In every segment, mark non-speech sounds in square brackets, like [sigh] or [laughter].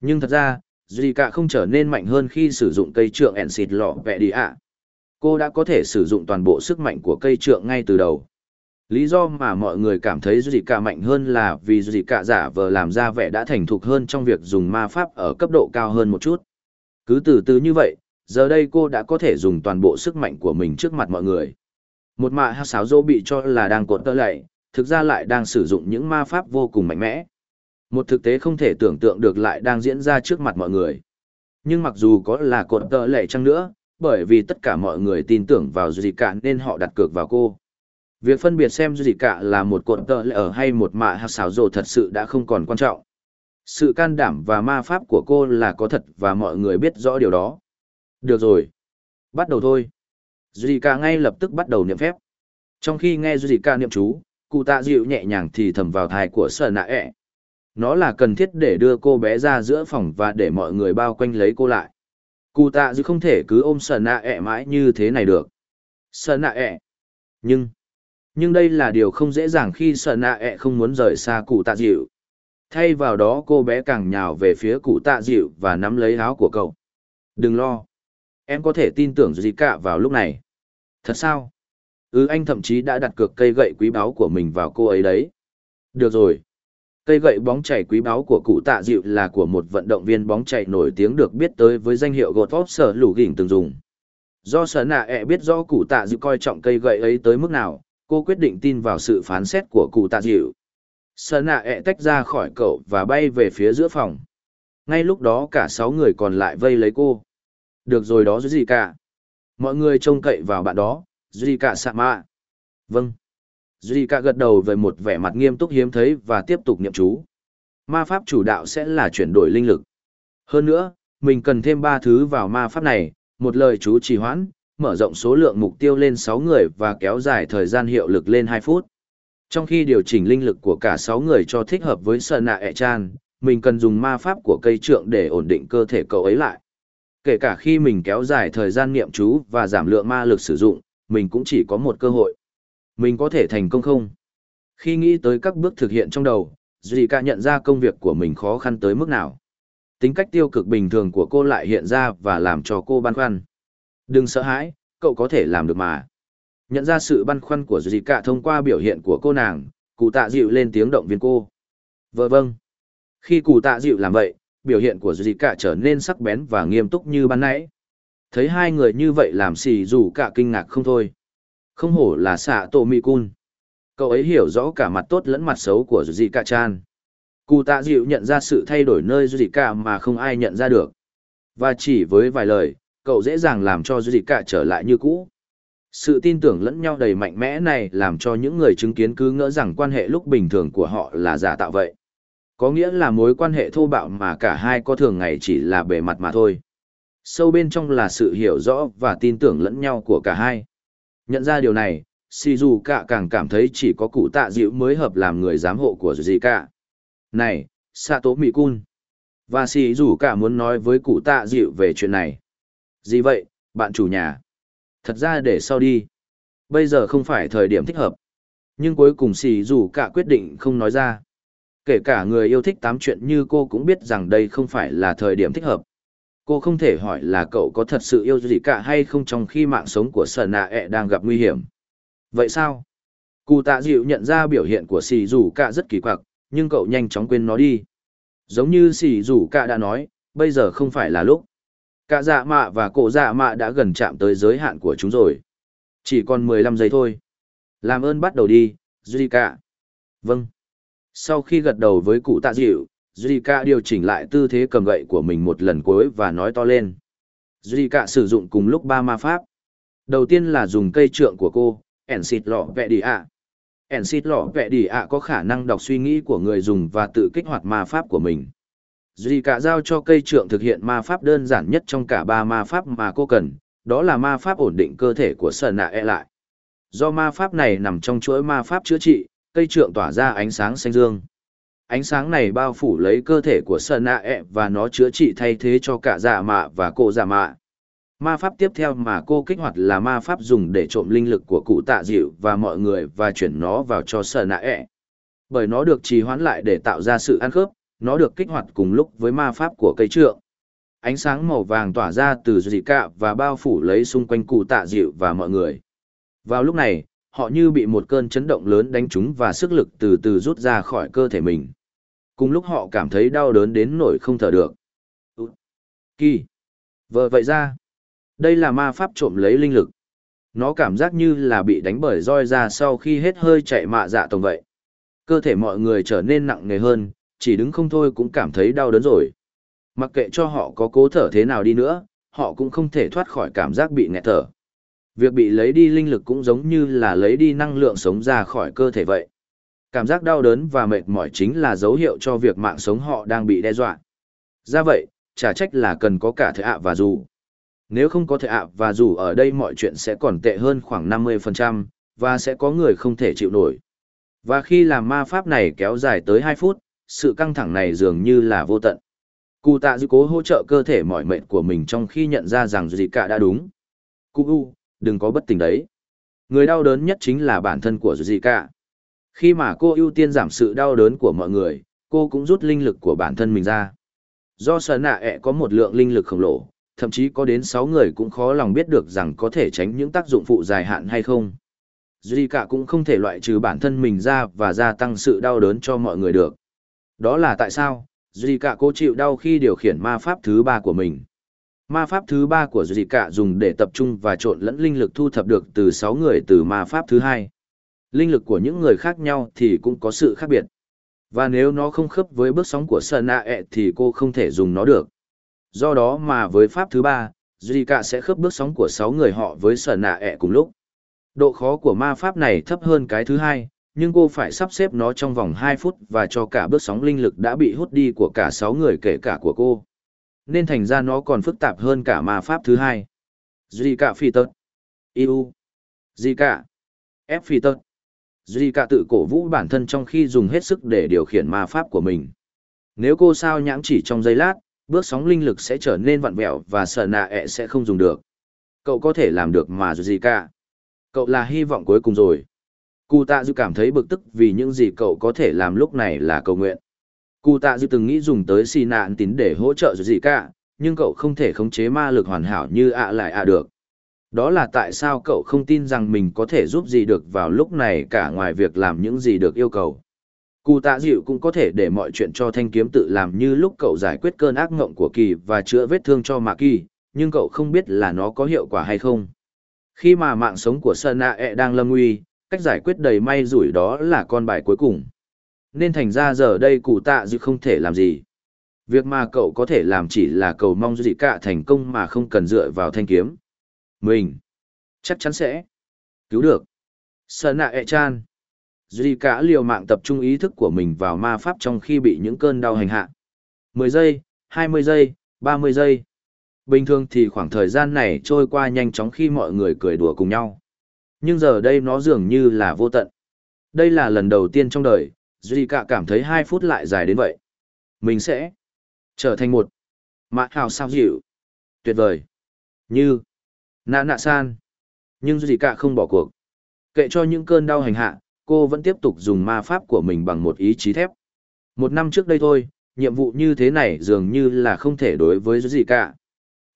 Nhưng thật ra, Duy cả không trở nên mạnh hơn khi sử dụng cây trượng ẻn xịt lọ vẹ đi ạ. Cô đã có thể sử dụng toàn bộ sức mạnh của cây trượng ngay từ đầu. Lý do mà mọi người cảm thấy Duy cả mạnh hơn là vì Duy cả giả vờ làm ra vẻ đã thành thục hơn trong việc dùng ma pháp ở cấp độ cao hơn một chút. Cứ từ từ như vậy, giờ đây cô đã có thể dùng toàn bộ sức mạnh của mình trước mặt mọi người. Một mạ hát sáo dô bị cho là đang cột tơ lệ, thực ra lại đang sử dụng những ma pháp vô cùng mạnh mẽ. Một thực tế không thể tưởng tượng được lại đang diễn ra trước mặt mọi người. Nhưng mặc dù có là cột tơ lệ chăng nữa, bởi vì tất cả mọi người tin tưởng vào Zika nên họ đặt cược vào cô. Việc phân biệt xem Zika là một cột tơ lệ ở hay một mạ hạt xảo rồ thật sự đã không còn quan trọng. Sự can đảm và ma pháp của cô là có thật và mọi người biết rõ điều đó. Được rồi. Bắt đầu thôi. Zika ngay lập tức bắt đầu niệm phép. Trong khi nghe Zika niệm chú, cụ tạ dịu nhẹ nhàng thì thầm vào thai của sợ nạ ẹ. Nó là cần thiết để đưa cô bé ra giữa phòng và để mọi người bao quanh lấy cô lại. Cụ tạ dư không thể cứ ôm sợ nạ ẹ mãi như thế này được. Sợ nạ ẹ. Nhưng, nhưng đây là điều không dễ dàng khi sợ nạ ẹ không muốn rời xa cụ tạ dịu. Thay vào đó cô bé càng nhào về phía cụ tạ dịu và nắm lấy áo của cậu. Đừng lo. Em có thể tin tưởng gì cả vào lúc này. Thật sao? Ừ anh thậm chí đã đặt cược cây gậy quý báu của mình vào cô ấy đấy. Được rồi. Cây gậy bóng chảy quý báu của cụ tạ dịu là của một vận động viên bóng chảy nổi tiếng được biết tới với danh hiệu gột vóp sở lũ gỉnh từng dùng. Do sở nạ ẹ biết rõ cụ tạ dịu coi trọng cây gậy ấy tới mức nào, cô quyết định tin vào sự phán xét của cụ tạ dịu. Sở nạ ẹ tách ra khỏi cậu và bay về phía giữa phòng. Ngay lúc đó cả sáu người còn lại vây lấy cô. Được rồi đó gì cả. Mọi người trông cậy vào bạn đó, gì cả sạ mạ. Vâng. Duy cả gật đầu về một vẻ mặt nghiêm túc hiếm thấy và tiếp tục niệm chú. Ma pháp chủ đạo sẽ là chuyển đổi linh lực. Hơn nữa, mình cần thêm ba thứ vào ma pháp này, một lời chú trì hoãn, mở rộng số lượng mục tiêu lên sáu người và kéo dài thời gian hiệu lực lên hai phút. Trong khi điều chỉnh linh lực của cả sáu người cho thích hợp với Sơn Nạ ẹ chan, mình cần dùng ma pháp của cây trượng để ổn định cơ thể cậu ấy lại. Kể cả khi mình kéo dài thời gian niệm chú và giảm lượng ma lực sử dụng, mình cũng chỉ có một cơ hội. Mình có thể thành công không? Khi nghĩ tới các bước thực hiện trong đầu, Duy ca nhận ra công việc của mình khó khăn tới mức nào. Tính cách tiêu cực bình thường của cô lại hiện ra và làm cho cô băn khoăn. Đừng sợ hãi, cậu có thể làm được mà. Nhận ra sự băn khoăn của Duy ca thông qua biểu hiện của cô nàng, cụ tạ dịu lên tiếng động viên cô. Vâng vâng. Khi cụ tạ dịu làm vậy, biểu hiện của Duy ca trở nên sắc bén và nghiêm túc như ban nãy. Thấy hai người như vậy làm xì dù cả kinh ngạc không thôi. Không hổ là xạ tổ mì cun. Cậu ấy hiểu rõ cả mặt tốt lẫn mặt xấu của Zika Cả Chan. Cụ tạ dịu nhận ra sự thay đổi nơi Zika Cả mà không ai nhận ra được. Và chỉ với vài lời, cậu dễ dàng làm cho Zika Cả trở lại như cũ. Sự tin tưởng lẫn nhau đầy mạnh mẽ này làm cho những người chứng kiến cứ ngỡ rằng quan hệ lúc bình thường của họ là giả tạo vậy. Có nghĩa là mối quan hệ thô bạo mà cả hai có thường ngày chỉ là bề mặt mà thôi sâu bên trong là sự hiểu rõ và tin tưởng lẫn nhau của cả hai. Nhận ra điều này, si dù cả càng cảm thấy chỉ có cụ tạ dịu mới hợp làm người giám hộ của gì cả. Này, Sato Mikun. Và si dù cả muốn nói với cụ tạ dịu về chuyện này. Gì vậy, bạn chủ nhà? Thật ra để sau đi. Bây giờ không phải thời điểm thích hợp. Nhưng cuối cùng si dù cả quyết định không nói ra. Kể cả người yêu thích tám chuyện như cô cũng biết rằng đây không phải là thời điểm thích hợp cô không thể hỏi là cậu có thật sự yêu gì cả hay không trong khi mạng sống của sở nạ ẹ đang gặp nguy hiểm. Vậy sao? Cụ tạ dịu nhận ra biểu hiện của xì dù cả rất kỳ quặc, nhưng cậu nhanh chóng quên nó đi. Giống như xì dù cả đã nói, bây giờ không phải là lúc. Cả dạ mạ và cổ dạ mạ đã gần chạm tới giới hạn của chúng rồi. Chỉ còn mười lăm giây thôi. Làm ơn bắt đầu đi duy cả vâng. Sau khi gật đầu với cụ tạ dịu Zika điều chỉnh lại tư thế cầm gậy của mình một lần cuối và nói to lên. Zika sử dụng cùng lúc ba ma pháp. Đầu tiên là dùng cây trượng của cô, Ensit lọ vẹ đi ạ. Ensit lọ vẹ đi ạ có khả năng đọc suy nghĩ của người dùng và tự kích hoạt ma pháp của mình. Zika giao cho cây trượng thực hiện ma pháp đơn giản nhất trong cả ba ma pháp mà cô cần, đó là ma pháp ổn định cơ thể của Sơn Nạ E lại. Do ma pháp này nằm trong chuỗi ma pháp chữa trị, cây trượng tỏa ra ánh sáng xanh dương ánh sáng này bao phủ lấy cơ thể của sơn nạ ẹ và nó chữa trị thay thế cho cả giả mạ và cô giả mạ ma pháp tiếp theo mà cô kích hoạt là ma pháp dùng để trộm linh lực của cụ tạ dịu và mọi người và chuyển nó vào cho sơn nạ ẹ bởi nó được trì hoãn lại để tạo ra sự ăn khớp nó được kích hoạt cùng lúc với ma pháp của cây trượng. Ánh sáng màu vàng tỏa ra từ dị cạ và bao phủ lấy xung quanh cụ tạ dịu và mọi người. Vào lúc này, họ như bị một cơn chấn động lớn đánh trúng và sức lực từ từ rút ra khỏi cơ thể mình. Cùng lúc họ cảm thấy đau đớn đến nỗi không thở được. Kỳ. Vợ vậy ra. Đây là ma pháp trộm lấy linh lực. Nó cảm giác như là bị đánh bởi roi ra sau khi hết hơi chạy mạ dạ tổng vậy. Cơ thể mọi người trở nên nặng nề hơn, chỉ đứng không thôi cũng cảm thấy đau đớn rồi. Mặc kệ cho họ có cố thở thế nào đi nữa, họ cũng không thể thoát khỏi cảm giác bị nghẹt thở. Việc bị lấy đi linh lực cũng giống như là lấy đi năng lượng sống ra khỏi cơ thể vậy. Cảm giác đau đớn và mệt mỏi chính là dấu hiệu cho việc mạng sống họ đang bị đe dọa. Ra vậy, trả trách là cần có cả thể ạ và dù. Nếu không có thể ạ và dù ở đây mọi chuyện sẽ còn tệ hơn khoảng 50%, và sẽ có người không thể chịu nổi. Và khi làm ma pháp này kéo dài tới 2 phút, sự căng thẳng này dường như là vô tận. Cụ tạ dư cố hỗ trợ cơ thể mỏi mệt của mình trong khi nhận ra rằng gì cả đã đúng. Cụ u, đừng có bất tỉnh đấy. Người đau đớn nhất chính là bản thân của gì cả. Khi mà cô ưu tiên giảm sự đau đớn của mọi người, cô cũng rút linh lực của bản thân mình ra. Do sở nạ ẹ có một lượng linh lực khổng lồ, thậm chí có đến 6 người cũng khó lòng biết được rằng có thể tránh những tác dụng phụ dài hạn hay không. Duy cả cũng không thể loại trừ bản thân mình ra và gia tăng sự đau đớn cho mọi người được. Đó là tại sao, Duy cả cố chịu đau khi điều khiển ma pháp thứ ba của mình. Ma pháp thứ ba của Duy cả dùng để tập trung và trộn lẫn linh lực thu thập được từ 6 người từ ma pháp thứ hai. Linh lực của những người khác nhau thì cũng có sự khác biệt. Và nếu nó không khớp với bước sóng của Sơn Nạ ẹ e thì cô không thể dùng nó được. Do đó mà với pháp thứ ba, Zika sẽ khớp bước sóng của 6 người họ với Sơn Nạ ẹ e cùng lúc. Độ khó của ma pháp này thấp hơn cái thứ hai, nhưng cô phải sắp xếp nó trong vòng 2 phút và cho cả bước sóng linh lực đã bị hút đi của cả 6 người kể cả của cô. Nên thành ra nó còn phức tạp hơn cả ma pháp thứ hai. Zika phi tật. Iu. Zika. F phi tật. Zika tự cổ vũ bản thân trong khi dùng hết sức để điều khiển ma pháp của mình. Nếu cô sao nhãng chỉ trong giây lát, bước sóng linh lực sẽ trở nên vặn vẹo và sợ nạ ẹ sẽ không dùng được. Cậu có thể làm được mà Zika. Cậu là hy vọng cuối cùng rồi. Cụ tạ dư cảm thấy bực tức vì những gì cậu có thể làm lúc này là cầu nguyện. Cụ tạ dư từng nghĩ dùng tới xì nạn tín để hỗ trợ Zika, nhưng cậu không thể khống chế ma lực hoàn hảo như ạ lại ạ được. Đó là tại sao cậu không tin rằng mình có thể giúp gì được vào lúc này cả ngoài việc làm những gì được yêu cầu. Cụ tạ dịu cũng có thể để mọi chuyện cho thanh kiếm tự làm như lúc cậu giải quyết cơn ác ngộng của kỳ và chữa vết thương cho mạ kỳ, nhưng cậu không biết là nó có hiệu quả hay không. Khi mà mạng sống của Sơn A ẹ đang lâm nguy, cách giải quyết đầy may rủi đó là con bài cuối cùng. Nên thành ra giờ đây cụ tạ dịu không thể làm gì. Việc mà cậu có thể làm chỉ là cầu mong dị cả thành công mà không cần dựa vào thanh kiếm. Mình. Chắc chắn sẽ. Cứu được. Sơn nạ ẹ chan. Duy cả liều mạng tập trung ý thức của mình vào ma pháp trong khi bị những cơn đau hành hạ. 10 giây, 20 giây, 30 giây. Bình thường thì khoảng thời gian này trôi qua nhanh chóng khi mọi người cười đùa cùng nhau. Nhưng giờ đây nó dường như là vô tận. Đây là lần đầu tiên trong đời, Duy cả cảm thấy 2 phút lại dài đến vậy. Mình sẽ trở thành một mã hào sao dịu. Tuyệt vời. Như Nạ nạ san. Nhưng gì cả không bỏ cuộc. Kệ cho những cơn đau hành hạ, cô vẫn tiếp tục dùng ma pháp của mình bằng một ý chí thép. Một năm trước đây thôi, nhiệm vụ như thế này dường như là không thể đối với dì cả.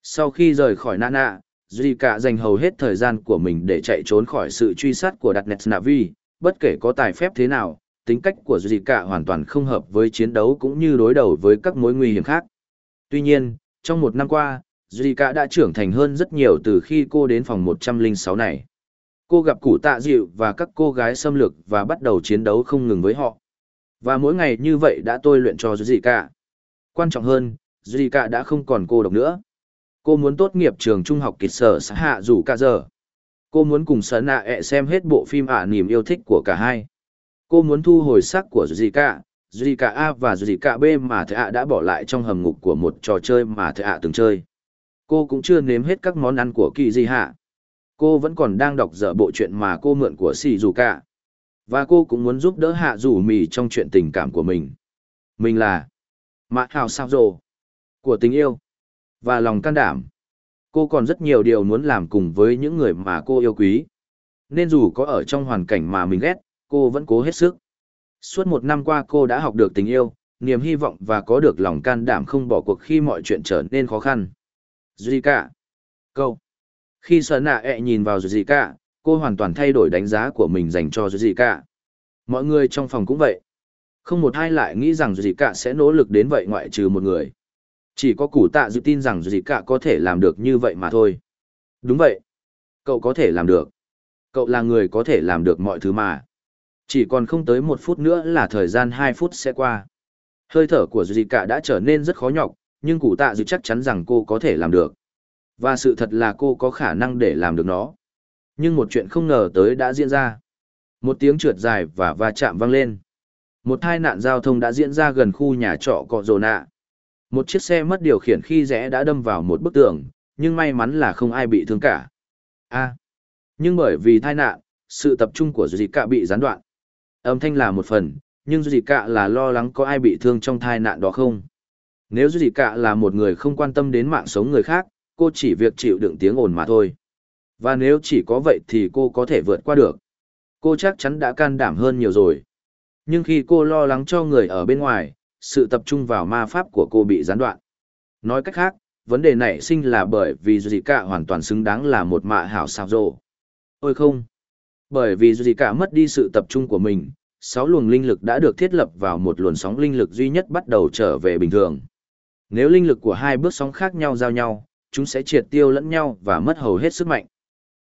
Sau khi rời khỏi nạ nạ, dì cả dành hầu hết thời gian của mình để chạy trốn khỏi sự truy sát của Đặt Nets Navi, bất kể có tài phép thế nào, tính cách của dì cả hoàn toàn không hợp với chiến đấu cũng như đối đầu với các mối nguy hiểm khác. Tuy nhiên, trong một năm qua, Zika đã trưởng thành hơn rất nhiều từ khi cô đến phòng 106 này. Cô gặp cụ tạ dịu và các cô gái xâm lược và bắt đầu chiến đấu không ngừng với họ. Và mỗi ngày như vậy đã tôi luyện cho Zika. Quan trọng hơn, Zika đã không còn cô độc nữa. Cô muốn tốt nghiệp trường trung học kịch sở xã hạ dù cả giờ. Cô muốn cùng sở nạ ẹ e xem hết bộ phim ả niềm yêu thích của cả hai. Cô muốn thu hồi sắc của Zika, Zika A và Zika B mà thầy ạ đã bỏ lại trong hầm ngục của một trò chơi mà thầy ạ từng chơi cô cũng chưa nếm hết các món ăn của kỳ di hạ. Cô vẫn còn đang đọc dở bộ chuyện mà cô mượn của xì dù cả. Và cô cũng muốn giúp đỡ hạ rủ mì trong chuyện tình cảm của mình. Mình là mã hào sao rồ của tình yêu và lòng can đảm. Cô còn rất nhiều điều muốn làm cùng với những người mà cô yêu quý. Nên dù có ở trong hoàn cảnh mà mình ghét, cô vẫn cố hết sức. Suốt một năm qua cô đã học được tình yêu, niềm hy vọng và có được lòng can đảm không bỏ cuộc khi mọi chuyện trở nên khó khăn. Zika. Câu. Khi sợ nạ ẹ nhìn vào cả cô hoàn toàn thay đổi đánh giá của mình dành cho Zika. Mọi người trong phòng cũng vậy. Không một ai lại nghĩ rằng Zika sẽ nỗ lực đến vậy ngoại trừ một người. Chỉ có củ tạ dự tin rằng Zika có thể làm được như vậy mà thôi. Đúng vậy. Cậu có thể làm được. Cậu là người có thể làm được mọi thứ mà. Chỉ còn không tới một phút nữa là thời gian hai phút sẽ qua. Hơi thở của Zika đã trở nên rất khó nhọc, nhưng cụ tạ dự chắc chắn rằng cô có thể làm được. Và sự thật là cô có khả năng để làm được nó. Nhưng một chuyện không ngờ tới đã diễn ra. Một tiếng trượt dài và va chạm vang lên. Một tai nạn giao thông đã diễn ra gần khu nhà trọ cọ rồ nạ. Một chiếc xe mất điều khiển khi rẽ đã đâm vào một bức tường, nhưng may mắn là không ai bị thương cả. A. nhưng bởi vì tai nạn, sự tập trung của Zika bị gián đoạn. Âm thanh là một phần, nhưng Zika là lo lắng có ai bị thương trong tai nạn đó không. Nếu Zika là một người không quan tâm đến mạng sống người khác, cô chỉ việc chịu đựng tiếng ồn mà thôi. Và nếu chỉ có vậy thì cô có thể vượt qua được. Cô chắc chắn đã can đảm hơn nhiều rồi. Nhưng khi cô lo lắng cho người ở bên ngoài, sự tập trung vào ma pháp của cô bị gián đoạn. Nói cách khác, vấn đề nảy sinh là bởi vì Cả hoàn toàn xứng đáng là một mạ hảo sao rộ. Ôi không! Bởi vì Cả mất đi sự tập trung của mình, sáu luồng linh lực đã được thiết lập vào một luồng sóng linh lực duy nhất bắt đầu trở về bình thường. Nếu linh lực của hai bước sóng khác nhau giao nhau, chúng sẽ triệt tiêu lẫn nhau và mất hầu hết sức mạnh.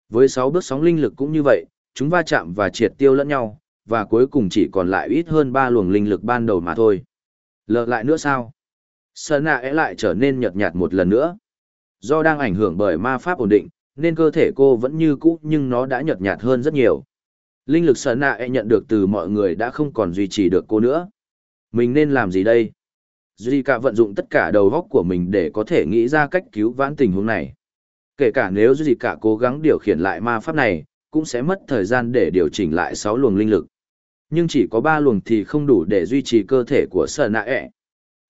Với sáu bước sóng linh lực cũng như vậy, chúng va chạm và triệt tiêu lẫn nhau, và cuối cùng chỉ còn lại ít hơn ba luồng linh lực ban đầu mà thôi. Lờ lại nữa sao? Sơn nạ é lại trở nên nhợt nhạt một lần nữa. Do đang ảnh hưởng bởi ma pháp ổn định, nên cơ thể cô vẫn như cũ nhưng nó đã nhợt nhạt hơn rất nhiều. Linh lực Sơn nạ é nhận được từ mọi người đã không còn duy trì được cô nữa. Mình nên làm gì đây? Duy Cả vận dụng tất cả đầu óc của mình để có thể nghĩ ra cách cứu vãn tình huống này. Kể cả nếu Duy Cả cố gắng điều khiển lại ma pháp này, cũng sẽ mất thời gian để điều chỉnh lại sáu luồng linh lực. Nhưng chỉ có ba luồng thì không đủ để duy trì cơ thể của sợ nạ ẹ.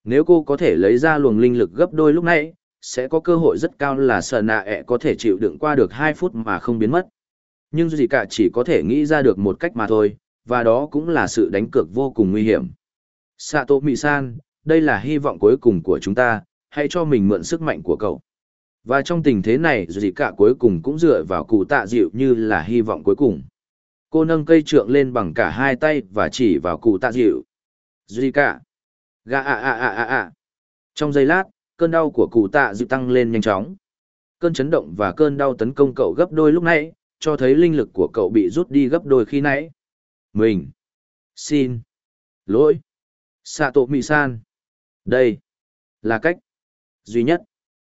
Nếu cô có thể lấy ra luồng linh lực gấp đôi lúc nãy, sẽ có cơ hội rất cao là sợ nạ ẹ có thể chịu đựng qua được hai phút mà không biến mất. Nhưng Duy cả chỉ có thể nghĩ ra được một cách mà thôi, và đó cũng là sự đánh cược vô cùng nguy hiểm. Sato Mị-san, đây là hy vọng cuối cùng của chúng ta, hãy cho mình mượn sức mạnh của cậu. Và trong tình thế này gì cả cuối cùng cũng dựa vào cụ tạ dịu như là hy vọng cuối cùng. Cô nâng cây trượng lên bằng cả hai tay và chỉ vào cụ tạ dịu. Duy cả. Gà à à à à à. Trong giây lát, cơn đau của cụ tạ dịu tăng lên nhanh chóng. Cơn chấn động và cơn đau tấn công cậu gấp đôi lúc nãy, cho thấy linh lực của cậu bị rút đi gấp đôi khi nãy. Mình. Xin. Lỗi. Sato Mị-san. Đây. Là cách. Duy nhất.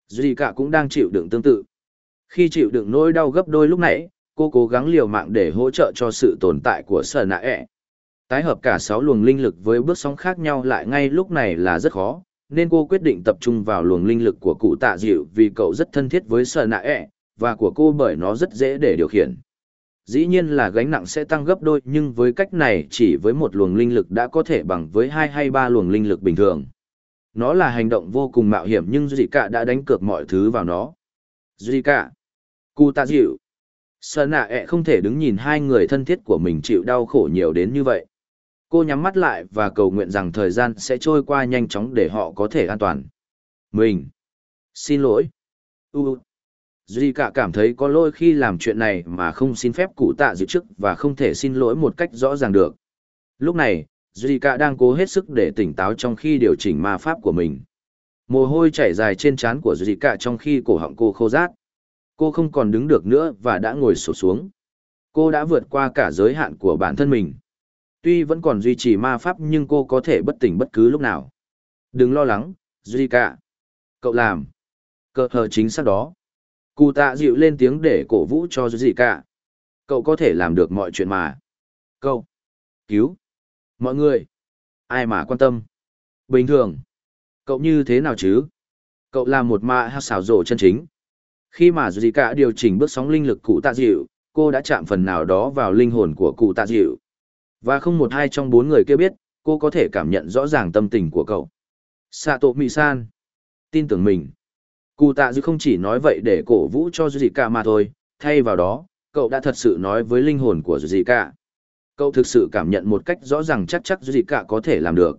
Duy cả cũng đang chịu đựng tương tự. Khi chịu đựng nỗi đau gấp đôi lúc nãy, cô cố gắng liều mạng để hỗ trợ cho sự tồn tại của sở nạ ẹ. Tái hợp cả sáu luồng linh lực với bước sóng khác nhau lại ngay lúc này là rất khó, nên cô quyết định tập trung vào luồng linh lực của cụ tạ dịu vì cậu rất thân thiết với sở nạ ẹ, và của cô bởi nó rất dễ để điều khiển. Dĩ nhiên là gánh nặng sẽ tăng gấp đôi nhưng với cách này chỉ với một luồng linh lực đã có thể bằng với hai hay ba luồng linh lực bình thường. Nó là hành động vô cùng mạo hiểm nhưng Zika đã đánh cược mọi thứ vào nó. Zika. Cụ tạ dịu. Sơn nạ ẹ không thể đứng nhìn hai người thân thiết của mình chịu đau khổ nhiều đến như vậy. Cô nhắm mắt lại và cầu nguyện rằng thời gian sẽ trôi qua nhanh chóng để họ có thể an toàn. Mình. Xin lỗi. U. Duy cả cảm thấy có lỗi khi làm chuyện này mà không xin phép cụ tạ dự trước và không thể xin lỗi một cách rõ ràng được. Lúc này, Zika cả đang cố hết sức để tỉnh táo trong khi điều chỉnh ma pháp của mình. Mồ hôi chảy dài trên trán của Zika cả trong khi cổ họng cô khô rát. Cô không còn đứng được nữa và đã ngồi sổ xuống. Cô đã vượt qua cả giới hạn của bản thân mình. Tuy vẫn còn duy trì ma pháp nhưng cô có thể bất tỉnh bất cứ lúc nào. Đừng lo lắng, Zika. cả. Cậu làm. Cờ hờ chính xác đó. Cụ tạ dịu lên tiếng để cổ vũ cho Zika. cả. Cậu có thể làm được mọi chuyện mà. Cậu. Cứu. Mọi người. Ai mà quan tâm. Bình thường. Cậu như thế nào chứ? Cậu là một ma hát xảo rổ chân chính. Khi mà Duy cả điều chỉnh bước sóng linh lực cụ tạ dịu, cô đã chạm phần nào đó vào linh hồn của cụ tạ dịu. Và không một hai trong bốn người kia biết, cô có thể cảm nhận rõ ràng tâm tình của cậu. Sato Mị-san. Tin tưởng mình. Cụ tạ dịu không chỉ nói vậy để cổ vũ cho Duy cả mà thôi, thay vào đó, cậu đã thật sự nói với linh hồn của Duy cả. Cậu thực sự cảm nhận một cách rõ ràng chắc chắc Duy cả có thể làm được.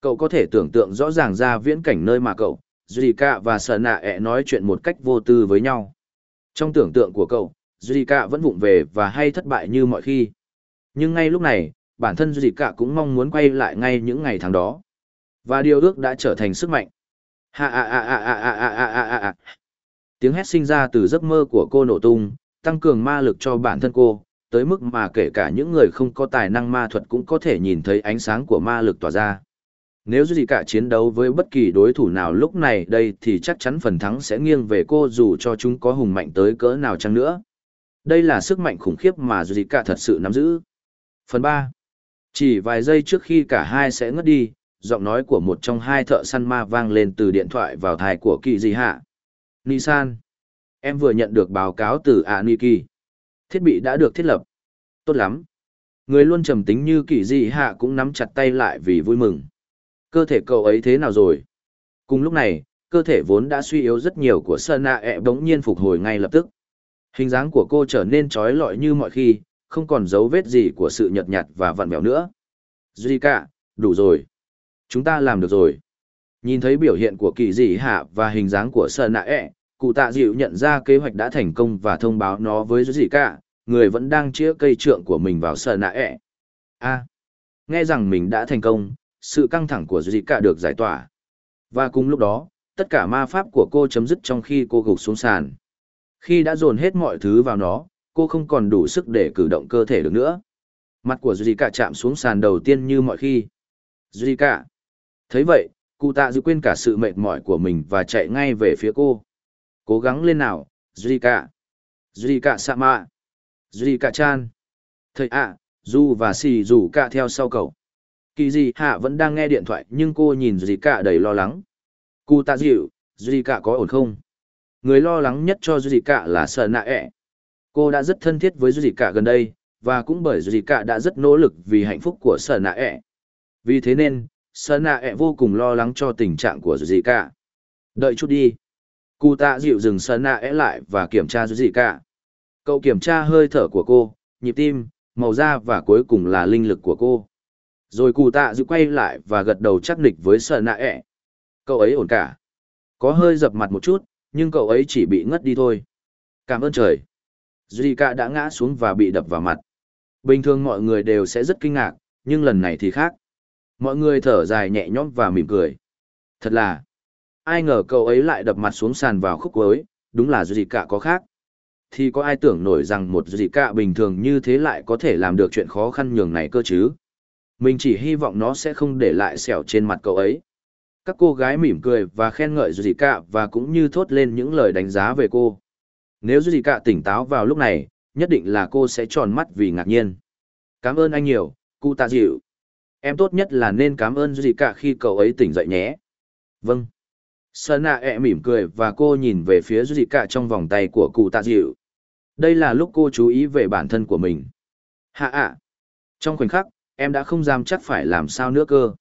Cậu có thể tưởng tượng rõ ràng ra viễn cảnh nơi mà cậu, Zika và Sở Nạ ẹ nói chuyện một cách vô tư với nhau. Trong tưởng tượng của cậu, Zika vẫn vụng về và hay thất bại như mọi khi. Nhưng ngay lúc này, bản thân Zika cũng mong muốn quay lại ngay những ngày tháng đó. Và điều ước đã trở thành sức mạnh. Ha ha ha ha ha ha ha ha ha ha. Tiếng hét sinh ra từ giấc mơ của cô nổ tung, tăng cường ma lực cho bản thân cô, tới mức mà kể cả những người không có tài năng ma thuật cũng có thể nhìn thấy ánh sáng của ma lực tỏa ra. Nếu gì cả chiến đấu với bất kỳ đối thủ nào lúc này đây thì chắc chắn phần thắng sẽ nghiêng về cô dù cho chúng có hùng mạnh tới cỡ nào chăng nữa. Đây là sức mạnh khủng khiếp mà gì cả thật sự nắm giữ. Phần 3. Chỉ vài giây trước khi cả hai sẽ ngất đi, giọng nói của một trong hai thợ săn ma vang lên từ điện thoại vào thai của kỳ gì hạ. Nisan. Em vừa nhận được báo cáo từ Aniki. Thiết bị đã được thiết lập. Tốt lắm. Người luôn trầm tính như kỳ dị hạ cũng nắm chặt tay lại vì vui mừng. Cơ thể cậu ấy thế nào rồi? Cùng lúc này, cơ thể vốn đã suy yếu rất nhiều của Sơn Nạ ẹ bỗng nhiên phục hồi ngay lập tức. Hình dáng của cô trở nên trói lọi như mọi khi, không còn dấu vết gì của sự nhợt nhạt và vặn vẹo nữa. Zika, đủ rồi. Chúng ta làm được rồi. Nhìn thấy biểu hiện của kỳ dị hạ và hình dáng của Sơn Nạ ẹ, cụ tạ dịu nhận ra kế hoạch đã thành công và thông báo nó với Zika, người vẫn đang chĩa cây trượng của mình vào Sơn Nạ ẹ. A, nghe rằng mình đã thành công, sự căng thẳng của Zika được giải tỏa. Và cùng lúc đó, tất cả ma pháp của cô chấm dứt trong khi cô gục xuống sàn. Khi đã dồn hết mọi thứ vào nó, cô không còn đủ sức để cử động cơ thể được nữa. Mặt của Zika chạm xuống sàn đầu tiên như mọi khi. Zika. thấy vậy, cụ tạ giữ quên cả sự mệt mỏi của mình và chạy ngay về phía cô. Cố gắng lên nào, Zika. Zika Sama. Zika Chan. Thầy ạ, à, Du và Sì rủ cả theo sau cậu. Kỳ gì hạ vẫn đang nghe điện thoại nhưng cô nhìn gì cả đầy lo lắng. Cụ tạ dịu, gì cả có ổn không? Người lo lắng nhất cho gì cả là sợ nạ ẹ. Cô đã rất thân thiết với gì cả gần đây, và cũng bởi gì cả đã rất nỗ lực vì hạnh phúc của sợ nạ ẹ. Vì thế nên, sợ nạ ẹ vô cùng lo lắng cho tình trạng của gì cả. Đợi chút đi. Cụ tạ dịu dừng sơn nạ ẹ lại và kiểm tra gì cả. Cậu kiểm tra hơi thở của cô, nhịp tim, màu da và cuối cùng là linh lực của cô. Rồi cụ tạ Dịu quay lại và gật đầu chắc nịch với sơn nạ ẹ cậu ấy ổn cả. Có hơi dập mặt một chút nhưng cậu ấy chỉ bị ngất đi thôi. Cảm ơn trời. Duy cả đã ngã xuống và bị đập vào mặt. Bình thường mọi người đều sẽ rất kinh ngạc nhưng lần này thì khác. Mọi người thở dài nhẹ nhõm và mỉm cười. Thật là ai ngờ cậu ấy lại đập mặt xuống sàn vào khúc cuối đúng là duy cả có khác thì có ai tưởng nổi rằng một duy cả bình thường như thế lại có thể làm được chuyện khó khăn nhường này cơ chứ mình chỉ hy vọng nó sẽ không để lại sẹo trên mặt cậu ấy. Các cô gái mỉm cười và khen ngợi Zika và cũng như thốt lên những lời đánh giá về cô. Nếu Zika tỉnh táo vào lúc này, nhất định là cô sẽ tròn mắt vì ngạc nhiên. Cảm ơn anh nhiều, cụ tạ dịu. Em tốt nhất là nên cảm ơn Zika khi cậu ấy tỉnh dậy nhé. Vâng. Sana ẹ mỉm cười và cô nhìn về phía Zika trong vòng tay của cụ tạ dịu. Đây là lúc cô chú ý về bản thân của mình. Hạ ạ. Trong khoảnh khắc, em đã không dám chắc phải làm sao nữa cơ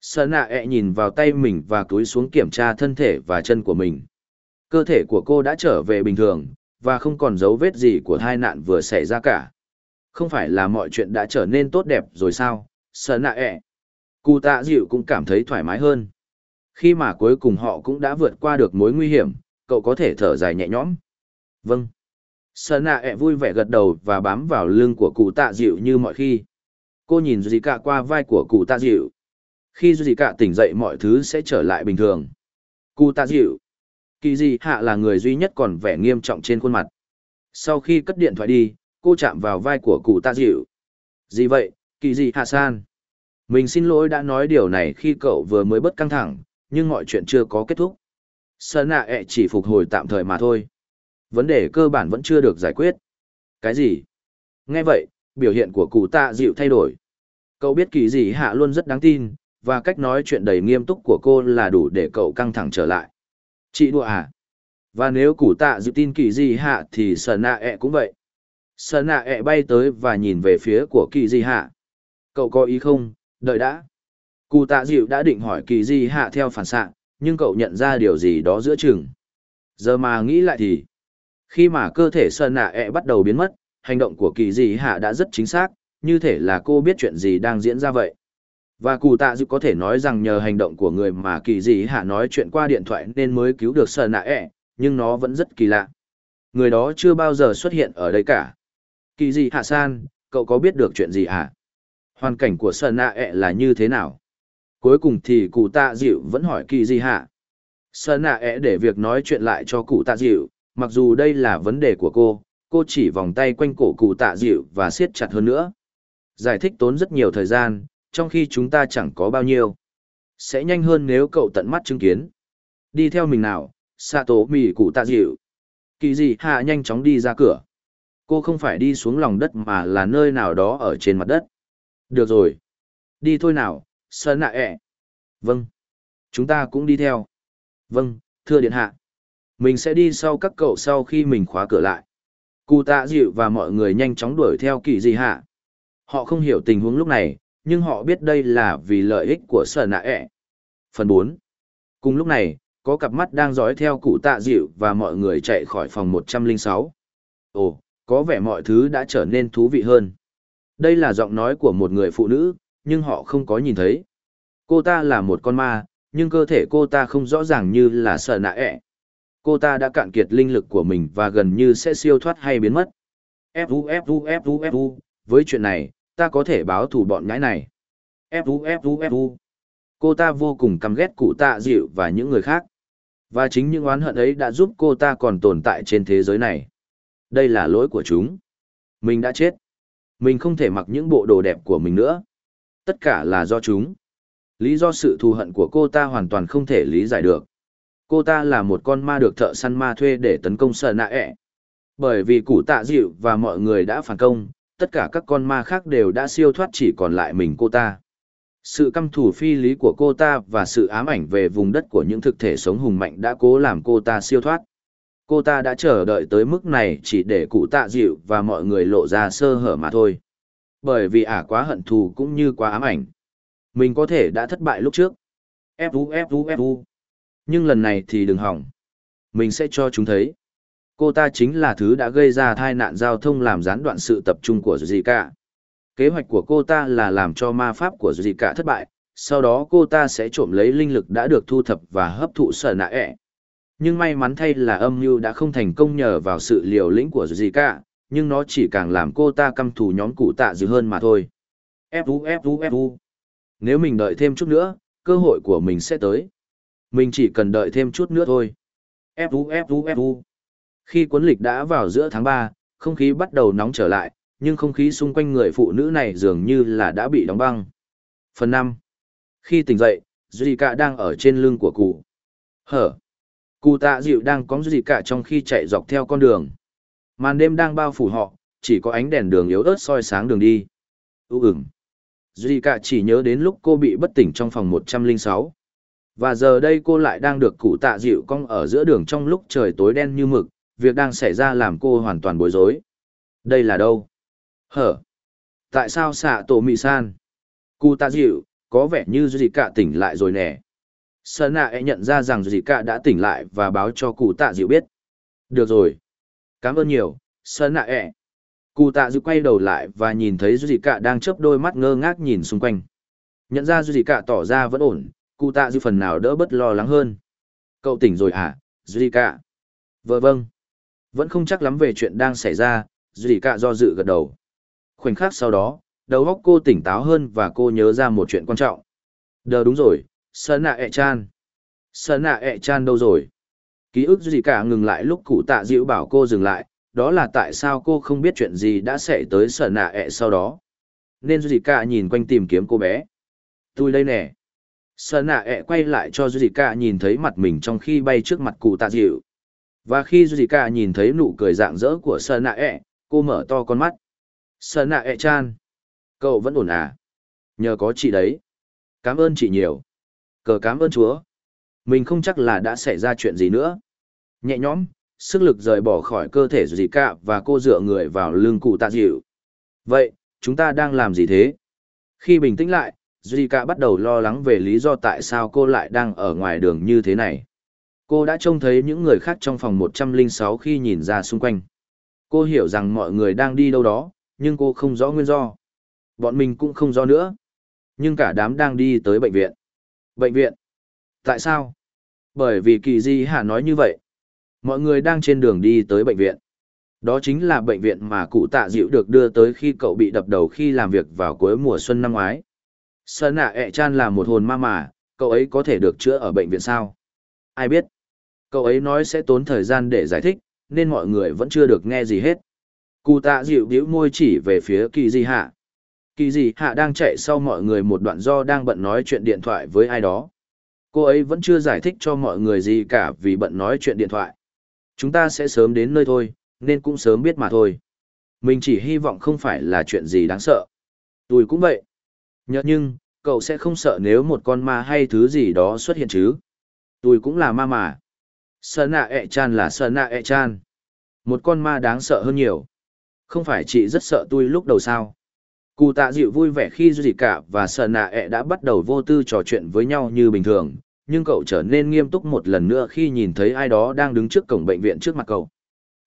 sơn nạ ẹ nhìn vào tay mình và cúi xuống kiểm tra thân thể và chân của mình cơ thể của cô đã trở về bình thường và không còn dấu vết gì của tai nạn vừa xảy ra cả không phải là mọi chuyện đã trở nên tốt đẹp rồi sao sợ nạ ẹ cụ tạ dịu cũng cảm thấy thoải mái hơn khi mà cuối cùng họ cũng đã vượt qua được mối nguy hiểm cậu có thể thở dài nhẹ nhõm vâng Sở nạ ẹ vui vẻ gật đầu và bám vào lưng của cụ tạ dịu như mọi khi Cô nhìn Duy Cả qua vai của cụ tạ dịu. Khi Duy Cả tỉnh dậy mọi thứ sẽ trở lại bình thường. Cụ tạ dịu. Kỳ dị hạ là người duy nhất còn vẻ nghiêm trọng trên khuôn mặt. Sau khi cất điện thoại đi, cô chạm vào vai của cụ tạ dịu. Gì vậy, kỳ dị hạ san? Mình xin lỗi đã nói điều này khi cậu vừa mới bất căng thẳng, nhưng mọi chuyện chưa có kết thúc. Sơn nạ ẹ chỉ phục hồi tạm thời mà thôi. Vấn đề cơ bản vẫn chưa được giải quyết. Cái gì? Nghe vậy, biểu hiện của cụ tạ dịu thay đổi. Cậu biết kỳ gì hạ luôn rất đáng tin, và cách nói chuyện đầy nghiêm túc của cô là đủ để cậu căng thẳng trở lại. Chị đùa à? Và nếu cụ tạ dịu tin kỳ gì hạ thì sở nạ ẹ cũng vậy. Sở nạ ẹ bay tới và nhìn về phía của kỳ gì hạ. Cậu có ý không? Đợi đã. Cụ tạ dịu đã định hỏi kỳ Di hạ theo phản xạ, nhưng cậu nhận ra điều gì đó giữa chừng. Giờ mà nghĩ lại thì, khi mà cơ thể sơn nạ ẹ bắt đầu biến mất, hành động của kỳ Di hạ đã rất chính xác, như thể là cô biết chuyện gì đang diễn ra vậy. Và cụ tạ dịu có thể nói rằng nhờ hành động của người mà kỳ Di hạ nói chuyện qua điện thoại nên mới cứu được Sơn nạ ẹ, nhưng nó vẫn rất kỳ lạ. Người đó chưa bao giờ xuất hiện ở đây cả. Kỳ Di hạ san, cậu có biết được chuyện gì hả? Hoàn cảnh của Sơn nạ ẹ là như thế nào? Cuối cùng thì cụ tạ dịu vẫn hỏi kỳ Di hạ. Sợ nạ ẹ để việc nói chuyện lại cho cụ tạ dịu, mặc dù đây là vấn đề của cô, cô chỉ vòng tay quanh cổ cụ tạ dịu và siết chặt hơn nữa. Giải thích tốn rất nhiều thời gian, trong khi chúng ta chẳng có bao nhiêu. Sẽ nhanh hơn nếu cậu tận mắt chứng kiến. Đi theo mình nào, Sato mì cụ tạ dịu. Kỳ dị hạ nhanh chóng đi ra cửa. Cô không phải đi xuống lòng đất mà là nơi nào đó ở trên mặt đất. Được rồi. Đi thôi nào, sơn nạ ẹ. Vâng. Chúng ta cũng đi theo. Vâng, thưa điện hạ. Mình sẽ đi sau các cậu sau khi mình khóa cửa lại. Cụ tạ dịu và mọi người nhanh chóng đuổi theo kỳ Di hạ. Họ không hiểu tình huống lúc này, nhưng họ biết đây là vì lợi ích của sở nạ ẹ. Phần 4 Cùng lúc này, có cặp mắt đang dõi theo cụ tạ dịu và mọi người chạy khỏi phòng 106. Ồ, có vẻ mọi thứ đã trở nên thú vị hơn. Đây là giọng nói của một người phụ nữ, nhưng họ không có nhìn thấy. Cô ta là một con ma, nhưng cơ thể cô ta không rõ ràng như là sợ nạ ẹ. Cô ta đã cạn kiệt linh lực của mình và gần như sẽ siêu thoát hay biến mất. Fu fu fu fu, với chuyện này, ta có thể báo thù bọn nhãi này. Fu fu fu. Cô ta vô cùng căm ghét cụ tạ dịu và những người khác. Và chính những oán hận ấy đã giúp cô ta còn tồn tại trên thế giới này. Đây là lỗi của chúng. Mình đã chết. Mình không thể mặc những bộ đồ đẹp của mình nữa. Tất cả là do chúng. Lý do sự thù hận của cô ta hoàn toàn không thể lý giải được. Cô ta là một con ma được thợ săn ma thuê để tấn công sợ nạ ẹ. Bởi vì cụ tạ dịu và mọi người đã phản công, tất cả các con ma khác đều đã siêu thoát chỉ còn lại mình cô ta. Sự căm thù phi lý của cô ta và sự ám ảnh về vùng đất của những thực thể sống hùng mạnh đã cố làm cô ta siêu thoát. Cô ta đã chờ đợi tới mức này chỉ để cụ tạ dịu và mọi người lộ ra sơ hở mà thôi. Bởi vì ả quá hận thù cũng như quá ám ảnh. Mình có thể đã thất bại lúc trước. Fu Fu Fu. Nhưng lần này thì đừng hỏng. Mình sẽ cho chúng thấy. Cô ta chính là thứ đã gây ra tai nạn giao thông làm gián đoạn sự tập trung của Zika. Kế hoạch của cô ta là làm cho ma pháp của Zika thất bại, sau đó cô ta sẽ trộm lấy linh lực đã được thu thập và hấp thụ sở nạ ẹ. Nhưng may mắn thay là âm mưu đã không thành công nhờ vào sự liều lĩnh của Zika, nhưng nó chỉ càng làm cô ta căm thù nhóm cụ tạ dư hơn mà thôi. Fu Fu Fu. Nếu mình đợi thêm chút nữa, cơ hội của mình sẽ tới. Mình chỉ cần đợi thêm chút nữa thôi. Fu Fu Fu. Khi cuốn lịch đã vào giữa tháng 3, không khí bắt đầu nóng trở lại, nhưng không khí xung quanh người phụ nữ này dường như là đã bị đóng băng. Phần 5. Khi tỉnh dậy, Zika đang ở trên lưng của cụ. Hở. Cụ tạ dịu đang có Zika trong khi chạy dọc theo con đường. Màn đêm đang bao phủ họ, chỉ có ánh đèn đường yếu ớt soi sáng đường đi. Ú ửng. Zika chỉ nhớ đến lúc cô bị bất tỉnh trong phòng 106. Và giờ đây cô lại đang được cụ tạ dịu cong ở giữa đường trong lúc trời tối đen như mực, việc đang xảy ra làm cô hoàn toàn bối rối. Đây là đâu? Hở? Tại sao xạ tổ mị san? Cụ tạ dịu, có vẻ như Zika tỉnh lại rồi nè. Sơn nạ e nhận ra rằng Zika đã tỉnh lại và báo cho cụ tạ dịu biết. Được rồi. Cảm ơn nhiều, Sơn nạ e. Cụ tạ dịu quay đầu lại và nhìn thấy Zika đang chớp đôi mắt ngơ ngác nhìn xung quanh. Nhận ra Zika tỏ ra vẫn ổn, cụ tạ dịu phần nào đỡ bất lo lắng hơn. Cậu tỉnh rồi à, hả, cạ. Vâng vâng. Vẫn không chắc lắm về chuyện đang xảy ra, Zika do dự gật đầu. Khoảnh khắc sau đó, đầu óc cô tỉnh táo hơn và cô nhớ ra một chuyện quan trọng. Đờ đúng rồi, Sơn nạ ẹ chan. Sơn nạ ẹ chan đâu rồi? Ký ức gì cả ngừng lại lúc cụ tạ dịu bảo cô dừng lại, đó là tại sao cô không biết chuyện gì đã xảy tới sở nạ ẹ sau đó. Nên gì cả nhìn quanh tìm kiếm cô bé. Tôi đây nè. Sở nạ ẹ quay lại cho gì cả nhìn thấy mặt mình trong khi bay trước mặt cụ tạ dịu. Và khi gì cả nhìn thấy nụ cười rạng rỡ của sở nạ ẹ, cô mở to con mắt. Sở nạ ẹ chan. Cậu vẫn ổn à? Nhờ có chị đấy. Cảm ơn chị nhiều. Cờ cảm ơn chúa. Mình không chắc là đã xảy ra chuyện gì nữa. Nhẹ nhõm, sức lực rời bỏ khỏi cơ thể gì cả và cô dựa người vào lưng cụ tạ dịu. Vậy, chúng ta đang làm gì thế? Khi bình tĩnh lại, Zika bắt đầu lo lắng về lý do tại sao cô lại đang ở ngoài đường như thế này. Cô đã trông thấy những người khác trong phòng 106 khi nhìn ra xung quanh. Cô hiểu rằng mọi người đang đi đâu đó, nhưng cô không rõ nguyên do. Bọn mình cũng không rõ nữa. Nhưng cả đám đang đi tới bệnh viện. Bệnh viện? Tại sao? Bởi vì kỳ di hạ nói như vậy. Mọi người đang trên đường đi tới bệnh viện. Đó chính là bệnh viện mà cụ tạ dịu được đưa tới khi cậu bị đập đầu khi làm việc vào cuối mùa xuân năm ngoái. Sơn nạ ẹ chan là một hồn ma mà, cậu ấy có thể được chữa ở bệnh viện sao? Ai biết? Cậu ấy nói sẽ tốn thời gian để giải thích, nên mọi người vẫn chưa được nghe gì hết. Cụ tạ dịu bĩu môi chỉ về phía kỳ di hạ. Kỳ di hạ đang chạy sau mọi người một đoạn do đang bận nói chuyện điện thoại với ai đó. Cô ấy vẫn chưa giải thích cho mọi người gì cả vì bận nói chuyện điện thoại. Chúng ta sẽ sớm đến nơi thôi, nên cũng sớm biết mà thôi. Mình chỉ hy vọng không phải là chuyện gì đáng sợ. Tôi cũng vậy. Nhớ nhưng, cậu sẽ không sợ nếu một con ma hay thứ gì đó xuất hiện chứ. Tôi cũng là ma mà. Sơn nạ ẹ chan là sơn nạ ẹ chan. Một con ma đáng sợ hơn nhiều. Không phải chị rất sợ tôi lúc đầu sao. Cụ tạ dịu vui vẻ khi Duy Cả và Sơn nạ ẹ đã bắt đầu vô tư trò chuyện với nhau như bình thường, nhưng cậu trở nên nghiêm túc một lần nữa khi nhìn thấy ai đó đang đứng trước cổng bệnh viện trước mặt cậu.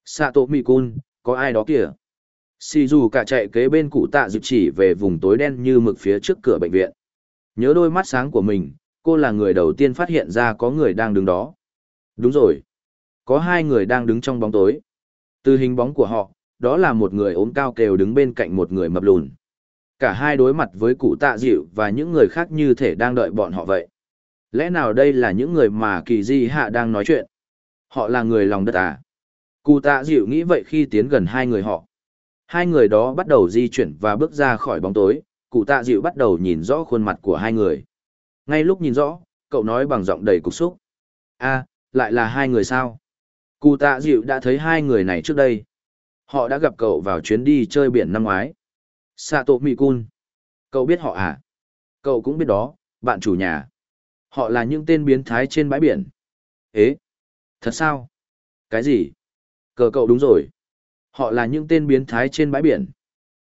Sato Mikun, có ai đó kìa? Sì dù cả chạy kế bên cụ tạ dịu chỉ về vùng tối đen như mực phía trước cửa bệnh viện. Nhớ đôi mắt sáng của mình, cô là người đầu tiên phát hiện ra có người đang đứng đó. Đúng rồi. Có hai người đang đứng trong bóng tối. Từ hình bóng của họ, đó là một người ốm cao kều đứng bên cạnh một người mập lùn. Cả hai đối mặt với cụ tạ dịu và những người khác như thể đang đợi bọn họ vậy. Lẽ nào đây là những người mà kỳ di hạ đang nói chuyện? Họ là người lòng đất à? Cụ tạ dịu nghĩ vậy khi tiến gần hai người họ. Hai người đó bắt đầu di chuyển và bước ra khỏi bóng tối, cụ tạ dịu bắt đầu nhìn rõ khuôn mặt của hai người. Ngay lúc nhìn rõ, cậu nói bằng giọng đầy cục xúc. a lại là hai người sao? Cụ tạ dịu đã thấy hai người này trước đây. Họ đã gặp cậu vào chuyến đi chơi biển năm ngoái. Sato Mikun. Cậu biết họ à? Cậu cũng biết đó, bạn chủ nhà. Họ là những tên biến thái trên bãi biển. Ế! Thật sao? Cái gì? Cờ cậu đúng rồi. Họ là những tên biến thái trên bãi biển.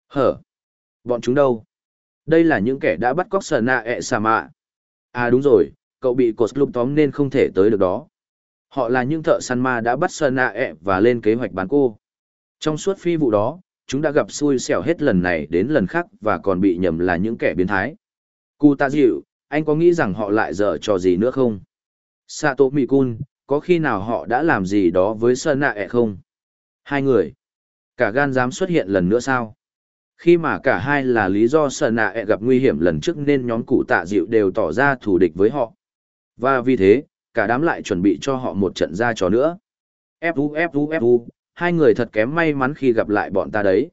Hở? Bọn chúng đâu? Đây là những kẻ đã bắt cóc sờ nạ ẹ xà mạ. À đúng rồi, cậu bị cột lúc tóm nên không thể tới được đó. Họ là những thợ săn ma đã bắt sờ nạ ẹ e và lên kế hoạch bán cô. Trong suốt phi vụ đó, chúng đã gặp xui xẻo hết lần này đến lần khác và còn bị nhầm là những kẻ biến thái. Cụ ta dịu, anh có nghĩ rằng họ lại dở trò gì nữa không? Sato Mikun, có khi nào họ đã làm gì đó với Sơn Nạ e ẹ không? Hai người. Cả gan dám xuất hiện lần nữa sao? Khi mà cả hai là lý do Sơn Nạ e ẹ gặp nguy hiểm lần trước nên nhóm cụ tạ dịu đều tỏ ra thù địch với họ. Và vì thế, cả đám lại chuẩn bị cho họ một trận ra trò nữa. Fu Fu Fu, hai người thật kém may mắn khi gặp lại bọn ta đấy.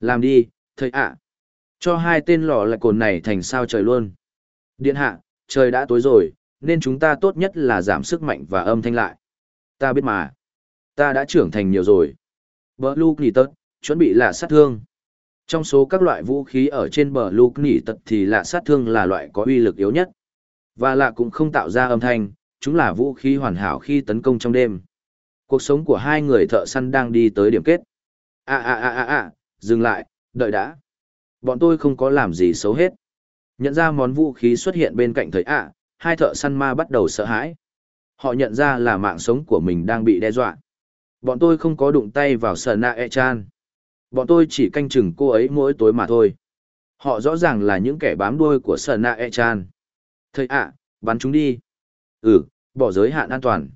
Làm đi, thầy ạ. Cho hai tên lò lại cồn này thành sao trời luôn. Điện hạ, trời đã tối rồi, nên chúng ta tốt nhất là giảm sức mạnh và âm thanh lại. Ta biết mà. Ta đã trưởng thành nhiều rồi. Bờ Luke Nỉ Tật, chuẩn bị là sát thương. Trong số các loại vũ khí ở trên bờ Luke Nỉ Tật thì là sát thương là loại có uy lực yếu nhất. Và lạ cũng không tạo ra âm thanh, chúng là vũ khí hoàn hảo khi tấn công trong đêm. Cuộc sống của hai người thợ săn đang đi tới điểm kết. À à à à à, dừng lại, đợi đã. Bọn tôi không có làm gì xấu hết. Nhận ra món vũ khí xuất hiện bên cạnh thầy ạ, hai thợ săn ma bắt đầu sợ hãi. Họ nhận ra là mạng sống của mình đang bị đe dọa. Bọn tôi không có đụng tay vào sờ nạ e chan. Bọn tôi chỉ canh chừng cô ấy mỗi tối mà thôi. Họ rõ ràng là những kẻ bám đuôi của sờ nạ e chan. Thầy ạ, bắn chúng đi. Ừ, bỏ giới hạn an toàn.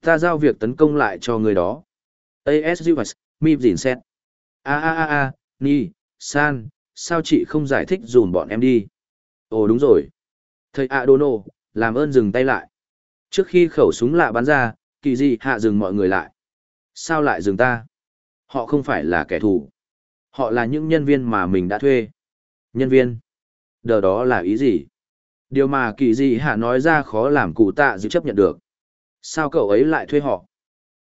Ta giao việc tấn công lại cho người đó. ASUS, mi dìn xét. A a a a, Ni, San, sao chị không giải thích dùm bọn em đi? Ồ đúng rồi. Thầy Adono, làm ơn dừng tay lại. Trước khi khẩu súng lạ bắn ra, kỳ dị hạ dừng mọi người lại. Sao lại dừng ta? Họ không phải là kẻ thù. Họ là những nhân viên mà mình đã thuê. Nhân viên? Đờ đó là ý gì? Điều mà kỳ dị hạ nói ra khó làm cụ tạ dịu chấp nhận được. Sao cậu ấy lại thuê họ?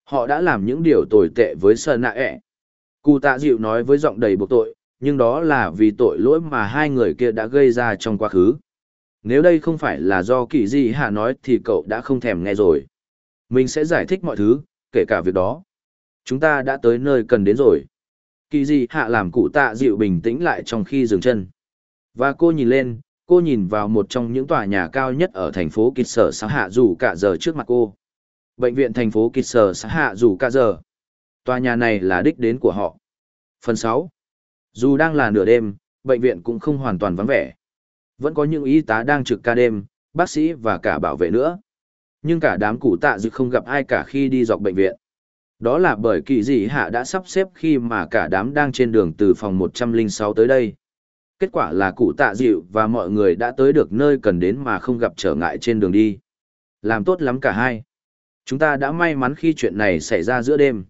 Họ đã làm những điều tồi tệ với Sơn Nạ ẹ. Cụ tạ dịu nói với giọng đầy buộc tội, nhưng đó là vì tội lỗi mà hai người kia đã gây ra trong quá khứ. Nếu đây không phải là do kỳ gì hạ nói thì cậu đã không thèm nghe rồi. Mình sẽ giải thích mọi thứ, kể cả việc đó. Chúng ta đã tới nơi cần đến rồi. Kỳ gì hạ làm cụ tạ dịu bình tĩnh lại trong khi dừng chân. Và cô nhìn lên, cô nhìn vào một trong những tòa nhà cao nhất ở thành phố Kịch Sở Xã Hạ dù cả giờ trước mặt cô. Bệnh viện thành phố Kịch Sở Xã Hạ dù cả giờ. Tòa nhà này là đích đến của họ. Phần 6 dù đang là nửa đêm, bệnh viện cũng không hoàn toàn vắng vẻ. Vẫn có những y tá đang trực ca đêm, bác sĩ và cả bảo vệ nữa. Nhưng cả đám cụ tạ dự không gặp ai cả khi đi dọc bệnh viện. Đó là bởi kỳ dị hạ đã sắp xếp khi mà cả đám đang trên đường từ phòng 106 tới đây. Kết quả là cụ tạ dịu và mọi người đã tới được nơi cần đến mà không gặp trở ngại trên đường đi. Làm tốt lắm cả hai. Chúng ta đã may mắn khi chuyện này xảy ra giữa đêm.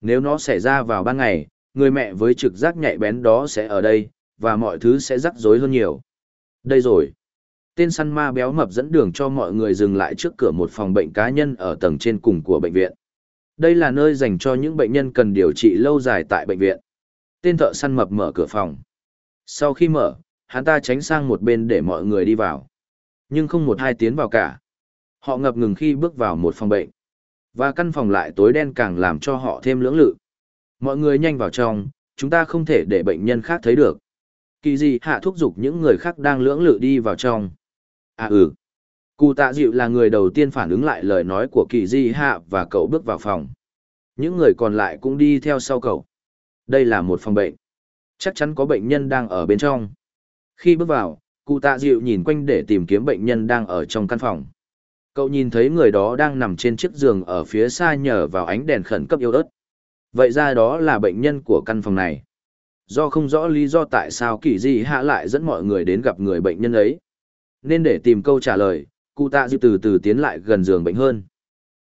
Nếu nó xảy ra vào ban ngày, người mẹ với trực giác nhạy bén đó sẽ ở đây, và mọi thứ sẽ rắc rối hơn nhiều. Đây rồi. Tên săn ma béo mập dẫn đường cho mọi người dừng lại trước cửa một phòng bệnh cá nhân ở tầng trên cùng của bệnh viện. Đây là nơi dành cho những bệnh nhân cần điều trị lâu dài tại bệnh viện. Tên thợ săn mập mở cửa phòng. Sau khi mở, hắn ta tránh sang một bên để mọi người đi vào. Nhưng không một hai tiến vào cả. Họ ngập ngừng khi bước vào một phòng bệnh. Và căn phòng lại tối đen càng làm cho họ thêm lưỡng lự. Mọi người nhanh vào trong, chúng ta không thể để bệnh nhân khác thấy được. Kỳ Di hạ thúc giục những người khác đang lưỡng lự đi vào trong. À ừ. Cụ tạ dịu là người đầu tiên phản ứng lại lời nói của kỳ di hạ và cậu bước vào phòng. Những người còn lại cũng đi theo sau cậu. Đây là một phòng bệnh. Chắc chắn có bệnh nhân đang ở bên trong. Khi bước vào, cụ tạ dịu nhìn quanh để tìm kiếm bệnh nhân đang ở trong căn phòng. Cậu nhìn thấy người đó đang nằm trên chiếc giường ở phía xa nhờ vào ánh đèn khẩn cấp yếu ớt. Vậy ra đó là bệnh nhân của căn phòng này. Do không rõ lý do tại sao kỳ di hạ lại dẫn mọi người đến gặp người bệnh nhân ấy. Nên để tìm câu trả lời, cụ tạ dịu từ từ tiến lại gần giường bệnh hơn.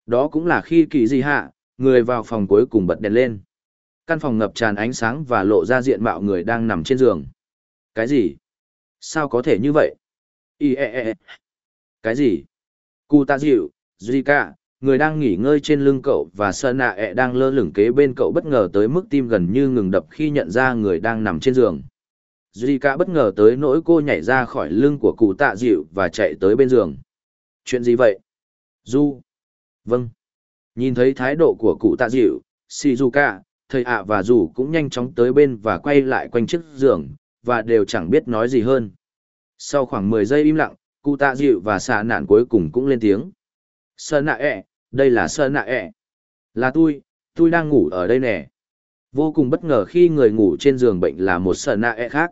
Đó cũng là khi kỳ di hạ, người vào phòng cuối cùng bật đèn lên. Căn phòng ngập tràn ánh sáng và lộ ra diện mạo người đang nằm trên giường. Cái gì? Sao có thể như vậy? Ý e, e. e. Cái gì? Cụ tạ dịu, Zika, người đang nghỉ ngơi trên lưng cậu và sơn nạ ẹ đang lơ lửng kế bên cậu bất ngờ tới mức tim gần như ngừng đập khi nhận ra người đang nằm trên giường. Zika bất ngờ tới nỗi cô nhảy ra khỏi lưng của cụ tạ dịu và chạy tới bên giường. Chuyện gì vậy? Du. Vâng. Nhìn thấy thái độ của cụ tạ dịu, Shizuka, thầy ạ và dù cũng nhanh chóng tới bên và quay lại quanh chiếc giường, và đều chẳng biết nói gì hơn. Sau khoảng mười giây im lặng, cụ tạ dịu và xạ nạn cuối cùng cũng lên tiếng. Sơn nạ ẹ, đây là sơn nạ ẹ. Là tôi, tôi đang ngủ ở đây nè. Vô cùng bất ngờ khi người ngủ trên giường bệnh là một sơn nạ ẹ khác.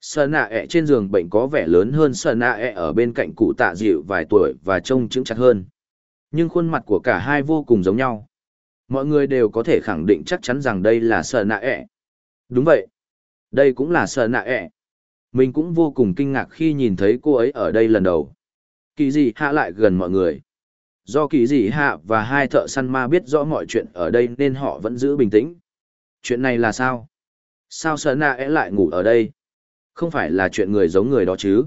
Sơn nạ ẹ trên giường bệnh có vẻ lớn hơn sơn nạ ẹ ở bên cạnh cụ tạ dịu vài tuổi và trông chững chặt hơn. Nhưng khuôn mặt của cả hai vô cùng giống nhau. Mọi người đều có thể khẳng định chắc chắn rằng đây là sơn nạ ẹ. Đúng vậy. Đây cũng là sơn nạ ẹ. Mình cũng vô cùng kinh ngạc khi nhìn thấy cô ấy ở đây lần đầu. Kỳ gì hạ lại gần mọi người. Do kỳ dị hạ và hai thợ săn ma biết rõ mọi chuyện ở đây nên họ vẫn giữ bình tĩnh. Chuyện này là sao? Sao sợ nạ é lại ngủ ở đây? Không phải là chuyện người giống người đó chứ?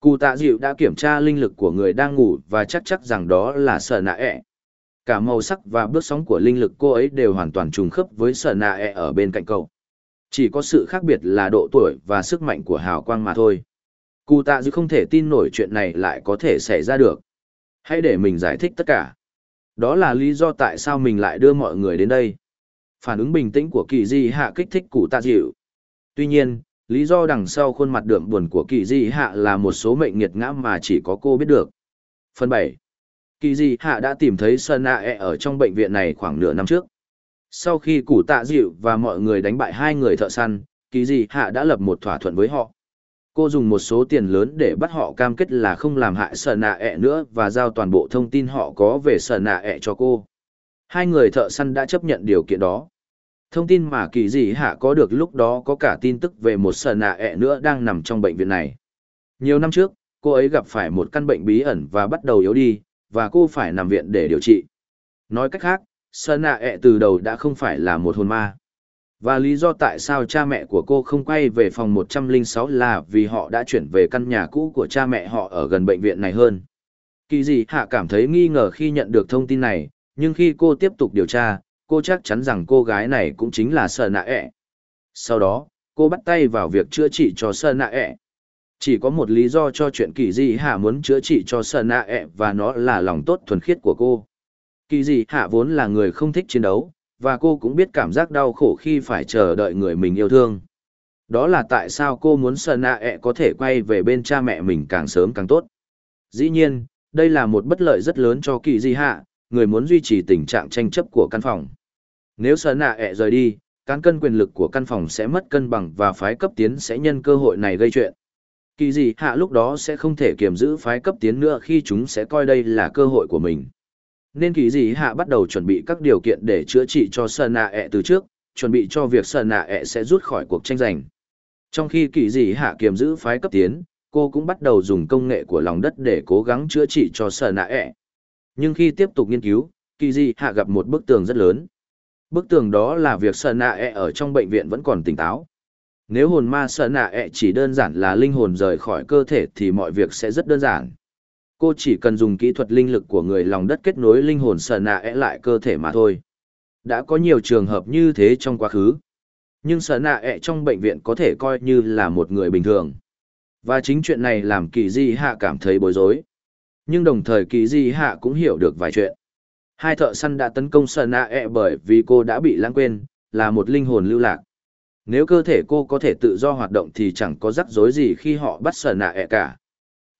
Cụ tạ dịu đã kiểm tra linh lực của người đang ngủ và chắc chắc rằng đó là sợ nạ ẹ. Cả màu sắc và bước sóng của linh lực cô ấy đều hoàn toàn trùng khớp với sợ nạ ẹ ở bên cạnh cậu. Chỉ có sự khác biệt là độ tuổi và sức mạnh của hào quang mà thôi. Cụ tạ dịu không thể tin nổi chuyện này lại có thể xảy ra được. Hãy để mình giải thích tất cả. Đó là lý do tại sao mình lại đưa mọi người đến đây. Phản ứng bình tĩnh của kỳ di hạ kích thích cụ tạ dịu. Tuy nhiên, lý do đằng sau khuôn mặt đượm buồn của kỳ di hạ là một số mệnh nghiệt ngã mà chỉ có cô biết được. Phần 7. Kỳ di hạ đã tìm thấy Sơn A e ở trong bệnh viện này khoảng nửa năm trước. Sau khi cụ tạ dịu và mọi người đánh bại hai người thợ săn, kỳ di hạ đã lập một thỏa thuận với họ. Cô dùng một số tiền lớn để bắt họ cam kết là không làm hại sở nạ ẹ nữa và giao toàn bộ thông tin họ có về sở nạ ẹ cho cô. Hai người thợ săn đã chấp nhận điều kiện đó. Thông tin mà kỳ dị hạ có được lúc đó có cả tin tức về một sở nạ ẹ nữa đang nằm trong bệnh viện này. Nhiều năm trước, cô ấy gặp phải một căn bệnh bí ẩn và bắt đầu yếu đi, và cô phải nằm viện để điều trị. Nói cách khác, sở nạ ẹ từ đầu đã không phải là một hồn ma. Và lý do tại sao cha mẹ của cô không quay về phòng 106 là vì họ đã chuyển về căn nhà cũ của cha mẹ họ ở gần bệnh viện này hơn. Kỳ gì hạ cảm thấy nghi ngờ khi nhận được thông tin này, nhưng khi cô tiếp tục điều tra, cô chắc chắn rằng cô gái này cũng chính là Sở Nạ ẹ. Sau đó, cô bắt tay vào việc chữa trị cho Sở Nạ ẹ. Chỉ có một lý do cho chuyện kỳ gì hạ muốn chữa trị cho Sở Nạ ẹ và nó là lòng tốt thuần khiết của cô. Kỳ gì hạ vốn là người không thích chiến đấu, và cô cũng biết cảm giác đau khổ khi phải chờ đợi người mình yêu thương. Đó là tại sao cô muốn Sơn A ẹ có thể quay về bên cha mẹ mình càng sớm càng tốt. Dĩ nhiên, đây là một bất lợi rất lớn cho kỳ di hạ, người muốn duy trì tình trạng tranh chấp của căn phòng. Nếu Sơn A ẹ rời đi, cán cân quyền lực của căn phòng sẽ mất cân bằng và phái cấp tiến sẽ nhân cơ hội này gây chuyện. kỳ gì hạ lúc đó sẽ không thể kiềm giữ phái cấp tiến nữa khi chúng sẽ coi đây là cơ hội của mình. Nên kỳ gì hạ bắt đầu chuẩn bị các điều kiện để chữa trị cho Sơn Nạ ẹ e từ trước, chuẩn bị cho việc Sơn Nạ ẹ e sẽ rút khỏi cuộc tranh giành. Trong khi kỳ gì hạ kiềm giữ phái cấp tiến, cô cũng bắt đầu dùng công nghệ của lòng đất để cố gắng chữa trị cho Sơn Nạ ẹ. E. Nhưng khi tiếp tục nghiên cứu, kỳ gì hạ gặp một bức tường rất lớn. Bức tường đó là việc Sơn Nạ ẹ ở trong bệnh viện vẫn còn tỉnh táo. Nếu hồn ma Sơn Nạ ẹ chỉ đơn giản là linh hồn rời khỏi cơ thể thì mọi việc sẽ rất đơn giản cô chỉ cần dùng kỹ thuật linh lực của người lòng đất kết nối linh hồn sờ nạ ẽ lại cơ thể mà thôi. Đã có nhiều trường hợp như thế trong quá khứ. Nhưng sợ nạ ẹ trong bệnh viện có thể coi như là một người bình thường. Và chính chuyện này làm kỳ di hạ cảm thấy bối rối. Nhưng đồng thời kỳ di hạ cũng hiểu được vài chuyện. Hai thợ săn đã tấn công sợ nạ ẹ bởi vì cô đã bị lãng quên, là một linh hồn lưu lạc. Nếu cơ thể cô có thể tự do hoạt động thì chẳng có rắc rối gì khi họ bắt sợ nạ ẹ cả.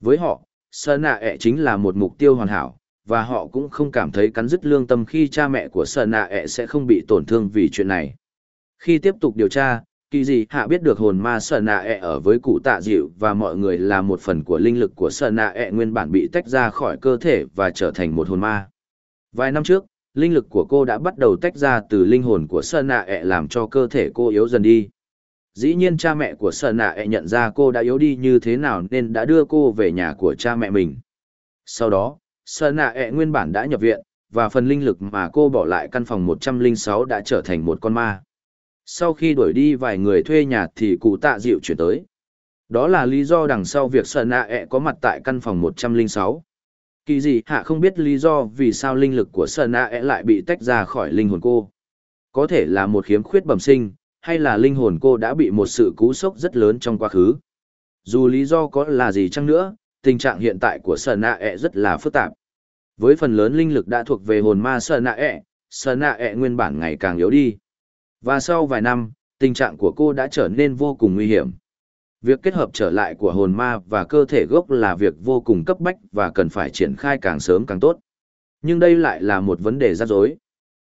Với họ Sơ nạ ẹ chính là một mục tiêu hoàn hảo, và họ cũng không cảm thấy cắn dứt lương tâm khi cha mẹ của Sơ nạ ẹ sẽ không bị tổn thương vì chuyện này. Khi tiếp tục điều tra, kỳ dị hạ biết được hồn ma Sơ nạ ẹ ở với cụ tạ dịu và mọi người là một phần của linh lực của Sơ nạ ẹ nguyên bản bị tách ra khỏi cơ thể và trở thành một hồn ma. Vài năm trước, linh lực của cô đã bắt đầu tách ra từ linh hồn của Sơ nạ ẹ làm cho cơ thể cô yếu dần đi dĩ nhiên cha mẹ của sợ nạ ẹ nhận ra cô đã yếu đi như thế nào nên đã đưa cô về nhà của cha mẹ mình. Sau đó sợ nạ ẹ nguyên bản đã nhập viện, và phần linh lực mà cô bỏ lại căn phòng 106 đã trở thành một con ma. Sau khi đuổi đi vài người thuê nhà thì cụ tạ dịu chuyển tới. Đó là lý do đằng sau việc sợ nạ ẹ có mặt tại căn phòng 106. kỳ dị, hạ không biết lý do vì sao linh lực của sợ nạ ẹ lại bị tách ra khỏi linh hồn cô. Có thể là một khiếm khuyết bẩm sinh hay là linh hồn cô đã bị một sự cú sốc rất lớn trong quá khứ. Dù lý do có là gì chăng nữa, tình trạng hiện tại của Sở Nạ ẹ e rất là phức tạp. Với phần lớn linh lực đã thuộc về hồn ma Sở Nạ ẹ, e, Sở Nạ ẹ e nguyên bản ngày càng yếu đi. Và sau vài năm, tình trạng của cô đã trở nên vô cùng nguy hiểm. Việc kết hợp trở lại của hồn ma và cơ thể gốc là việc vô cùng cấp bách và cần phải triển khai càng sớm càng tốt. Nhưng đây lại là một vấn đề rắc rối.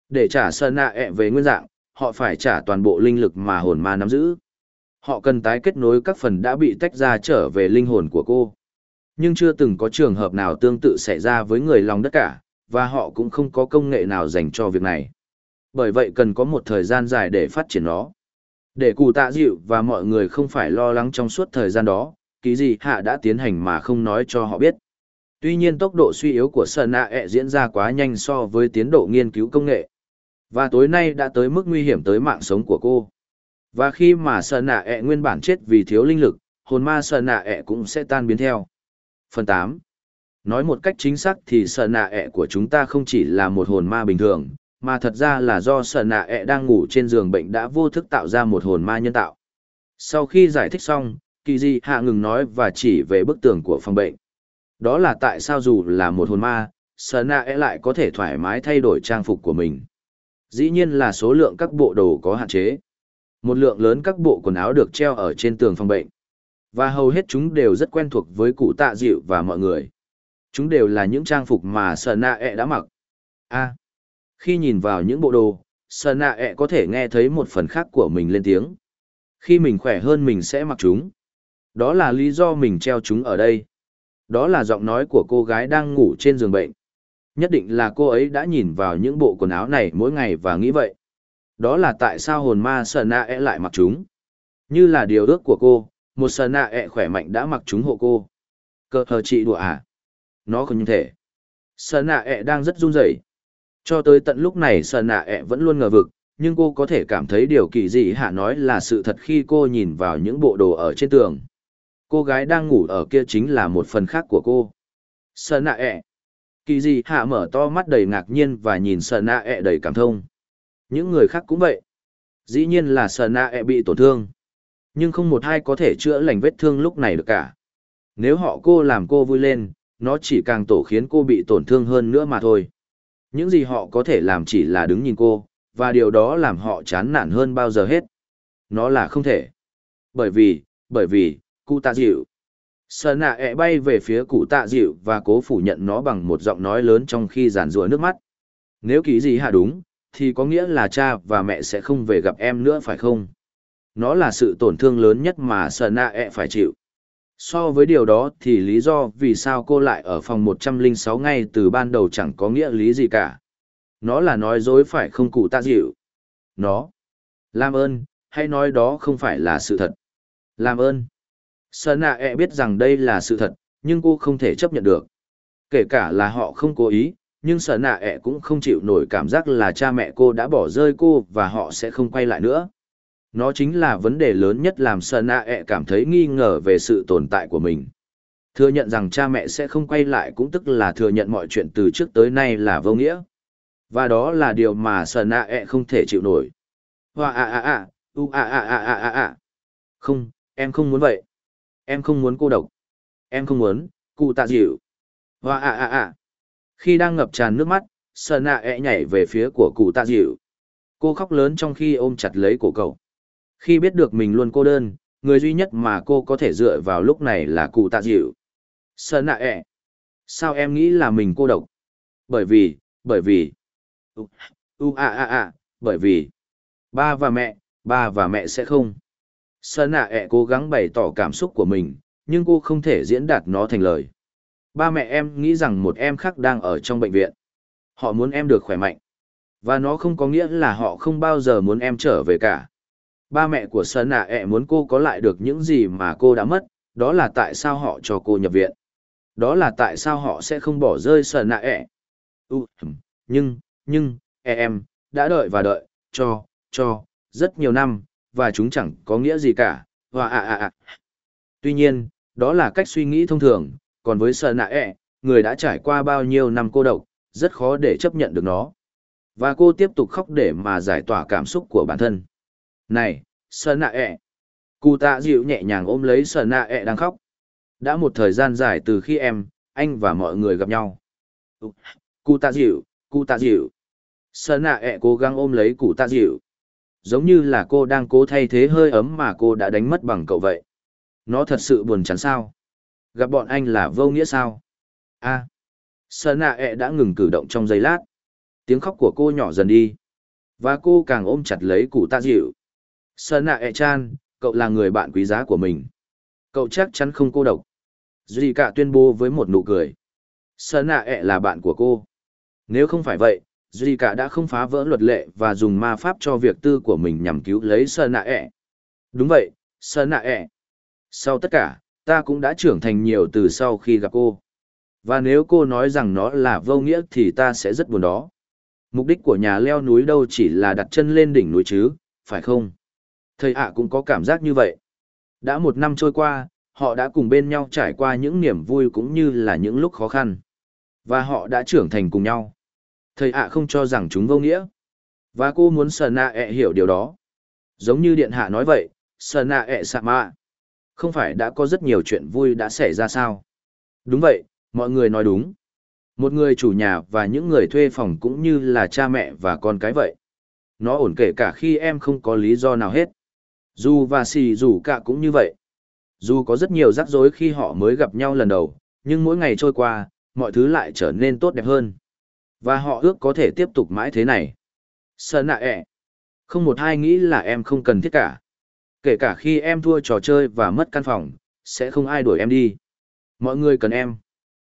Để trả Sơn Nạ ẹ về nguyên dạng, họ phải trả toàn bộ linh lực mà hồn ma nắm giữ. Họ cần tái kết nối các phần đã bị tách ra trở về linh hồn của cô. Nhưng chưa từng có trường hợp nào tương tự xảy ra với người lòng đất cả, và họ cũng không có công nghệ nào dành cho việc này. Bởi vậy cần có một thời gian dài để phát triển nó. Để cụ tạ dịu và mọi người không phải lo lắng trong suốt thời gian đó, ký gì hạ đã tiến hành mà không nói cho họ biết. Tuy nhiên tốc độ suy yếu của Sơn Nạ diễn ra quá nhanh so với tiến độ nghiên cứu công nghệ. Và tối nay đã tới mức nguy hiểm tới mạng sống của cô. Và khi mà sợ nạ ẹ nguyên bản chết vì thiếu linh lực, hồn ma sợ nạ ẹ cũng sẽ tan biến theo. Phần 8. Nói một cách chính xác thì sợ nạ ẹ của chúng ta không chỉ là một hồn ma bình thường, mà thật ra là do sợ nạ ẹ đang ngủ trên giường bệnh đã vô thức tạo ra một hồn ma nhân tạo. Sau khi giải thích xong, kỳ di hạ ngừng nói và chỉ về bức tường của phòng bệnh. Đó là tại sao dù là một hồn ma, sợ nạ ẹ lại có thể thoải mái thay đổi trang phục của mình. Dĩ nhiên là số lượng các bộ đồ có hạn chế. Một lượng lớn các bộ quần áo được treo ở trên tường phòng bệnh. Và hầu hết chúng đều rất quen thuộc với cụ tạ dịu và mọi người. Chúng đều là những trang phục mà Sở Na ẹ đã mặc. a khi nhìn vào những bộ đồ, Sở Na ẹ có thể nghe thấy một phần khác của mình lên tiếng. Khi mình khỏe hơn mình sẽ mặc chúng. Đó là lý do mình treo chúng ở đây. Đó là giọng nói của cô gái đang ngủ trên giường bệnh. Nhất định là cô ấy đã nhìn vào những bộ quần áo này mỗi ngày và nghĩ vậy. Đó là tại sao hồn ma sờ nạ e lại mặc chúng. Như là điều ước của cô, một sờ nạ e khỏe mạnh đã mặc chúng hộ cô. Cơ hờ chị đùa à? Nó không như thể. Sờ nạ e đang rất run rẩy. Cho tới tận lúc này sờ nạ e vẫn luôn ngờ vực, nhưng cô có thể cảm thấy điều kỳ dị hạ nói là sự thật khi cô nhìn vào những bộ đồ ở trên tường. Cô gái đang ngủ ở kia chính là một phần khác của cô. Sờ nạ ẹ e kỳ dị hạ mở to mắt đầy ngạc nhiên và nhìn sợ nạ ẹ e đầy cảm thông. Những người khác cũng vậy. Dĩ nhiên là sợ nạ ẹ e bị tổn thương. Nhưng không một ai có thể chữa lành vết thương lúc này được cả. Nếu họ cô làm cô vui lên, nó chỉ càng tổ khiến cô bị tổn thương hơn nữa mà thôi. Những gì họ có thể làm chỉ là đứng nhìn cô, và điều đó làm họ chán nản hơn bao giờ hết. Nó là không thể. Bởi vì bởi vì cụ tạ dịu sợ nạ ẹ bay về phía cụ tạ dịu và cố phủ nhận nó bằng một giọng nói lớn trong khi giàn rùa nước mắt. Nếu ký gì hạ đúng, thì có nghĩa là cha và mẹ sẽ không về gặp em nữa phải không? Nó là sự tổn thương lớn nhất mà sợ nạ ẹ phải chịu. So với điều đó thì lý do vì sao cô lại ở phòng 106 ngay từ ban đầu chẳng có nghĩa lý gì cả. Nó là nói dối phải không cụ tạ dịu. Nó. Làm ơn, hay nói đó không phải là sự thật. Làm ơn. Sơn nạ e biết rằng đây là sự thật, nhưng cô không thể chấp nhận được. Kể cả là họ không cố ý, nhưng Sơn nạ e cũng không chịu nổi cảm giác là cha mẹ cô đã bỏ rơi cô và họ sẽ không quay lại nữa. Nó chính là vấn đề lớn nhất làm Sơn nạ e cảm thấy nghi ngờ về sự tồn tại của mình. Thừa nhận rằng cha mẹ sẽ không quay lại cũng tức là thừa nhận mọi chuyện từ trước tới nay là vô nghĩa. Và đó là điều mà Sơn nạ e không thể chịu nổi. Hoa a a a, u a a a a a a. Không, em không muốn vậy. Em không muốn cô độc. Em không muốn, cụ tạ dịu. Hoa a a a. Khi đang ngập tràn nước mắt, Sơn nạ ẹ nhảy về phía của cụ tạ dịu. Cô khóc lớn trong khi ôm chặt lấy cổ cậu. Khi biết được mình luôn cô đơn, người duy nhất mà cô có thể dựa vào lúc này là cụ tạ dịu. Sơn nạ ẹ. Sao em nghĩ là mình cô độc? Bởi vì, bởi vì. U a a a, bởi vì. Ba và mẹ, ba và mẹ sẽ không. Sơn nạ ẹ cố gắng bày tỏ cảm xúc của mình, nhưng cô không thể diễn đạt nó thành lời. Ba mẹ em nghĩ rằng một em khác đang ở trong bệnh viện. Họ muốn em được khỏe mạnh. Và nó không có nghĩa là họ không bao giờ muốn em trở về cả. Ba mẹ của Sơn nạ ẹ muốn cô có lại được những gì mà cô đã mất, đó là tại sao họ cho cô nhập viện. Đó là tại sao họ sẽ không bỏ rơi Sơn nạ ẹ. Ừ, nhưng, nhưng, em, đã đợi và đợi, cho, cho, rất nhiều năm, và chúng chẳng có nghĩa gì cả, và à à à. Tuy nhiên, đó là cách suy nghĩ thông thường, còn với sợ nạ ẹ, người đã trải qua bao nhiêu năm cô độc, rất khó để chấp nhận được nó. Và cô tiếp tục khóc để mà giải tỏa cảm xúc của bản thân. Này, sợ nạ ẹ. Cụ tạ dịu nhẹ nhàng ôm lấy sợ nạ ẹ đang khóc. Đã một thời gian dài từ khi em, anh và mọi người gặp nhau. Cụ tạ dịu, cụ tạ dịu. Sợ nạ ẹ cố gắng ôm lấy cụ tạ dịu giống như là cô đang cố thay thế hơi ấm mà cô đã đánh mất bằng cậu vậy. Nó thật sự buồn chán sao? Gặp bọn anh là vô nghĩa sao? a à. Nạ ẹ đã ngừng cử động trong giây lát. Tiếng khóc của cô nhỏ dần đi. Và cô càng ôm chặt lấy cụ tạ dịu. Sơn nạ ẹ chan, cậu là người bạn quý giá của mình. Cậu chắc chắn không cô độc. Duy cả tuyên bố với một nụ cười. Sơn nạ ẹ là bạn của cô. Nếu không phải vậy, duy cả đã không phá vỡ luật lệ và dùng ma pháp cho việc tư của mình nhằm cứu lấy sơ nạ ẹ đúng vậy, sơ nạ ẹ sau tất cả, ta cũng đã trưởng thành nhiều từ sau khi gặp cô. Và nếu cô nói rằng nó là vô nghĩa thì ta sẽ rất buồn đó. Mục đích của nhà leo núi đâu chỉ là đặt chân lên đỉnh núi chứ, phải không? Thầy ạ cũng có cảm giác như vậy. Đã một năm trôi qua, họ đã cùng bên nhau trải qua những niềm vui cũng như là những lúc khó khăn. Và họ đã trưởng thành cùng nhau thầy ạ không cho rằng chúng vô nghĩa. Và cô muốn sờ Nạ ẹ hiểu điều đó. Giống như Điện Hạ nói vậy, sờ Nạ ẹ sạ mạ. Không phải đã có rất nhiều chuyện vui đã xảy ra sao? Đúng vậy, mọi người nói đúng. Một người chủ nhà và những người thuê phòng cũng như là cha mẹ và con cái vậy. Nó ổn kể cả khi em không có lý do nào hết. Dù và xì dù cả cũng như vậy. Dù có rất nhiều rắc rối khi họ mới gặp nhau lần đầu, nhưng mỗi ngày trôi qua, mọi thứ lại trở nên tốt đẹp hơn. Và họ ước có thể tiếp tục mãi thế này. Sợ nạ ẹ. Không một ai nghĩ là em không cần thiết cả. Kể cả khi em thua trò chơi và mất căn phòng, sẽ không ai đuổi em đi. Mọi người cần em.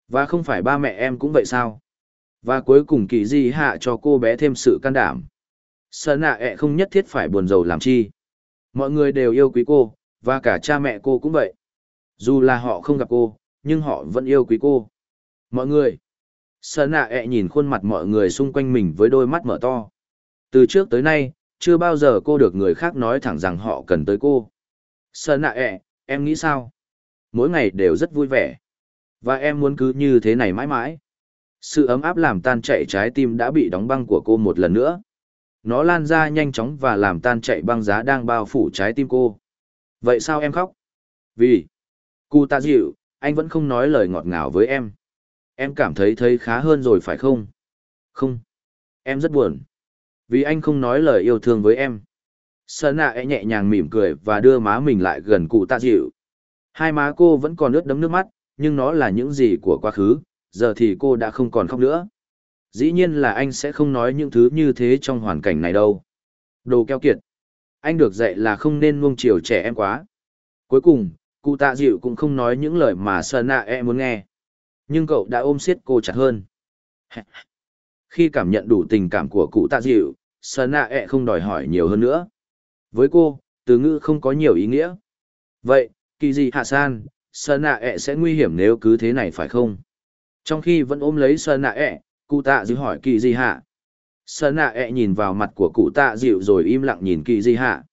Và không phải ba mẹ em cũng vậy sao? Và cuối cùng kỳ di hạ cho cô bé thêm sự can đảm. Sợ nạ ẹ không nhất thiết phải buồn rầu làm chi. Mọi người đều yêu quý cô, và cả cha mẹ cô cũng vậy. Dù là họ không gặp cô, nhưng họ vẫn yêu quý cô. Mọi người, Sơn nạ ẹ nhìn khuôn mặt mọi người xung quanh mình với đôi mắt mở to. Từ trước tới nay, chưa bao giờ cô được người khác nói thẳng rằng họ cần tới cô. Sơn nạ ẹ, em nghĩ sao? Mỗi ngày đều rất vui vẻ. Và em muốn cứ như thế này mãi mãi. Sự ấm áp làm tan chạy trái tim đã bị đóng băng của cô một lần nữa. Nó lan ra nhanh chóng và làm tan chạy băng giá đang bao phủ trái tim cô. Vậy sao em khóc? Vì, cụ tạ dịu, anh vẫn không nói lời ngọt ngào với em. Em cảm thấy thấy khá hơn rồi phải không? Không. Em rất buồn. Vì anh không nói lời yêu thương với em. Sơn nạ e nhẹ nhàng mỉm cười và đưa má mình lại gần cụ tạ dịu. Hai má cô vẫn còn ướt đấm nước mắt, nhưng nó là những gì của quá khứ, giờ thì cô đã không còn khóc nữa. Dĩ nhiên là anh sẽ không nói những thứ như thế trong hoàn cảnh này đâu. Đồ keo kiệt. Anh được dạy là không nên nuông chiều trẻ em quá. Cuối cùng, Cụ tạ dịu cũng không nói những lời mà Sơn nạ e muốn nghe. Nhưng cậu đã ôm siết cô chặt hơn. Khi cảm nhận đủ tình cảm của cụ tạ dịu, Sơn nạ e không đòi hỏi nhiều hơn nữa. Với cô, từ ngữ không có nhiều ý nghĩa. Vậy, kỳ gì hạ san, Sơn nạ e sẽ nguy hiểm nếu cứ thế này phải không? Trong khi vẫn ôm lấy Sơn nạ e, cụ tạ dịu hỏi kỳ gì hạ. Sơn nạ e nhìn vào mặt của cụ tạ dịu rồi im lặng nhìn kỳ gì hạ.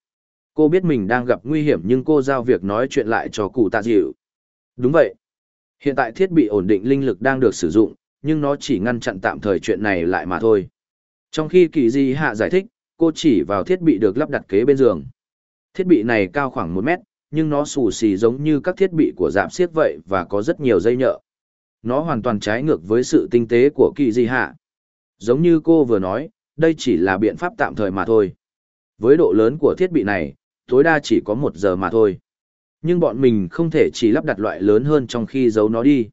Cô biết mình đang gặp nguy hiểm nhưng cô giao việc nói chuyện lại cho cụ tạ dịu. Đúng vậy. Hiện tại thiết bị ổn định linh lực đang được sử dụng, nhưng nó chỉ ngăn chặn tạm thời chuyện này lại mà thôi. Trong khi kỳ di hạ giải thích, cô chỉ vào thiết bị được lắp đặt kế bên giường. Thiết bị này cao khoảng một mét, nhưng nó xù xì giống như các thiết bị của giảm siết vậy và có rất nhiều dây nhợ. Nó hoàn toàn trái ngược với sự tinh tế của kỳ di hạ. Giống như cô vừa nói, đây chỉ là biện pháp tạm thời mà thôi. Với độ lớn của thiết bị này, tối đa chỉ có một giờ mà thôi. Nhưng bọn mình không thể chỉ lắp đặt loại lớn hơn trong khi giấu nó đi.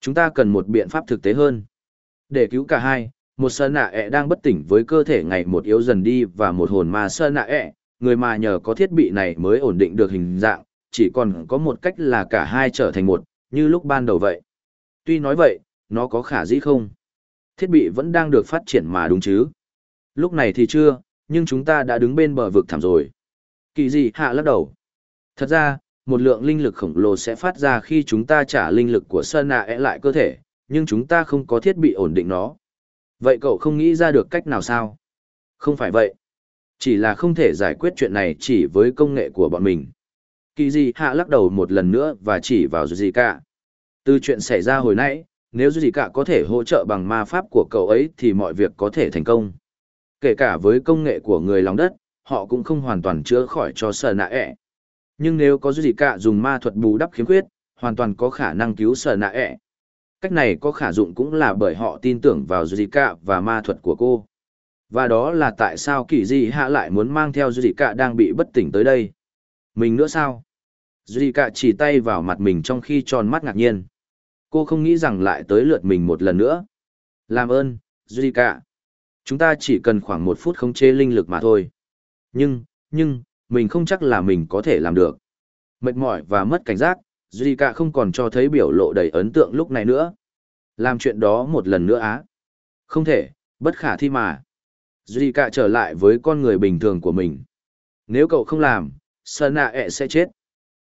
Chúng ta cần một biện pháp thực tế hơn. Để cứu cả hai, một sơn nạ ẹ đang bất tỉnh với cơ thể ngày một yếu dần đi và một hồn ma sơn nạ ẹ, người mà nhờ có thiết bị này mới ổn định được hình dạng, chỉ còn có một cách là cả hai trở thành một, như lúc ban đầu vậy. Tuy nói vậy, nó có khả dĩ không? Thiết bị vẫn đang được phát triển mà đúng chứ? Lúc này thì chưa, nhưng chúng ta đã đứng bên bờ vực thảm rồi. Kỳ dị hạ lắc đầu. Thật ra, một lượng linh lực khổng lồ sẽ phát ra khi chúng ta trả linh lực của sơn nạ e lại cơ thể, nhưng chúng ta không có thiết bị ổn định nó. Vậy cậu không nghĩ ra được cách nào sao? Không phải vậy. Chỉ là không thể giải quyết chuyện này chỉ với công nghệ của bọn mình. Kỳ gì hạ lắc đầu một lần nữa và chỉ vào gì cả. Từ chuyện xảy ra hồi nãy, nếu gì cả có thể hỗ trợ bằng ma pháp của cậu ấy thì mọi việc có thể thành công. Kể cả với công nghệ của người lòng đất, họ cũng không hoàn toàn chữa khỏi cho sở nạ ẹ. Nhưng nếu có gì cả dùng ma thuật bù đắp khiếm khuyết, hoàn toàn có khả năng cứu sở nạ ẹ. Cách này có khả dụng cũng là bởi họ tin tưởng vào Zika và ma thuật của cô. Và đó là tại sao kỳ di hạ lại muốn mang theo Zika đang bị bất tỉnh tới đây. Mình nữa sao? Zika chỉ tay vào mặt mình trong khi tròn mắt ngạc nhiên. Cô không nghĩ rằng lại tới lượt mình một lần nữa. Làm ơn, Zika. Chúng ta chỉ cần khoảng một phút khống chế linh lực mà thôi. Nhưng, nhưng, mình không chắc là mình có thể làm được. Mệt mỏi và mất cảnh giác, Zika không còn cho thấy biểu lộ đầy ấn tượng lúc này nữa. Làm chuyện đó một lần nữa á. Không thể, bất khả thi mà. Zika trở lại với con người bình thường của mình. Nếu cậu không làm, Sana ẹ sẽ chết.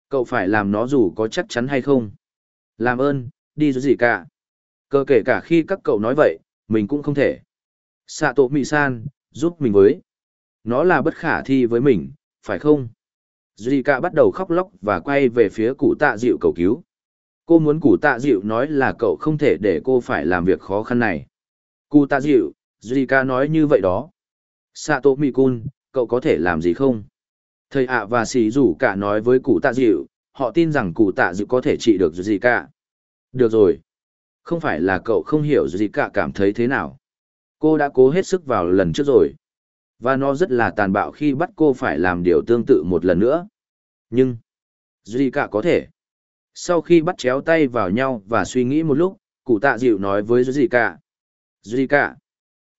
Cậu phải làm nó dù có chắc chắn hay không. Làm ơn, đi Zika. Cơ kể cả khi các cậu nói vậy, mình cũng không thể. Sato Misan giúp mình với. Nó là bất khả thi với mình, phải không? Zika bắt đầu khóc lóc và quay về phía cụ tạ dịu cầu cứu. Cô muốn cụ tạ dịu nói là cậu không thể để cô phải làm việc khó khăn này. Cụ tạ dịu, Zika nói như vậy đó. Sato Mikun, cậu có thể làm gì không? Thầy ạ và xì rủ cả nói với cụ tạ dịu, họ tin rằng cụ tạ dịu có thể trị được Zika. Được rồi. Không phải là cậu không hiểu Zika cảm thấy thế nào. Cô đã cố hết sức vào lần trước rồi. Và nó rất là tàn bạo khi bắt cô phải làm điều tương tự một lần nữa. Nhưng, Duy cả có thể. Sau khi bắt chéo tay vào nhau và suy nghĩ một lúc, cụ tạ dịu nói với Duy cả. Duy cả,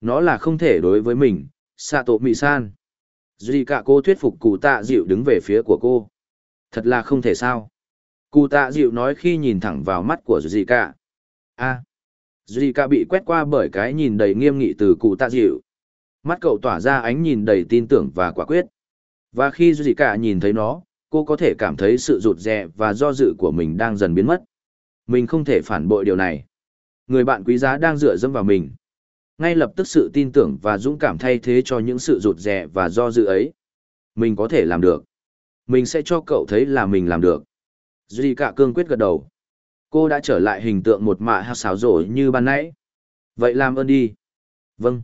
nó là không thể đối với mình, Sato Mị San. Duy cả cô thuyết phục cụ tạ dịu đứng về phía của cô. Thật là không thể sao. Cụ tạ dịu nói khi nhìn thẳng vào mắt của Duy cả. a Duy cả bị quét qua bởi cái nhìn đầy nghiêm nghị từ cụ tạ dịu, Mắt cậu tỏa ra ánh nhìn đầy tin tưởng và quả quyết. Và khi Duy cả nhìn thấy nó, cô có thể cảm thấy sự rụt rè và do dự của mình đang dần biến mất. Mình không thể phản bội điều này. Người bạn quý giá đang dựa dẫm vào mình. Ngay lập tức sự tin tưởng và dũng cảm thay thế cho những sự rụt rè và do dự ấy. Mình có thể làm được. Mình sẽ cho cậu thấy là mình làm được. Duy cả cương quyết gật đầu. Cô đã trở lại hình tượng một mạ hạt xáo rổ như ban nãy. Vậy làm ơn đi. Vâng.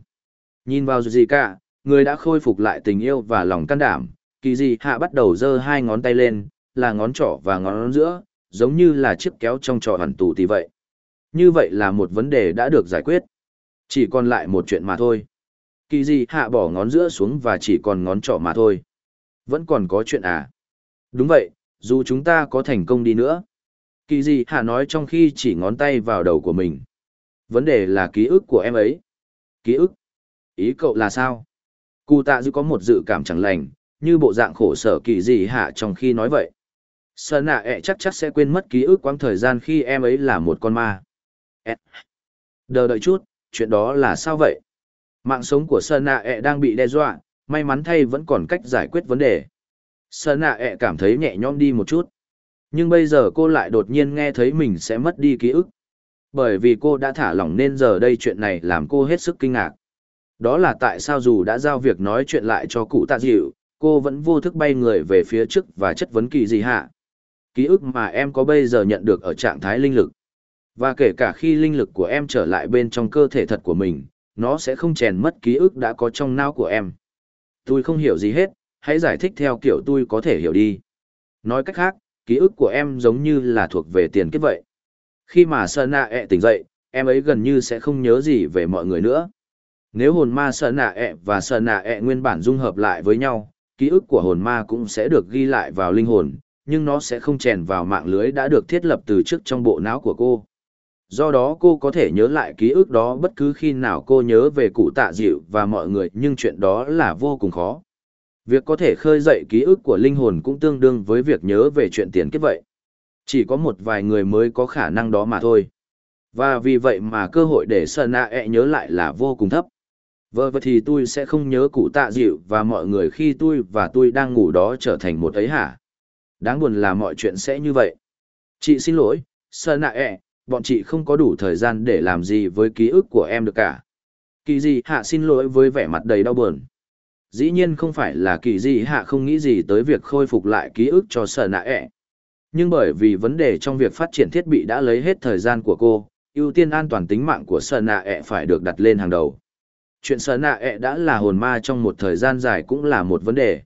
Nhìn vào gì cả, người đã khôi phục lại tình yêu và lòng can đảm, kỳ dị hạ bắt đầu giơ hai ngón tay lên, là ngón trỏ và ngón giữa, giống như là chiếc kéo trong trò hoàn tù thì vậy. Như vậy là một vấn đề đã được giải quyết. Chỉ còn lại một chuyện mà thôi. Kỳ dị hạ bỏ ngón giữa xuống và chỉ còn ngón trỏ mà thôi. Vẫn còn có chuyện à? Đúng vậy, dù chúng ta có thành công đi nữa. Kỳ dị hạ nói trong khi chỉ ngón tay vào đầu của mình. Vấn đề là ký ức của em ấy. Ký ức. Ý cậu là sao? Cụ tạ dư có một dự cảm chẳng lành, như bộ dạng khổ sở kỳ gì hạ trong khi nói vậy. Sơn nạ ẹ chắc chắc sẽ quên mất ký ức quãng thời gian khi em ấy là một con ma. Đợi đợi chút, chuyện đó là sao vậy? Mạng sống của Sơn nạ ẹ đang bị đe dọa, may mắn thay vẫn còn cách giải quyết vấn đề. Sơn nạ ẹ cảm thấy nhẹ nhõm đi một chút. Nhưng bây giờ cô lại đột nhiên nghe thấy mình sẽ mất đi ký ức. Bởi vì cô đã thả lỏng nên giờ đây chuyện này làm cô hết sức kinh ngạc. Đó là tại sao dù đã giao việc nói chuyện lại cho cụ tạ dịu, cô vẫn vô thức bay người về phía trước và chất vấn kỳ gì hạ. Ký ức mà em có bây giờ nhận được ở trạng thái linh lực. Và kể cả khi linh lực của em trở lại bên trong cơ thể thật của mình, nó sẽ không chèn mất ký ức đã có trong não của em. Tôi không hiểu gì hết, hãy giải thích theo kiểu tôi có thể hiểu đi. Nói cách khác, ký ức của em giống như là thuộc về tiền kiếp vậy. Khi mà Sơn Na ẹ tỉnh dậy, em ấy gần như sẽ không nhớ gì về mọi người nữa. Nếu hồn ma sợ Nạ ẹ và sợ Nạ ẹ nguyên bản dung hợp lại với nhau, ký ức của hồn ma cũng sẽ được ghi lại vào linh hồn, nhưng nó sẽ không chèn vào mạng lưới đã được thiết lập từ trước trong bộ não của cô. Do đó cô có thể nhớ lại ký ức đó bất cứ khi nào cô nhớ về cụ tạ dịu và mọi người nhưng chuyện đó là vô cùng khó. Việc có thể khơi dậy ký ức của linh hồn cũng tương đương với việc nhớ về chuyện tiền kiếp vậy. Chỉ có một vài người mới có khả năng đó mà thôi. Và vì vậy mà cơ hội để Sơn Nạ ẹ nhớ lại là vô cùng thấp. Vợ vậy thì tôi sẽ không nhớ cụ tạ dịu và mọi người khi tôi và tôi đang ngủ đó trở thành một ấy hả? Đáng buồn là mọi chuyện sẽ như vậy. Chị xin lỗi, Sơn Nạ ẹ, bọn chị không có đủ thời gian để làm gì với ký ức của em được cả. Kỳ gì hạ xin lỗi với vẻ mặt đầy đau buồn. Dĩ nhiên không phải là kỳ gì hạ không nghĩ gì tới việc khôi phục lại ký ức cho Sơn Nạ ẹ. Nhưng bởi vì vấn đề trong việc phát triển thiết bị đã lấy hết thời gian của cô, ưu tiên an toàn tính mạng của Sơn Nạ ẹ phải được đặt lên hàng đầu. Chuyện Sơn Nạ ẹ đã là hồn ma trong một thời gian dài cũng là một vấn đề.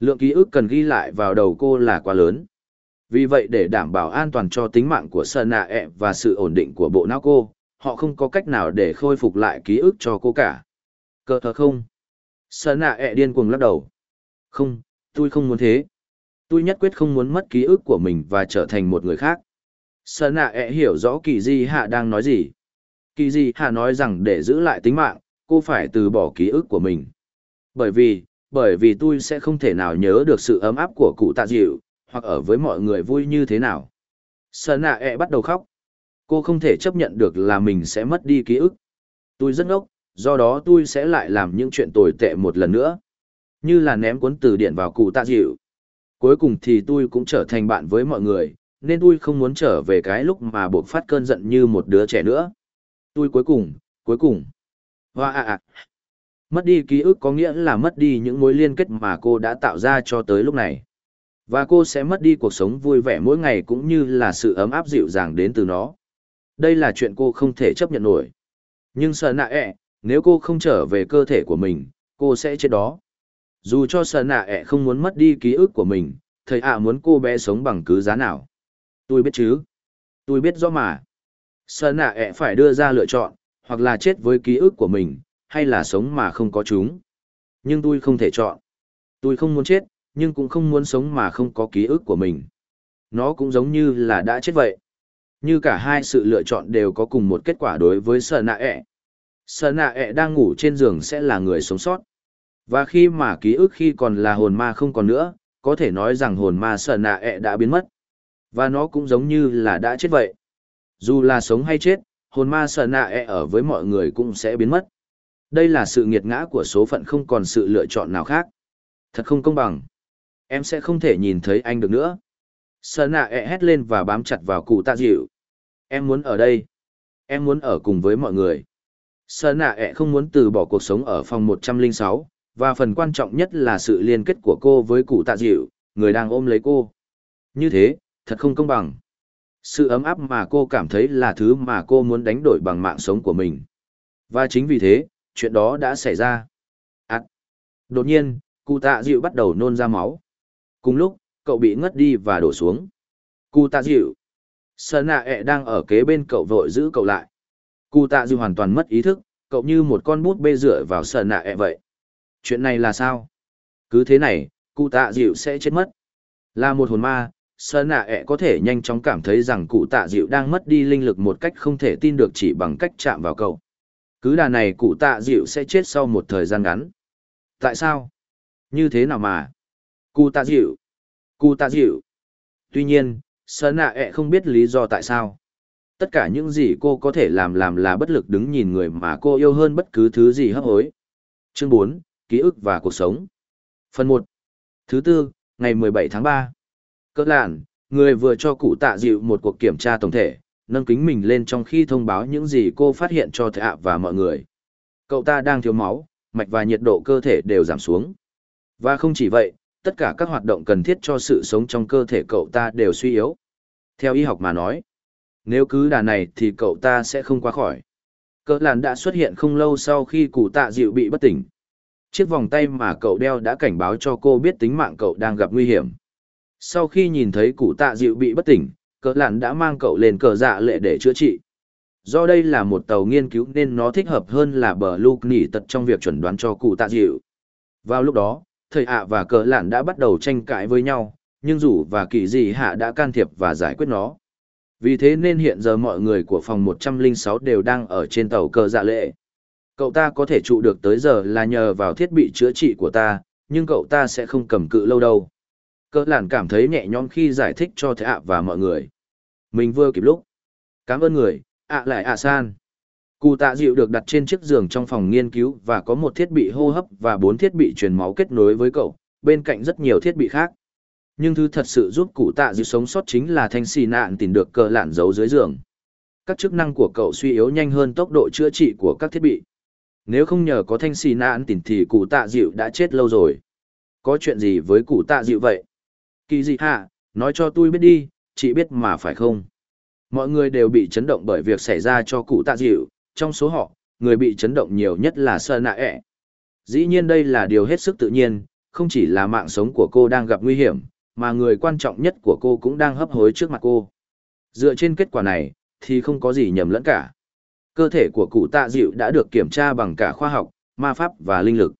Lượng ký ức cần ghi lại vào đầu cô là quá lớn. Vì vậy để đảm bảo an toàn cho tính mạng của Sơn Nạ ẹ và sự ổn định của bộ não cô, họ không có cách nào để khôi phục lại ký ức cho cô cả. Cơ thật không? Sơn Nạ ẹ điên cuồng lắc đầu. Không, tôi không muốn thế tôi nhất quyết không muốn mất ký ức của mình và trở thành một người khác sợ nạ ẹ hiểu rõ kỳ di hạ đang nói gì kỳ di hạ nói rằng để giữ lại tính mạng cô phải từ bỏ ký ức của mình. Bởi vì bởi vì tôi sẽ không thể nào nhớ được sự ấm áp của cụ tạ dịu hoặc ở với mọi người vui như thế nào. Sơn nạ ẹ bắt đầu khóc. Cô không thể chấp nhận được là mình sẽ mất đi ký ức. Tôi rất ngốc do đó tôi sẽ lại làm những chuyện tồi tệ một lần nữa. Như là ném cuốn từ điển vào cụ tạ dịu. Cuối cùng thì tôi cũng trở thành bạn với mọi người, nên tôi không muốn trở về cái lúc mà buộc phát cơn giận như một đứa trẻ nữa. Tôi cuối cùng, cuối cùng. Hoa à à. Mất đi ký ức có nghĩa là mất đi những mối liên kết mà cô đã tạo ra cho tới lúc này. Và cô sẽ mất đi cuộc sống vui vẻ mỗi ngày cũng như là sự ấm áp dịu dàng đến từ nó. Đây là chuyện cô không thể chấp nhận nổi. Nhưng sợ nạ ẹ, nếu cô không trở về cơ thể của mình, cô sẽ chết đó. Dù cho sợ nạ ẹ không muốn mất đi ký ức của mình, thầy ạ muốn cô bé sống bằng cứ giá nào. Tôi biết chứ. Tôi biết rõ mà. Sợ nạ ẹ phải đưa ra lựa chọn, hoặc là chết với ký ức của mình, hay là sống mà không có chúng. Nhưng tôi không thể chọn. Tôi không muốn chết, nhưng cũng không muốn sống mà không có ký ức của mình. Nó cũng giống như là đã chết vậy. Như cả hai sự lựa chọn đều có cùng một kết quả đối với sợ nạ ẹ. Sợ nạ ẹ đang ngủ trên giường sẽ là người sống sót. Và khi mà ký ức khi còn là hồn ma không còn nữa, có thể nói rằng hồn ma sợ nạ ẹ đã biến mất. Và nó cũng giống như là đã chết vậy. Dù là sống hay chết, hồn ma sợ nạ e ở với mọi người cũng sẽ biến mất. Đây là sự nghiệt ngã của số phận không còn sự lựa chọn nào khác. Thật không công bằng. Em sẽ không thể nhìn thấy anh được nữa. Sợ nạ e hét lên và bám chặt vào cụ tạ dịu. Em muốn ở đây. Em muốn ở cùng với mọi người. Sợ nạ e không muốn từ bỏ cuộc sống ở phòng 106, và phần quan trọng nhất là sự liên kết của cô với cụ tạ dịu, người đang ôm lấy cô. Như thế, thật không công bằng. Sự ấm áp mà cô cảm thấy là thứ mà cô muốn đánh đổi bằng mạng sống của mình. Và chính vì thế, chuyện đó đã xảy ra. À, đột nhiên, cụ tạ dịu bắt đầu nôn ra máu. Cùng lúc, cậu bị ngất đi và đổ xuống. Cụ tạ dịu. Sơn nạ ẹ đang ở kế bên cậu vội giữ cậu lại. Cụ tạ dịu hoàn toàn mất ý thức, cậu như một con bút bê rửa vào sơn nạ ẹ vậy chuyện này là sao? Cứ thế này, cụ tạ dịu sẽ chết mất. Là một hồn ma, sơn nạ ẹ có thể nhanh chóng cảm thấy rằng cụ tạ dịu đang mất đi linh lực một cách không thể tin được chỉ bằng cách chạm vào cậu. Cứ đà này cụ tạ dịu sẽ chết sau một thời gian ngắn. Tại sao? Như thế nào mà? Cụ tạ dịu. Cụ tạ dịu. Tuy nhiên, Sơn nạ ẹ không biết lý do tại sao. Tất cả những gì cô có thể làm làm là bất lực đứng nhìn người mà cô yêu hơn bất cứ thứ gì hấp hối. Chương 4, Ký ức và cuộc sống. Phần 1. Thứ tư, ngày 17 tháng 3. Cỡ lạn, người vừa cho cụ tạ dịu một cuộc kiểm tra tổng thể, nâng kính mình lên trong khi thông báo những gì cô phát hiện cho thệ ạ và mọi người. Cậu ta đang thiếu máu, mạch và nhiệt độ cơ thể đều giảm xuống. Và không chỉ vậy, tất cả các hoạt động cần thiết cho sự sống trong cơ thể cậu ta đều suy yếu. Theo y học mà nói, nếu cứ đà này thì cậu ta sẽ không qua khỏi. Cỡ làn đã xuất hiện không lâu sau khi cụ tạ dịu bị bất tỉnh. Chiếc vòng tay mà cậu đeo đã cảnh báo cho cô biết tính mạng cậu đang gặp nguy hiểm. Sau khi nhìn thấy cụ tạ dịu bị bất tỉnh, cỡ Lạn đã mang cậu lên cờ dạ lệ để chữa trị. Do đây là một tàu nghiên cứu nên nó thích hợp hơn là bờ lục nỉ tật trong việc chuẩn đoán cho cụ tạ dịu. Vào lúc đó, thầy ạ và cờ lạn đã bắt đầu tranh cãi với nhau, nhưng rủ và kỳ dị hạ đã can thiệp và giải quyết nó. Vì thế nên hiện giờ mọi người của phòng 106 đều đang ở trên tàu cờ dạ lệ. Cậu ta có thể trụ được tới giờ là nhờ vào thiết bị chữa trị của ta, nhưng cậu ta sẽ không cầm cự lâu đâu. Cỡ làn cảm thấy nhẹ nhõm khi giải thích cho thầy ạ và mọi người. Mình vừa kịp lúc. Cảm ơn người, ạ lại ạ san. Cụ tạ dịu được đặt trên chiếc giường trong phòng nghiên cứu và có một thiết bị hô hấp và bốn thiết bị truyền máu kết nối với cậu, bên cạnh rất nhiều thiết bị khác. Nhưng thứ thật sự giúp cụ tạ dịu sống sót chính là thanh xì nạn tìm được cờ lạn giấu dưới giường. Các chức năng của cậu suy yếu nhanh hơn tốc độ chữa trị của các thiết bị. Nếu không nhờ có thanh xì nạn tìm thì cụ tạ dịu đã chết lâu rồi. Có chuyện gì với cụ tạ dịu vậy? Kỳ gì hả? Nói cho tôi biết đi, chị biết mà phải không? Mọi người đều bị chấn động bởi việc xảy ra cho cụ tạ dịu, trong số họ, người bị chấn động nhiều nhất là Sơ Nạ ẹ. Dĩ nhiên đây là điều hết sức tự nhiên, không chỉ là mạng sống của cô đang gặp nguy hiểm, mà người quan trọng nhất của cô cũng đang hấp hối trước mặt cô. Dựa trên kết quả này, thì không có gì nhầm lẫn cả. Cơ thể của cụ tạ dịu đã được kiểm tra bằng cả khoa học, ma pháp và linh lực.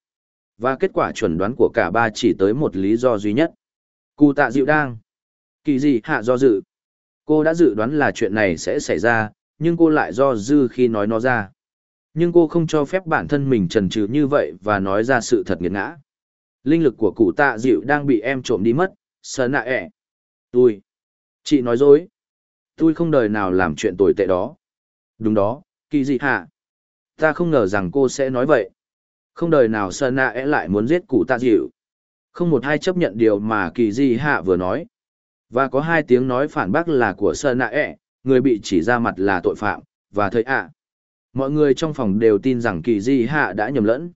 Và kết quả chuẩn đoán của cả ba chỉ tới một lý do duy nhất. Cụ tạ dịu đang. Kỳ gì hạ do dự. Cô đã dự đoán là chuyện này sẽ xảy ra, nhưng cô lại do dư khi nói nó ra. Nhưng cô không cho phép bản thân mình trần trừ như vậy và nói ra sự thật nghiệt ngã. Linh lực của cụ tạ dịu đang bị em trộm đi mất, sờ nạ ẹ. Tôi. Chị nói dối. Tôi không đời nào làm chuyện tồi tệ đó. Đúng đó, kỳ dị hạ. Ta không ngờ rằng cô sẽ nói vậy. Không đời nào sờ nạ ẹ lại muốn giết cụ tạ dịu. Không một ai chấp nhận điều mà kỳ Di hạ vừa nói. Và có hai tiếng nói phản bác là của Sơ nạ ẹ, người bị chỉ ra mặt là tội phạm, và thầy ạ. Mọi người trong phòng đều tin rằng kỳ di hạ đã nhầm lẫn.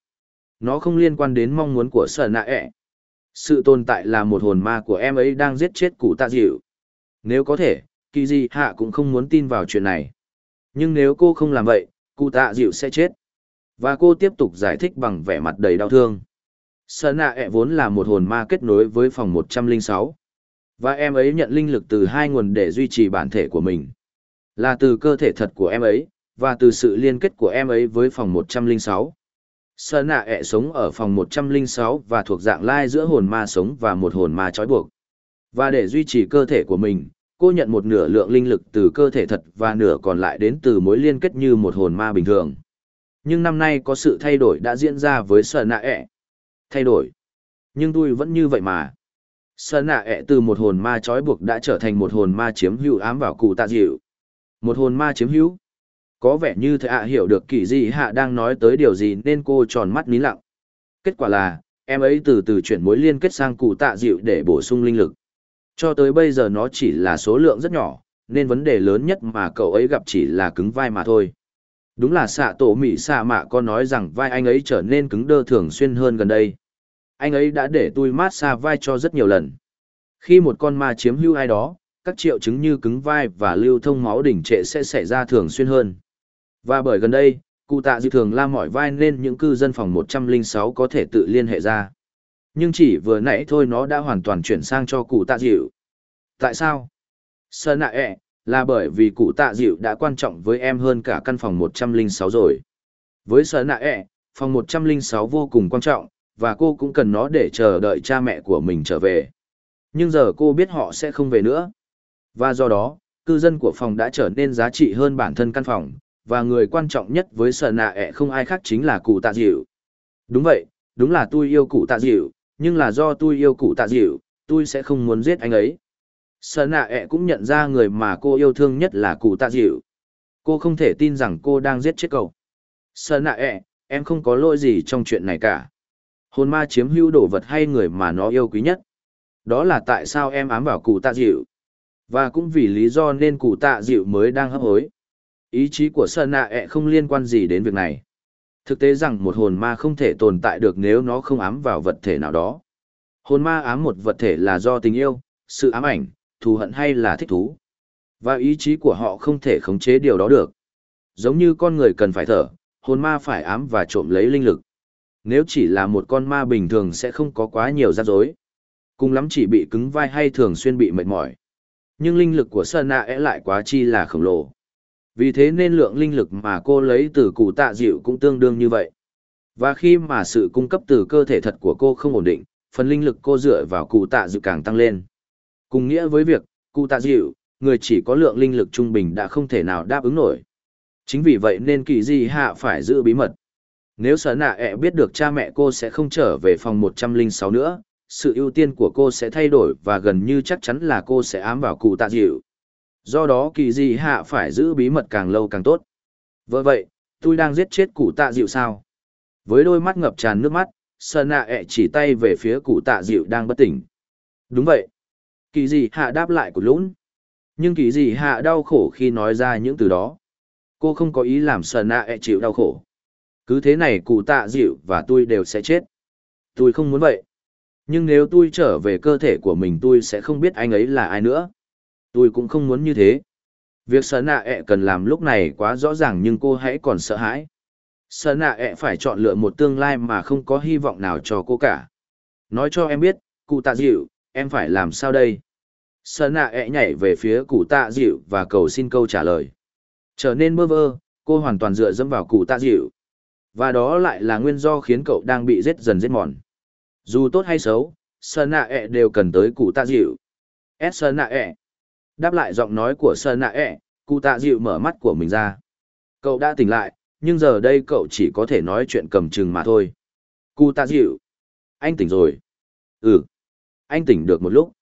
Nó không liên quan đến mong muốn của Sơ nạ ẹ. Sự tồn tại là một hồn ma của em ấy đang giết chết cụ tạ dịu. Nếu có thể, kỳ di hạ cũng không muốn tin vào chuyện này. Nhưng nếu cô không làm vậy, cụ tạ dịu sẽ chết. Và cô tiếp tục giải thích bằng vẻ mặt đầy đau thương. Sở nạ ẹ vốn là một hồn ma kết nối với phòng 106. Và em ấy nhận linh lực từ hai nguồn để duy trì bản thể của mình. Là từ cơ thể thật của em ấy, và từ sự liên kết của em ấy với phòng 106. Sơn nạ ẹ sống ở phòng 106 và thuộc dạng lai giữa hồn ma sống và một hồn ma trói buộc. Và để duy trì cơ thể của mình, cô nhận một nửa lượng linh lực từ cơ thể thật và nửa còn lại đến từ mối liên kết như một hồn ma bình thường. Nhưng năm nay có sự thay đổi đã diễn ra với Sơn nạ ẹ. Thay đổi. Nhưng tôi vẫn như vậy mà. Sơn nạ ẹ từ một hồn ma trói buộc đã trở thành một hồn ma chiếm hữu ám vào cụ tạ dịu. Một hồn ma chiếm hữu. Có vẻ như thầy ạ hiểu được kỳ gì hạ đang nói tới điều gì nên cô tròn mắt nín lặng. Kết quả là, em ấy từ từ chuyển mối liên kết sang cụ tạ dịu để bổ sung linh lực. Cho tới bây giờ nó chỉ là số lượng rất nhỏ, nên vấn đề lớn nhất mà cậu ấy gặp chỉ là cứng vai mà thôi. Đúng là xạ tổ mỉ xạ mạ có nói rằng vai anh ấy trở nên cứng đơ thường xuyên hơn gần đây. Anh ấy đã để tôi mát xa vai cho rất nhiều lần. Khi một con ma chiếm hữu ai đó, các triệu chứng như cứng vai và lưu thông máu đỉnh trệ sẽ xảy ra thường xuyên hơn. Và bởi gần đây, cụ tạ dịu thường la mỏi vai nên những cư dân phòng 106 có thể tự liên hệ ra. Nhưng chỉ vừa nãy thôi nó đã hoàn toàn chuyển sang cho cụ tạ dịu. Tại sao? Sơn nạ ẹ, là bởi vì cụ tạ dịu đã quan trọng với em hơn cả căn phòng 106 rồi. Với sở nạ ẹ, phòng 106 vô cùng quan trọng, và cô cũng cần nó để chờ đợi cha mẹ của mình trở về. Nhưng giờ cô biết họ sẽ không về nữa. Và do đó, cư dân của phòng đã trở nên giá trị hơn bản thân căn phòng, và người quan trọng nhất với sở nạ ẹ không ai khác chính là cụ tạ dịu. Đúng vậy, đúng là tôi yêu cụ tạ dịu, nhưng là do tôi yêu cụ tạ dịu, tôi sẽ không muốn giết anh ấy. Sơn nạ ẹ cũng nhận ra người mà cô yêu thương nhất là cụ tạ dịu. Cô không thể tin rằng cô đang giết chết cậu. Sơn nạ ẹ, em không có lỗi gì trong chuyện này cả. Hồn ma chiếm hữu đồ vật hay người mà nó yêu quý nhất. Đó là tại sao em ám vào cụ tạ dịu. Và cũng vì lý do nên cụ tạ dịu mới đang hấp hối. Ý chí của Sơn nạ ẹ không liên quan gì đến việc này. Thực tế rằng một hồn ma không thể tồn tại được nếu nó không ám vào vật thể nào đó. Hồn ma ám một vật thể là do tình yêu, sự ám ảnh, thù hận hay là thích thú. Và ý chí của họ không thể khống chế điều đó được. Giống như con người cần phải thở, hồn ma phải ám và trộm lấy linh lực. Nếu chỉ là một con ma bình thường sẽ không có quá nhiều rắc rối. Cùng lắm chỉ bị cứng vai hay thường xuyên bị mệt mỏi. Nhưng linh lực của Sơn Nạ e lại quá chi là khổng lồ. Vì thế nên lượng linh lực mà cô lấy từ cụ tạ dịu cũng tương đương như vậy. Và khi mà sự cung cấp từ cơ thể thật của cô không ổn định, phần linh lực cô dựa vào cụ tạ dịu càng tăng lên. Cùng nghĩa với việc, cụ tạ dịu, người chỉ có lượng linh lực trung bình đã không thể nào đáp ứng nổi. Chính vì vậy nên kỳ di hạ phải giữ bí mật. Nếu sở nạ ẹ biết được cha mẹ cô sẽ không trở về phòng 106 nữa, sự ưu tiên của cô sẽ thay đổi và gần như chắc chắn là cô sẽ ám vào cụ tạ dịu. Do đó kỳ di hạ phải giữ bí mật càng lâu càng tốt. Vợ vậy, tôi đang giết chết cụ tạ dịu sao? Với đôi mắt ngập tràn nước mắt, sở nạ ẹ chỉ tay về phía cụ tạ dịu đang bất tỉnh. Đúng vậy. Kỳ dị hạ đáp lại của lũng. Nhưng kỳ dị hạ đau khổ khi nói ra những từ đó. Cô không có ý làm sờ nạ ẹ chịu đau khổ. Cứ thế này cụ tạ dịu và tôi đều sẽ chết. Tôi không muốn vậy. Nhưng nếu tôi trở về cơ thể của mình tôi sẽ không biết anh ấy là ai nữa. Tôi cũng không muốn như thế. Việc sờ nạ ẹ cần làm lúc này quá rõ ràng nhưng cô hãy còn sợ hãi. Sờ nạ ẹ phải chọn lựa một tương lai mà không có hy vọng nào cho cô cả. Nói cho em biết, cụ tạ dịu, em phải làm sao đây? Sơn nạ ẹ nhảy về phía cụ tạ dịu và cầu xin câu trả lời. Trở nên bơ vơ, cô hoàn toàn dựa dẫm vào cụ tạ dịu. Và đó lại là nguyên do khiến cậu đang bị giết dần giết mòn. Dù tốt hay xấu, Sơn nạ ẹ đều cần tới cụ tạ dịu. S Sơn nạ ẹ. Đáp lại giọng nói của Sơn nạ ẹ, cụ tạ dịu mở mắt của mình ra. Cậu đã tỉnh lại, nhưng giờ đây cậu chỉ có thể nói chuyện cầm chừng mà thôi. Cụ tạ dịu. Anh tỉnh rồi. Ừ. Anh tỉnh được một lúc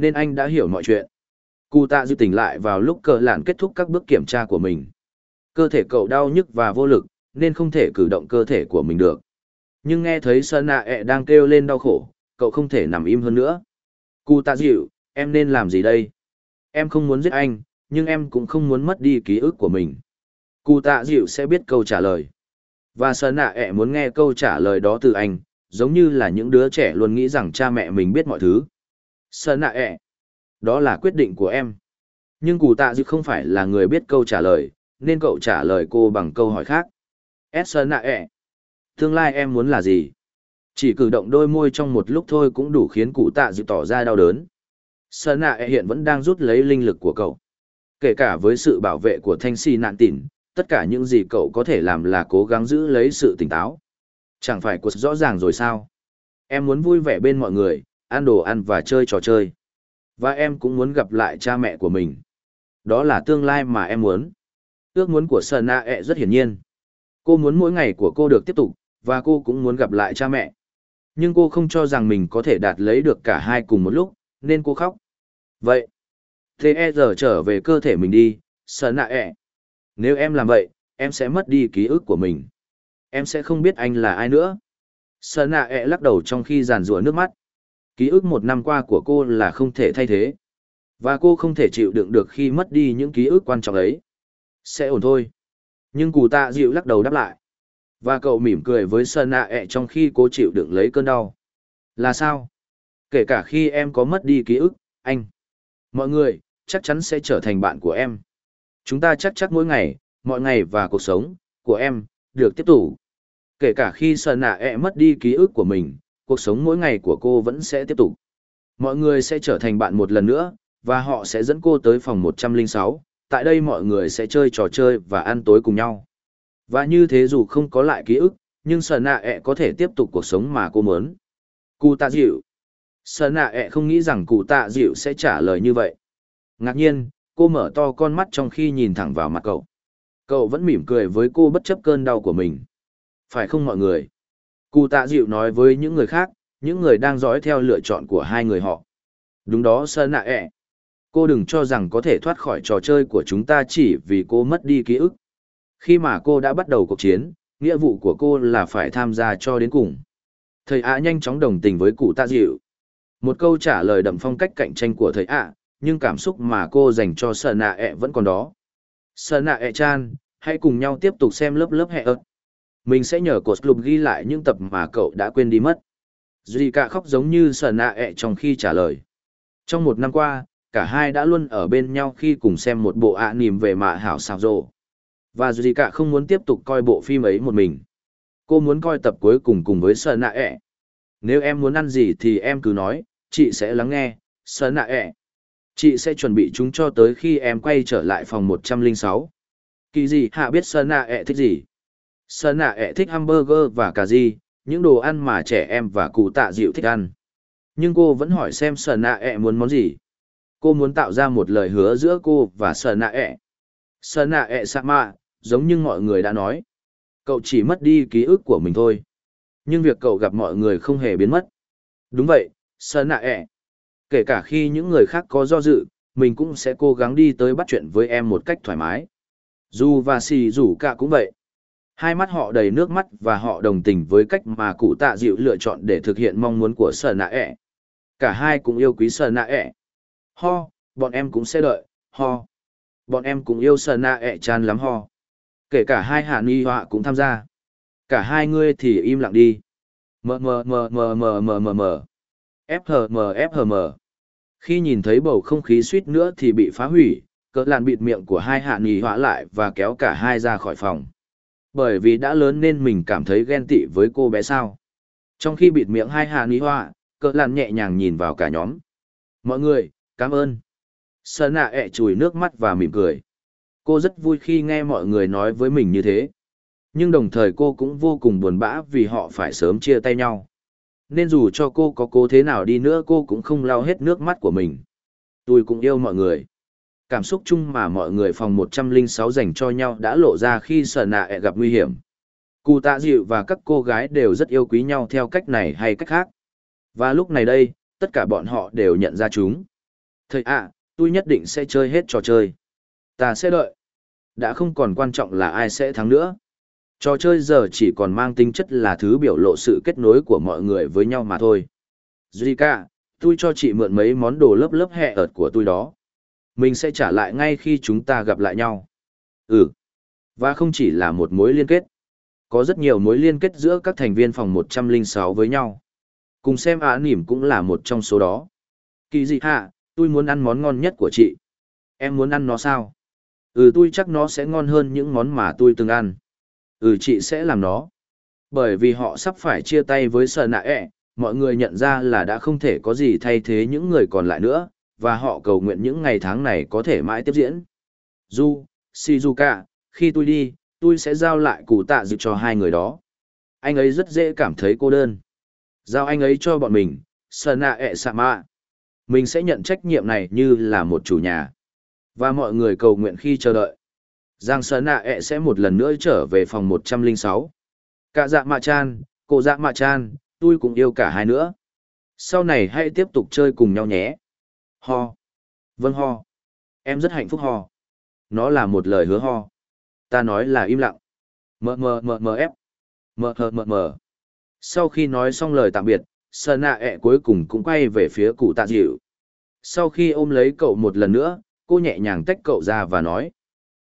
nên anh đã hiểu mọi chuyện. Cụ tạ Dịu tỉnh lại vào lúc cờ lạn kết thúc các bước kiểm tra của mình. Cơ thể cậu đau nhức và vô lực, nên không thể cử động cơ thể của mình được. Nhưng nghe thấy Sơn Nạ ẹ e đang kêu lên đau khổ, cậu không thể nằm im hơn nữa. Cụ tạ dịu, em nên làm gì đây? Em không muốn giết anh, nhưng em cũng không muốn mất đi ký ức của mình. Cụ tạ dịu sẽ biết câu trả lời. Và Sơn Nạ ẹ e muốn nghe câu trả lời đó từ anh, giống như là những đứa trẻ luôn nghĩ rằng cha mẹ mình biết mọi thứ. Sơn nạ ẹ. Đó là quyết định của em. Nhưng cụ tạ dư không phải là người biết câu trả lời, nên cậu trả lời cô bằng câu hỏi khác. S sơn nạ ẹ. Tương lai em muốn là gì? Chỉ cử động đôi môi trong một lúc thôi cũng đủ khiến cụ tạ dư tỏ ra đau đớn. Sơn nạ ẹ hiện vẫn đang rút lấy linh lực của cậu. Kể cả với sự bảo vệ của thanh si nạn tỉn, tất cả những gì cậu có thể làm là cố gắng giữ lấy sự tỉnh táo. Chẳng phải cuộc rõ ràng rồi sao? Em muốn vui vẻ bên mọi người, ăn đồ ăn và chơi trò chơi. Và em cũng muốn gặp lại cha mẹ của mình. Đó là tương lai mà em muốn. Ước muốn của Sơn Na e rất hiển nhiên. Cô muốn mỗi ngày của cô được tiếp tục, và cô cũng muốn gặp lại cha mẹ. Nhưng cô không cho rằng mình có thể đạt lấy được cả hai cùng một lúc, nên cô khóc. Vậy, thế e giờ trở về cơ thể mình đi, Sơn Na. E. Nếu em làm vậy, em sẽ mất đi ký ức của mình. Em sẽ không biết anh là ai nữa. Sơn Na ẹ lắc đầu trong khi giàn rủa nước mắt ký ức một năm qua của cô là không thể thay thế. Và cô không thể chịu đựng được khi mất đi những ký ức quan trọng ấy. Sẽ ổn thôi. Nhưng cụ tạ dịu lắc đầu đáp lại. Và cậu mỉm cười với Sơn nạ ẹ trong khi cô chịu đựng lấy cơn đau. Là sao? Kể cả khi em có mất đi ký ức, anh. Mọi người, chắc chắn sẽ trở thành bạn của em. Chúng ta chắc chắc mỗi ngày, mọi ngày và cuộc sống, của em, được tiếp tục. Kể cả khi Sơn nạ ẹ mất đi ký ức của mình, cuộc sống mỗi ngày của cô vẫn sẽ tiếp tục. Mọi người sẽ trở thành bạn một lần nữa, và họ sẽ dẫn cô tới phòng 106, tại đây mọi người sẽ chơi trò chơi và ăn tối cùng nhau. Và như thế dù không có lại ký ức, nhưng Sở Nạ ẹ có thể tiếp tục cuộc sống mà cô muốn. Cụ tạ dịu. Sở Nạ ẹ không nghĩ rằng cụ tạ dịu sẽ trả lời như vậy. Ngạc nhiên, cô mở to con mắt trong khi nhìn thẳng vào mặt cậu. Cậu vẫn mỉm cười với cô bất chấp cơn đau của mình. Phải không mọi người? Cụ tạ dịu nói với những người khác, những người đang dõi theo lựa chọn của hai người họ. Đúng đó Sơn nạ ẹ. Cô đừng cho rằng có thể thoát khỏi trò chơi của chúng ta chỉ vì cô mất đi ký ức. Khi mà cô đã bắt đầu cuộc chiến, nghĩa vụ của cô là phải tham gia cho đến cùng. Thầy ạ nhanh chóng đồng tình với cụ tạ dịu. Một câu trả lời đậm phong cách cạnh tranh của thầy ạ, nhưng cảm xúc mà cô dành cho Sơ nạ ẹ vẫn còn đó. Sơ nạ ẹ chan, hãy cùng nhau tiếp tục xem lớp lớp hẹ ớt. Mình sẽ nhờ cột club ghi lại những tập mà cậu đã quên đi mất. Duy cả khóc giống như sờ nạ ẹ trong khi trả lời. Trong một năm qua, cả hai đã luôn ở bên nhau khi cùng xem một bộ ạ à nìm về mạ hảo xào rộ. Và Duy cả không muốn tiếp tục coi bộ phim ấy một mình. Cô muốn coi tập cuối cùng cùng với sờ nạ ẹ. Nếu em muốn ăn gì thì em cứ nói, chị sẽ lắng nghe, sờ nạ ẹ. Chị sẽ chuẩn bị chúng cho tới khi em quay trở lại phòng 106. Kỳ gì hạ biết sờ nạ ẹ thích gì? Sơn nạ ẹ thích hamburger và cà ri, những đồ ăn mà trẻ em và cụ tạ dịu thích ăn. Nhưng cô vẫn hỏi xem Sơn nạ ẹ muốn món gì. Cô muốn tạo ra một lời hứa giữa cô và Sơn nạ ẹ. Sơn nạ ẹ sa mạ, giống như mọi người đã nói. Cậu chỉ mất đi ký ức của mình thôi. Nhưng việc cậu gặp mọi người không hề biến mất. Đúng vậy, Sơn nạ ẹ. Kể cả khi những người khác có do dự, mình cũng sẽ cố gắng đi tới bắt chuyện với em một cách thoải mái. Dù và xì rủ cả cũng vậy. Hai mắt họ đầy nước mắt và họ đồng tình với cách mà cụ tạ dịu lựa chọn để thực hiện mong muốn của sở nạ ẹ. Cả hai cũng yêu quý sở nạ ẹ. Ho, bọn em cũng sẽ đợi, ho. Bọn em cũng yêu sở nạ ẹ chan lắm ho. Kể cả hai hạ ni họa cũng tham gia. Cả hai ngươi thì im lặng đi. Mờ mờ mờ mờ mờ mờ mờ mờ. FHM FHM. Khi nhìn thấy bầu không khí suýt nữa thì bị phá hủy, cỡ làn bịt miệng của hai hạ nì họa lại và kéo cả hai ra khỏi phòng. Bởi vì đã lớn nên mình cảm thấy ghen tị với cô bé sao. Trong khi bịt miệng hai hạ ni hoa, cỡ làn nhẹ nhàng nhìn vào cả nhóm. Mọi người, cảm ơn. Sơn nạ ẹ chùi nước mắt và mỉm cười. Cô rất vui khi nghe mọi người nói với mình như thế. Nhưng đồng thời cô cũng vô cùng buồn bã vì họ phải sớm chia tay nhau. Nên dù cho cô có cố thế nào đi nữa cô cũng không lau hết nước mắt của mình. Tôi cũng yêu mọi người. Cảm xúc chung mà mọi người phòng 106 dành cho nhau đã lộ ra khi sở nạ e gặp nguy hiểm. Cụ tạ dịu và các cô gái đều rất yêu quý nhau theo cách này hay cách khác. Và lúc này đây, tất cả bọn họ đều nhận ra chúng. Thầy ạ, tôi nhất định sẽ chơi hết trò chơi. Ta sẽ đợi. Đã không còn quan trọng là ai sẽ thắng nữa. Trò chơi giờ chỉ còn mang tính chất là thứ biểu lộ sự kết nối của mọi người với nhau mà thôi. Zika, tôi cho chị mượn mấy món đồ lớp lớp hẹ ợt của tôi đó. Mình sẽ trả lại ngay khi chúng ta gặp lại nhau. Ừ. Và không chỉ là một mối liên kết. Có rất nhiều mối liên kết giữa các thành viên phòng 106 với nhau. Cùng xem á nỉm cũng là một trong số đó. Kỳ dị hạ, tôi muốn ăn món ngon nhất của chị. Em muốn ăn nó sao? Ừ tôi chắc nó sẽ ngon hơn những món mà tôi từng ăn. Ừ chị sẽ làm nó. Bởi vì họ sắp phải chia tay với sờ nạ ẹ, mọi người nhận ra là đã không thể có gì thay thế những người còn lại nữa, và họ cầu nguyện những ngày tháng này có thể mãi tiếp diễn. Du, Shizuka, khi tôi đi, tôi sẽ giao lại cụ tạ dịp cho hai người đó. Anh ấy rất dễ cảm thấy cô đơn. Giao anh ấy cho bọn mình, Sana e Sama. Mình sẽ nhận trách nhiệm này như là một chủ nhà. Và mọi người cầu nguyện khi chờ đợi. Giang Sana e sẽ một lần nữa trở về phòng 106. Cả dạ mạ chan, cô dạ mạ chan, tôi cũng yêu cả hai nữa. Sau này hãy tiếp tục chơi cùng nhau nhé. Ho. Vâng ho. Em rất hạnh phúc ho. Nó là một lời hứa ho. Ta nói là im lặng. Mờ mờ mờ mờ ép. Mờ mờ mờ mờ. Sau khi nói xong lời tạm biệt, Sơn Nạ ẹ e cuối cùng cũng quay về phía cụ tạ dịu. Sau khi ôm lấy cậu một lần nữa, cô nhẹ nhàng tách cậu ra và nói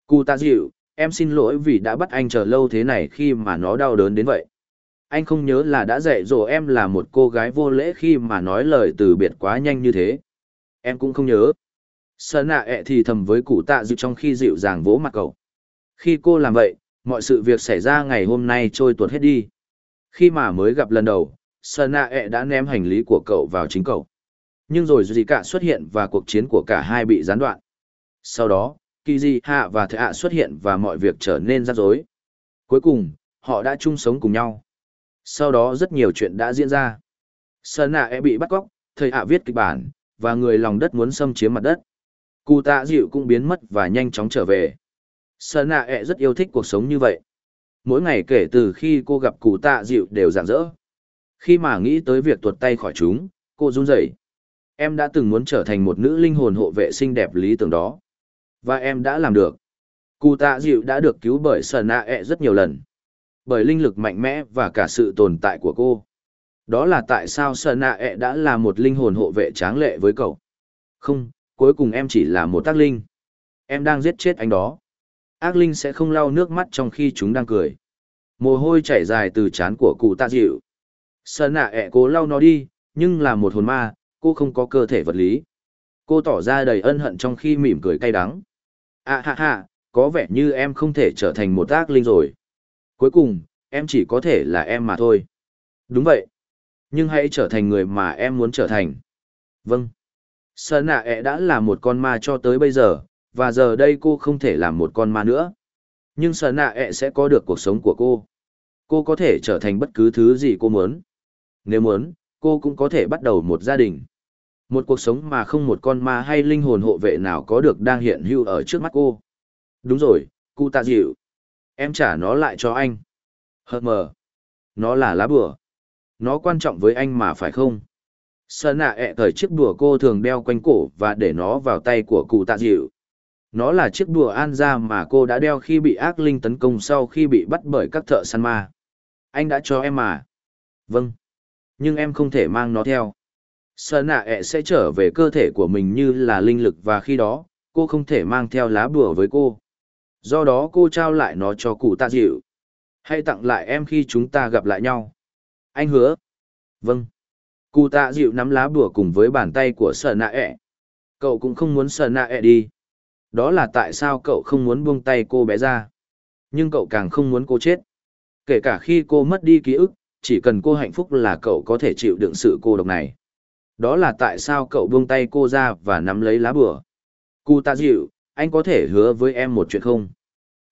Cụ tạ dịu, em xin lỗi vì đã bắt anh chờ lâu thế này khi mà nó đau đớn đến vậy. Anh không nhớ là đã dạy dỗ em là một cô gái vô lễ khi mà nói lời từ biệt quá nhanh như thế. Em cũng không nhớ. sợ nạ ẹ thì thầm với cụ tạ dịu trong khi dịu dàng vỗ mặt cậu. Khi cô làm vậy, mọi sự việc xảy ra ngày hôm nay trôi tuột hết đi. Khi mà mới gặp lần đầu, sợ nạ ẹ đã ném hành lý của cậu vào chính cậu. Nhưng rồi dì cả xuất hiện và cuộc chiến của cả hai bị gián đoạn. Sau đó, kỳ di hạ và thệ hạ xuất hiện và mọi việc trở nên rắc rối cuối cùng họ đã chung sống cùng nhau sau đó rất nhiều chuyện đã diễn ra sơn nạ e bị bắt cóc thầy hạ viết kịch bản và người lòng đất muốn xâm chiếm mặt đất cụ tạ dịu cũng biến mất và nhanh chóng trở về sơn nạ ẹ rất yêu thích cuộc sống như vậy mỗi ngày kể từ khi cô gặp cụ tạ dịu đều rạng rỡ khi mà nghĩ tới việc tuột tay khỏi chúng, cô run rẩy Em đã từng muốn trở thành một nữ linh hồn hộ vệ xinh đẹp lý tưởng đó. Và em đã làm được. Cụ tạ dịu đã được cứu bởi Sở Nạ ẹ rất nhiều lần. Bởi linh lực mạnh mẽ và cả sự tồn tại của cô. Đó là tại sao Sở Nạ ẹ đã là một linh hồn hộ vệ tráng lệ với cậu. Không, cuối cùng em chỉ là một tác linh. Em đang giết chết anh đó. Ác linh sẽ không lau nước mắt trong khi chúng đang cười. Mồ hôi chảy dài từ trán của cụ tạ dịu. Sở Nạ ẹ cố lau nó đi, nhưng là một hồn ma, cô không có cơ thể vật lý. Cô tỏ ra đầy ân hận trong khi mỉm cười cay đắng. À ha ha, có vẻ như em không thể trở thành một ác linh rồi. Cuối cùng, em chỉ có thể là em mà thôi. Đúng vậy. Nhưng hãy trở thành người mà em muốn trở thành. Vâng. Sơn nạ ẹ đã là một con ma cho tới bây giờ, và giờ đây cô không thể làm một con ma nữa. Nhưng Sơn nạ ẹ sẽ có được cuộc sống của cô. Cô có thể trở thành bất cứ thứ gì cô muốn. Nếu muốn, cô cũng có thể bắt đầu một gia đình. Một cuộc sống mà không một con ma hay linh hồn hộ vệ nào có được đang hiện hữu ở trước mắt cô. Đúng rồi, cụ tạ dịu. Em trả nó lại cho anh. Hờ mờ. Nó là lá bùa. Nó quan trọng với anh mà phải không? Sơn nạ ẹ thời chiếc đùa cô thường đeo quanh cổ và để nó vào tay của cụ tạ dịu. Nó là chiếc đùa an ra mà cô đã đeo khi bị ác linh tấn công sau khi bị bắt bởi các thợ săn ma. Anh đã cho em mà. Vâng. Nhưng em không thể mang nó theo. Sơn nạ ẹ sẽ trở về cơ thể của mình như là linh lực và khi đó, cô không thể mang theo lá bùa với cô. Do đó cô trao lại nó cho cụ tạ dịu. Hãy tặng lại em khi chúng ta gặp lại nhau. Anh hứa. Vâng. Cụ tạ dịu nắm lá bùa cùng với bàn tay của sợ nạ ẹ. Cậu cũng không muốn sợ nạ ẹ đi. Đó là tại sao cậu không muốn buông tay cô bé ra. Nhưng cậu càng không muốn cô chết. Kể cả khi cô mất đi ký ức, chỉ cần cô hạnh phúc là cậu có thể chịu đựng sự cô độc này. Đó là tại sao cậu buông tay cô ra và nắm lấy lá bùa. Cụ tạ dịu, anh có thể hứa với em một chuyện không?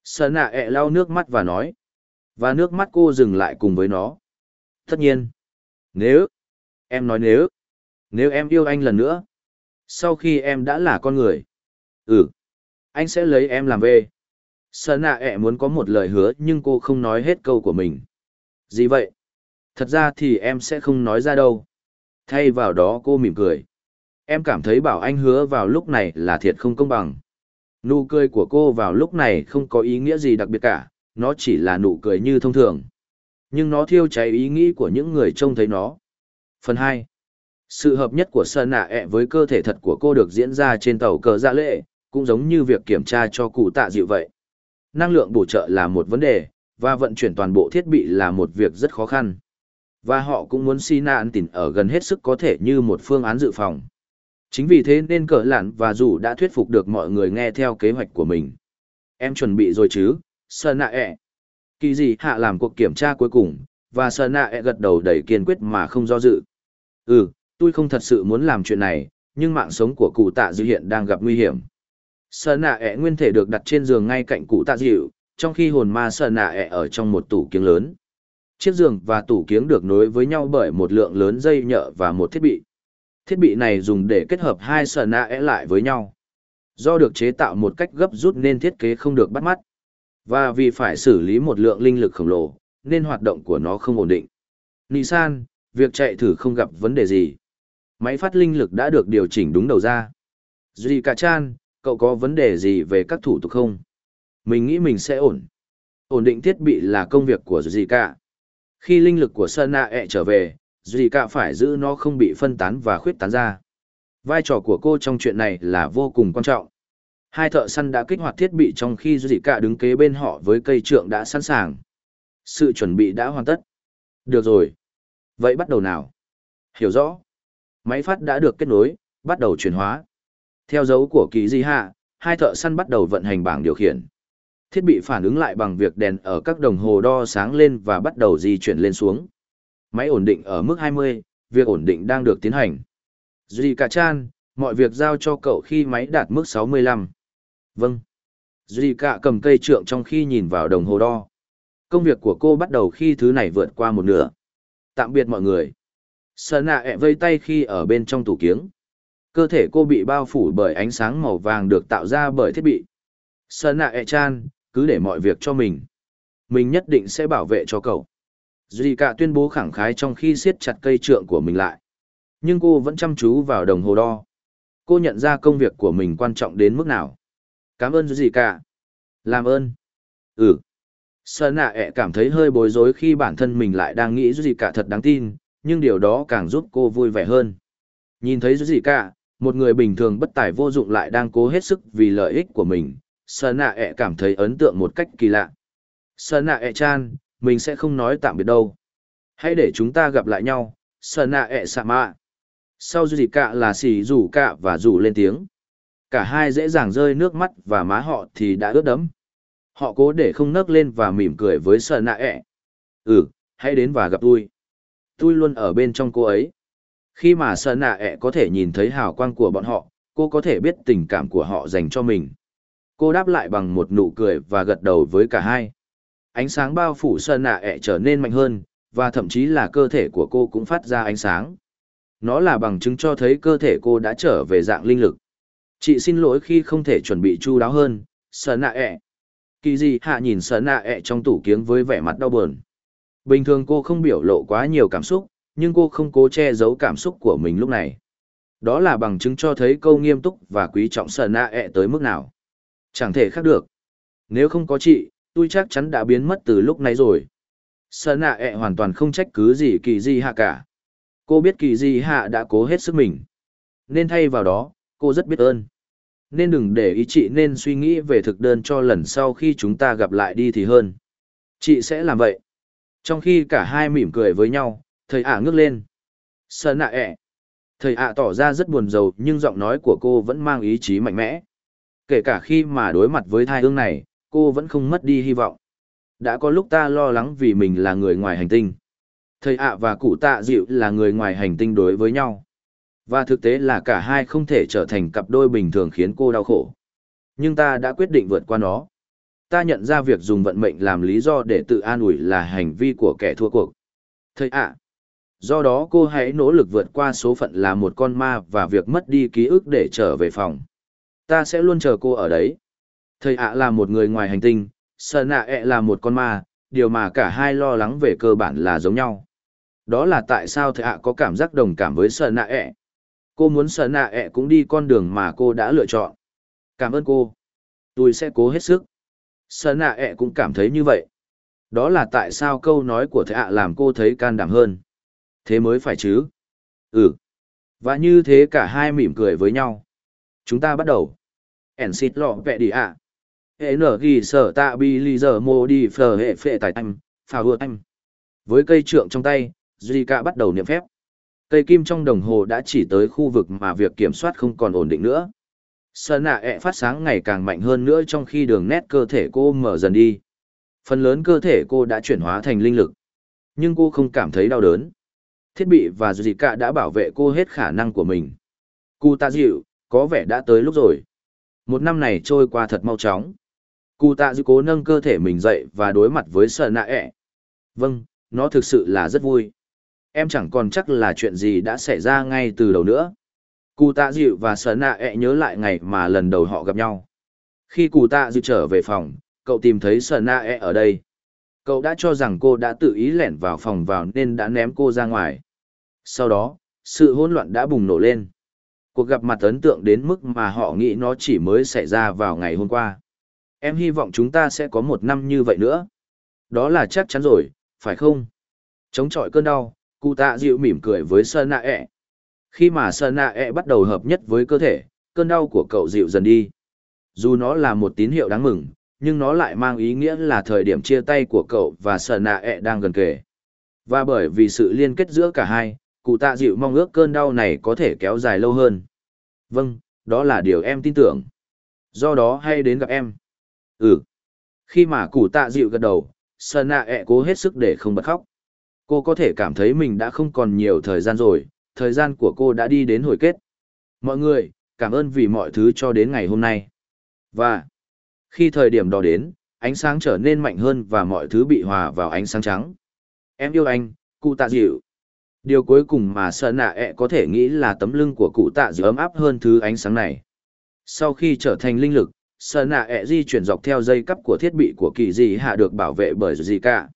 Sợ nạ ẹ lau nước mắt và nói. Và nước mắt cô dừng lại cùng với nó. Tất nhiên. Nếu. Em nói nếu. Nếu em yêu anh lần nữa. Sau khi em đã là con người. Ừ. Anh sẽ lấy em làm về. Sợ nạ ẹ muốn có một lời hứa nhưng cô không nói hết câu của mình. Gì vậy? Thật ra thì em sẽ không nói ra đâu. Thay vào đó cô mỉm cười. Em cảm thấy bảo anh hứa vào lúc này là thiệt không công bằng. Nụ cười của cô vào lúc này không có ý nghĩa gì đặc biệt cả, nó chỉ là nụ cười như thông thường. Nhưng nó thiêu cháy ý nghĩ của những người trông thấy nó. Phần 2. Sự hợp nhất của Sơn Nạ ẹ với cơ thể thật của cô được diễn ra trên tàu cờ dạ lệ, cũng giống như việc kiểm tra cho cụ tạ dịu vậy. Năng lượng bổ trợ là một vấn đề, và vận chuyển toàn bộ thiết bị là một việc rất khó khăn. Và họ cũng muốn si nạn tỉnh ở gần hết sức có thể như một phương án dự phòng. Chính vì thế nên cờ lạn và dù đã thuyết phục được mọi người nghe theo kế hoạch của mình. Em chuẩn bị rồi chứ, Sơn Nạ ẹ. Kỳ gì hạ làm cuộc kiểm tra cuối cùng, và Sơn Nạ e gật đầu đầy kiên quyết mà không do dự. Ừ, tôi không thật sự muốn làm chuyện này, nhưng mạng sống của cụ tạ dịu hiện đang gặp nguy hiểm. Sơn Nạ e nguyên thể được đặt trên giường ngay cạnh cụ tạ dịu, trong khi hồn ma Sơn Nạ e ở trong một tủ kiếng lớn. Chiếc giường và tủ kiếng được nối với nhau bởi một lượng lớn dây nhợ và một thiết bị thiết bị này dùng để kết hợp hai sờ nạ e lại với nhau. Do được chế tạo một cách gấp rút nên thiết kế không được bắt mắt. Và vì phải xử lý một lượng linh lực khổng lồ, nên hoạt động của nó không ổn định. Nissan, việc chạy thử không gặp vấn đề gì. Máy phát linh lực đã được điều chỉnh đúng đầu ra. Duy Cả Chan, cậu có vấn đề gì về các thủ tục không? Mình nghĩ mình sẽ ổn. Ổn định thiết bị là công việc của Duy Cả. Khi linh lực của Sơn ẹ e trở về, Duy cả phải giữ nó không bị phân tán và khuyết tán ra. Vai trò của cô trong chuyện này là vô cùng quan trọng. Hai thợ săn đã kích hoạt thiết bị trong khi Duy cả đứng kế bên họ với cây trượng đã sẵn sàng. Sự chuẩn bị đã hoàn tất. Được rồi. Vậy bắt đầu nào? Hiểu rõ. Máy phát đã được kết nối, bắt đầu chuyển hóa. Theo dấu của kỳ di hạ, hai thợ săn bắt đầu vận hành bảng điều khiển. Thiết bị phản ứng lại bằng việc đèn ở các đồng hồ đo sáng lên và bắt đầu di chuyển lên xuống. Máy ổn định ở mức 20, việc ổn định đang được tiến hành. Duy Cả Chan, mọi việc giao cho cậu khi máy đạt mức 65. Vâng. Duy Cả cầm cây trượng trong khi nhìn vào đồng hồ đo. Công việc của cô bắt đầu khi thứ này vượt qua một nửa. Tạm biệt mọi người. Sơn nạ ẹ vây tay khi ở bên trong tủ kiếng. Cơ thể cô bị bao phủ bởi ánh sáng màu vàng được tạo ra bởi thiết bị. Sơn nạ ẹ chan, cứ để mọi việc cho mình. Mình nhất định sẽ bảo vệ cho cậu. Duy cả tuyên bố khẳng khái trong khi siết chặt cây trượng của mình lại. Nhưng cô vẫn chăm chú vào đồng hồ đo. Cô nhận ra công việc của mình quan trọng đến mức nào. Cảm ơn gì cả. Làm ơn. Ừ. Sơn nạ ẹ cảm thấy hơi bối rối khi bản thân mình lại đang nghĩ gì cả thật đáng tin, nhưng điều đó càng giúp cô vui vẻ hơn. Nhìn thấy gì cả, một người bình thường bất tài vô dụng lại đang cố hết sức vì lợi ích của mình, Sơn nạ ẹ cảm thấy ấn tượng một cách kỳ lạ. Sơn nạ ẹ chan, mình sẽ không nói tạm biệt đâu. Hãy để chúng ta gặp lại nhau, Sơn nạ ẹ sạ mạ. Sau gì cả là xì rủ cả và rủ lên tiếng. Cả hai dễ dàng rơi nước mắt và má họ thì đã ướt đẫm. Họ cố để không nấc lên và mỉm cười với sợ nạ ẹ. Ừ, hãy đến và gặp tôi. Tôi luôn ở bên trong cô ấy. Khi mà sợ nạ ẹ có thể nhìn thấy hào quang của bọn họ, cô có thể biết tình cảm của họ dành cho mình. Cô đáp lại bằng một nụ cười và gật đầu với cả hai. Ánh sáng bao phủ sợ nạ ẹ trở nên mạnh hơn, và thậm chí là cơ thể của cô cũng phát ra ánh sáng. Nó là bằng chứng cho thấy cơ thể cô đã trở về dạng linh lực. Chị xin lỗi khi không thể chuẩn bị chu đáo hơn, Sơn nạ ẹ. Kỳ gì hạ nhìn Sơn nạ ẹ trong tủ kiếng với vẻ mặt đau buồn. Bình thường cô không biểu lộ quá nhiều cảm xúc, nhưng cô không cố che giấu cảm xúc của mình lúc này. Đó là bằng chứng cho thấy câu nghiêm túc và quý trọng Sơn nạ ẹ tới mức nào. Chẳng thể khác được. Nếu không có chị, tôi chắc chắn đã biến mất từ lúc này rồi. Sơn nạ ẹ hoàn toàn không trách cứ gì kỳ di hạ cả. Cô biết kỳ di hạ đã cố hết sức mình. Nên thay vào đó, cô rất biết ơn. Nên đừng để ý chị nên suy nghĩ về thực đơn cho lần sau khi chúng ta gặp lại đi thì hơn. Chị sẽ làm vậy. Trong khi cả hai mỉm cười với nhau, thầy ả ngước lên. Sơn nạ ẹ. Thầy ạ tỏ ra rất buồn rầu nhưng giọng nói của cô vẫn mang ý chí mạnh mẽ. Kể cả khi mà đối mặt với thai ương này, cô vẫn không mất đi hy vọng. Đã có lúc ta lo lắng vì mình là người ngoài hành tinh. Thầy ạ và cụ tạ dịu là người ngoài hành tinh đối với nhau. Và thực tế là cả hai không thể trở thành cặp đôi bình thường khiến cô đau khổ. Nhưng ta đã quyết định vượt qua nó. Ta nhận ra việc dùng vận mệnh làm lý do để tự an ủi là hành vi của kẻ thua cuộc. Thầy ạ. do đó cô hãy nỗ lực vượt qua số phận là một con ma và việc mất đi ký ức để trở về phòng. Ta sẽ luôn chờ cô ở đấy. Thầy ạ là một người ngoài hành tinh, sợ nạ ẹ là một con ma, điều mà cả hai lo lắng về cơ bản là giống nhau. Đó là tại sao thầy ạ có cảm giác đồng cảm với sợ nạ ẹ. Cô muốn sợ nạ ẹ cũng đi con đường mà cô đã lựa chọn. Cảm ơn cô. Tôi sẽ cố hết sức. Sợ nạ ẹ cũng cảm thấy như vậy. Đó là tại sao câu nói của thầy ạ làm cô thấy can đảm hơn. Thế mới phải chứ. Ừ. Và như thế cả hai mỉm cười với nhau. Chúng ta bắt đầu. ẻn xịt lọ vẹ đi ạ. Hệ nở ghi sở tạ bi lì giờ mô đi phờ hệ phệ tài anh, phà hùa anh. Với cây trượng trong tay, Zika bắt đầu niệm phép. Cây kim trong đồng hồ đã chỉ tới khu vực mà việc kiểm soát không còn ổn định nữa. Sơn nạ ẹ phát sáng ngày càng mạnh hơn nữa trong khi đường nét cơ thể cô mở dần đi. Phần lớn cơ thể cô đã chuyển hóa thành linh lực. Nhưng cô không cảm thấy đau đớn. Thiết bị và Zika đã bảo vệ cô hết khả năng của mình. Cụ Tạ dịu, có vẻ đã tới lúc rồi. Một năm này trôi qua thật mau chóng. Cụ tạ dịu cố nâng cơ thể mình dậy và đối mặt với sợ nạ ẹ. Vâng, nó thực sự là rất vui. Em chẳng còn chắc là chuyện gì đã xảy ra ngay từ đầu nữa. Cụ tạ dịu và sở nạ ẹ e nhớ lại ngày mà lần đầu họ gặp nhau. Khi cụ tạ dịu trở về phòng, cậu tìm thấy sở nạ ẹ e ở đây. Cậu đã cho rằng cô đã tự ý lẻn vào phòng vào nên đã ném cô ra ngoài. Sau đó, sự hỗn loạn đã bùng nổ lên. Cuộc gặp mặt ấn tượng đến mức mà họ nghĩ nó chỉ mới xảy ra vào ngày hôm qua. Em hy vọng chúng ta sẽ có một năm như vậy nữa. Đó là chắc chắn rồi, phải không? Chống chọi cơn đau, cụ tạ dịu mỉm cười với sơn nạ ẹ. Khi mà sơn nạ ẹ bắt đầu hợp nhất với cơ thể, cơn đau của cậu dịu dần đi. Dù nó là một tín hiệu đáng mừng, nhưng nó lại mang ý nghĩa là thời điểm chia tay của cậu và sơn nạ ẹ đang gần kề. Và bởi vì sự liên kết giữa cả hai, cụ tạ dịu mong ước cơn đau này có thể kéo dài lâu hơn. Vâng, đó là điều em tin tưởng. Do đó hay đến gặp em. Ừ. Khi mà cụ tạ dịu gật đầu, Sơn nạ ẹ cố hết sức để không bật khóc. Cô có thể cảm thấy mình đã không còn nhiều thời gian rồi, thời gian của cô đã đi đến hồi kết. Mọi người, cảm ơn vì mọi thứ cho đến ngày hôm nay. Và, khi thời điểm đó đến, ánh sáng trở nên mạnh hơn và mọi thứ bị hòa vào ánh sáng trắng. Em yêu anh, cụ tạ dịu. Điều cuối cùng mà sợ nạ ẹ có thể nghĩ là tấm lưng của cụ tạ dịu ấm áp hơn thứ ánh sáng này. Sau khi trở thành linh lực, sợ nạ ẹ di chuyển dọc theo dây cắp của thiết bị của kỳ dị hạ được bảo vệ bởi gì cả.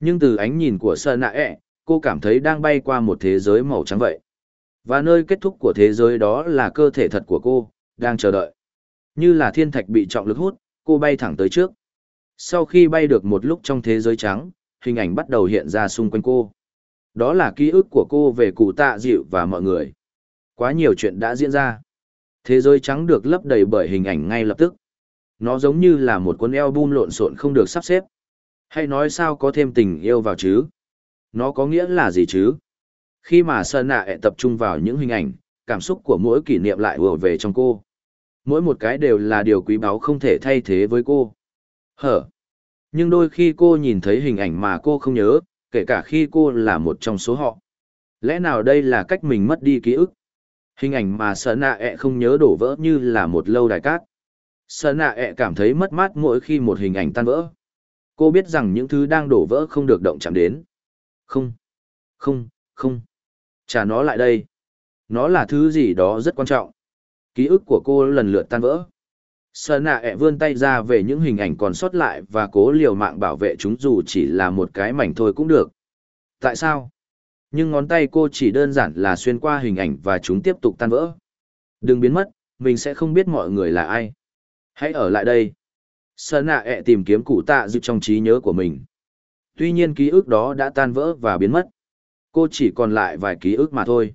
Nhưng từ ánh nhìn của sợ nạ ẹ, cô cảm thấy đang bay qua một thế giới màu trắng vậy. Và nơi kết thúc của thế giới đó là cơ thể thật của cô, đang chờ đợi. Như là thiên thạch bị trọng lực hút, cô bay thẳng tới trước. Sau khi bay được một lúc trong thế giới trắng, hình ảnh bắt đầu hiện ra xung quanh cô. Đó là ký ức của cô về cụ tạ dịu và mọi người. Quá nhiều chuyện đã diễn ra. Thế giới trắng được lấp đầy bởi hình ảnh ngay lập tức. Nó giống như là một cuốn album lộn xộn không được sắp xếp. Hay nói sao có thêm tình yêu vào chứ? Nó có nghĩa là gì chứ? Khi mà Sơn Nạ tập trung vào những hình ảnh, cảm xúc của mỗi kỷ niệm lại vừa về trong cô. Mỗi một cái đều là điều quý báu không thể thay thế với cô. Hở? Nhưng đôi khi cô nhìn thấy hình ảnh mà cô không nhớ, kể cả khi cô là một trong số họ. Lẽ nào đây là cách mình mất đi ký ức? Hình ảnh mà Sơn Nạ không nhớ đổ vỡ như là một lâu đài cát. Sơn Nạ cảm thấy mất mát mỗi khi một hình ảnh tan vỡ. Cô biết rằng những thứ đang đổ vỡ không được động chạm đến. Không, không, không. Trả nó lại đây. Nó là thứ gì đó rất quan trọng. Ký ức của cô lần lượt tan vỡ. Sở nạ ẹ vươn tay ra về những hình ảnh còn sót lại và cố liều mạng bảo vệ chúng dù chỉ là một cái mảnh thôi cũng được. Tại sao? Nhưng ngón tay cô chỉ đơn giản là xuyên qua hình ảnh và chúng tiếp tục tan vỡ. Đừng biến mất, mình sẽ không biết mọi người là ai. Hãy ở lại đây. Sợ nạ ẹ tìm kiếm cụ tạ dự trong trí nhớ của mình. Tuy nhiên ký ức đó đã tan vỡ và biến mất. Cô chỉ còn lại vài ký ức mà thôi.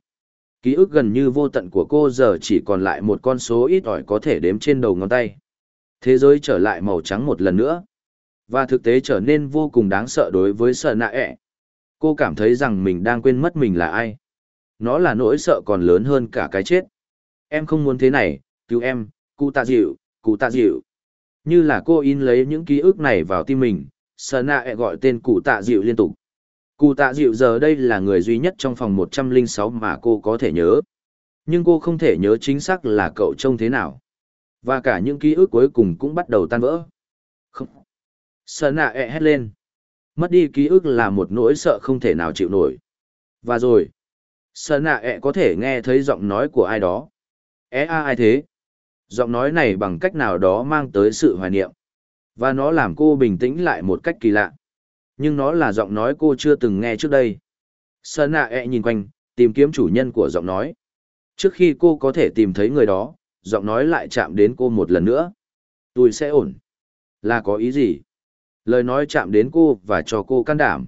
Ký ức gần như vô tận của cô giờ chỉ còn lại một con số ít ỏi có thể đếm trên đầu ngón tay. Thế giới trở lại màu trắng một lần nữa. Và thực tế trở nên vô cùng đáng sợ đối với sợ nạ ẹ. Cô cảm thấy rằng mình đang quên mất mình là ai. Nó là nỗi sợ còn lớn hơn cả cái chết. Em không muốn thế này, cứu em, cụ tạ dịu, cụ tạ dịu. Như là cô in lấy những ký ức này vào tim mình, sợ nạ ẹ gọi tên cụ tạ dịu liên tục. Cụ tạ dịu giờ đây là người duy nhất trong phòng 106 mà cô có thể nhớ. Nhưng cô không thể nhớ chính xác là cậu trông thế nào. Và cả những ký ức cuối cùng cũng bắt đầu tan vỡ. Không. Sơn nạ e ẹ hét lên. Mất đi ký ức là một nỗi sợ không thể nào chịu nổi. Và rồi. Sơn nạ e ẹ có thể nghe thấy giọng nói của ai đó. É a ai thế? Giọng nói này bằng cách nào đó mang tới sự hoài niệm. Và nó làm cô bình tĩnh lại một cách kỳ lạ nhưng nó là giọng nói cô chưa từng nghe trước đây. Sơn nạ e nhìn quanh, tìm kiếm chủ nhân của giọng nói. Trước khi cô có thể tìm thấy người đó, giọng nói lại chạm đến cô một lần nữa. Tôi sẽ ổn. Là có ý gì? Lời nói chạm đến cô và cho cô can đảm.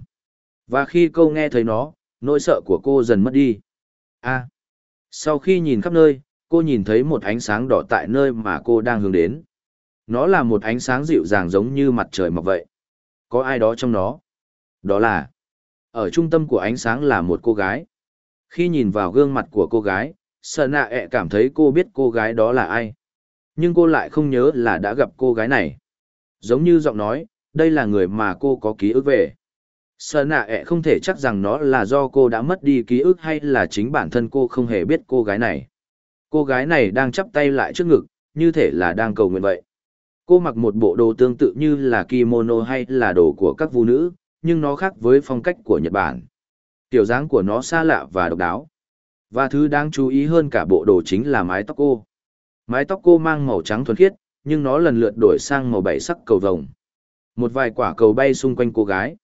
Và khi cô nghe thấy nó, nỗi sợ của cô dần mất đi. a sau khi nhìn khắp nơi, cô nhìn thấy một ánh sáng đỏ tại nơi mà cô đang hướng đến. Nó là một ánh sáng dịu dàng giống như mặt trời mọc vậy. Có ai đó trong nó. Đó là, ở trung tâm của ánh sáng là một cô gái. Khi nhìn vào gương mặt của cô gái, sợ nạ ẹ cảm thấy cô biết cô gái đó là ai. Nhưng cô lại không nhớ là đã gặp cô gái này. Giống như giọng nói, đây là người mà cô có ký ức về. Sợ nạ ẹ không thể chắc rằng nó là do cô đã mất đi ký ức hay là chính bản thân cô không hề biết cô gái này. Cô gái này đang chắp tay lại trước ngực, như thể là đang cầu nguyện vậy. Cô mặc một bộ đồ tương tự như là kimono hay là đồ của các vũ nữ, nhưng nó khác với phong cách của Nhật Bản. Tiểu dáng của nó xa lạ và độc đáo. Và thứ đáng chú ý hơn cả bộ đồ chính là mái tóc cô. Mái tóc cô mang màu trắng thuần khiết, nhưng nó lần lượt đổi sang màu bảy sắc cầu vồng. Một vài quả cầu bay xung quanh cô gái.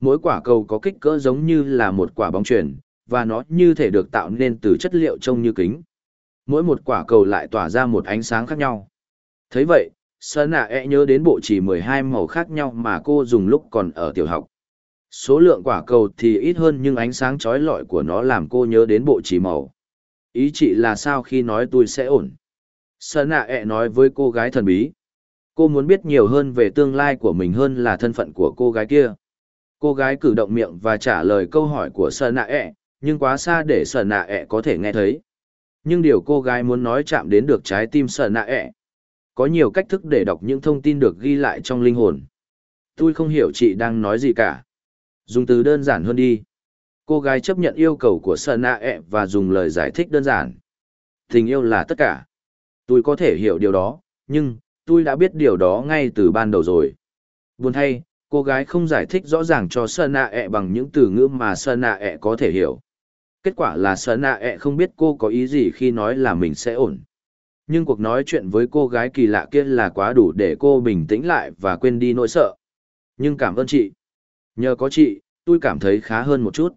Mỗi quả cầu có kích cỡ giống như là một quả bóng chuyển, và nó như thể được tạo nên từ chất liệu trông như kính. Mỗi một quả cầu lại tỏa ra một ánh sáng khác nhau. thấy vậy, Sơn nạ e nhớ đến bộ chỉ 12 màu khác nhau mà cô dùng lúc còn ở tiểu học. Số lượng quả cầu thì ít hơn nhưng ánh sáng chói lọi của nó làm cô nhớ đến bộ chỉ màu. Ý chị là sao khi nói tôi sẽ ổn? Sơn nạ e nói với cô gái thần bí. Cô muốn biết nhiều hơn về tương lai của mình hơn là thân phận của cô gái kia. Cô gái cử động miệng và trả lời câu hỏi của Sơn nạ e, nhưng quá xa để Sơn nạ e có thể nghe thấy. Nhưng điều cô gái muốn nói chạm đến được trái tim sợ nạ ẹ. Có nhiều cách thức để đọc những thông tin được ghi lại trong linh hồn. Tôi không hiểu chị đang nói gì cả. Dùng từ đơn giản hơn đi. Cô gái chấp nhận yêu cầu của sợ Nạ ẹ và dùng lời giải thích đơn giản. Tình yêu là tất cả. Tôi có thể hiểu điều đó, nhưng, tôi đã biết điều đó ngay từ ban đầu rồi. Buồn thay, cô gái không giải thích rõ ràng cho Sơn Nạ ẹ bằng những từ ngữ mà Sơn Nạ ẹ có thể hiểu. Kết quả là sợ Nạ ẹ không biết cô có ý gì khi nói là mình sẽ ổn. Nhưng cuộc nói chuyện với cô gái kỳ lạ kia là quá đủ để cô bình tĩnh lại và quên đi nỗi sợ. Nhưng cảm ơn chị. Nhờ có chị, tôi cảm thấy khá hơn một chút.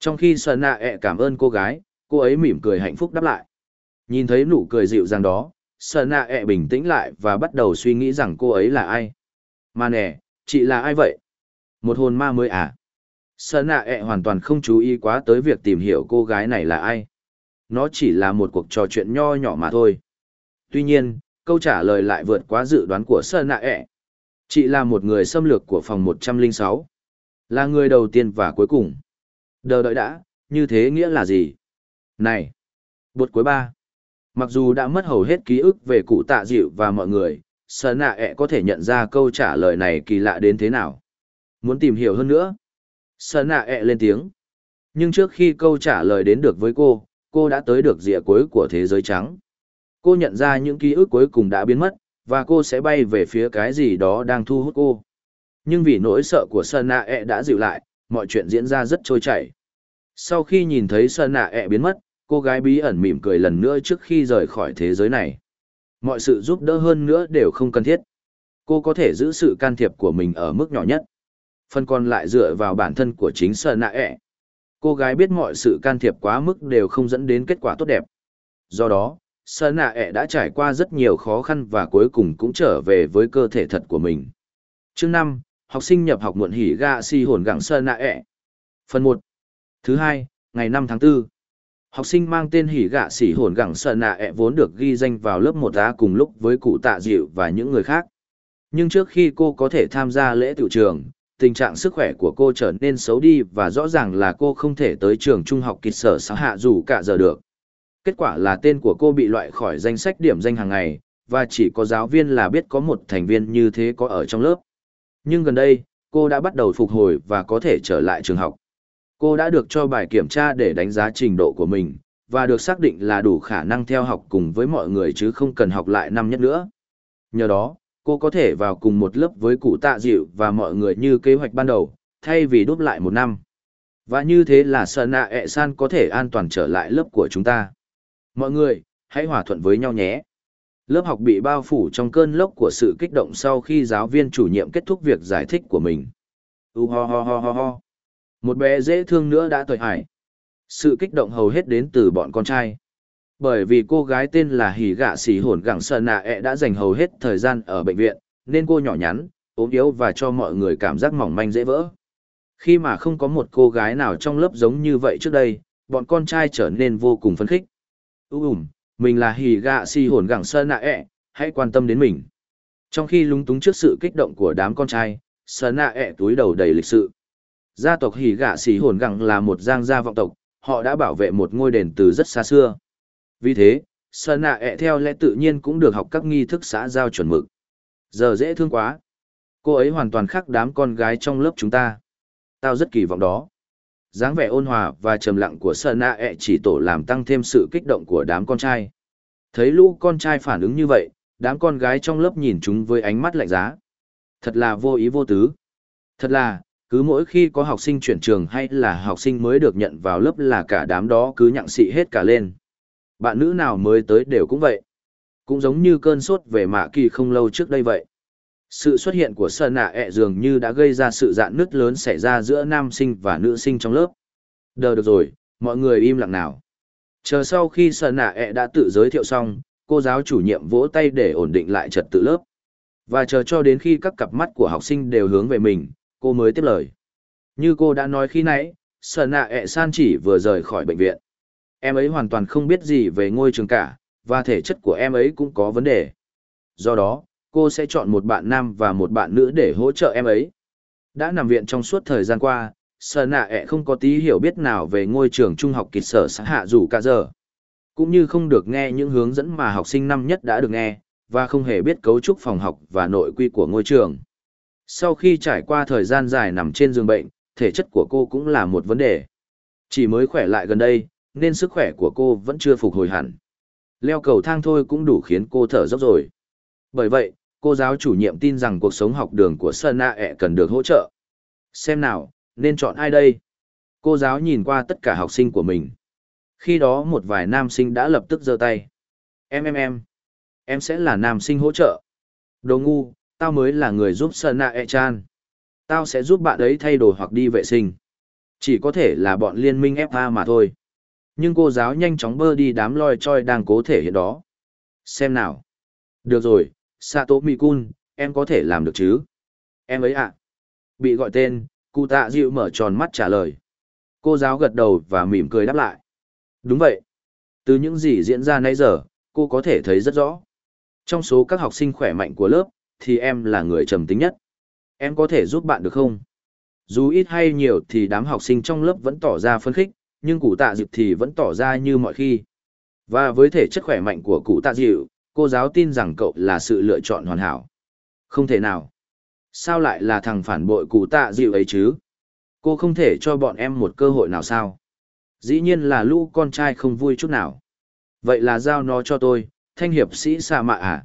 Trong khi sợ Nạ ẹ cảm ơn cô gái, cô ấy mỉm cười hạnh phúc đáp lại. Nhìn thấy nụ cười dịu dàng đó, sợ nạ ẹ bình tĩnh lại và bắt đầu suy nghĩ rằng cô ấy là ai. Mà nè, chị là ai vậy? Một hồn ma mới à? Sở nạ ẹ hoàn toàn không chú ý quá tới việc tìm hiểu cô gái này là ai. Nó chỉ là một cuộc trò chuyện nho nhỏ mà thôi. Tuy nhiên, câu trả lời lại vượt quá dự đoán của Sở nạ ẹ. Chị là một người xâm lược của phòng 106. Là người đầu tiên và cuối cùng. Đờ đợi đã, như thế nghĩa là gì? Này! Bột cuối ba. Mặc dù đã mất hầu hết ký ức về cụ tạ dịu và mọi người, sở nạ ẹ có thể nhận ra câu trả lời này kỳ lạ đến thế nào. Muốn tìm hiểu hơn nữa? Sở nạ ẹ lên tiếng. Nhưng trước khi câu trả lời đến được với cô, cô đã tới được rìa cuối của thế giới trắng. Cô nhận ra những ký ức cuối cùng đã biến mất, và cô sẽ bay về phía cái gì đó đang thu hút cô. Nhưng vì nỗi sợ của Sơn Nạ ẹ đã dịu lại, mọi chuyện diễn ra rất trôi chảy. Sau khi nhìn thấy Sơn Nạ ẹ biến mất, cô gái bí ẩn mỉm cười lần nữa trước khi rời khỏi thế giới này. Mọi sự giúp đỡ hơn nữa đều không cần thiết. Cô có thể giữ sự can thiệp của mình ở mức nhỏ nhất. Phần còn lại dựa vào bản thân của chính Sơn Nạ ẹ. Cô gái biết mọi sự can thiệp quá mức đều không dẫn đến kết quả tốt đẹp. Do đó, Sơn Nạ ẹ đã trải qua rất nhiều khó khăn và cuối cùng cũng trở về với cơ thể thật của mình. Chương năm, học sinh nhập học muộn hỉ ga si hồn gặng Sơn Nạ ẹ. Phần một. Thứ hai, ngày năm tháng 4 học sinh mang tên hỉ gạ xỉ hồn gẳng sợ nạ ẹ vốn được ghi danh vào lớp một a cùng lúc với cụ tạ dịu và những người khác nhưng trước khi cô có thể tham gia lễ tự trường tình trạng sức khỏe của cô trở nên xấu đi và rõ ràng là cô không thể tới trường trung học kịch sở xã hạ dù cả giờ được. Kết quả là tên của cô bị loại khỏi danh sách điểm danh hàng ngày và chỉ có giáo viên là biết có một thành viên như thế có ở trong lớp. Nhưng gần đây cô đã bắt đầu phục hồi và có thể trở lại trường học. Cô đã được cho bài kiểm tra để đánh giá trình độ của mình, và được xác định là đủ khả năng theo học cùng với mọi người chứ không cần học lại năm nhất nữa. Nhờ đó, cô có thể vào cùng một lớp với cụ tạ dịu và mọi người như kế hoạch ban đầu, thay vì đốt lại một năm. Và như thế là Sơn Nạ ẹ san có thể an toàn trở lại lớp của chúng ta. Mọi người, hãy hòa thuận với nhau nhé. Lớp học bị bao phủ trong cơn lốc của sự kích động sau khi giáo viên chủ nhiệm kết thúc việc giải thích của mình. U ho ho ho ho ho. Một bé dễ thương nữa đã tuổi hải. Sự kích động hầu hết đến từ bọn con trai. Bởi vì cô gái tên là Hỉ Gạ Xỉ Hồn Gẳng Sơn Nạ ẹ đã dành hầu hết thời gian ở bệnh viện, nên cô nhỏ nhắn, ốm yếu và cho mọi người cảm giác mỏng manh dễ vỡ. Khi mà không có một cô gái nào trong lớp giống như vậy trước đây, bọn con trai trở nên vô cùng phấn khích. Ú ủm, mình là Hỉ Gạ Xỉ Hồn Gẳng Sơn Nạ ẹ, hãy quan tâm đến mình. Trong khi lúng túng trước sự kích động của đám con trai, Sơn Nạ ẹ túi đầu đầy lịch sự. Gia tộc Hỉ Gạ Xỉ Hồn Gẳng là một giang gia vọng tộc, họ đã bảo vệ một ngôi đền từ rất xa xưa. Vì thế, Sơn Nạ ẹ theo lẽ tự nhiên cũng được học các nghi thức xã giao chuẩn mực. Giờ dễ thương quá. Cô ấy hoàn toàn khác đám con gái trong lớp chúng ta. Tao rất kỳ vọng đó. dáng vẻ ôn hòa và trầm lặng của Sơn Nạ ẹ chỉ tổ làm tăng thêm sự kích động của đám con trai. Thấy lũ con trai phản ứng như vậy, đám con gái trong lớp nhìn chúng với ánh mắt lạnh giá. Thật là vô ý vô tứ. Thật là, cứ mỗi khi có học sinh chuyển trường hay là học sinh mới được nhận vào lớp là cả đám đó cứ nhặng xị hết cả lên. Bạn nữ nào mới tới đều cũng vậy. Cũng giống như cơn sốt về mạ kỳ không lâu trước đây vậy. Sự xuất hiện của sơn nạ ẹ dường như đã gây ra sự dạn nứt lớn xảy ra giữa nam sinh và nữ sinh trong lớp. Đờ được rồi, mọi người im lặng nào. Chờ sau khi sơn nạ ẹ đã tự giới thiệu xong, cô giáo chủ nhiệm vỗ tay để ổn định lại trật tự lớp. Và chờ cho đến khi các cặp mắt của học sinh đều hướng về mình, cô mới tiếp lời. Như cô đã nói khi nãy, Sơn nạ ẹ san chỉ vừa rời khỏi bệnh viện. Em ấy hoàn toàn không biết gì về ngôi trường cả, và thể chất của em ấy cũng có vấn đề. Do đó, cô sẽ chọn một bạn nam và một bạn nữ để hỗ trợ em ấy. Đã nằm viện trong suốt thời gian qua, sở nạ ẹ không có tí hiểu biết nào về ngôi trường trung học kịch sở xã hạ dù cả giờ. Cũng như không được nghe những hướng dẫn mà học sinh năm nhất đã được nghe, và không hề biết cấu trúc phòng học và nội quy của ngôi trường. Sau khi trải qua thời gian dài nằm trên giường bệnh, thể chất của cô cũng là một vấn đề. Chỉ mới khỏe lại gần đây, nên sức khỏe của cô vẫn chưa phục hồi hẳn. Leo cầu thang thôi cũng đủ khiến cô thở dốc rồi. Bởi vậy, cô giáo chủ nhiệm tin rằng cuộc sống học đường của Sơn A ẹ e cần được hỗ trợ. Xem nào, nên chọn ai đây? Cô giáo nhìn qua tất cả học sinh của mình. Khi đó một vài nam sinh đã lập tức giơ tay. Em em em. Em sẽ là nam sinh hỗ trợ. Đồ ngu, tao mới là người giúp sơn nạ e chan tao sẽ giúp bạn ấy thay đồ hoặc đi vệ sinh chỉ có thể là bọn liên minh fa mà thôi nhưng cô giáo nhanh chóng bơ đi đám loi choi đang cố thể hiện đó. Xem nào. Được rồi, Sato Mikun, em có thể làm được chứ? Em ấy ạ. Bị gọi tên, cụ tạ dịu mở tròn mắt trả lời. Cô giáo gật đầu và mỉm cười đáp lại. Đúng vậy. Từ những gì diễn ra nãy giờ, cô có thể thấy rất rõ. Trong số các học sinh khỏe mạnh của lớp, thì em là người trầm tính nhất. Em có thể giúp bạn được không? Dù ít hay nhiều thì đám học sinh trong lớp vẫn tỏ ra phấn khích, nhưng cụ tạ dịu thì vẫn tỏ ra như mọi khi. Và với thể chất khỏe mạnh của cụ tạ dịu, cô giáo tin rằng cậu là sự lựa chọn hoàn hảo. Không thể nào. Sao lại là thằng phản bội cụ tạ dịu ấy chứ? Cô không thể cho bọn em một cơ hội nào sao? Dĩ nhiên là lũ con trai không vui chút nào. Vậy là giao nó cho tôi, thanh hiệp sĩ xạ mạ à?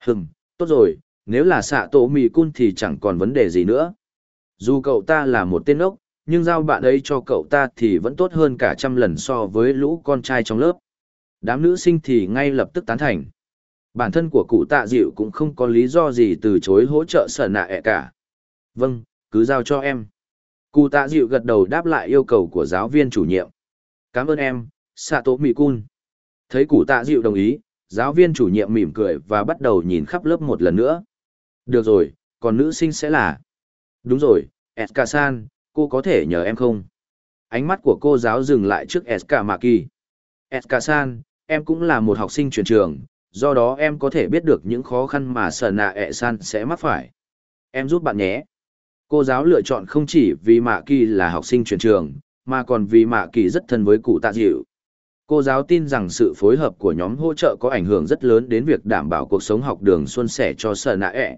Hừm, tốt rồi, nếu là xạ tổ mì cun thì chẳng còn vấn đề gì nữa. Dù cậu ta là một tên ốc, nhưng giao bạn ấy cho cậu ta thì vẫn tốt hơn cả trăm lần so với lũ con trai trong lớp. Đám nữ sinh thì ngay lập tức tán thành. Bản thân của cụ tạ dịu cũng không có lý do gì từ chối hỗ trợ sở nạ ẹ cả. Vâng, cứ giao cho em. Cụ tạ dịu gật đầu đáp lại yêu cầu của giáo viên chủ nhiệm. Cảm ơn em, Sato Mikun. Thấy cụ tạ dịu đồng ý, giáo viên chủ nhiệm mỉm cười và bắt đầu nhìn khắp lớp một lần nữa. Được rồi, còn nữ sinh sẽ là... Đúng rồi, Eskasan, cô có thể nhờ em không? Ánh mắt của cô giáo dừng lại trước Eska Maki. Eska-san, em cũng là một học sinh truyền trường, do đó em có thể biết được những khó khăn mà sở nạ ẹ san sẽ mắc phải. Em giúp bạn nhé. Cô giáo lựa chọn không chỉ vì Mạ Kỳ là học sinh truyền trường, mà còn vì Mạ Kỳ rất thân với cụ tạ dịu. Cô giáo tin rằng sự phối hợp của nhóm hỗ trợ có ảnh hưởng rất lớn đến việc đảm bảo cuộc sống học đường xuân sẻ cho sở nạ ẹ.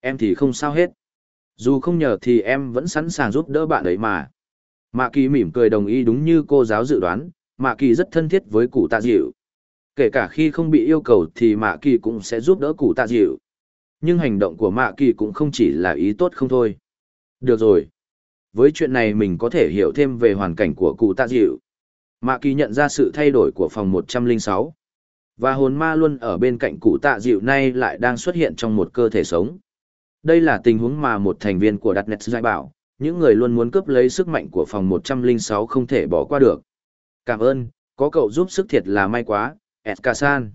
Em thì không sao hết. Dù không nhờ thì em vẫn sẵn sàng giúp đỡ bạn ấy mà. Mạ Kỳ mỉm cười đồng ý đúng như cô giáo dự đoán, Mạ Kỳ rất thân thiết với cụ tạ dịu. Kể cả khi không bị yêu cầu thì Mạ Kỳ cũng sẽ giúp đỡ cụ tạ dịu. Nhưng hành động của Mạ Kỳ cũng không chỉ là ý tốt không thôi. Được rồi. Với chuyện này mình có thể hiểu thêm về hoàn cảnh của cụ tạ dịu. Mạ Kỳ nhận ra sự thay đổi của phòng 106. Và hồn ma luôn ở bên cạnh cụ tạ dịu nay lại đang xuất hiện trong một cơ thể sống. Đây là tình huống mà một thành viên của Datnet giải bảo, những người luôn muốn cướp lấy sức mạnh của phòng 106 không thể bỏ qua được. Cảm ơn, có cậu giúp sức thiệt là may quá, Eskasan.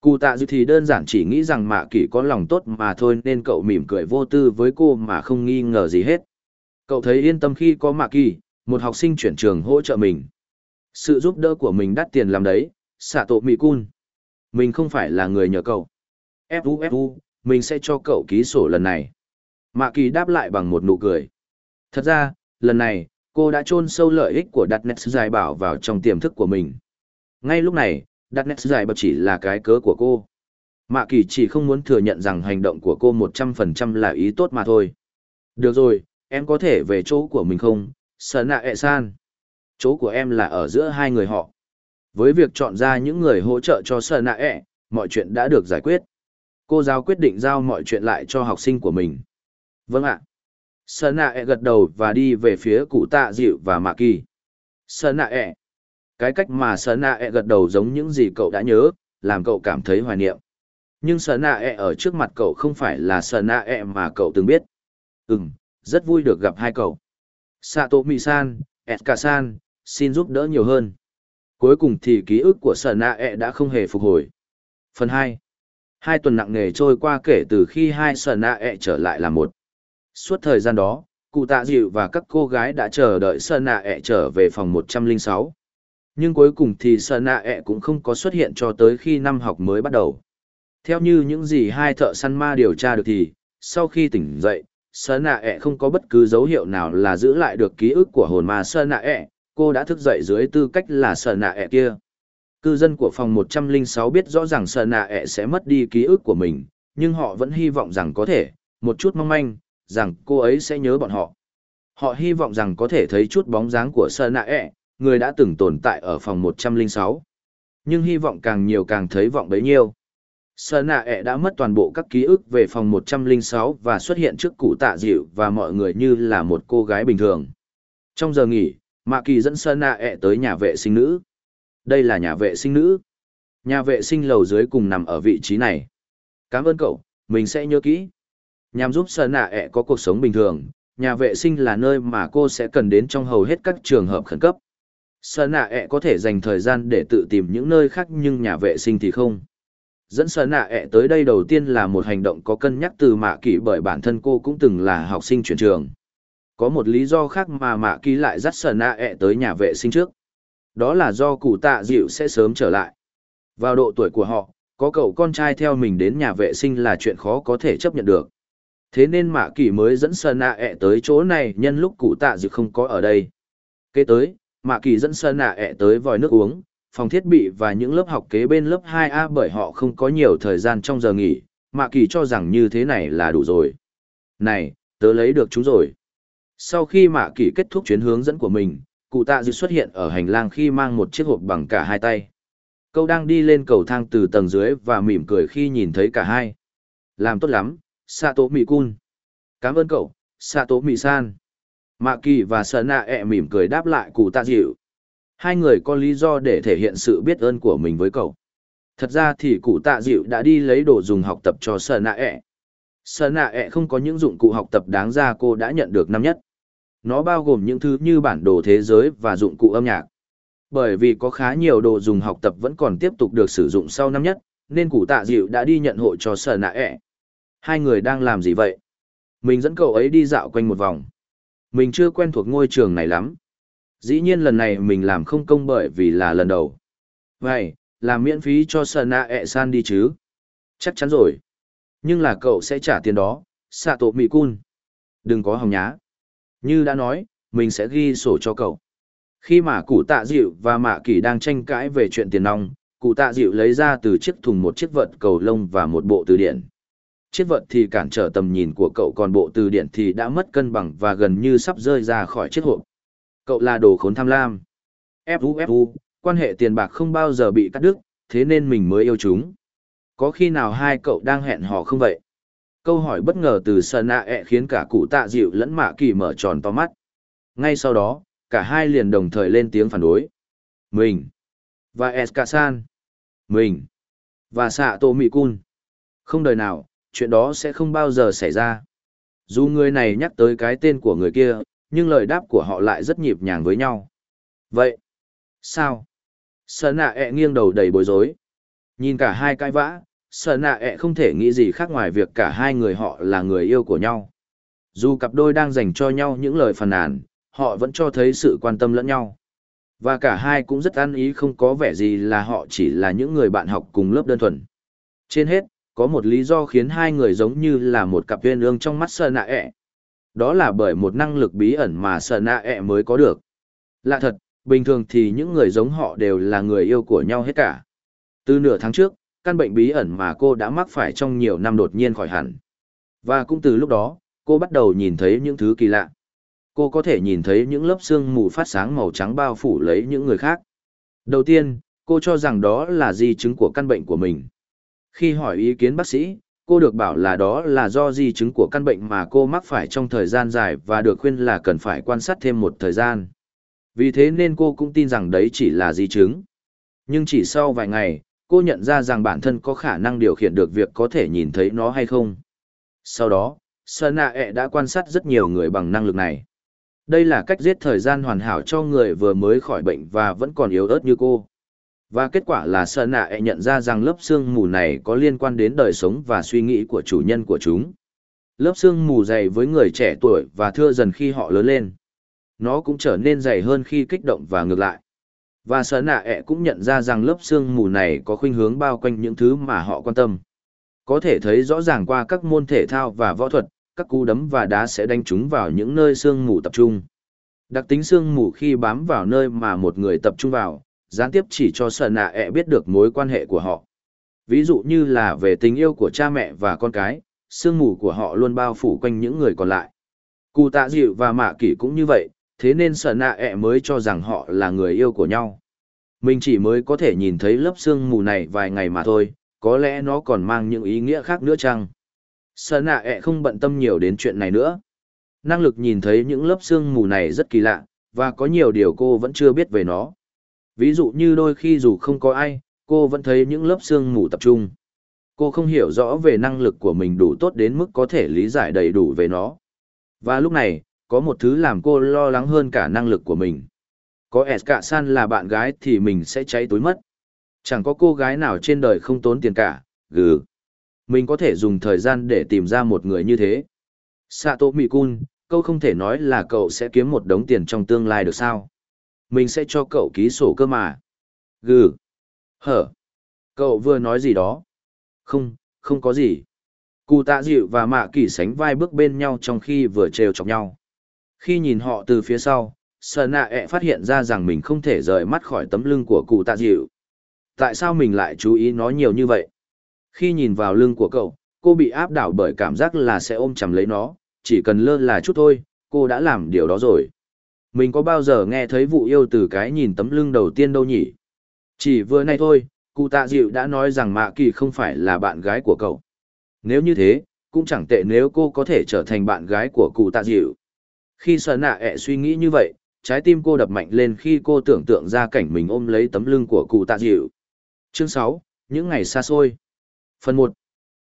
Cụ tạ dư thì đơn giản chỉ nghĩ rằng mạ kỷ có lòng tốt mà thôi nên cậu mỉm cười vô tư với cô mà không nghi ngờ gì hết. Cậu thấy yên tâm khi có mạ kỷ, một học sinh chuyển trường hỗ trợ mình. Sự giúp đỡ của mình đắt tiền làm đấy, xạ tổ mị cun. Mình không phải là người nhờ cậu. Fu Fu, mình sẽ cho cậu ký sổ lần này. Mạ kỳ đáp lại bằng một nụ cười. Thật ra, lần này, cô đã chôn sâu lợi ích của đặt nét giải bảo vào trong tiềm thức của mình. Ngay lúc này, đặt nét giải bảo chỉ là cái cớ của cô. Mạ kỳ chỉ không muốn thừa nhận rằng hành động của cô 100% là ý tốt mà thôi. Được rồi, em có thể về chỗ của mình không, Sở nạ ẹ san. Chỗ của em là ở giữa hai người họ. Với việc chọn ra những người hỗ trợ cho Sở nạ ẹ, mọi chuyện đã được giải quyết. Cô giáo quyết định giao mọi chuyện lại cho học sinh của mình. Vâng ạ. Sơn nạ ẹ gật đầu và đi về phía cụ tạ dịu và mạ kỳ. Sơn nạ ẹ. Cái cách mà Sơn nạ ẹ gật đầu giống những gì cậu đã nhớ, làm cậu cảm thấy hoài niệm. Nhưng Sơn nạ ẹ ở trước mặt cậu không phải là Sơn nạ ẹ mà cậu từng biết. Ừm, rất vui được gặp hai cậu. Sato Mi-san, Eska-san, xin giúp đỡ nhiều hơn. Cuối cùng thì ký ức của Sơn nạ ẹ đã không hề phục hồi. Phần hai Hai tuần nặng nề trôi qua kể từ khi hai sở nạ ẹ trở lại là một. Suốt thời gian đó, cụ tạ dịu và các cô gái đã chờ đợi sở nạ ẹ trở về phòng 106. Nhưng cuối cùng thì sở nạ ẹ cũng không có xuất hiện cho tới khi năm học mới bắt đầu. Theo như những gì hai thợ săn ma điều tra được thì, sau khi tỉnh dậy, sở nạ ẹ không có bất cứ dấu hiệu nào là giữ lại được ký ức của hồn ma sở nạ ẹ, cô đã thức dậy dưới tư cách là sở nạ ẹ kia. Cư dân của phòng 106 biết rõ ràng sợ nạ ẹ sẽ mất đi ký ức của mình, nhưng họ vẫn hy vọng rằng có thể, một chút mong manh, rằng cô ấy sẽ nhớ bọn họ. Họ hy vọng rằng có thể thấy chút bóng dáng của sợ nạ ẹ, người đã từng tồn tại ở phòng 106. Nhưng hy vọng càng nhiều càng thấy vọng bấy nhiêu. Sở nạ ẹ đã mất toàn bộ các ký ức về phòng 106 và xuất hiện trước cụ tạ dịu và mọi người như là một cô gái bình thường. Trong giờ nghỉ, Mạ Kỳ dẫn Sơn nạ ẹ tới nhà vệ sinh nữ. Đây là nhà vệ sinh nữ. Nhà vệ sinh lầu dưới cùng nằm ở vị trí này. Cảm ơn cậu, mình sẽ nhớ kỹ. Nhằm giúp Sơn nạ ẹ có cuộc sống bình thường, nhà vệ sinh là nơi mà cô sẽ cần đến trong hầu hết các trường hợp khẩn cấp. Sơn nạ ẹ có thể dành thời gian để tự tìm những nơi khác nhưng nhà vệ sinh thì không. Dẫn sở nạ ẹ tới đây đầu tiên là một hành động có cân nhắc từ mạ kỳ bởi bản thân cô cũng từng là học sinh chuyển trường. Có một lý do khác mà mạ kỳ lại dắt sở nạ ẹ tới nhà vệ sinh trước. Đó là do cụ tạ dịu sẽ sớm trở lại. Vào độ tuổi của họ, có cậu con trai theo mình đến nhà vệ sinh là chuyện khó có thể chấp nhận được. Thế nên mạ kỳ mới dẫn Sơn nạ ẹ tới chỗ này nhân lúc cụ tạ dịu không có ở đây. Kế tới, mạ kỳ dẫn sơn nạ ẹ tới vòi nước uống phòng thiết bị và những lớp học kế bên lớp 2A bởi họ không có nhiều thời gian trong giờ nghỉ, mạ kỳ cho rằng như thế này là đủ rồi. Này, tớ lấy được chúng rồi. Sau khi mạ kỳ kết thúc chuyến hướng dẫn của mình, cụ tạ dư xuất hiện ở hành lang khi mang một chiếc hộp bằng cả hai tay. Câu đang đi lên cầu thang từ tầng dưới và mỉm cười khi nhìn thấy cả hai. Làm tốt lắm, Sato Mikun. Cảm ơn cậu, Sato Misan. Mạ kỳ và sợ nạ ẹ e mỉm cười đáp lại cụ tạ dịu. Hai người có lý do để thể hiện sự biết ơn của mình với cậu. Thật ra thì cụ tạ dịu đã đi lấy đồ dùng học tập cho sợ nạ ẹ. E. Sợ nạ ẹ e không có những dụng cụ học tập đáng ra cô đã nhận được năm nhất. Nó bao gồm những thứ như bản đồ thế giới và dụng cụ âm nhạc. Bởi vì có khá nhiều đồ dùng học tập vẫn còn tiếp tục được sử dụng sau năm nhất, nên cụ tạ dịu đã đi nhận hộ cho sở nạ ẹ. Hai người đang làm gì vậy? Mình dẫn cậu ấy đi dạo quanh một vòng. Mình chưa quen thuộc ngôi trường này lắm. Dĩ nhiên lần này mình làm không công bởi vì là lần đầu. Vậy, làm miễn phí cho sở nạ ẹ san đi chứ? Chắc chắn rồi. Nhưng là cậu sẽ trả tiền đó, Sato Mikun. Đừng có hòng nhá. Như đã nói, mình sẽ ghi sổ cho cậu. Khi mà cụ tạ dịu và mạ kỳ đang tranh cãi về chuyện tiền nong, cụ tạ dịu lấy ra từ chiếc thùng một chiếc vật cầu lông và một bộ từ điển chiếc vật thì cản trở tầm nhìn của cậu còn bộ từ điển thì đã mất cân bằng và gần như sắp rơi ra khỏi chiếc hộp. Cậu là đồ khốn tham lam. Fu Fu, quan hệ tiền bạc không bao giờ bị cắt đứt, thế nên mình mới yêu chúng. Có khi nào hai cậu đang hẹn hò không vậy? Câu hỏi bất ngờ từ Sơn nạ ẹ e khiến cả cụ tạ dịu lẫn mạ kỳ mở tròn to mắt. Ngay sau đó, cả hai liền đồng thời lên tiếng phản đối. Mình. Và Eskasan. Mình. Và Sạ Tô Mị Cun. Không đời nào, chuyện đó sẽ không bao giờ xảy ra. Dù người này nhắc tới cái tên của người kia, nhưng lời đáp của họ lại rất nhịp nhàng với nhau. Vậy, sao? Sở nạ ẹ nghiêng đầu đầy bối rối. Nhìn cả hai cãi vã, sợ nạ ẹ không thể nghĩ gì khác ngoài việc cả hai người họ là người yêu của nhau. Dù cặp đôi đang dành cho nhau những lời phàn nàn, họ vẫn cho thấy sự quan tâm lẫn nhau. Và cả hai cũng rất ăn ý không có vẻ gì là họ chỉ là những người bạn học cùng lớp đơn thuần. Trên hết, có một lý do khiến hai người giống như là một cặp viên ương trong mắt sợ nạ ẹ. Đó là bởi một năng lực bí ẩn mà sợ nạ ẹ mới có được. Lạ thật, bình thường thì những người giống họ đều là người yêu của nhau hết cả. Từ nửa tháng trước, căn bệnh bí ẩn mà cô đã mắc phải trong nhiều năm đột nhiên khỏi hẳn. Và cũng từ lúc đó, cô bắt đầu nhìn thấy những thứ kỳ lạ. Cô có thể nhìn thấy những lớp xương mù phát sáng màu trắng bao phủ lấy những người khác. Đầu tiên, cô cho rằng đó là di chứng của căn bệnh của mình. Khi hỏi ý kiến bác sĩ, cô được bảo là đó là do di chứng của căn bệnh mà cô mắc phải trong thời gian dài và được khuyên là cần phải quan sát thêm một thời gian. Vì thế nên cô cũng tin rằng đấy chỉ là di chứng. Nhưng chỉ sau vài ngày, cô nhận ra rằng bản thân có khả năng điều khiển được việc có thể nhìn thấy nó hay không. Sau đó, Sana e đã quan sát rất nhiều người bằng năng lực này. Đây là cách giết thời gian hoàn hảo cho người vừa mới khỏi bệnh và vẫn còn yếu ớt như cô. Và kết quả là Sơn Nạ e nhận ra rằng lớp xương mù này có liên quan đến đời sống và suy nghĩ của chủ nhân của chúng. Lớp xương mù dày với người trẻ tuổi và thưa dần khi họ lớn lên. Nó cũng trở nên dày hơn khi kích động và ngược lại. Và Sơn Nạ e cũng nhận ra rằng lớp xương mù này có khuynh hướng bao quanh những thứ mà họ quan tâm. Có thể thấy rõ ràng qua các môn thể thao và võ thuật, các cú đấm và đá sẽ đánh chúng vào những nơi xương mù tập trung. Đặc tính xương mù khi bám vào nơi mà một người tập trung vào, gián tiếp chỉ cho sợ nạ ẹ biết được mối quan hệ của họ. Ví dụ như là về tình yêu của cha mẹ và con cái, xương mù của họ luôn bao phủ quanh những người còn lại. Cụ tạ dịu và mạ kỷ cũng như vậy, thế nên sợ nạ ẹ mới cho rằng họ là người yêu của nhau. Mình chỉ mới có thể nhìn thấy lớp sương mù này vài ngày mà thôi, có lẽ nó còn mang những ý nghĩa khác nữa chăng? Sợ nạ ẹ không bận tâm nhiều đến chuyện này nữa. Năng lực nhìn thấy những lớp sương mù này rất kỳ lạ, và có nhiều điều cô vẫn chưa biết về nó. Ví dụ như đôi khi dù không có ai, cô vẫn thấy những lớp xương mù tập trung. Cô không hiểu rõ về năng lực của mình đủ tốt đến mức có thể lý giải đầy đủ về nó. Và lúc này, có một thứ làm cô lo lắng hơn cả năng lực của mình. Có S cả san là bạn gái thì mình sẽ cháy túi mất. Chẳng có cô gái nào trên đời không tốn tiền cả, gừ. Mình có thể dùng thời gian để tìm ra một người như thế. Sato Mikun, câu không thể nói là cậu sẽ kiếm một đống tiền trong tương lai được sao. Mình sẽ cho cậu ký sổ cơ mà. Gừ. Hở. Cậu vừa nói gì đó? Không, không có gì. Cụ tạ dịu và mạ kỳ sánh vai bước bên nhau trong khi vừa trêu chọc nhau. Khi nhìn họ từ phía sau, Sở nạ ẹ phát hiện ra rằng mình không thể rời mắt khỏi tấm lưng của cụ tạ dịu. Tại sao mình lại chú ý nó nhiều như vậy? Khi nhìn vào lưng của cậu, cô bị áp đảo bởi cảm giác là sẽ ôm chầm lấy nó, chỉ cần lơ là chút thôi, cô đã làm điều đó rồi. Mình có bao giờ nghe thấy vụ yêu từ cái nhìn tấm lưng đầu tiên đâu nhỉ? Chỉ vừa nay thôi, cụ tạ dịu đã nói rằng mạ kỳ không phải là bạn gái của cậu. Nếu như thế, cũng chẳng tệ nếu cô có thể trở thành bạn gái của cụ tạ dịu. Khi sợ nạ ẹ suy nghĩ như vậy, trái tim cô đập mạnh lên khi cô tưởng tượng ra cảnh mình ôm lấy tấm lưng của cụ tạ dịu. Chương sáu, những ngày xa xôi. Phần một,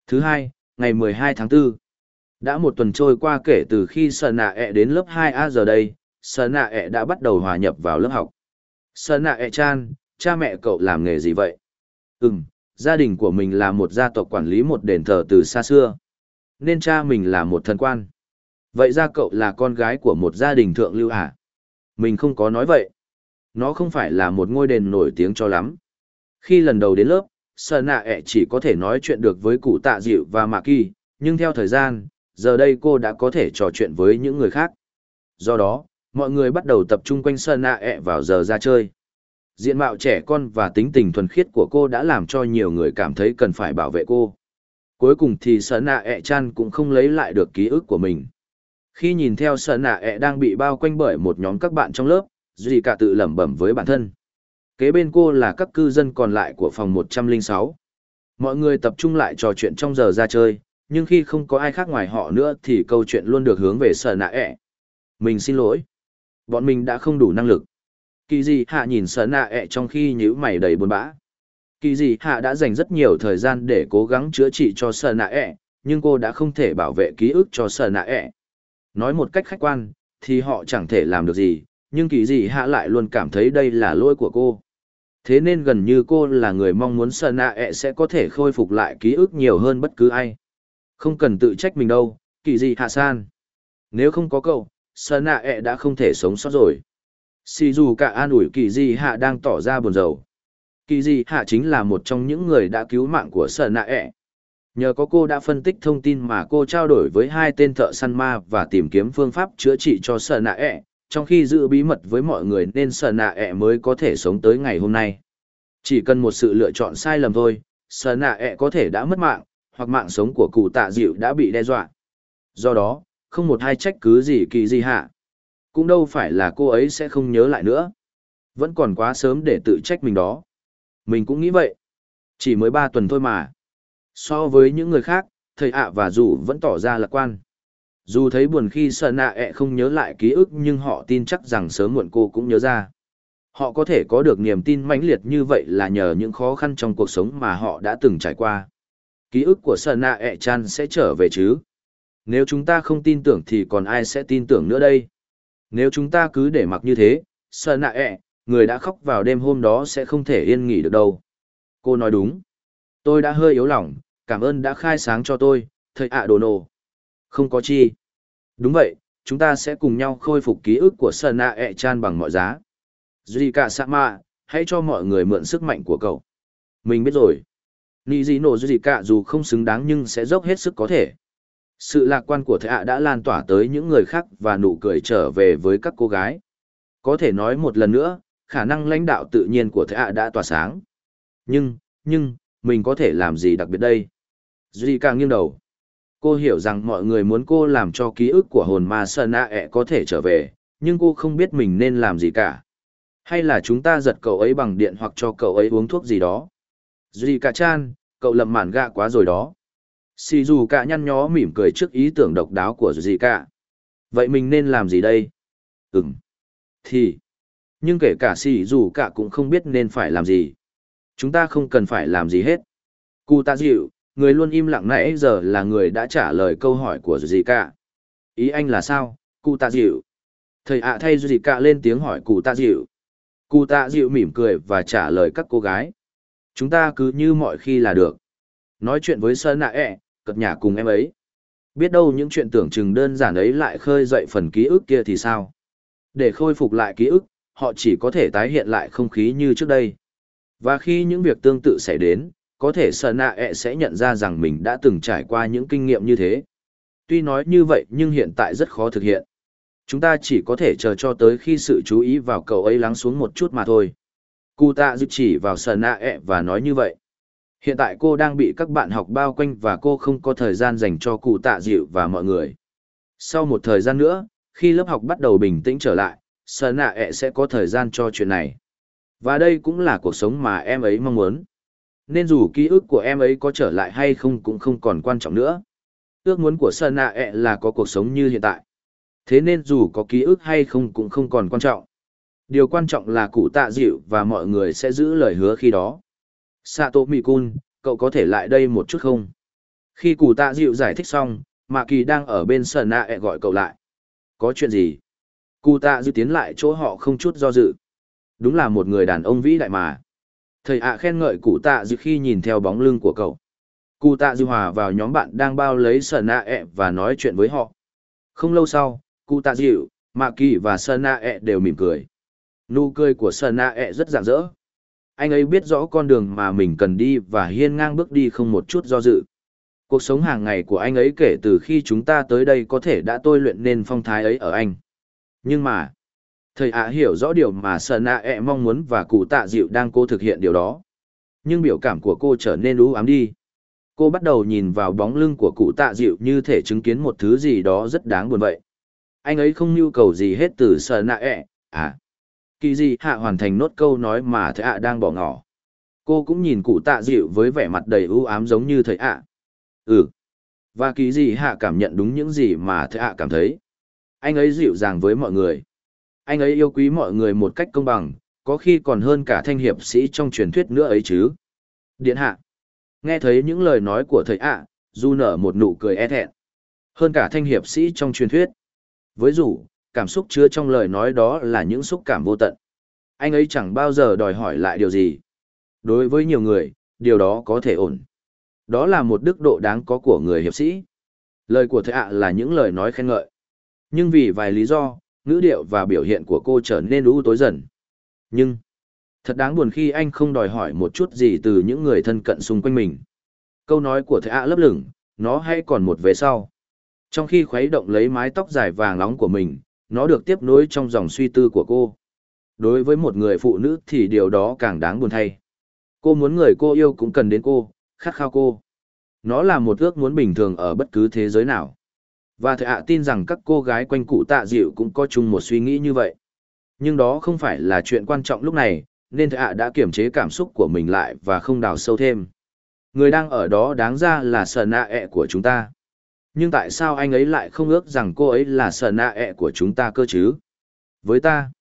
Thứ hai, ngày mười hai tháng 4. Đã một tuần trôi qua kể từ khi sợ nạ ẹ đến lớp hai a giờ đây, sợ nạ ẹ đã bắt đầu hòa nhập vào lớp học. Sợ nạ ẹ chan, cha mẹ cậu làm nghề gì vậy? Ừm, gia đình của mình là một gia tộc quản lý một đền thờ từ xa xưa. Nên cha mình là một thần quan. Vậy ra cậu là con gái của một gia đình thượng lưu à? Mình không có nói vậy. Nó không phải là một ngôi đền nổi tiếng cho lắm. Khi lần đầu đến lớp, Sở nạ ẹ chỉ có thể nói chuyện được với cụ tạ dịu và mạ kỳ, nhưng theo thời gian, giờ đây cô đã có thể trò chuyện với những người khác. Do đó, mọi người bắt đầu tập trung quanh Sở nạ ẹ vào giờ ra chơi. Diện mạo trẻ con và tính tình thuần khiết của cô đã làm cho nhiều người cảm thấy cần phải bảo vệ cô. Cuối cùng thì sợ nạ ẹ chan cũng không lấy lại được ký ức của mình. Khi nhìn theo sợ nạ ẹ đang bị bao quanh bởi một nhóm các bạn trong lớp, Duy cả tự lẩm bẩm với bản thân. Kế bên cô là các cư dân còn lại của phòng 106. Mọi người tập trung lại trò chuyện trong giờ ra chơi, nhưng khi không có ai khác ngoài họ nữa thì câu chuyện luôn được hướng về sợ nạ ẹ. Mình xin lỗi. Bọn mình đã không đủ năng lực. Kỳ gì hạ nhìn sợ nạ ẹ trong khi nhíu mày đầy buồn bã. Kỳ gì hạ đã dành rất nhiều thời gian để cố gắng chữa trị cho sợ nạ ẹ, nhưng cô đã không thể bảo vệ ký ức cho sợ nạ ẹ. Nói một cách khách quan, thì họ chẳng thể làm được gì, nhưng kỳ Dị hạ lại luôn cảm thấy đây là lỗi của cô. Thế nên gần như cô là người mong muốn Sơn Nạ ẹ sẽ có thể khôi phục lại ký ức nhiều hơn bất cứ ai. Không cần tự trách mình đâu, kỳ Dị hạ san. Nếu không có cậu, Sơn Nạ ẹ đã không thể sống sót rồi. Xì dù cả an ủi kỳ Dị hạ đang tỏ ra buồn rầu. Kỳ Dị hạ chính là một trong những người đã cứu mạng của Sơn Nạ ẹ. Nhờ có cô đã phân tích thông tin mà cô trao đổi với hai tên thợ săn ma và tìm kiếm phương pháp chữa trị cho sợ Nạ ẹ, trong khi giữ bí mật với mọi người nên sợ nạ ẹ mới có thể sống tới ngày hôm nay. Chỉ cần một sự lựa chọn sai lầm thôi, sợ nạ ẹ có thể đã mất mạng, hoặc mạng sống của cụ tạ dịu đã bị đe dọa. Do đó, không một hai trách cứ gì kỳ gì hạ. Cũng đâu phải là cô ấy sẽ không nhớ lại nữa. Vẫn còn quá sớm để tự trách mình đó. Mình cũng nghĩ vậy. Chỉ mới ba tuần thôi mà. So với những người khác, thầy ạ và dù vẫn tỏ ra lạc quan. Dù thấy buồn khi sợ nạ ẹ không nhớ lại ký ức nhưng họ tin chắc rằng sớm muộn cô cũng nhớ ra. Họ có thể có được niềm tin mãnh liệt như vậy là nhờ những khó khăn trong cuộc sống mà họ đã từng trải qua. Ký ức của sợ nạ ẹ chan sẽ trở về chứ. Nếu chúng ta không tin tưởng thì còn ai sẽ tin tưởng nữa đây? Nếu chúng ta cứ để mặc như thế, sợ nạ ẹ, người đã khóc vào đêm hôm đó sẽ không thể yên nghỉ được đâu. Cô nói đúng. Tôi đã hơi yếu lòng, cảm ơn đã khai sáng cho tôi, thầy ạ đồ nổ. Không có chi. Đúng vậy, chúng ta sẽ cùng nhau khôi phục ký ức của Sơn A E Chan bằng mọi giá. Zika Sama, hãy cho mọi người mượn sức mạnh của cậu. Mình biết rồi. Nì nổ Zika dù không xứng đáng nhưng sẽ dốc hết sức có thể. Sự lạc quan của thầy ạ đã lan tỏa tới những người khác và nụ cười trở về với các cô gái. Có thể nói một lần nữa, khả năng lãnh đạo tự nhiên của thầy ạ đã tỏa sáng. Nhưng, nhưng, mình có thể làm gì đặc biệt đây? Zika nghiêng đầu. Cô hiểu rằng mọi người muốn cô làm cho ký ức của hồn ma sơn a ẹ có thể trở về, nhưng cô không biết mình nên làm gì cả. Hay là chúng ta giật cậu ấy bằng điện hoặc cho cậu ấy uống thuốc gì đó. Duy cả chan, cậu lầm mản gạ quá rồi đó. Sì dù cả nhăn nhó mỉm cười trước ý tưởng độc đáo của duy cả vậy mình nên làm gì đây? Ừm. thì, nhưng kể cả Sì dù cả cũng không biết nên phải làm gì. Chúng ta không cần phải làm gì hết. Cụ ta dịu người luôn im lặng nãy giờ là người đã trả lời câu hỏi của gì cả. Ý anh là sao, cụ tạ dịu? Thầy ạ thay gì cả lên tiếng hỏi cụ tạ dịu. Cụ tạ dịu mỉm cười và trả lời các cô gái. Chúng ta cứ như mọi khi là được. Nói chuyện với Sơn Nạ ẹ, cật nhà cùng em ấy. Biết đâu những chuyện tưởng chừng đơn giản ấy lại khơi dậy phần ký ức kia thì sao? Để khôi phục lại ký ức, họ chỉ có thể tái hiện lại không khí như trước đây. Và khi những việc tương tự xảy đến, có thể sợ Nạ ẹ sẽ nhận ra rằng mình đã từng trải qua những kinh nghiệm như thế. Tuy nói như vậy nhưng hiện tại rất khó thực hiện. Chúng ta chỉ có thể chờ cho tới khi sự chú ý vào cậu ấy lắng xuống một chút mà thôi. Cụ tạ dự chỉ vào Sơn Nạ ẹ và nói như vậy. Hiện tại cô đang bị các bạn học bao quanh và cô không có thời gian dành cho cụ tạ dịu và mọi người. Sau một thời gian nữa, khi lớp học bắt đầu bình tĩnh trở lại, Sở nạ ẹ sẽ có thời gian cho chuyện này. Và đây cũng là cuộc sống mà em ấy mong muốn. Nên dù ký ức của em ấy có trở lại hay không cũng không còn quan trọng nữa. Ước muốn của sơn nạ ẹ là có cuộc sống như hiện tại. Thế nên dù có ký ức hay không cũng không còn quan trọng. Điều quan trọng là cụ tạ dịu và mọi người sẽ giữ lời hứa khi đó. Sato Mikun, cậu có thể lại đây một chút không? Khi cụ tạ dịu giải thích xong, Mạ Kỳ đang ở bên sơn nạ ẹ gọi cậu lại. Có chuyện gì? Cụ tạ dịu tiến lại chỗ họ không chút do dự. Đúng là một người đàn ông vĩ đại mà. Thầy ạ khen ngợi cụ tạ dư khi nhìn theo bóng lưng của cậu. Cụ tạ dư hòa vào nhóm bạn đang bao lấy sờ nạ ẹ e và nói chuyện với họ. Không lâu sau, cụ tạ dịu, Mạ Kỳ và sờ nạ ẹ e đều mỉm cười. Nụ cười của sờ nạ ẹ e rất rạng rỡ anh ấy biết rõ con đường mà mình cần đi và hiên ngang bước đi không một chút do dự. Cuộc sống hàng ngày của anh ấy kể từ khi chúng ta tới đây có thể đã tôi luyện nên phong thái ấy ở anh. Nhưng mà, thầy ạ hiểu rõ điều mà sợ nạ ẹ mong muốn và cụ tạ dịu đang cố thực hiện điều đó. Nhưng biểu cảm của cô trở nên lú ám đi. Cô bắt đầu nhìn vào bóng lưng của cụ tạ dịu như thể chứng kiến một thứ gì đó rất đáng buồn vậy. Anh ấy không nhu cầu gì hết từ sợ nạ ẹ, à kỳ dị hạ hoàn thành nốt câu nói mà thầy ạ đang bỏ ngỏ cô cũng nhìn cụ tạ dịu với vẻ mặt đầy ưu ám giống như thầy ạ ừ và kỳ dị hạ cảm nhận đúng những gì mà thầy ạ cảm thấy anh ấy dịu dàng với mọi người anh ấy yêu quý mọi người một cách công bằng có khi còn hơn cả thanh hiệp sĩ trong truyền thuyết nữa ấy chứ điện hạ nghe thấy những lời nói của thầy ạ du nở một nụ cười e thẹn hơn cả thanh hiệp sĩ trong truyền thuyết với dù cảm xúc chứa trong lời nói đó là những xúc cảm vô tận. Anh ấy chẳng bao giờ đòi hỏi lại điều gì. Đối với nhiều người, điều đó có thể ổn. Đó là một đức độ đáng có của người hiệp sĩ. Lời của thầy ạ là những lời nói khen ngợi. Nhưng vì vài lý do, ngữ điệu và biểu hiện của cô trở nên u tối dần. Nhưng, thật đáng buồn khi anh không đòi hỏi một chút gì từ những người thân cận xung quanh mình. Câu nói của thầy ạ lấp lửng, nó hay còn một về sau. Trong khi khuấy động lấy mái tóc dài vàng nóng của mình, nó được tiếp nối trong dòng suy tư của cô. Đối với một người phụ nữ thì điều đó càng đáng buồn thay. Cô muốn người cô yêu cũng cần đến cô, khát khao cô. Nó là một ước muốn bình thường ở bất cứ thế giới nào. Và thầy ạ tin rằng các cô gái quanh cụ tạ dịu cũng có chung một suy nghĩ như vậy. Nhưng đó không phải là chuyện quan trọng lúc này, nên thầy ạ đã kiềm chế cảm xúc của mình lại và không đào sâu thêm. Người đang ở đó đáng ra là sờ nạ ẹ của chúng ta. Nhưng tại sao anh ấy lại không ước rằng cô ấy là sờ nạ ẹ của chúng ta cơ chứ? Với ta,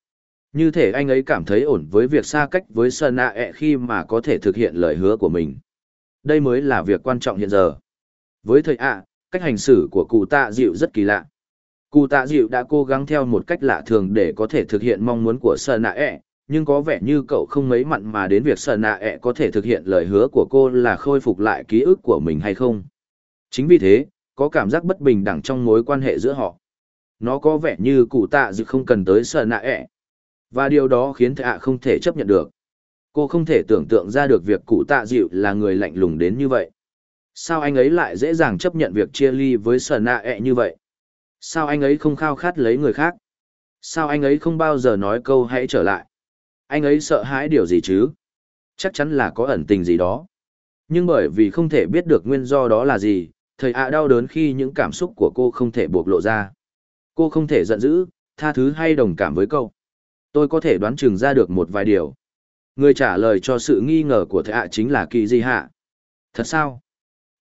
như thể anh ấy cảm thấy ổn với việc xa cách với sờ nạ ẹ khi mà có thể thực hiện lời hứa của mình. Đây mới là việc quan trọng hiện giờ. Với thầy ạ, cách hành xử của cụ tạ dịu rất kỳ lạ. Cụ tạ dịu đã cố gắng theo một cách lạ thường để có thể thực hiện mong muốn của sờ nạ ẹ, nhưng có vẻ như cậu không mấy mặn mà đến việc sờ nạ ẹ có thể thực hiện lời hứa của cô là khôi phục lại ký ức của mình hay không. Chính vì thế, có cảm giác bất bình đẳng trong mối quan hệ giữa họ. Nó có vẻ như cụ tạ dịu không cần tới sợ nạ ẹ. Và điều đó khiến thạ không thể chấp nhận được. Cô không thể tưởng tượng ra được việc cụ tạ dịu là người lạnh lùng đến như vậy. Sao anh ấy lại dễ dàng chấp nhận việc chia ly với sở nạ ẹ e như vậy? Sao anh ấy không khao khát lấy người khác? Sao anh ấy không bao giờ nói câu hãy trở lại? Anh ấy sợ hãi điều gì chứ? Chắc chắn là có ẩn tình gì đó. Nhưng bởi vì không thể biết được nguyên do đó là gì, thầy ạ đau đớn khi những cảm xúc của cô không thể bộc lộ ra. Cô không thể giận dữ, tha thứ hay đồng cảm với câu. Tôi có thể đoán chừng ra được một vài điều. Người trả lời cho sự nghi ngờ của thầy ạ chính là kỳ di hạ. Thật sao?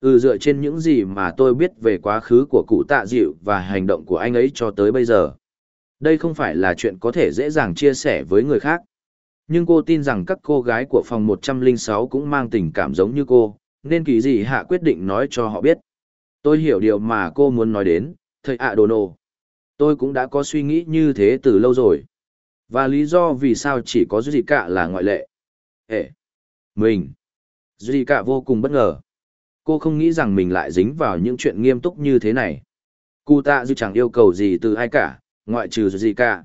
Ừ dựa trên những gì mà tôi biết về quá khứ của cụ tạ dịu và hành động của anh ấy cho tới bây giờ. Đây không phải là chuyện có thể dễ dàng chia sẻ với người khác. Nhưng cô tin rằng các cô gái của phòng 106 cũng mang tình cảm giống như cô, nên kỳ dị hạ quyết định nói cho họ biết. Tôi hiểu điều mà cô muốn nói đến, thầy ạ đồ nộ Tôi cũng đã có suy nghĩ như thế từ lâu rồi. Và lý do vì sao chỉ có duy cả là ngoại lệ. Ê! Mình! Duy cả vô cùng bất ngờ. Cô không nghĩ rằng mình lại dính vào những chuyện nghiêm túc như thế này. Cụ tạ dư chẳng yêu cầu gì từ ai cả, ngoại trừ gì cả.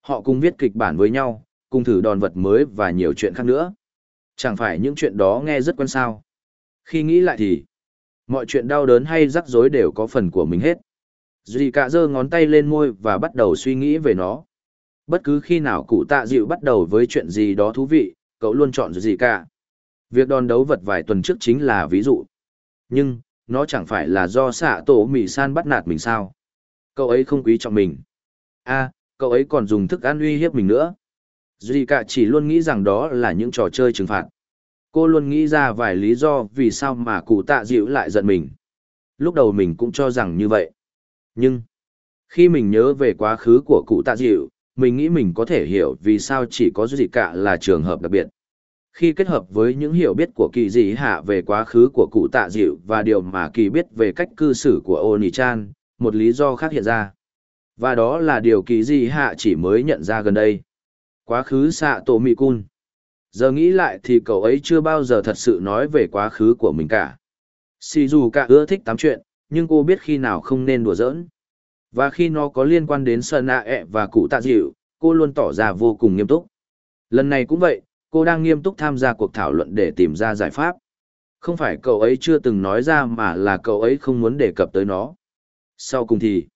Họ cùng viết kịch bản với nhau, cùng thử đòn vật mới và nhiều chuyện khác nữa. Chẳng phải những chuyện đó nghe rất quen sao. Khi nghĩ lại thì, mọi chuyện đau đớn hay rắc rối đều có phần của mình hết. Duy cả giơ ngón tay lên môi và bắt đầu suy nghĩ về nó. Bất cứ khi nào cụ tạ dịu bắt đầu với chuyện gì đó thú vị, cậu luôn chọn gì cả. Việc đòn đấu vật vài tuần trước chính là ví dụ. Nhưng, nó chẳng phải là do xạ tổ mì san bắt nạt mình sao. Cậu ấy không quý trọng mình. a cậu ấy còn dùng thức ăn uy hiếp mình nữa. Duy cả chỉ luôn nghĩ rằng đó là những trò chơi trừng phạt. Cô luôn nghĩ ra vài lý do vì sao mà cụ tạ dịu lại giận mình. Lúc đầu mình cũng cho rằng như vậy. Nhưng, khi mình nhớ về quá khứ của cụ tạ dịu, mình nghĩ mình có thể hiểu vì sao chỉ có Duy cả là trường hợp đặc biệt. Khi kết hợp với những hiểu biết của kỳ dị hạ về quá khứ của cụ tạ dịu và điều mà kỳ biết về cách cư xử của Oni-chan, một lý do khác hiện ra. Và đó là điều kỳ dị hạ chỉ mới nhận ra gần đây. Quá khứ xạ tổ mỹ cun. Giờ nghĩ lại thì cậu ấy chưa bao giờ thật sự nói về quá khứ của mình cả. xì dù cả ưa thích tám chuyện, nhưng cô biết khi nào không nên đùa giỡn. Và khi nó có liên quan đến Sơn a ẹ e và cụ tạ dịu, cô luôn tỏ ra vô cùng nghiêm túc. Lần này cũng vậy, cô đang nghiêm túc tham gia cuộc thảo luận để tìm ra giải pháp. Không phải cậu ấy chưa từng nói ra mà là cậu ấy không muốn đề cập tới nó. Sau cùng thì,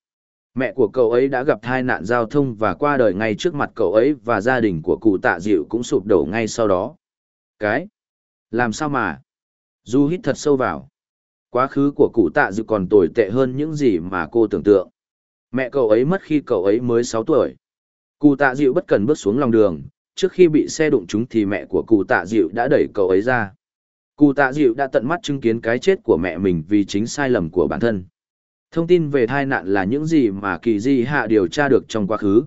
mẹ của cậu ấy đã gặp tai nạn giao thông và qua đời ngay trước mặt cậu ấy và gia đình của cụ tạ dịu cũng sụp đổ ngay sau đó. Cái? Làm sao mà? Du hít thật sâu vào. Quá khứ của cụ tạ dịu còn tồi tệ hơn những gì mà cô tưởng tượng. Mẹ cậu ấy mất khi cậu ấy mới 6 tuổi. Cụ tạ dịu bất cần bước xuống lòng đường, trước khi bị xe đụng chúng, thì mẹ của cụ tạ dịu đã đẩy cậu ấy ra. Cụ tạ dịu đã tận mắt chứng kiến cái chết của mẹ mình vì chính sai lầm của bản thân. Thông tin về tai nạn là những gì mà kỳ di hạ điều tra được trong quá khứ.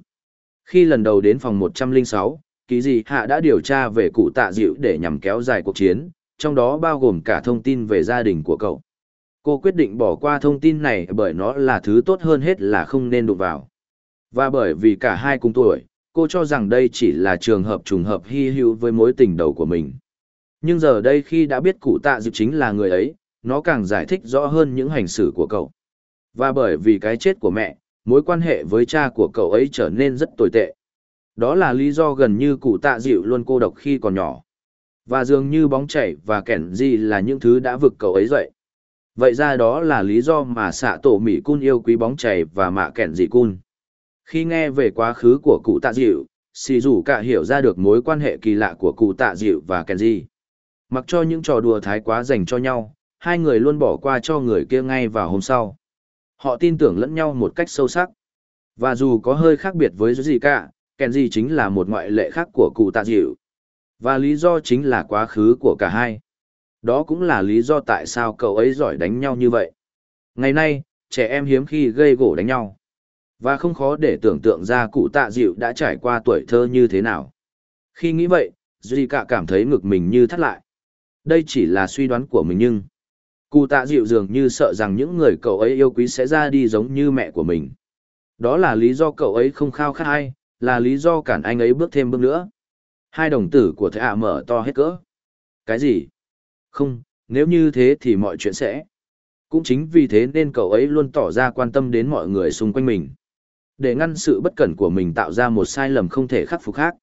Khi lần đầu đến phòng 106, kỳ di hạ đã điều tra về cụ tạ dịu để nhằm kéo dài cuộc chiến, trong đó bao gồm cả thông tin về gia đình của cậu. Cô quyết định bỏ qua thông tin này bởi nó là thứ tốt hơn hết là không nên đụng vào. Và bởi vì cả hai cùng tuổi, cô cho rằng đây chỉ là trường hợp trùng hợp hy hữu với mối tình đầu của mình. Nhưng giờ đây khi đã biết cụ tạ dịu chính là người ấy, nó càng giải thích rõ hơn những hành xử của cậu. Và bởi vì cái chết của mẹ, mối quan hệ với cha của cậu ấy trở nên rất tồi tệ. Đó là lý do gần như cụ tạ dịu luôn cô độc khi còn nhỏ. Và dường như bóng chảy và kẻn gì là những thứ đã vực cậu ấy dậy. Vậy ra đó là lý do mà xạ tổ Mỹ Cun yêu quý bóng chảy và mạ kẻn dị cun. Khi nghe về quá khứ của cụ tạ dịu, xì rủ cả hiểu ra được mối quan hệ kỳ lạ của cụ tạ dịu và Kenji. Mặc cho những trò đùa thái quá dành cho nhau, hai người luôn bỏ qua cho người kia ngay vào hôm sau. Họ tin tưởng lẫn nhau một cách sâu sắc. Và dù có hơi khác biệt với gì cả, Kenji chính là một ngoại lệ khác của cụ tạ dịu. Và lý do chính là quá khứ của cả hai. Đó cũng là lý do tại sao cậu ấy giỏi đánh nhau như vậy. Ngày nay, trẻ em hiếm khi gây gỗ đánh nhau. Và không khó để tưởng tượng ra cụ tạ dịu đã trải qua tuổi thơ như thế nào. Khi nghĩ vậy, Duy cả cảm thấy ngực mình như thắt lại. Đây chỉ là suy đoán của mình nhưng... Cụ tạ dịu dường như sợ rằng những người cậu ấy yêu quý sẽ ra đi giống như mẹ của mình. Đó là lý do cậu ấy không khao khát ai, là lý do cản anh ấy bước thêm bước nữa. Hai đồng tử của thầy ạ mở to hết cỡ. Cái gì? Không, nếu như thế thì mọi chuyện sẽ. Cũng chính vì thế nên cậu ấy luôn tỏ ra quan tâm đến mọi người xung quanh mình. Để ngăn sự bất cẩn của mình tạo ra một sai lầm không thể khắc phục khác.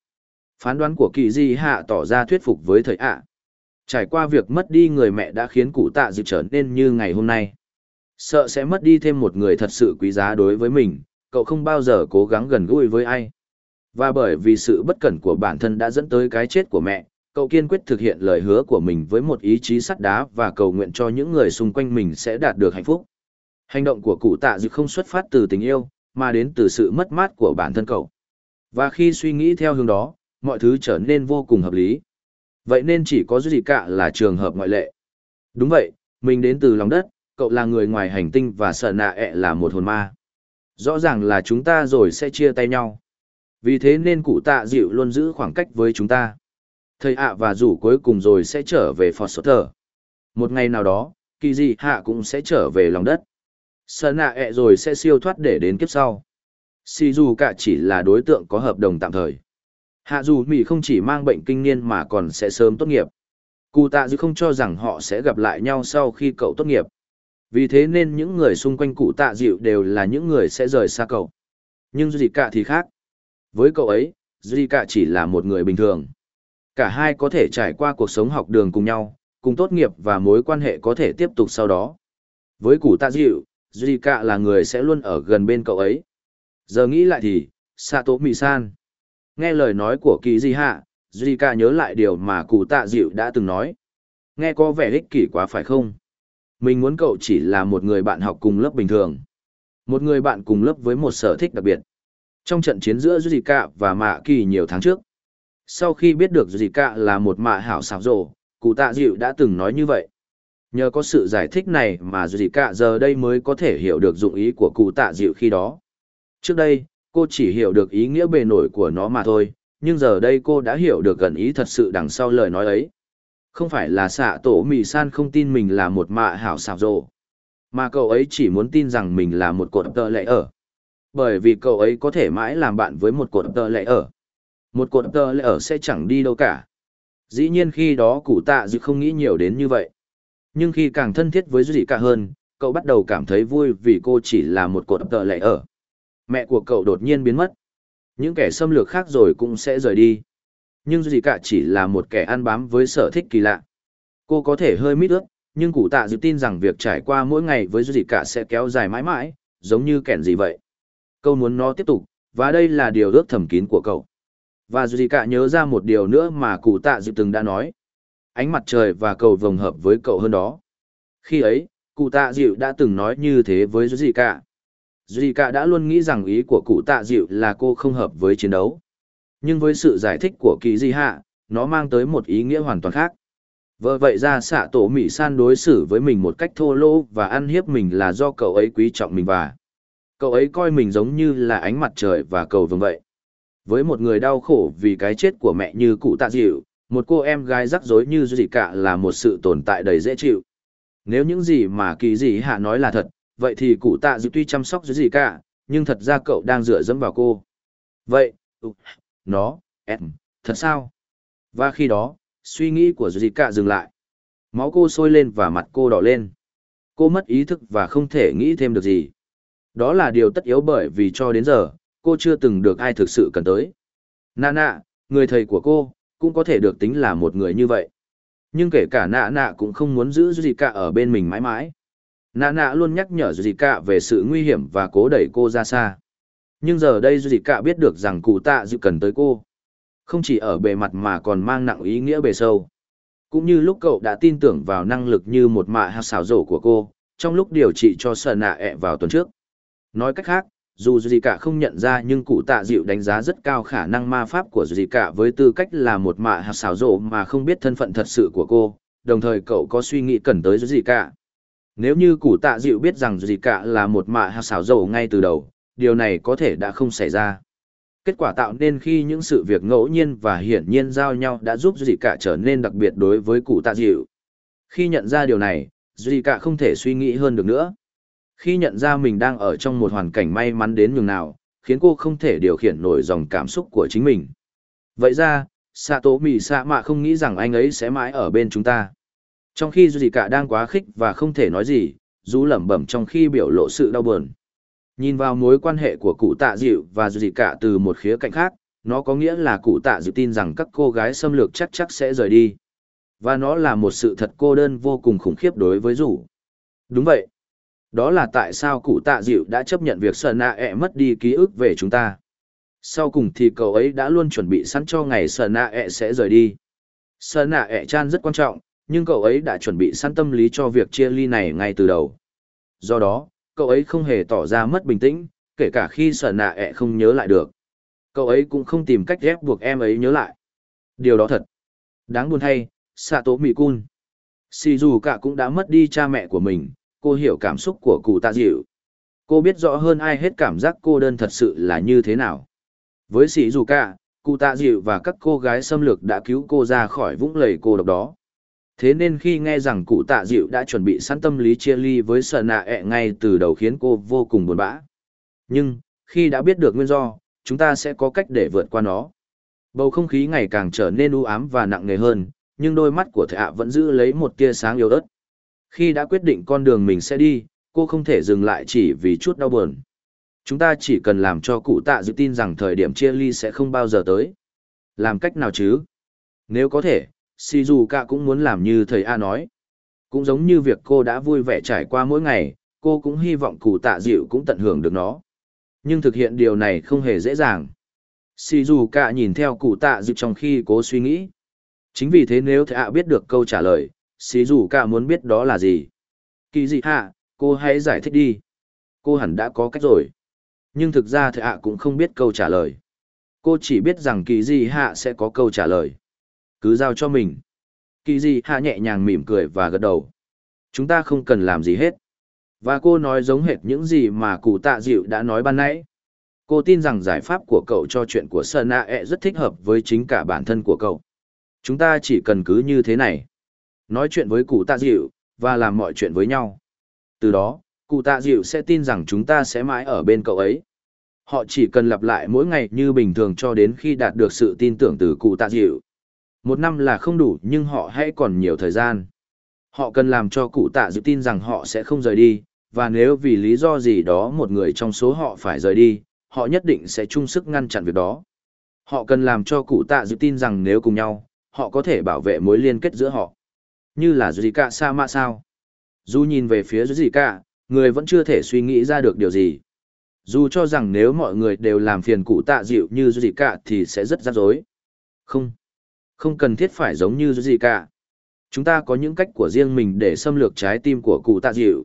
Phán đoán của kỳ di hạ tỏ ra thuyết phục với thầy ạ. Trải qua việc mất đi người mẹ đã khiến cụ tạ dịu trở nên như ngày hôm nay. Sợ sẽ mất đi thêm một người thật sự quý giá đối với mình, cậu không bao giờ cố gắng gần gũi với ai. Và bởi vì sự bất cẩn của bản thân đã dẫn tới cái chết của mẹ, cậu kiên quyết thực hiện lời hứa của mình với một ý chí sắt đá và cầu nguyện cho những người xung quanh mình sẽ đạt được hạnh phúc. Hành động của cụ tạ dịu không xuất phát từ tình yêu, mà đến từ sự mất mát của bản thân cậu. Và khi suy nghĩ theo hướng đó, mọi thứ trở nên vô cùng hợp lý. Vậy nên chỉ có gì cả là trường hợp ngoại lệ. Đúng vậy, mình đến từ lòng đất, cậu là người ngoài hành tinh và sợ nạ ẹ là một hồn ma. Rõ ràng là chúng ta rồi sẽ chia tay nhau. Vì thế nên cụ tạ dịu luôn giữ khoảng cách với chúng ta. Thầy ạ và rủ cuối cùng rồi sẽ trở về Phật Sở Thờ. Một ngày nào đó, kỳ dị hạ cũng sẽ trở về lòng đất sợ nạ ẹ rồi sẽ siêu thoát để đến kiếp sau xì dù cả chỉ là đối tượng có hợp đồng tạm thời Hạ dù Mỹ không chỉ mang bệnh kinh niên mà còn sẽ sớm tốt nghiệp. Cụ tạ dư không cho rằng họ sẽ gặp lại nhau sau khi cậu tốt nghiệp. Vì thế nên những người xung quanh cụ tạ dịu đều là những người sẽ rời xa cậu. Nhưng dì Cả thì khác. Với cậu ấy, dì Cả chỉ là một người bình thường. Cả hai có thể trải qua cuộc sống học đường cùng nhau, cùng tốt nghiệp và mối quan hệ có thể tiếp tục sau đó. Với cụ tạ dịu, Duy cạ là người sẽ luôn ở gần bên cậu ấy. Giờ nghĩ lại thì, Sato Mì-san. Nghe lời nói của kỳ di hạ, Duy cạ nhớ lại điều mà cụ tạ dịu đã từng nói. Nghe có vẻ ích kỷ quá phải không? Mình muốn cậu chỉ là một người bạn học cùng lớp bình thường. Một người bạn cùng lớp với một sở thích đặc biệt. Trong trận chiến giữa Duy cạ và Mạ Kỳ nhiều tháng trước, sau khi biết được Duy cạ là một mạ hảo xảo rộ cụ tạ dịu đã từng nói như vậy. Nhờ có sự giải thích này mà Duy Cả giờ đây mới có thể hiểu được dụng ý của cụ tạ dịu khi đó. Trước đây, cô chỉ hiểu được ý nghĩa bề nổi của nó mà thôi, nhưng giờ đây cô đã hiểu được gần ý thật sự đằng sau lời nói ấy. Không phải là xạ tổ mì san không tin mình là một mạ hảo xảo rộ, mà cậu ấy chỉ muốn tin rằng mình là một cột tờ lệ ở. Bởi vì cậu ấy có thể mãi làm bạn với một cột tờ lệ ở. Một cột tờ lệ ở sẽ chẳng đi đâu cả. Dĩ nhiên khi đó cụ tạ dự không nghĩ nhiều đến như vậy. Nhưng khi càng thân thiết với Duy cả hơn, cậu bắt đầu cảm thấy vui vì cô chỉ là một cột tợ lệ ở. Mẹ của cậu đột nhiên biến mất. Những kẻ xâm lược khác rồi cũng sẽ rời đi. Nhưng Duy cả chỉ là một kẻ ăn bám với sở thích kỳ lạ. Cô có thể hơi mít ướt, nhưng cụ tạ dự tin rằng việc trải qua mỗi ngày với Duy cả sẽ kéo dài mãi mãi, giống như kẻn gì vậy. Câu muốn nó tiếp tục, và đây là điều ước thầm kín của cậu. Và Duy cả nhớ ra một điều nữa mà cụ tạ dự từng đã nói. Ánh mặt trời và cầu vồng hợp với cậu hơn đó. Khi ấy, cụ tạ dịu đã từng nói như thế với Duy cả. Duy cả đã luôn nghĩ rằng ý của cụ tạ dịu là cô không hợp với chiến đấu. Nhưng với sự giải thích của kỳ di hạ, nó mang tới một ý nghĩa hoàn toàn khác. Vợ vậy ra xạ tổ Mỹ San đối xử với mình một cách thô lỗ và ăn hiếp mình là do cậu ấy quý trọng mình và cậu ấy coi mình giống như là ánh mặt trời và cầu vồng vậy. Với một người đau khổ vì cái chết của mẹ như cụ tạ dịu, một cô em gái rắc rối như gì cả là một sự tồn tại đầy dễ chịu. Nếu những gì mà kỳ dị hạ nói là thật, vậy thì cụ tạ dịu tuy chăm sóc gì cả, nhưng thật ra cậu đang dựa dẫm vào cô. Vậy, ừ, nó, em, thật sao? Và khi đó, suy nghĩ của Zika dừng lại. Máu cô sôi lên và mặt cô đỏ lên. Cô mất ý thức và không thể nghĩ thêm được gì. Đó là điều tất yếu bởi vì cho đến giờ, cô chưa từng được ai thực sự cần tới. Nana, người thầy của cô, cũng có thể được tính là một người như vậy. Nhưng kể cả nạ nạ cũng không muốn giữ Zika ở bên mình mãi mãi. Nạ nạ luôn nhắc nhở Zika về sự nguy hiểm và cố đẩy cô ra xa. Nhưng giờ đây Zika biết được rằng cụ tạ dự cần tới cô. Không chỉ ở bề mặt mà còn mang nặng ý nghĩa bề sâu. Cũng như lúc cậu đã tin tưởng vào năng lực như một mạ hạt xảo rổ của cô, trong lúc điều trị cho sợ nạ ẹ vào tuần trước. Nói cách khác, dù gì cả không nhận ra nhưng cụ tạ dịu đánh giá rất cao khả năng ma pháp của gì cả với tư cách là một mạ hạt xảo rộ mà không biết thân phận thật sự của cô, đồng thời cậu có suy nghĩ cần tới gì cả. Nếu như cụ tạ dịu biết rằng gì cả là một mạ hạt xảo rộ ngay từ đầu, điều này có thể đã không xảy ra. Kết quả tạo nên khi những sự việc ngẫu nhiên và hiển nhiên giao nhau đã giúp gì cả trở nên đặc biệt đối với cụ tạ dịu. Khi nhận ra điều này, gì cả không thể suy nghĩ hơn được nữa. Khi nhận ra mình đang ở trong một hoàn cảnh may mắn đến nhường nào, khiến cô không thể điều khiển nổi dòng cảm xúc của chính mình. Vậy ra, Sato Mì xạ Mạ không nghĩ rằng anh ấy sẽ mãi ở bên chúng ta. Trong khi Duy cả đang quá khích và không thể nói gì, dù lẩm bẩm trong khi biểu lộ sự đau buồn. Nhìn vào mối quan hệ của cụ tạ dịu và dị cả từ một khía cạnh khác, nó có nghĩa là cụ tạ dịu tin rằng các cô gái xâm lược chắc chắc sẽ rời đi. Và nó là một sự thật cô đơn vô cùng khủng khiếp đối với rủ. Đúng vậy. Đó là tại sao cụ tạ dịu đã chấp nhận việc sợ nạ ẹ mất đi ký ức về chúng ta. Sau cùng thì cậu ấy đã luôn chuẩn bị sẵn cho ngày sợ nạ ẹ sẽ rời đi. Sợ nạ ẹ chan rất quan trọng, nhưng cậu ấy đã chuẩn bị sẵn tâm lý cho việc chia ly này ngay từ đầu. Do đó, cậu ấy không hề tỏ ra mất bình tĩnh, kể cả khi sở nạ ẹ không nhớ lại được. Cậu ấy cũng không tìm cách ép buộc em ấy nhớ lại. Điều đó thật. Đáng buồn thay, Sato Mikun. Shizuka dù cả cũng đã mất đi cha mẹ của mình, cô hiểu cảm xúc của cụ tạ dịu. Cô biết rõ hơn ai hết cảm giác cô đơn thật sự là như thế nào. Với sĩ dù cả, cụ tạ dịu và các cô gái xâm lược đã cứu cô ra khỏi vũng lầy cô độc đó. Thế nên khi nghe rằng cụ tạ dịu đã chuẩn bị sẵn tâm lý chia ly với sợ nạ ẹ ngay từ đầu khiến cô vô cùng buồn bã. Nhưng, khi đã biết được nguyên do, chúng ta sẽ có cách để vượt qua nó. Bầu không khí ngày càng trở nên u ám và nặng nề hơn, nhưng đôi mắt của thầy ạ vẫn giữ lấy một tia sáng yếu ớt. Khi đã quyết định con đường mình sẽ đi, cô không thể dừng lại chỉ vì chút đau buồn. Chúng ta chỉ cần làm cho cụ tạ dự tin rằng thời điểm chia ly sẽ không bao giờ tới. Làm cách nào chứ? Nếu có thể, Shizuka cũng muốn làm như thầy A nói. Cũng giống như việc cô đã vui vẻ trải qua mỗi ngày, cô cũng hy vọng cụ tạ dịu cũng tận hưởng được nó. Nhưng thực hiện điều này không hề dễ dàng. Shizuka nhìn theo cụ tạ dịu trong khi cố suy nghĩ. Chính vì thế nếu thầy A biết được câu trả lời, Xí dù cả muốn biết đó là gì. Kỳ Dị hạ, cô hãy giải thích đi. Cô hẳn đã có cách rồi. Nhưng thực ra thợ hạ cũng không biết câu trả lời. Cô chỉ biết rằng kỳ Dị hạ sẽ có câu trả lời. Cứ giao cho mình. Kỳ Dị hạ nhẹ nhàng mỉm cười và gật đầu. Chúng ta không cần làm gì hết. Và cô nói giống hệt những gì mà cụ tạ dịu đã nói ban nãy. Cô tin rằng giải pháp của cậu cho chuyện của Sơn a ẹ rất thích hợp với chính cả bản thân của cậu. Chúng ta chỉ cần cứ như thế này. Nói chuyện với cụ tạ dịu, và làm mọi chuyện với nhau. Từ đó, cụ tạ dịu sẽ tin rằng chúng ta sẽ mãi ở bên cậu ấy. Họ chỉ cần lặp lại mỗi ngày như bình thường cho đến khi đạt được sự tin tưởng từ cụ tạ dịu. Một năm là không đủ nhưng họ hãy còn nhiều thời gian. Họ cần làm cho cụ tạ dịu tin rằng họ sẽ không rời đi, và nếu vì lý do gì đó một người trong số họ phải rời đi, họ nhất định sẽ chung sức ngăn chặn việc đó. Họ cần làm cho cụ tạ dịu tin rằng nếu cùng nhau, họ có thể bảo vệ mối liên kết giữa họ. Như là Zika Sama sao? Dù nhìn về phía Zika, người vẫn chưa thể suy nghĩ ra được điều gì. Dù cho rằng nếu mọi người đều làm phiền cụ tạ dịu như Zika thì sẽ rất rắc rối. Không. Không cần thiết phải giống như Zika. Chúng ta có những cách của riêng mình để xâm lược trái tim của cụ tạ dịu.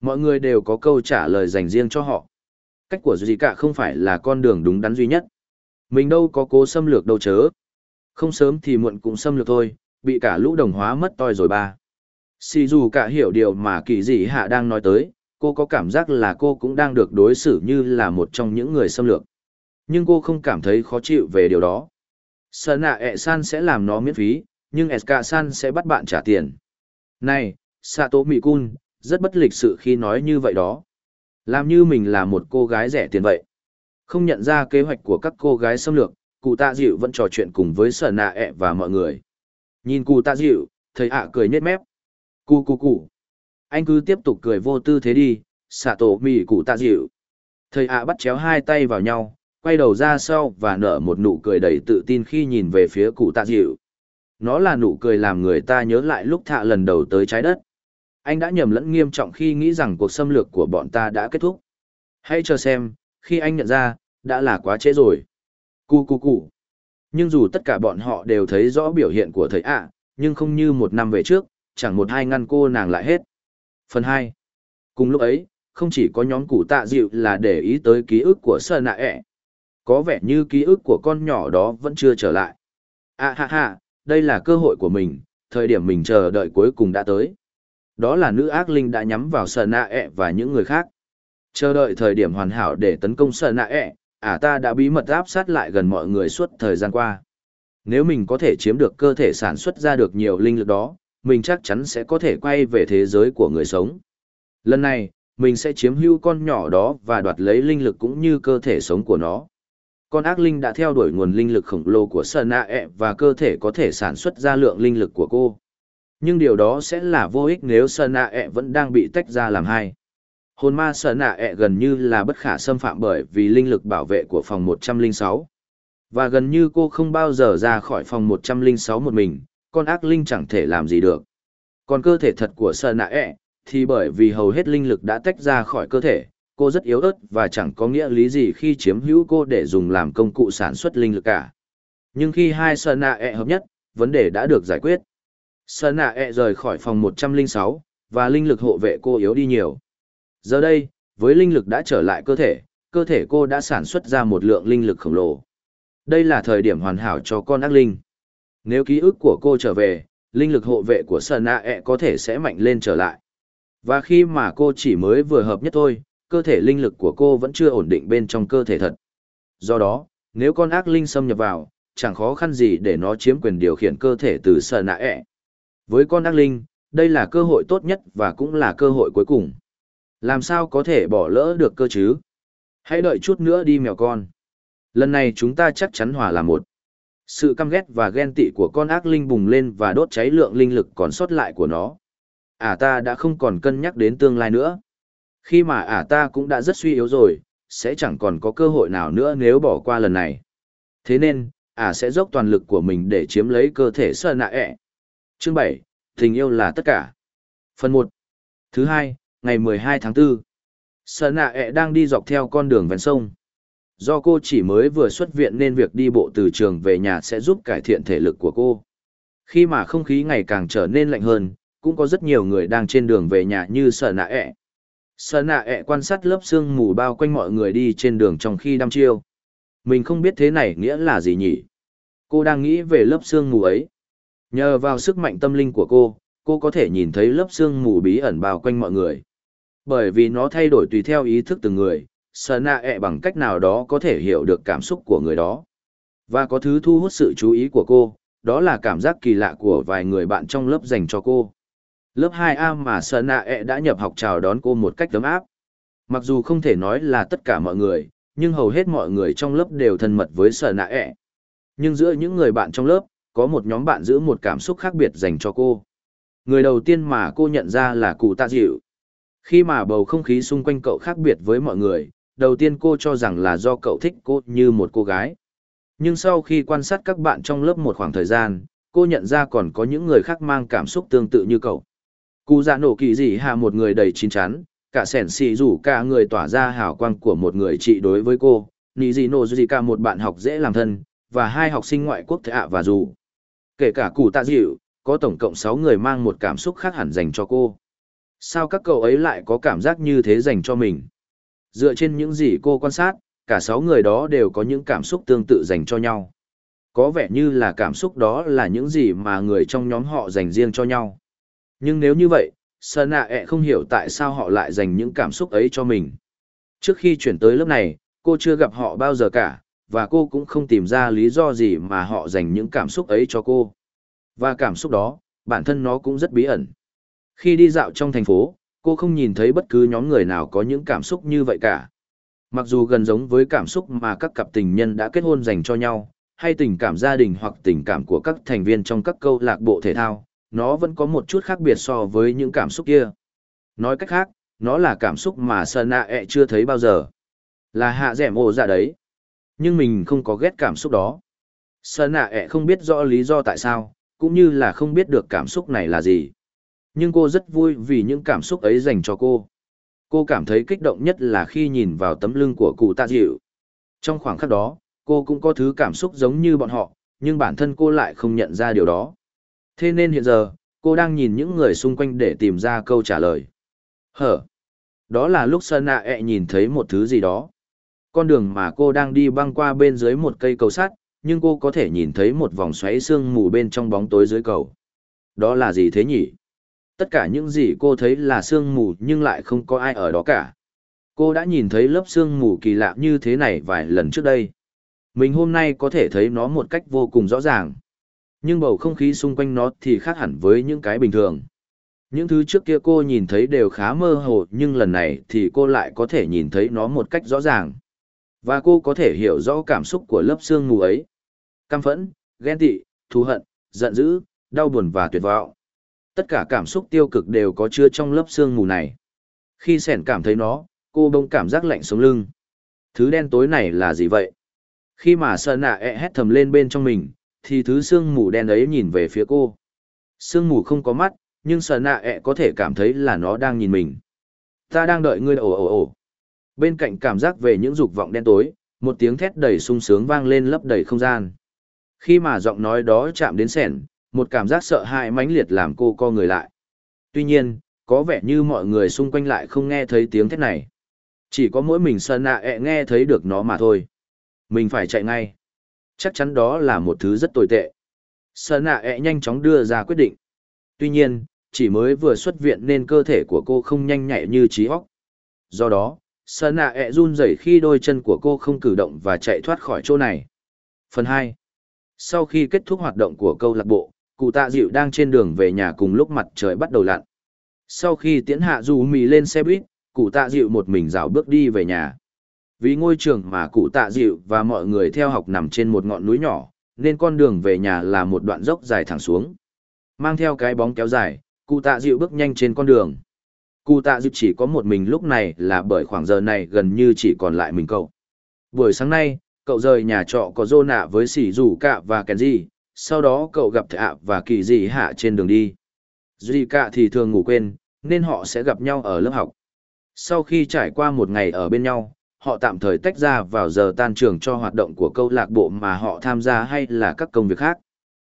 Mọi người đều có câu trả lời dành riêng cho họ. Cách của Zika không phải là con đường đúng đắn duy nhất. Mình đâu có cố xâm lược đâu chớ. Không sớm thì muộn cũng xâm lược thôi, bị cả lũ đồng hóa mất toi rồi ba. Xì dù cả hiểu điều mà kỳ dị hạ đang nói tới, cô có cảm giác là cô cũng đang được đối xử như là một trong những người xâm lược. Nhưng cô không cảm thấy khó chịu về điều đó. Sơn nạ ẹ san sẽ làm nó miễn phí, nhưng SK san sẽ bắt bạn trả tiền. Này, Sato Mikun, rất bất lịch sự khi nói như vậy đó. Làm như mình là một cô gái rẻ tiền vậy. Không nhận ra kế hoạch của các cô gái xâm lược, cụ tạ dịu vẫn trò chuyện cùng với sở nạ ẹ và mọi người. Nhìn cụ tạ dịu, thầy ạ cười nhếch mép. Cụ cụ cụ. Anh cứ tiếp tục cười vô tư thế đi, xạ tổ mì cụ tạ dịu. Thầy ạ bắt chéo hai tay vào nhau, quay đầu ra sau và nở một nụ cười đầy tự tin khi nhìn về phía cụ tạ dịu. Nó là nụ cười làm người ta nhớ lại lúc thạ lần đầu tới trái đất. Anh đã nhầm lẫn nghiêm trọng khi nghĩ rằng cuộc xâm lược của bọn ta đã kết thúc. Hãy chờ xem, khi anh nhận ra, đã là quá trễ rồi. Cu cu cu. Nhưng dù tất cả bọn họ đều thấy rõ biểu hiện của thầy ạ, nhưng không như một năm về trước, chẳng một hai ngăn cô nàng lại hết. Phần hai. Cùng lúc ấy, không chỉ có nhóm cụ tạ dịu là để ý tới ký ức của Sơn Nạ ẹ. Có vẻ như ký ức của con nhỏ đó vẫn chưa trở lại. À ha ha, đây là cơ hội của mình, thời điểm mình chờ đợi cuối cùng đã tới. Đó là nữ ác linh đã nhắm vào Sơn Nạ ẹ và những người khác. Chờ đợi thời điểm hoàn hảo để tấn công Sơn Nạ ẹ, ả ta đã bí mật áp sát lại gần mọi người suốt thời gian qua. Nếu mình có thể chiếm được cơ thể sản xuất ra được nhiều linh lực đó, mình chắc chắn sẽ có thể quay về thế giới của người sống. Lần này, mình sẽ chiếm hữu con nhỏ đó và đoạt lấy linh lực cũng như cơ thể sống của nó. Con ác linh đã theo đuổi nguồn linh lực khổng lồ của Sanae và cơ thể có thể sản xuất ra lượng linh lực của cô. Nhưng điều đó sẽ là vô ích nếu Sanae vẫn đang bị tách ra làm hai. Hồn ma sợ nạ ẹ gần như là bất khả xâm phạm bởi vì linh lực bảo vệ của phòng 106. Và gần như cô không bao giờ ra khỏi phòng 106 một mình, con ác linh chẳng thể làm gì được. Còn cơ thể thật của sợ nạ ẹ, thì bởi vì hầu hết linh lực đã tách ra khỏi cơ thể, cô rất yếu ớt và chẳng có nghĩa lý gì khi chiếm hữu cô để dùng làm công cụ sản xuất linh lực cả. Nhưng khi hai sợ nạ ẹ hợp nhất, vấn đề đã được giải quyết. Sợ nạ ẹ rời khỏi phòng 106, và linh lực hộ vệ cô yếu đi nhiều. Giờ đây, với linh lực đã trở lại cơ thể, cơ thể cô đã sản xuất ra một lượng linh lực khổng lồ. Đây là thời điểm hoàn hảo cho con ác linh. Nếu ký ức của cô trở về, linh lực hộ vệ của Sơn A e có thể sẽ mạnh lên trở lại. Và khi mà cô chỉ mới vừa hợp nhất thôi, cơ thể linh lực của cô vẫn chưa ổn định bên trong cơ thể thật. Do đó, nếu con ác linh xâm nhập vào, chẳng khó khăn gì để nó chiếm quyền điều khiển cơ thể từ Sơn A e. Với con ác linh, đây là cơ hội tốt nhất và cũng là cơ hội cuối cùng. Làm sao có thể bỏ lỡ được cơ chứ? Hãy đợi chút nữa đi mèo con. Lần này chúng ta chắc chắn hòa là một. Sự căm ghét và ghen tị của con ác linh bùng lên và đốt cháy lượng linh lực còn sót lại của nó. Ả ta đã không còn cân nhắc đến tương lai nữa. Khi mà ả ta cũng đã rất suy yếu rồi, sẽ chẳng còn có cơ hội nào nữa nếu bỏ qua lần này. Thế nên, ả sẽ dốc toàn lực của mình để chiếm lấy cơ thể sơ nạ ẹ. Chương 7, Tình yêu là tất cả. Phần 1. Thứ hai, ngày 12 tháng 4. Sở nạ ẹ đang đi dọc theo con đường ven sông. Do cô chỉ mới vừa xuất viện nên việc đi bộ từ trường về nhà sẽ giúp cải thiện thể lực của cô. Khi mà không khí ngày càng trở nên lạnh hơn, cũng có rất nhiều người đang trên đường về nhà như sở nạ ẹ. Sở nạ ẹ quan sát lớp sương mù bao quanh mọi người đi trên đường trong khi đăm chiêu. Mình không biết thế này nghĩa là gì nhỉ? Cô đang nghĩ về lớp sương mù ấy. Nhờ vào sức mạnh tâm linh của cô, cô có thể nhìn thấy lớp sương mù bí ẩn bao quanh mọi người. Bởi vì nó thay đổi tùy theo ý thức từng người, sợ nạ ẹ bằng cách nào đó có thể hiểu được cảm xúc của người đó. Và có thứ thu hút sự chú ý của cô, đó là cảm giác kỳ lạ của vài người bạn trong lớp dành cho cô. Lớp 2A mà sợ nạ ẹ đã nhập học chào đón cô một cách tấm áp. Mặc dù không thể nói là tất cả mọi người, nhưng hầu hết mọi người trong lớp đều thân mật với sợ nạ ẹ. Nhưng giữa những người bạn trong lớp, có một nhóm bạn giữ một cảm xúc khác biệt dành cho cô. Người đầu tiên mà cô nhận ra là cụ tạ dịu. Khi mà bầu không khí xung quanh cậu khác biệt với mọi người, đầu tiên cô cho rằng là do cậu thích cô như một cô gái. Nhưng sau khi quan sát các bạn trong lớp một khoảng thời gian, cô nhận ra còn có những người khác mang cảm xúc tương tự như cậu. Cụ dạ nổ kỳ dị hạ một người đầy chín chắn, cả sẻn xì rủ cả người tỏa ra hào quang của một người chị đối với cô, nì dị nổ dị cả một bạn học dễ làm thân, và hai học sinh ngoại quốc thệ ạ và dù. Kể cả cụ tạ dịu, có tổng cộng 6 người mang một cảm xúc khác hẳn dành cho cô. Sao các cậu ấy lại có cảm giác như thế dành cho mình? Dựa trên những gì cô quan sát, cả sáu người đó đều có những cảm xúc tương tự dành cho nhau. Có vẻ như là cảm xúc đó là những gì mà người trong nhóm họ dành riêng cho nhau. Nhưng nếu như vậy, Sơn Nạ ẹ không hiểu tại sao họ lại dành những cảm xúc ấy cho mình. Trước khi chuyển tới lớp này, cô chưa gặp họ bao giờ cả, và cô cũng không tìm ra lý do gì mà họ dành những cảm xúc ấy cho cô. Và cảm xúc đó, bản thân nó cũng rất bí ẩn. Khi đi dạo trong thành phố, cô không nhìn thấy bất cứ nhóm người nào có những cảm xúc như vậy cả. Mặc dù gần giống với cảm xúc mà các cặp tình nhân đã kết hôn dành cho nhau, hay tình cảm gia đình hoặc tình cảm của các thành viên trong các câu lạc bộ thể thao, nó vẫn có một chút khác biệt so với những cảm xúc kia. Nói cách khác, nó là cảm xúc mà Sơn Nạ e ẹ chưa thấy bao giờ. Là hạ rẻ mồ ra dạ đấy. Nhưng mình không có ghét cảm xúc đó. Sơn Nạ e ẹ không biết rõ lý do tại sao, cũng như là không biết được cảm xúc này là gì. Nhưng cô rất vui vì những cảm xúc ấy dành cho cô. Cô cảm thấy kích động nhất là khi nhìn vào tấm lưng của cụ tạ dịu. Trong khoảng khắc đó, cô cũng có thứ cảm xúc giống như bọn họ, nhưng bản thân cô lại không nhận ra điều đó. Thế nên hiện giờ, cô đang nhìn những người xung quanh để tìm ra câu trả lời. Hở? Đó là lúc Sơn Nạ ẹ e nhìn thấy một thứ gì đó. Con đường mà cô đang đi băng qua bên dưới một cây cầu sắt, nhưng cô có thể nhìn thấy một vòng xoáy sương mù bên trong bóng tối dưới cầu. Đó là gì thế nhỉ? Tất cả những gì cô thấy là sương mù nhưng lại không có ai ở đó cả. Cô đã nhìn thấy lớp sương mù kỳ lạ như thế này vài lần trước đây. Mình hôm nay có thể thấy nó một cách vô cùng rõ ràng. Nhưng bầu không khí xung quanh nó thì khác hẳn với những cái bình thường. Những thứ trước kia cô nhìn thấy đều khá mơ hồ nhưng lần này thì cô lại có thể nhìn thấy nó một cách rõ ràng. Và cô có thể hiểu rõ cảm xúc của lớp sương mù ấy. Căm phẫn, ghen tị, thù hận, giận dữ, đau buồn và tuyệt vọng. Tất cả cảm xúc tiêu cực đều có chứa trong lớp xương mù này. Khi sẻn cảm thấy nó, cô bông cảm giác lạnh sống lưng. Thứ đen tối này là gì vậy? Khi mà sơn nạ e hét thầm lên bên trong mình, thì thứ sương mù đen ấy nhìn về phía cô. Sương mù không có mắt, nhưng sơn nạ e có thể cảm thấy là nó đang nhìn mình. Ta đang đợi ngươi ồ ồ ồ. Bên cạnh cảm giác về những dục vọng đen tối, một tiếng thét đầy sung sướng vang lên lấp đầy không gian. Khi mà giọng nói đó chạm đến sẻn, một cảm giác sợ hãi mãnh liệt làm cô co người lại. Tuy nhiên, có vẻ như mọi người xung quanh lại không nghe thấy tiếng thét này. Chỉ có mỗi mình sơn nạ ẹ e nghe thấy được nó mà thôi. Mình phải chạy ngay. Chắc chắn đó là một thứ rất tồi tệ. Sơn nạ ẹ e nhanh chóng đưa ra quyết định. Tuy nhiên, chỉ mới vừa xuất viện nên cơ thể của cô không nhanh nhạy như trí óc. Do đó, sơn nạ ẹ e run rẩy khi đôi chân của cô không cử động và chạy thoát khỏi chỗ này. Phần 2. Sau khi kết thúc hoạt động của câu lạc bộ, cụ tạ dịu đang trên đường về nhà cùng lúc mặt trời bắt đầu lặn. Sau khi tiễn hạ dù mì lên xe buýt, cụ tạ dịu một mình dạo bước đi về nhà. Vì ngôi trường mà cụ tạ dịu và mọi người theo học nằm trên một ngọn núi nhỏ, nên con đường về nhà là một đoạn dốc dài thẳng xuống. Mang theo cái bóng kéo dài, cụ tạ dịu bước nhanh trên con đường. Cụ tạ dịu chỉ có một mình lúc này là bởi khoảng giờ này gần như chỉ còn lại mình cậu. Buổi sáng nay, cậu rời nhà trọ có dô nạ với sỉ rủ cạ và kenji, sau đó cậu gặp thạ và kỳ dị hạ trên đường đi. Duy cạ thì thường ngủ quên, nên họ sẽ gặp nhau ở lớp học. Sau khi trải qua một ngày ở bên nhau, họ tạm thời tách ra vào giờ tan trường cho hoạt động của câu lạc bộ mà họ tham gia hay là các công việc khác.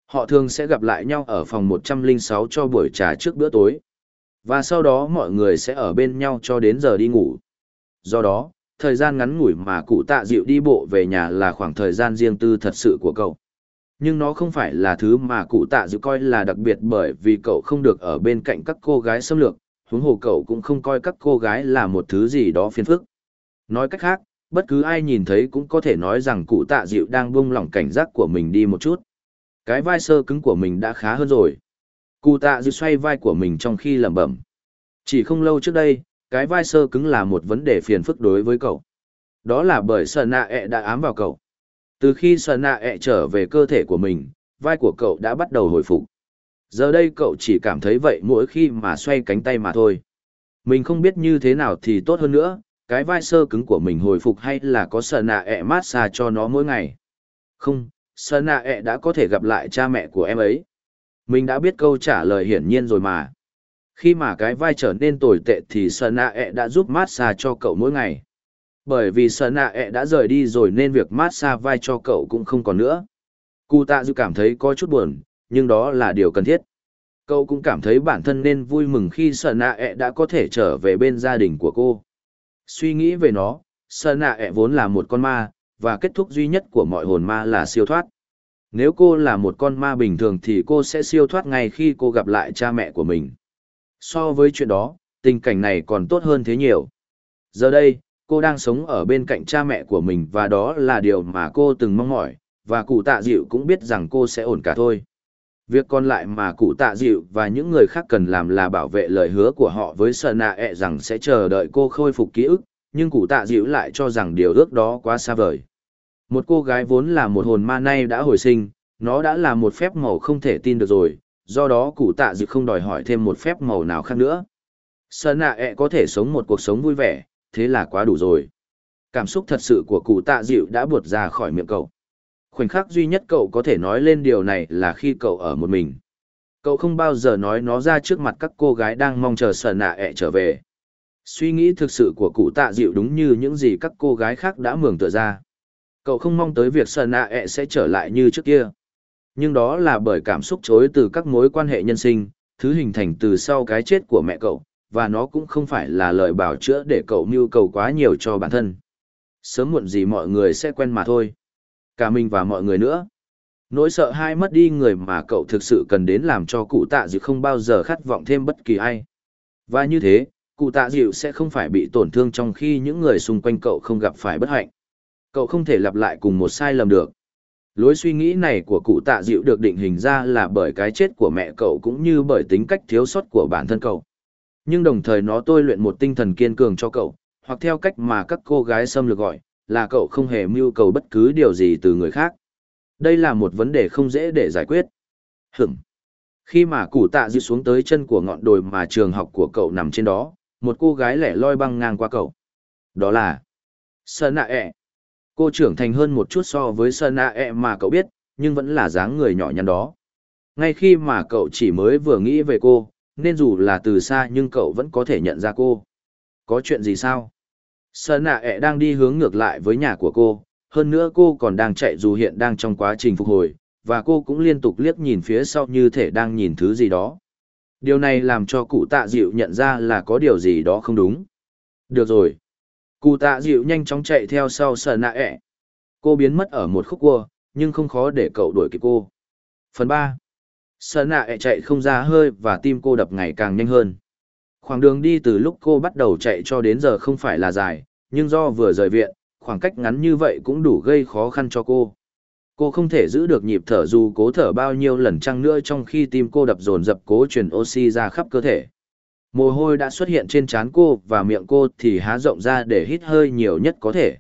Họ thường sẽ gặp lại nhau ở phòng 106 cho buổi trà trước bữa tối. Và sau đó mọi người sẽ ở bên nhau cho đến giờ đi ngủ. Do đó, thời gian ngắn ngủi mà cụ tạ dịu đi bộ về nhà là khoảng thời gian riêng tư thật sự của cậu. Nhưng nó không phải là thứ mà cụ tạ dự coi là đặc biệt bởi vì cậu không được ở bên cạnh các cô gái xâm lược, huống hồ cậu cũng không coi các cô gái là một thứ gì đó phiền phức. Nói cách khác, bất cứ ai nhìn thấy cũng có thể nói rằng cụ tạ dịu đang buông lỏng cảnh giác của mình đi một chút. Cái vai sơ cứng của mình đã khá hơn rồi. Cụ tạ dịu xoay vai của mình trong khi lẩm bẩm. Chỉ không lâu trước đây, cái vai sơ cứng là một vấn đề phiền phức đối với cậu. Đó là bởi sợ nạ ẹ đã ám vào cậu. Từ khi sợ nạ ẹ trở về cơ thể của mình, vai của cậu đã bắt đầu hồi phục. Giờ đây cậu chỉ cảm thấy vậy mỗi khi mà xoay cánh tay mà thôi. Mình không biết như thế nào thì tốt hơn nữa, cái vai sơ cứng của mình hồi phục hay là có sợ nạ ẹ mát xa cho nó mỗi ngày. Không, sợ nạ ẹ đã có thể gặp lại cha mẹ của em ấy. Mình đã biết câu trả lời hiển nhiên rồi mà. Khi mà cái vai trở nên tồi tệ thì sợ nạ ẹ đã giúp mát xa cho cậu mỗi ngày. Bởi vì sợ nạ ẹ đã rời đi rồi nên việc mát xa vai cho cậu cũng không còn nữa. Cụ tạ dư cảm thấy có chút buồn, nhưng đó là điều cần thiết. Cậu cũng cảm thấy bản thân nên vui mừng khi sợ nạ ẹ đã có thể trở về bên gia đình của cô. Suy nghĩ về nó, sợ nạ ẹ vốn là một con ma, và kết thúc duy nhất của mọi hồn ma là siêu thoát. Nếu cô là một con ma bình thường thì cô sẽ siêu thoát ngay khi cô gặp lại cha mẹ của mình. So với chuyện đó, tình cảnh này còn tốt hơn thế nhiều. Giờ đây, cô đang sống ở bên cạnh cha mẹ của mình và đó là điều mà cô từng mong mỏi, và cụ tạ dịu cũng biết rằng cô sẽ ổn cả thôi. Việc còn lại mà cụ tạ dịu và những người khác cần làm là bảo vệ lời hứa của họ với sợ nạ ẹ rằng sẽ chờ đợi cô khôi phục ký ức, nhưng cụ tạ dịu lại cho rằng điều ước đó quá xa vời. Một cô gái vốn là một hồn ma nay đã hồi sinh, nó đã là một phép màu không thể tin được rồi, do đó cụ tạ dịu không đòi hỏi thêm một phép màu nào khác nữa. Sợ nạ ẹ có thể sống một cuộc sống vui vẻ, thế là quá đủ rồi. Cảm xúc thật sự của cụ tạ dịu đã buột ra khỏi miệng cậu. Khoảnh khắc duy nhất cậu có thể nói lên điều này là khi cậu ở một mình. Cậu không bao giờ nói nó ra trước mặt các cô gái đang mong chờ sờ nạ ẹ trở về. Suy nghĩ thực sự của cụ tạ dịu đúng như những gì các cô gái khác đã mường tựa ra. Cậu không mong tới việc sờ nạ ẹ sẽ trở lại như trước kia. Nhưng đó là bởi cảm xúc chối từ các mối quan hệ nhân sinh, thứ hình thành từ sau cái chết của mẹ cậu, và nó cũng không phải là lời bảo chữa để cậu mưu cầu quá nhiều cho bản thân. Sớm muộn gì mọi người sẽ quen mà thôi. Cả mình và mọi người nữa. Nỗi sợ hai mất đi người mà cậu thực sự cần đến làm cho cụ tạ dịu không bao giờ khát vọng thêm bất kỳ ai. Và như thế, cụ tạ dịu sẽ không phải bị tổn thương trong khi những người xung quanh cậu không gặp phải bất hạnh. Cậu không thể lặp lại cùng một sai lầm được. Lối suy nghĩ này của cụ tạ dịu được định hình ra là bởi cái chết của mẹ cậu cũng như bởi tính cách thiếu sót của bản thân cậu. Nhưng đồng thời nó tôi luyện một tinh thần kiên cường cho cậu, hoặc theo cách mà các cô gái xâm lược gọi, là cậu không hề mưu cầu bất cứ điều gì từ người khác. Đây là một vấn đề không dễ để giải quyết. Hửm. Khi mà củ tạ dịu xuống tới chân của ngọn đồi mà trường học của cậu nằm trên đó, một cô gái lẻ loi băng ngang qua cậu. Đó là Sơn Nạ ẹ. Cô trưởng thành hơn một chút so với Sơn Nạ ẹ mà cậu biết, nhưng vẫn là dáng người nhỏ nhắn đó. Ngay khi mà cậu chỉ mới vừa nghĩ về cô, nên dù là từ xa nhưng cậu vẫn có thể nhận ra cô. Có chuyện gì sao? Sơn nạ ẹ đang đi hướng ngược lại với nhà của cô, hơn nữa cô còn đang chạy dù hiện đang trong quá trình phục hồi, và cô cũng liên tục liếc nhìn phía sau như thể đang nhìn thứ gì đó. Điều này làm cho cụ tạ dịu nhận ra là có điều gì đó không đúng. Được rồi. Cụ tạ dịu nhanh chóng chạy theo sau Sơn nạ ẹ. Cô biến mất ở một khúc cua, nhưng không khó để cậu đuổi kịp cô. Phần 3 Sơn nạ ẹ chạy không ra hơi và tim cô đập ngày càng nhanh hơn. Khoảng đường đi từ lúc cô bắt đầu chạy cho đến giờ không phải là dài, nhưng do vừa rời viện, khoảng cách ngắn như vậy cũng đủ gây khó khăn cho cô. Cô không thể giữ được nhịp thở dù cố thở bao nhiêu lần chăng nữa trong khi tim cô đập dồn dập cố truyền oxy ra khắp cơ thể. Mồ hôi đã xuất hiện trên trán cô và miệng cô thì há rộng ra để hít hơi nhiều nhất có thể.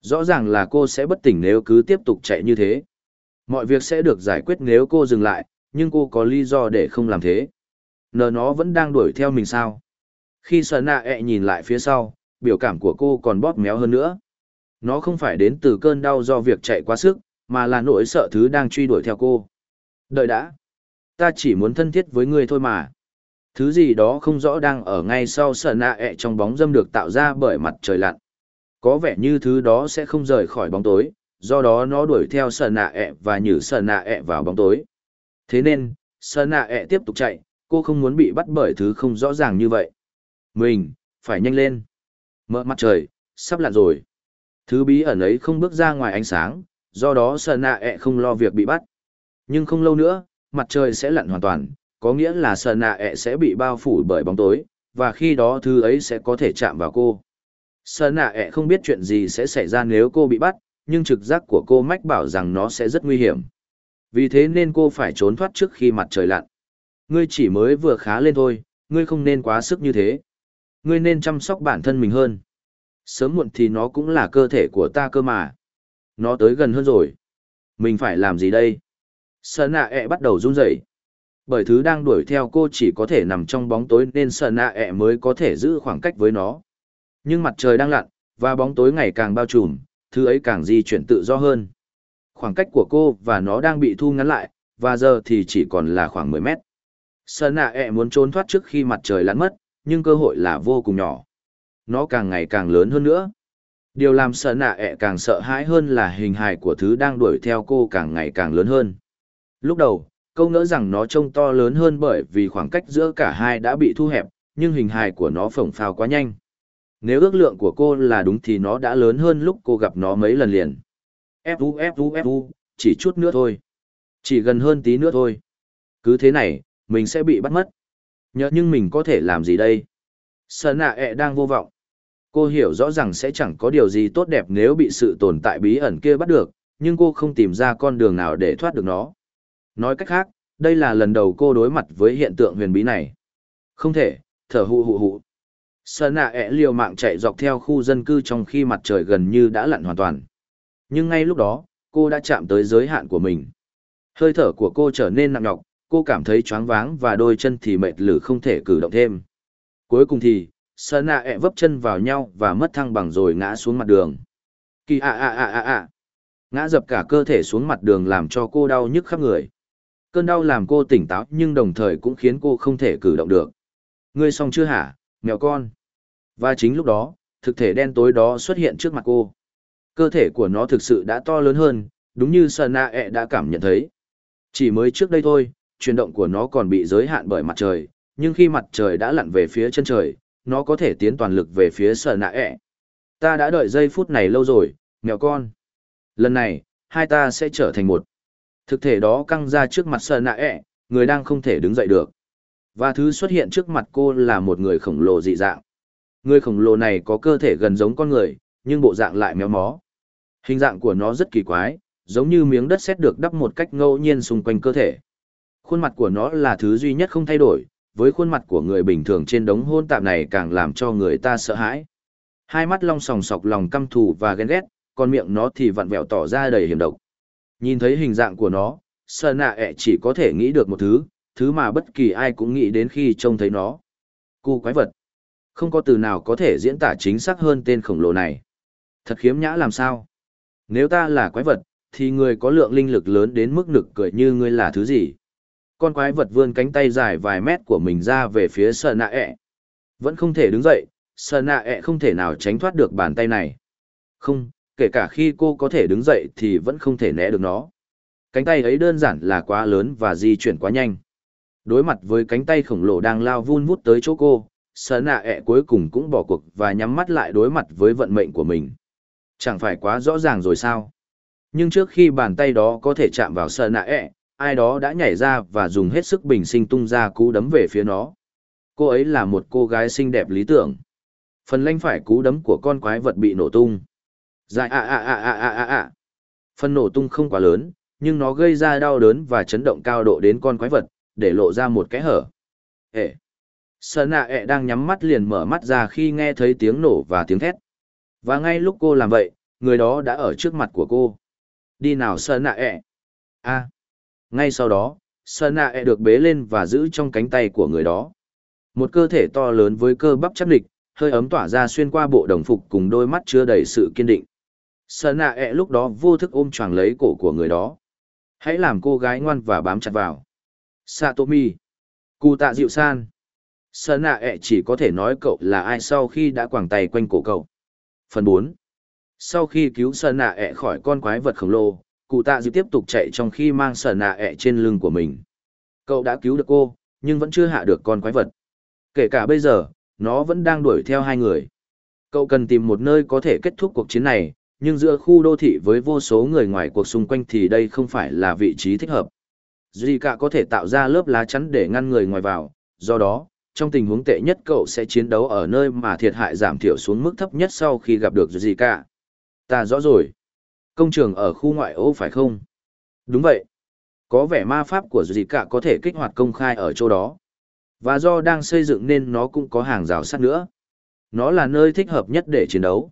Rõ ràng là cô sẽ bất tỉnh nếu cứ tiếp tục chạy như thế. Mọi việc sẽ được giải quyết nếu cô dừng lại, nhưng cô có lý do để không làm thế. Nờ nó vẫn đang đuổi theo mình sao? Khi sợ Nạ ẹ nhìn lại phía sau, biểu cảm của cô còn bóp méo hơn nữa. Nó không phải đến từ cơn đau do việc chạy quá sức, mà là nỗi sợ thứ đang truy đuổi theo cô. Đợi đã. Ta chỉ muốn thân thiết với ngươi thôi mà. Thứ gì đó không rõ đang ở ngay sau sợ Nạ ẹ trong bóng dâm được tạo ra bởi mặt trời lặn. Có vẻ như thứ đó sẽ không rời khỏi bóng tối, do đó nó đuổi theo sợ Nạ ẹ và nhử sợ Nạ ẹ vào bóng tối. Thế nên, sơ Nạ ẹ tiếp tục chạy, cô không muốn bị bắt bởi thứ không rõ ràng như vậy. Mình, phải nhanh lên. Mở mặt trời, sắp lặn rồi. Thứ bí ẩn ấy không bước ra ngoài ánh sáng, do đó sơ Nạ ẹ không lo việc bị bắt. Nhưng không lâu nữa, mặt trời sẽ lặn hoàn toàn, có nghĩa là sơ Nạ ẹ sẽ bị bao phủ bởi bóng tối, và khi đó thứ ấy sẽ có thể chạm vào cô. Sơ Nạ ẹ không biết chuyện gì sẽ xảy ra nếu cô bị bắt, nhưng trực giác của cô mách bảo rằng nó sẽ rất nguy hiểm. Vì thế nên cô phải trốn thoát trước khi mặt trời lặn. Ngươi chỉ mới vừa khá lên thôi, ngươi không nên quá sức như thế. Ngươi nên chăm sóc bản thân mình hơn. Sớm muộn thì nó cũng là cơ thể của ta cơ mà. Nó tới gần hơn rồi. Mình phải làm gì đây? Sợ nạ ẹ bắt đầu run rẩy. Bởi thứ đang đuổi theo cô chỉ có thể nằm trong bóng tối nên sợ nạ ẹ mới có thể giữ khoảng cách với nó. Nhưng mặt trời đang lặn, và bóng tối ngày càng bao trùm, thứ ấy càng di chuyển tự do hơn. Khoảng cách của cô và nó đang bị thu ngắn lại, và giờ thì chỉ còn là khoảng 10 mét. Sơn nạ ẹ muốn trốn thoát trước khi mặt trời lặn mất, nhưng cơ hội là vô cùng nhỏ. Nó càng ngày càng lớn hơn nữa. Điều làm sợ nạ ẹ càng sợ hãi hơn là hình hài của thứ đang đuổi theo cô càng ngày càng lớn hơn. Lúc đầu, câu ngỡ rằng nó trông to lớn hơn bởi vì khoảng cách giữa cả hai đã bị thu hẹp, nhưng hình hài của nó phồng phào quá nhanh. Nếu ước lượng của cô là đúng thì nó đã lớn hơn lúc cô gặp nó mấy lần liền. Fu Fu Fu, chỉ chút nữa thôi. Chỉ gần hơn tí nữa thôi. Cứ thế này, mình sẽ bị bắt mất. Nhớ nhưng mình có thể làm gì đây? Sở nạ ẹ đang vô vọng. Cô hiểu rõ rằng sẽ chẳng có điều gì tốt đẹp nếu bị sự tồn tại bí ẩn kia bắt được, nhưng cô không tìm ra con đường nào để thoát được nó. Nói cách khác, đây là lần đầu cô đối mặt với hiện tượng huyền bí này. Không thể, thở hụ hụ hụ. Sở nạ ẹ liều mạng chạy dọc theo khu dân cư trong khi mặt trời gần như đã lặn hoàn toàn. Nhưng ngay lúc đó, cô đã chạm tới giới hạn của mình. Hơi thở của cô trở nên nặng nhọc, cô cảm thấy choáng váng và đôi chân thì mệt lử không thể cử động thêm. Cuối cùng thì, Sơn nạ ẹ vấp chân vào nhau và mất thăng bằng rồi ngã xuống mặt đường. Kỳ ạ ạ ạ ạ ạ. Ngã dập cả cơ thể xuống mặt đường làm cho cô đau nhức khắp người. Cơn đau làm cô tỉnh táo nhưng đồng thời cũng khiến cô không thể cử động được. Ngươi xong chưa hả, mèo con? Và chính lúc đó, thực thể đen tối đó xuất hiện trước mặt cô. Cơ thể của nó thực sự đã to lớn hơn, đúng như Sơn Na ẹ e đã cảm nhận thấy. Chỉ mới trước đây thôi, chuyển động của nó còn bị giới hạn bởi mặt trời, nhưng khi mặt trời đã lặn về phía chân trời, nó có thể tiến toàn lực về phía Sơn Na ẹ. E. Ta đã đợi giây phút này lâu rồi, mèo con. Lần này, hai ta sẽ trở thành một. Thực thể đó căng ra trước mặt Sơn Na ẹ, e, người đang không thể đứng dậy được. Và thứ xuất hiện trước mặt cô là một người khổng lồ dị dạng. Người khổng lồ này có cơ thể gần giống con người, nhưng bộ dạng lại méo mó. Hình dạng của nó rất kỳ quái, giống như miếng đất sét được đắp một cách ngẫu nhiên xung quanh cơ thể. Khuôn mặt của nó là thứ duy nhất không thay đổi, với khuôn mặt của người bình thường trên đống hôn tạp này càng làm cho người ta sợ hãi. Hai mắt long sòng sọc lòng căm thù và ghen ghét, còn miệng nó thì vặn vẹo tỏ ra đầy hiểm độc. Nhìn thấy hình dạng của nó, sợ nạ ẹ chỉ có thể nghĩ được một thứ, thứ mà bất kỳ ai cũng nghĩ đến khi trông thấy nó. Cu quái vật. Không có từ nào có thể diễn tả chính xác hơn tên khổng lồ này. Thật khiếm nhã làm sao? Nếu ta là quái vật, thì người có lượng linh lực lớn đến mức nực cười như ngươi là thứ gì? con quái vật vươn cánh tay dài vài mét của mình ra về phía sợ nạ ẹ. Vẫn không thể đứng dậy sợ nạ ẹ không thể nào tránh thoát được bàn tay này. Không kể cả khi cô có thể đứng dậy thì vẫn không thể né được nó. Cánh tay ấy đơn giản là quá lớn và di chuyển quá nhanh. Đối mặt với cánh tay khổng lồ đang lao vun vút tới chỗ cô sợ nạ ẹ cuối cùng cũng bỏ cuộc và nhắm mắt lại đối mặt với vận mệnh của mình chẳng phải quá rõ ràng rồi sao nhưng trước khi bàn tay đó có thể chạm vào sợ nạ ẹ ai đó đã nhảy ra và dùng hết sức bình sinh tung ra cú đấm về phía nó. Cô ấy là một cô gái xinh đẹp lý tưởng. Phần lanh phải cú đấm của con quái vật bị nổ tung. Dài ạ ạ ạ ạ ạ ạ ạ. Phần nổ tung không quá lớn, nhưng nó gây ra đau đớn và chấn động cao độ đến con quái vật, để lộ ra một cái hở. Ê! Sơn nạ ẹ đang nhắm mắt liền mở mắt ra khi nghe thấy tiếng nổ và tiếng thét. Và ngay lúc cô làm vậy, người đó đã ở trước mặt của cô. Đi nào Sơn nạ ẹ! a. Ngay sau đó sơn nạ ẹ được bế lên và giữ trong cánh tay của người đó. Một cơ thể to lớn với cơ bắp chắc địch hơi ấm tỏa ra xuyên qua bộ đồng phục cùng đôi mắt chứa đầy sự kiên định. Sơn nạ ẹ lúc đó vô thức ôm choàng lấy cổ của người đó. Hãy làm cô gái ngoan và bám chặt vào. Satomi. Cụ tạ dịu san sơn nạ ẹ chỉ có thể nói cậu là ai sau khi đã quàng tay quanh cổ cậu phần bốn. Sau khi cứu sơn nạ ẹ khỏi con quái vật khổng lồ, cụ tạ dịu tiếp tục chạy trong khi mang sơn nạ ẹ trên lưng của mình. Cậu đã cứu được cô, nhưng vẫn chưa hạ được con quái vật. Kể cả bây giờ, nó vẫn đang đuổi theo hai người. Cậu cần tìm một nơi có thể kết thúc cuộc chiến này, nhưng giữa khu đô thị với vô số người ngoài cuộc xung quanh thì đây không phải là vị trí thích hợp. Duy cả có thể tạo ra lớp lá chắn để ngăn người ngoài vào, do đó trong tình huống tệ nhất cậu sẽ chiến đấu ở nơi mà thiệt hại giảm thiểu xuống mức thấp nhất sau khi gặp được gì cả. Ta rõ rồi. Công trường ở khu ngoại ô phải không? Đúng vậy. Có vẻ ma pháp của gì cả có thể kích hoạt công khai ở chỗ đó. Và do đang xây dựng nên nó cũng có hàng rào sắt nữa. Nó là nơi thích hợp nhất để chiến đấu.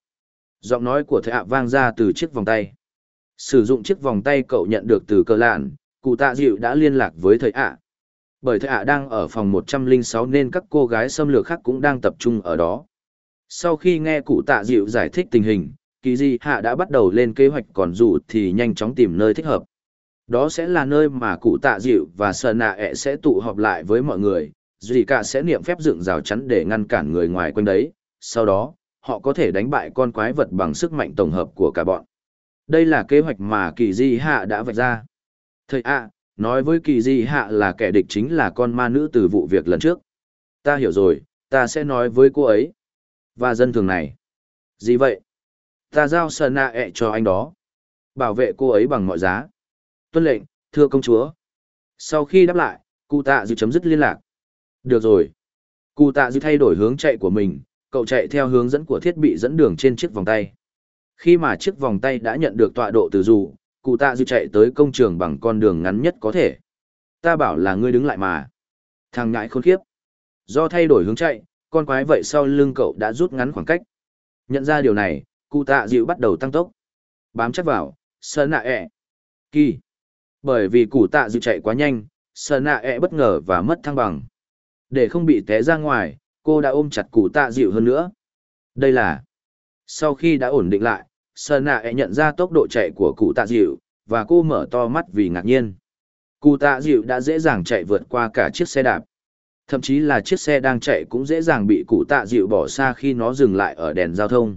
Giọng nói của thầy ạ vang ra từ chiếc vòng tay. Sử dụng chiếc vòng tay cậu nhận được từ cờ lạn, cụ tạ dịu đã liên lạc với thầy ạ bởi thầy ạ đang ở phòng 106 nên các cô gái xâm lược khác cũng đang tập trung ở đó. Sau khi nghe cụ tạ dịu giải thích tình hình, kỳ di hạ đã bắt đầu lên kế hoạch còn dù thì nhanh chóng tìm nơi thích hợp. Đó sẽ là nơi mà cụ tạ dịu và sờ nạ ẹ sẽ tụ họp lại với mọi người, Dì cả sẽ niệm phép dựng rào chắn để ngăn cản người ngoài quanh đấy, sau đó, họ có thể đánh bại con quái vật bằng sức mạnh tổng hợp của cả bọn. Đây là kế hoạch mà kỳ di hạ đã vạch ra. Thầy ạ, nói với kỳ di hạ là kẻ địch chính là con ma nữ từ vụ việc lần trước. Ta hiểu rồi, ta sẽ nói với cô ấy. Và dân thường này. Gì vậy? Ta giao sơn nạ ẹ cho anh đó. Bảo vệ cô ấy bằng mọi giá. Tuân lệnh, thưa công chúa. Sau khi đáp lại, cụ tạ dư chấm dứt liên lạc. Được rồi. Cụ tạ dư thay đổi hướng chạy của mình, cậu chạy theo hướng dẫn của thiết bị dẫn đường trên chiếc vòng tay. Khi mà chiếc vòng tay đã nhận được tọa độ từ dù cụ tạ dư chạy tới công trường bằng con đường ngắn nhất có thể. Ta bảo là ngươi đứng lại mà. Thằng ngại khốn khiếp. Do thay đổi hướng chạy, con quái vậy sau lưng cậu đã rút ngắn khoảng cách. Nhận ra điều này, cụ tạ dịu bắt đầu tăng tốc. Bám chắc vào, sơn nạ ẹ. Kỳ. Bởi vì cụ tạ dịu chạy quá nhanh, sơn nạ ẹ bất ngờ và mất thăng bằng. Để không bị té ra ngoài, cô đã ôm chặt cụ tạ dịu hơn nữa. Đây là... Sau khi đã ổn định lại, sơn nạ ẹ nhận ra tốc độ chạy của cụ tạ dịu, và cô mở to mắt vì ngạc nhiên. Cụ tạ dịu đã dễ dàng chạy vượt qua cả chiếc xe đạp. Thậm chí là chiếc xe đang chạy cũng dễ dàng bị cụ tạ dịu bỏ xa khi nó dừng lại ở đèn giao thông.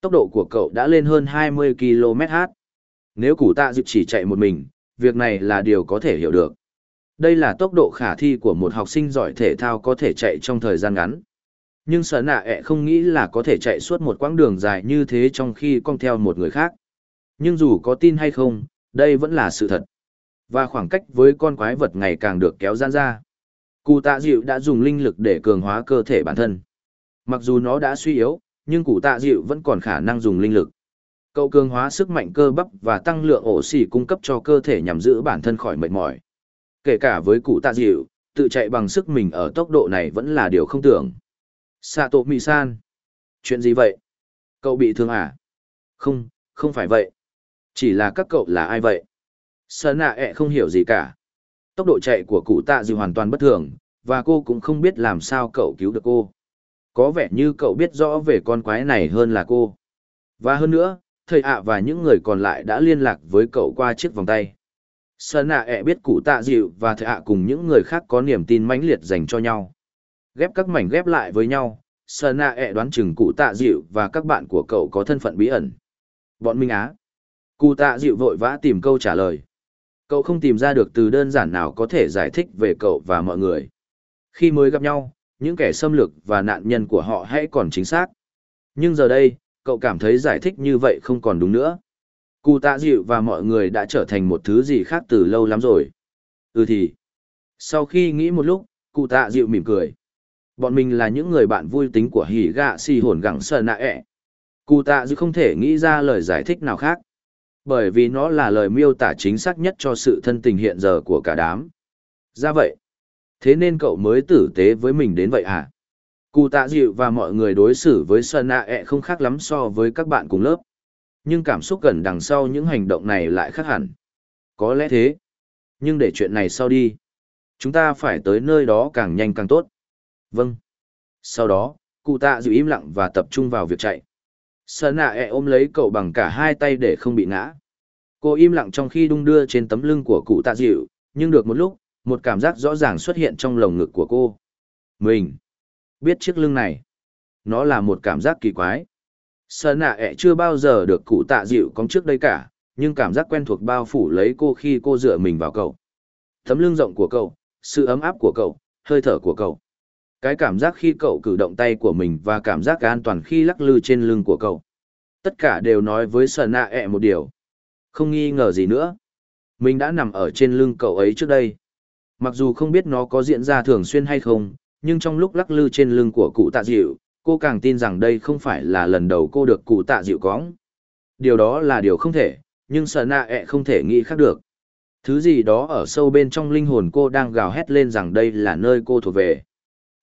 Tốc độ của cậu đã lên hơn 20 km/h nếu cụ tạ dịu chỉ chạy một mình, việc này là điều có thể hiểu được. Đây là tốc độ khả thi của một học sinh giỏi thể thao có thể chạy trong thời gian ngắn nhưng sở nạ ẹ không nghĩ là có thể chạy suốt một quãng đường dài như thế trong khi cong theo một người khác. Nhưng dù có tin hay không, đây vẫn là sự thật. Và khoảng cách với con quái vật ngày càng được kéo gian ra. Cụ tạ dịu đã dùng linh lực để cường hóa cơ thể bản thân. Mặc dù nó đã suy yếu, nhưng cụ tạ dịu vẫn còn khả năng dùng linh lực. Cậu cường hóa sức mạnh cơ bắp và tăng lượng ổ xỉ cung cấp cho cơ thể nhằm giữ bản thân khỏi mệt mỏi. Kể cả với cụ tạ dịu, tự chạy bằng sức mình ở tốc độ này vẫn là điều không tưởng xạ tổ mì san Chuyện gì vậy? Cậu bị thương à? Không, không phải vậy. Chỉ là các cậu là ai vậy? Sơn nạ e ẹ không hiểu gì cả. Tốc độ chạy của cụ tạ dịu hoàn toàn bất thường, và cô cũng không biết làm sao cậu cứu được cô. Có vẻ như cậu biết rõ về con quái này hơn là cô. Và hơn nữa, thầy ạ và những người còn lại đã liên lạc với cậu qua chiếc vòng tay. Sơn nạ e ẹ biết cụ tạ dịu và thầy ạ cùng những người khác có niềm tin mãnh liệt dành cho nhau ghép các mảnh ghép lại với nhau sờ nạ ẹ đoán chừng cụ tạ dịu và các bạn của cậu có thân phận bí ẩn. Bọn minh á. Cụ tạ dịu vội vã tìm câu trả lời. Cậu không tìm ra được từ đơn giản nào có thể giải thích về cậu và mọi người. Khi mới gặp nhau, những kẻ xâm lược và nạn nhân của họ hãy còn chính xác. Nhưng giờ đây, cậu cảm thấy giải thích như vậy không còn đúng nữa. Cụ tạ dịu và mọi người đã trở thành một thứ gì khác từ lâu lắm rồi. Ừ thì. Sau khi nghĩ một lúc, cụ tạ dịu mỉm cười. Bọn mình là những người bạn vui tính của hỉ gạ si hồn gẳng sợ nạ ẹ. Cụ tạ dư không thể nghĩ ra lời giải thích nào khác. Bởi vì nó là lời miêu tả chính xác nhất cho sự thân tình hiện giờ của cả đám. Ra vậy. Thế nên cậu mới tử tế với mình đến vậy à? Cụ tạ dịu và mọi người đối xử với sợ nạ ẹ không khác lắm so với các bạn cùng lớp. Nhưng cảm xúc gần đằng sau những hành động này lại khác hẳn. Có lẽ thế. Nhưng để chuyện này sau đi. Chúng ta phải tới nơi đó càng nhanh càng tốt. Vâng. Sau đó, cụ tạ dịu im lặng và tập trung vào việc chạy. Sơn nạ ẹ ôm lấy cậu bằng cả hai tay để không bị ngã. Cô im lặng trong khi đung đưa trên tấm lưng của cụ tạ dịu, nhưng được một lúc, một cảm giác rõ ràng xuất hiện trong lồng ngực của cô. Mình biết chiếc lưng này. Nó là một cảm giác kỳ quái. Sơn nạ ẹ chưa bao giờ được cụ tạ dịu cóng trước đây cả, nhưng cảm giác quen thuộc bao phủ lấy cô khi cô dựa mình vào cậu. Tấm lưng rộng của cậu, sự ấm áp của cậu, hơi thở của cậu. Cái cảm giác khi cậu cử động tay của mình và cảm giác an toàn khi lắc lư trên lưng của cậu. Tất cả đều nói với Sơn nạ ẹ e một điều. Không nghi ngờ gì nữa. Mình đã nằm ở trên lưng cậu ấy trước đây. Mặc dù không biết nó có diễn ra thường xuyên hay không, nhưng trong lúc lắc lư trên lưng của cụ tạ dịu, cô càng tin rằng đây không phải là lần đầu cô được cụ tạ dịu cóng. Điều đó là điều không thể, nhưng sợ nạ ẹ e không thể nghĩ khác được. Thứ gì đó ở sâu bên trong linh hồn cô đang gào hét lên rằng đây là nơi cô thuộc về.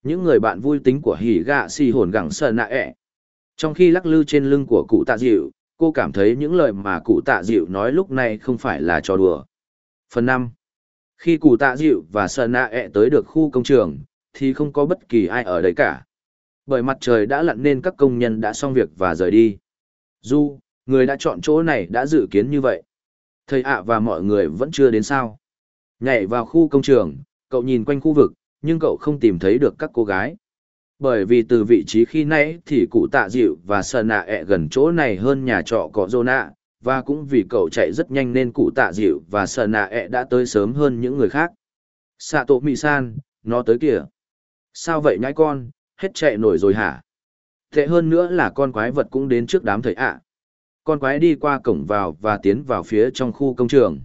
Những người bạn vui tính của hỉ gạ xì hồn gẳng sợ nạ ẹ. Trong khi lắc lư trên lưng của cụ tạ dịu, cô cảm thấy những lời mà cụ tạ dịu nói lúc này không phải là trò đùa. Phần năm Khi cụ tạ dịu và sợ nạ ẹ tới được khu công trường, thì không có bất kỳ ai ở đấy cả. Bởi mặt trời đã lặn nên các công nhân đã xong việc và rời đi. Du, người đã chọn chỗ này đã dự kiến như vậy. Thầy ạ và mọi người vẫn chưa đến sao. Nhảy vào khu công trường, cậu nhìn quanh khu vực, nhưng cậu không tìm thấy được các cô gái. Bởi vì từ vị trí khi nãy thì cụ tạ dịu và sờ nạ ẹ gần chỗ này hơn nhà trọ có dô nạ, và cũng vì cậu chạy rất nhanh nên cụ tạ dịu và sờ nạ ẹ đã tới sớm hơn những người khác. Sạ tổ mị san, nó tới kìa. Sao vậy nhãi con, hết chạy nổi rồi hả? Tệ hơn nữa là con quái vật cũng đến trước đám thầy ạ. Con quái đi qua cổng vào và tiến vào phía trong khu công trường.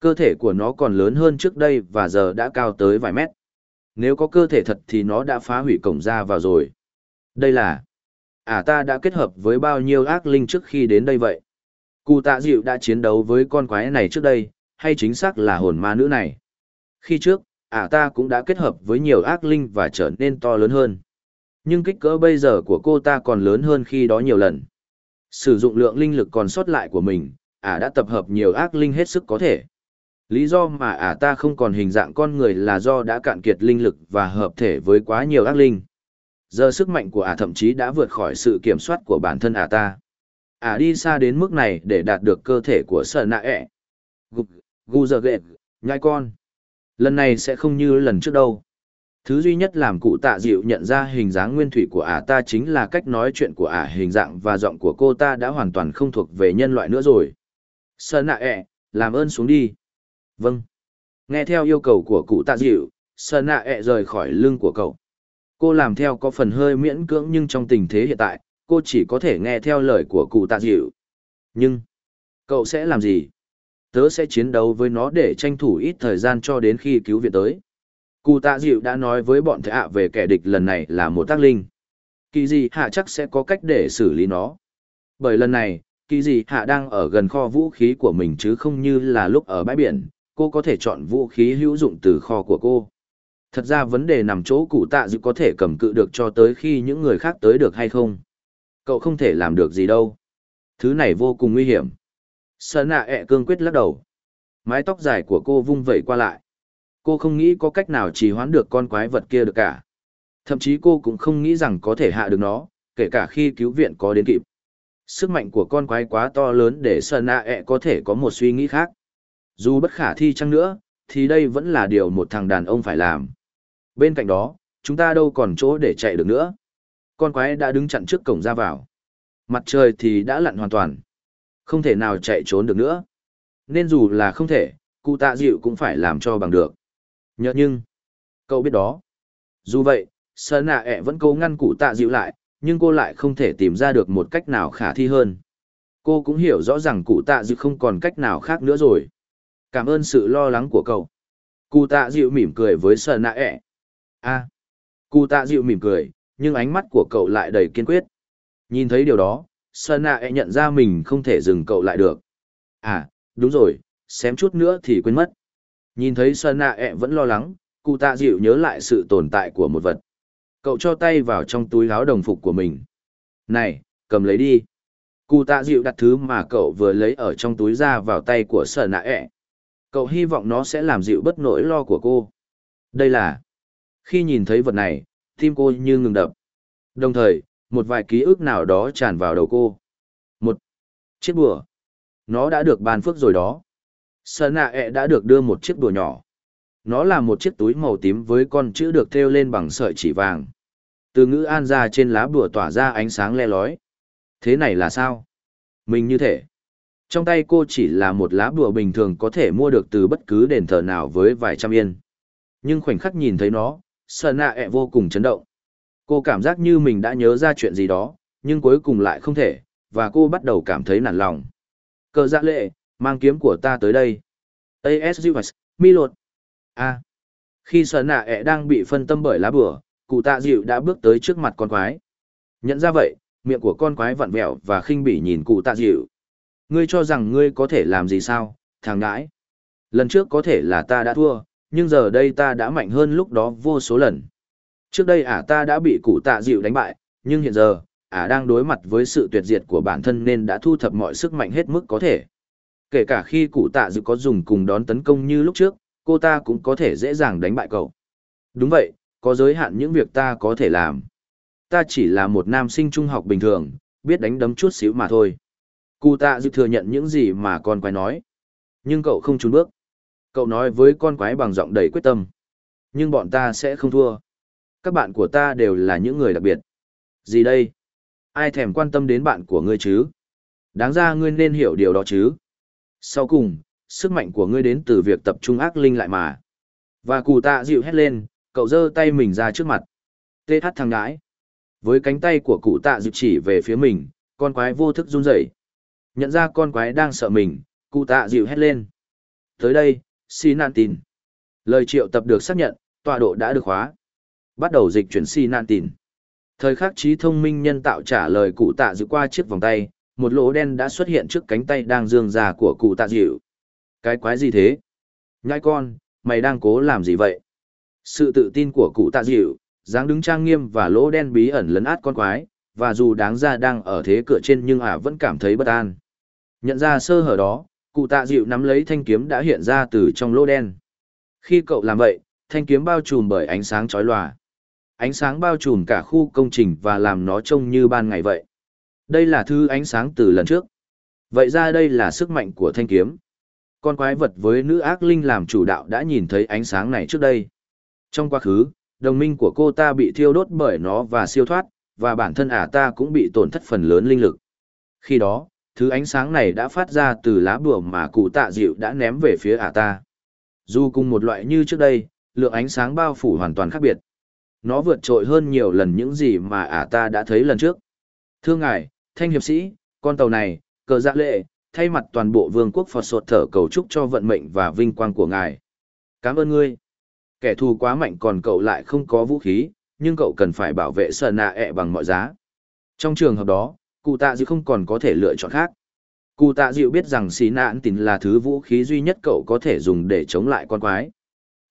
Cơ thể của nó còn lớn hơn trước đây và giờ đã cao tới vài mét. Nếu có cơ thể thật thì nó đã phá hủy cổng ra vào rồi. Đây là... À ta đã kết hợp với bao nhiêu ác linh trước khi đến đây vậy? Cụ tạ dịu đã chiến đấu với con quái này trước đây, hay chính xác là hồn ma nữ này? Khi trước, à ta cũng đã kết hợp với nhiều ác linh và trở nên to lớn hơn. Nhưng kích cỡ bây giờ của cô ta còn lớn hơn khi đó nhiều lần. Sử dụng lượng linh lực còn sót lại của mình, ả đã tập hợp nhiều ác linh hết sức có thể. Lý do mà ả ta không còn hình dạng con người là do đã cạn kiệt linh lực và hợp thể với quá nhiều ác linh. Giờ sức mạnh của ả thậm chí đã vượt khỏi sự kiểm soát của bản thân ả ta. Ả đi xa đến mức này để đạt được cơ thể của sợ nạ ẹ. Gu giờ ghệ, nhai con. Lần này sẽ không như lần trước đâu. Thứ duy nhất làm cụ tạ dịu nhận ra hình dáng nguyên thủy của ả ta chính là cách nói chuyện của ả hình dạng và giọng của cô ta đã hoàn toàn không thuộc về nhân loại nữa rồi. Sợ nạ ẹ, làm ơn xuống đi. Vâng. Nghe theo yêu cầu của cụ tạ dịu, Sơn nạ ẹ rời khỏi lưng của cậu. Cô làm theo có phần hơi miễn cưỡng nhưng trong tình thế hiện tại, cô chỉ có thể nghe theo lời của cụ tạ dịu. Nhưng, cậu sẽ làm gì? Tớ sẽ chiến đấu với nó để tranh thủ ít thời gian cho đến khi cứu viện tới. Cụ tạ dịu đã nói với bọn thệ ạ về kẻ địch lần này là một tác linh. Kỳ dị hạ chắc sẽ có cách để xử lý nó. Bởi lần này, kỳ dị hạ đang ở gần kho vũ khí của mình chứ không như là lúc ở bãi biển, cô có thể chọn vũ khí hữu dụng từ kho của cô. Thật ra vấn đề nằm chỗ cụ tạ dự có thể cầm cự được cho tới khi những người khác tới được hay không. Cậu không thể làm được gì đâu. Thứ này vô cùng nguy hiểm. Sơn nạ ẹ cương quyết lắc đầu. Mái tóc dài của cô vung vẩy qua lại. Cô không nghĩ có cách nào trì hoãn được con quái vật kia được cả. Thậm chí cô cũng không nghĩ rằng có thể hạ được nó, kể cả khi cứu viện có đến kịp. Sức mạnh của con quái quá to lớn để Sơn nạ ẹ có thể có một suy nghĩ khác. Dù bất khả thi chăng nữa, thì đây vẫn là điều một thằng đàn ông phải làm. Bên cạnh đó, chúng ta đâu còn chỗ để chạy được nữa. Con quái đã đứng chặn trước cổng ra vào. Mặt trời thì đã lặn hoàn toàn. Không thể nào chạy trốn được nữa. Nên dù là không thể, cụ tạ dịu cũng phải làm cho bằng được. Nhớ nhưng, cậu biết đó. Dù vậy, Sơn nạ ẹ vẫn cố ngăn cụ tạ dịu lại, nhưng cô lại không thể tìm ra được một cách nào khả thi hơn. Cô cũng hiểu rõ rằng cụ tạ dịu không còn cách nào khác nữa rồi. Cảm ơn sự lo lắng của cậu. Cụ tạ dịu mỉm cười với Sơn nạ ẹ. a cụ tạ dịu mỉm cười, nhưng ánh mắt của cậu lại đầy kiên quyết. Nhìn thấy điều đó, Sơn nạ ẹ nhận ra mình không thể dừng cậu lại được. À, đúng rồi, xém chút nữa thì quên mất. Nhìn thấy Sơn nạ ẹ vẫn lo lắng, cụ tạ dịu nhớ lại sự tồn tại của một vật. Cậu cho tay vào trong túi áo đồng phục của mình. Này, cầm lấy đi. Cụ tạ dịu đặt thứ mà cậu vừa lấy ở trong túi ra vào tay của Sơn nạ ẹ. Cậu hy vọng nó sẽ làm dịu bất nỗi lo của cô. Đây là... Khi nhìn thấy vật này, tim cô như ngừng đập. Đồng thời, một vài ký ức nào đó tràn vào đầu cô. Một chiếc bùa. Nó đã được ban phước rồi đó. Sơn nạ ẹ đã được đưa một chiếc bùa nhỏ. Nó là một chiếc túi màu tím với con chữ được thêu lên bằng sợi chỉ vàng. Từ ngữ an ra trên lá bùa tỏa ra ánh sáng le lói. Thế này là sao? Mình như thể. Trong tay cô chỉ là một lá bùa bình thường có thể mua được từ bất cứ đền thờ nào với vài trăm yên. Nhưng khoảnh khắc nhìn thấy nó, Sơn nạ ẹ e vô cùng chấn động. Cô cảm giác như mình đã nhớ ra chuyện gì đó, nhưng cuối cùng lại không thể, và cô bắt đầu cảm thấy nản lòng. Cờ dạ lệ, mang kiếm của ta tới đây. ASUS, mi lột. A. Khi sở nạ ẹ đang bị phân tâm bởi lá bùa, cụ tạ dịu đã bước tới trước mặt con quái. Nhận ra vậy, miệng của con quái vặn vẹo và khinh bỉ nhìn cụ tạ dịu. Ngươi cho rằng ngươi có thể làm gì sao, thằng ngãi. Lần trước có thể là ta đã thua, nhưng giờ đây ta đã mạnh hơn lúc đó vô số lần. Trước đây ả ta đã bị cụ tạ dịu đánh bại, nhưng hiện giờ, ả đang đối mặt với sự tuyệt diệt của bản thân nên đã thu thập mọi sức mạnh hết mức có thể. Kể cả khi cụ tạ dịu có dùng cùng đón tấn công như lúc trước, cô ta cũng có thể dễ dàng đánh bại cậu. Đúng vậy, có giới hạn những việc ta có thể làm. Ta chỉ là một nam sinh trung học bình thường, biết đánh đấm chút xíu mà thôi. Cụ tạ dự thừa nhận những gì mà con quái nói. Nhưng cậu không trốn bước. Cậu nói với con quái bằng giọng đầy quyết tâm. Nhưng bọn ta sẽ không thua các bạn của ta đều là những người đặc biệt. Gì đây? Ai thèm quan tâm đến bạn của ngươi chứ? Đáng ra ngươi nên hiểu điều đó chứ. Sau cùng, sức mạnh của ngươi đến từ việc tập trung ác linh lại mà. Và cụ tạ dịu hét lên, cậu giơ tay mình ra trước mặt. Tê thắt thằng ngãi. Với cánh tay của cụ tạ dịu chỉ về phía mình, con quái vô thức run rẩy. Nhận ra con quái đang sợ mình, cụ tạ dịu hét lên. Tới đây, xin nạn tin. Lời triệu tập được xác nhận, tọa độ đã được khóa. Bắt đầu dịch chuyển si nạn tin. Thời khắc trí thông minh nhân tạo trả lời cụ tạ dịu qua chiếc vòng tay, một lỗ đen đã xuất hiện trước cánh tay đang dương ra của cụ tạ dịu. Cái quái gì thế? Nhai con, mày đang cố làm gì vậy? Sự tự tin của cụ tạ dịu, dáng đứng trang nghiêm và lỗ đen bí ẩn lấn át con quái, và dù đáng ra đang ở thế cửa trên nhưng ả vẫn cảm thấy bất an. Nhận ra sơ hở đó, cụ tạ dịu nắm lấy thanh kiếm đã hiện ra từ trong lỗ đen. Khi cậu làm vậy, thanh kiếm bao trùm bởi ánh sáng chói lòa ánh sáng bao trùm cả khu công trình và làm nó trông như ban ngày vậy. Đây là thứ ánh sáng từ lần trước. Vậy ra đây là sức mạnh của thanh kiếm. Con quái vật với nữ ác linh làm chủ đạo đã nhìn thấy ánh sáng này trước đây. Trong quá khứ, đồng minh của cô ta bị thiêu đốt bởi nó và siêu thoát, và bản thân ả ta cũng bị tổn thất phần lớn linh lực. Khi đó, thứ ánh sáng này đã phát ra từ lá bùa mà cụ tạ dịu đã ném về phía ả ta. Dù cùng một loại như trước đây, lượng ánh sáng bao phủ hoàn toàn khác biệt nó vượt trội hơn nhiều lần những gì mà ả ta đã thấy lần trước. Thưa ngài, thanh hiệp sĩ, con tàu này, cờ dạ lệ, thay mặt toàn bộ vương quốc Phật sột thở cầu chúc cho vận mệnh và vinh quang của ngài. Cảm ơn ngươi. Kẻ thù quá mạnh còn cậu lại không có vũ khí, nhưng cậu cần phải bảo vệ sờ nạ ẹ e bằng mọi giá. Trong trường hợp đó, cụ tạ dịu không còn có thể lựa chọn khác. Cụ tạ dịu biết rằng xí nạn tín là thứ vũ khí duy nhất cậu có thể dùng để chống lại con quái.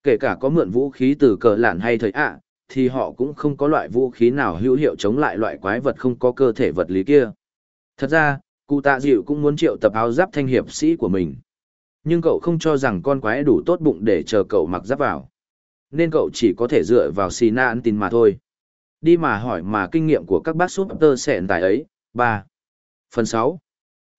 Kể cả có mượn vũ khí từ cờ lạn hay thời ạ, thì họ cũng không có loại vũ khí nào hữu hiệu chống lại loại quái vật không có cơ thể vật lý kia. Thật ra, cụ tạ dịu cũng muốn triệu tập áo giáp thanh hiệp sĩ của mình. Nhưng cậu không cho rằng con quái đủ tốt bụng để chờ cậu mặc giáp vào. Nên cậu chỉ có thể dựa vào xì nạn ăn tin mà thôi. Đi mà hỏi mà kinh nghiệm của các bác súp tơ sẹn tài ấy. 3. Phần 6.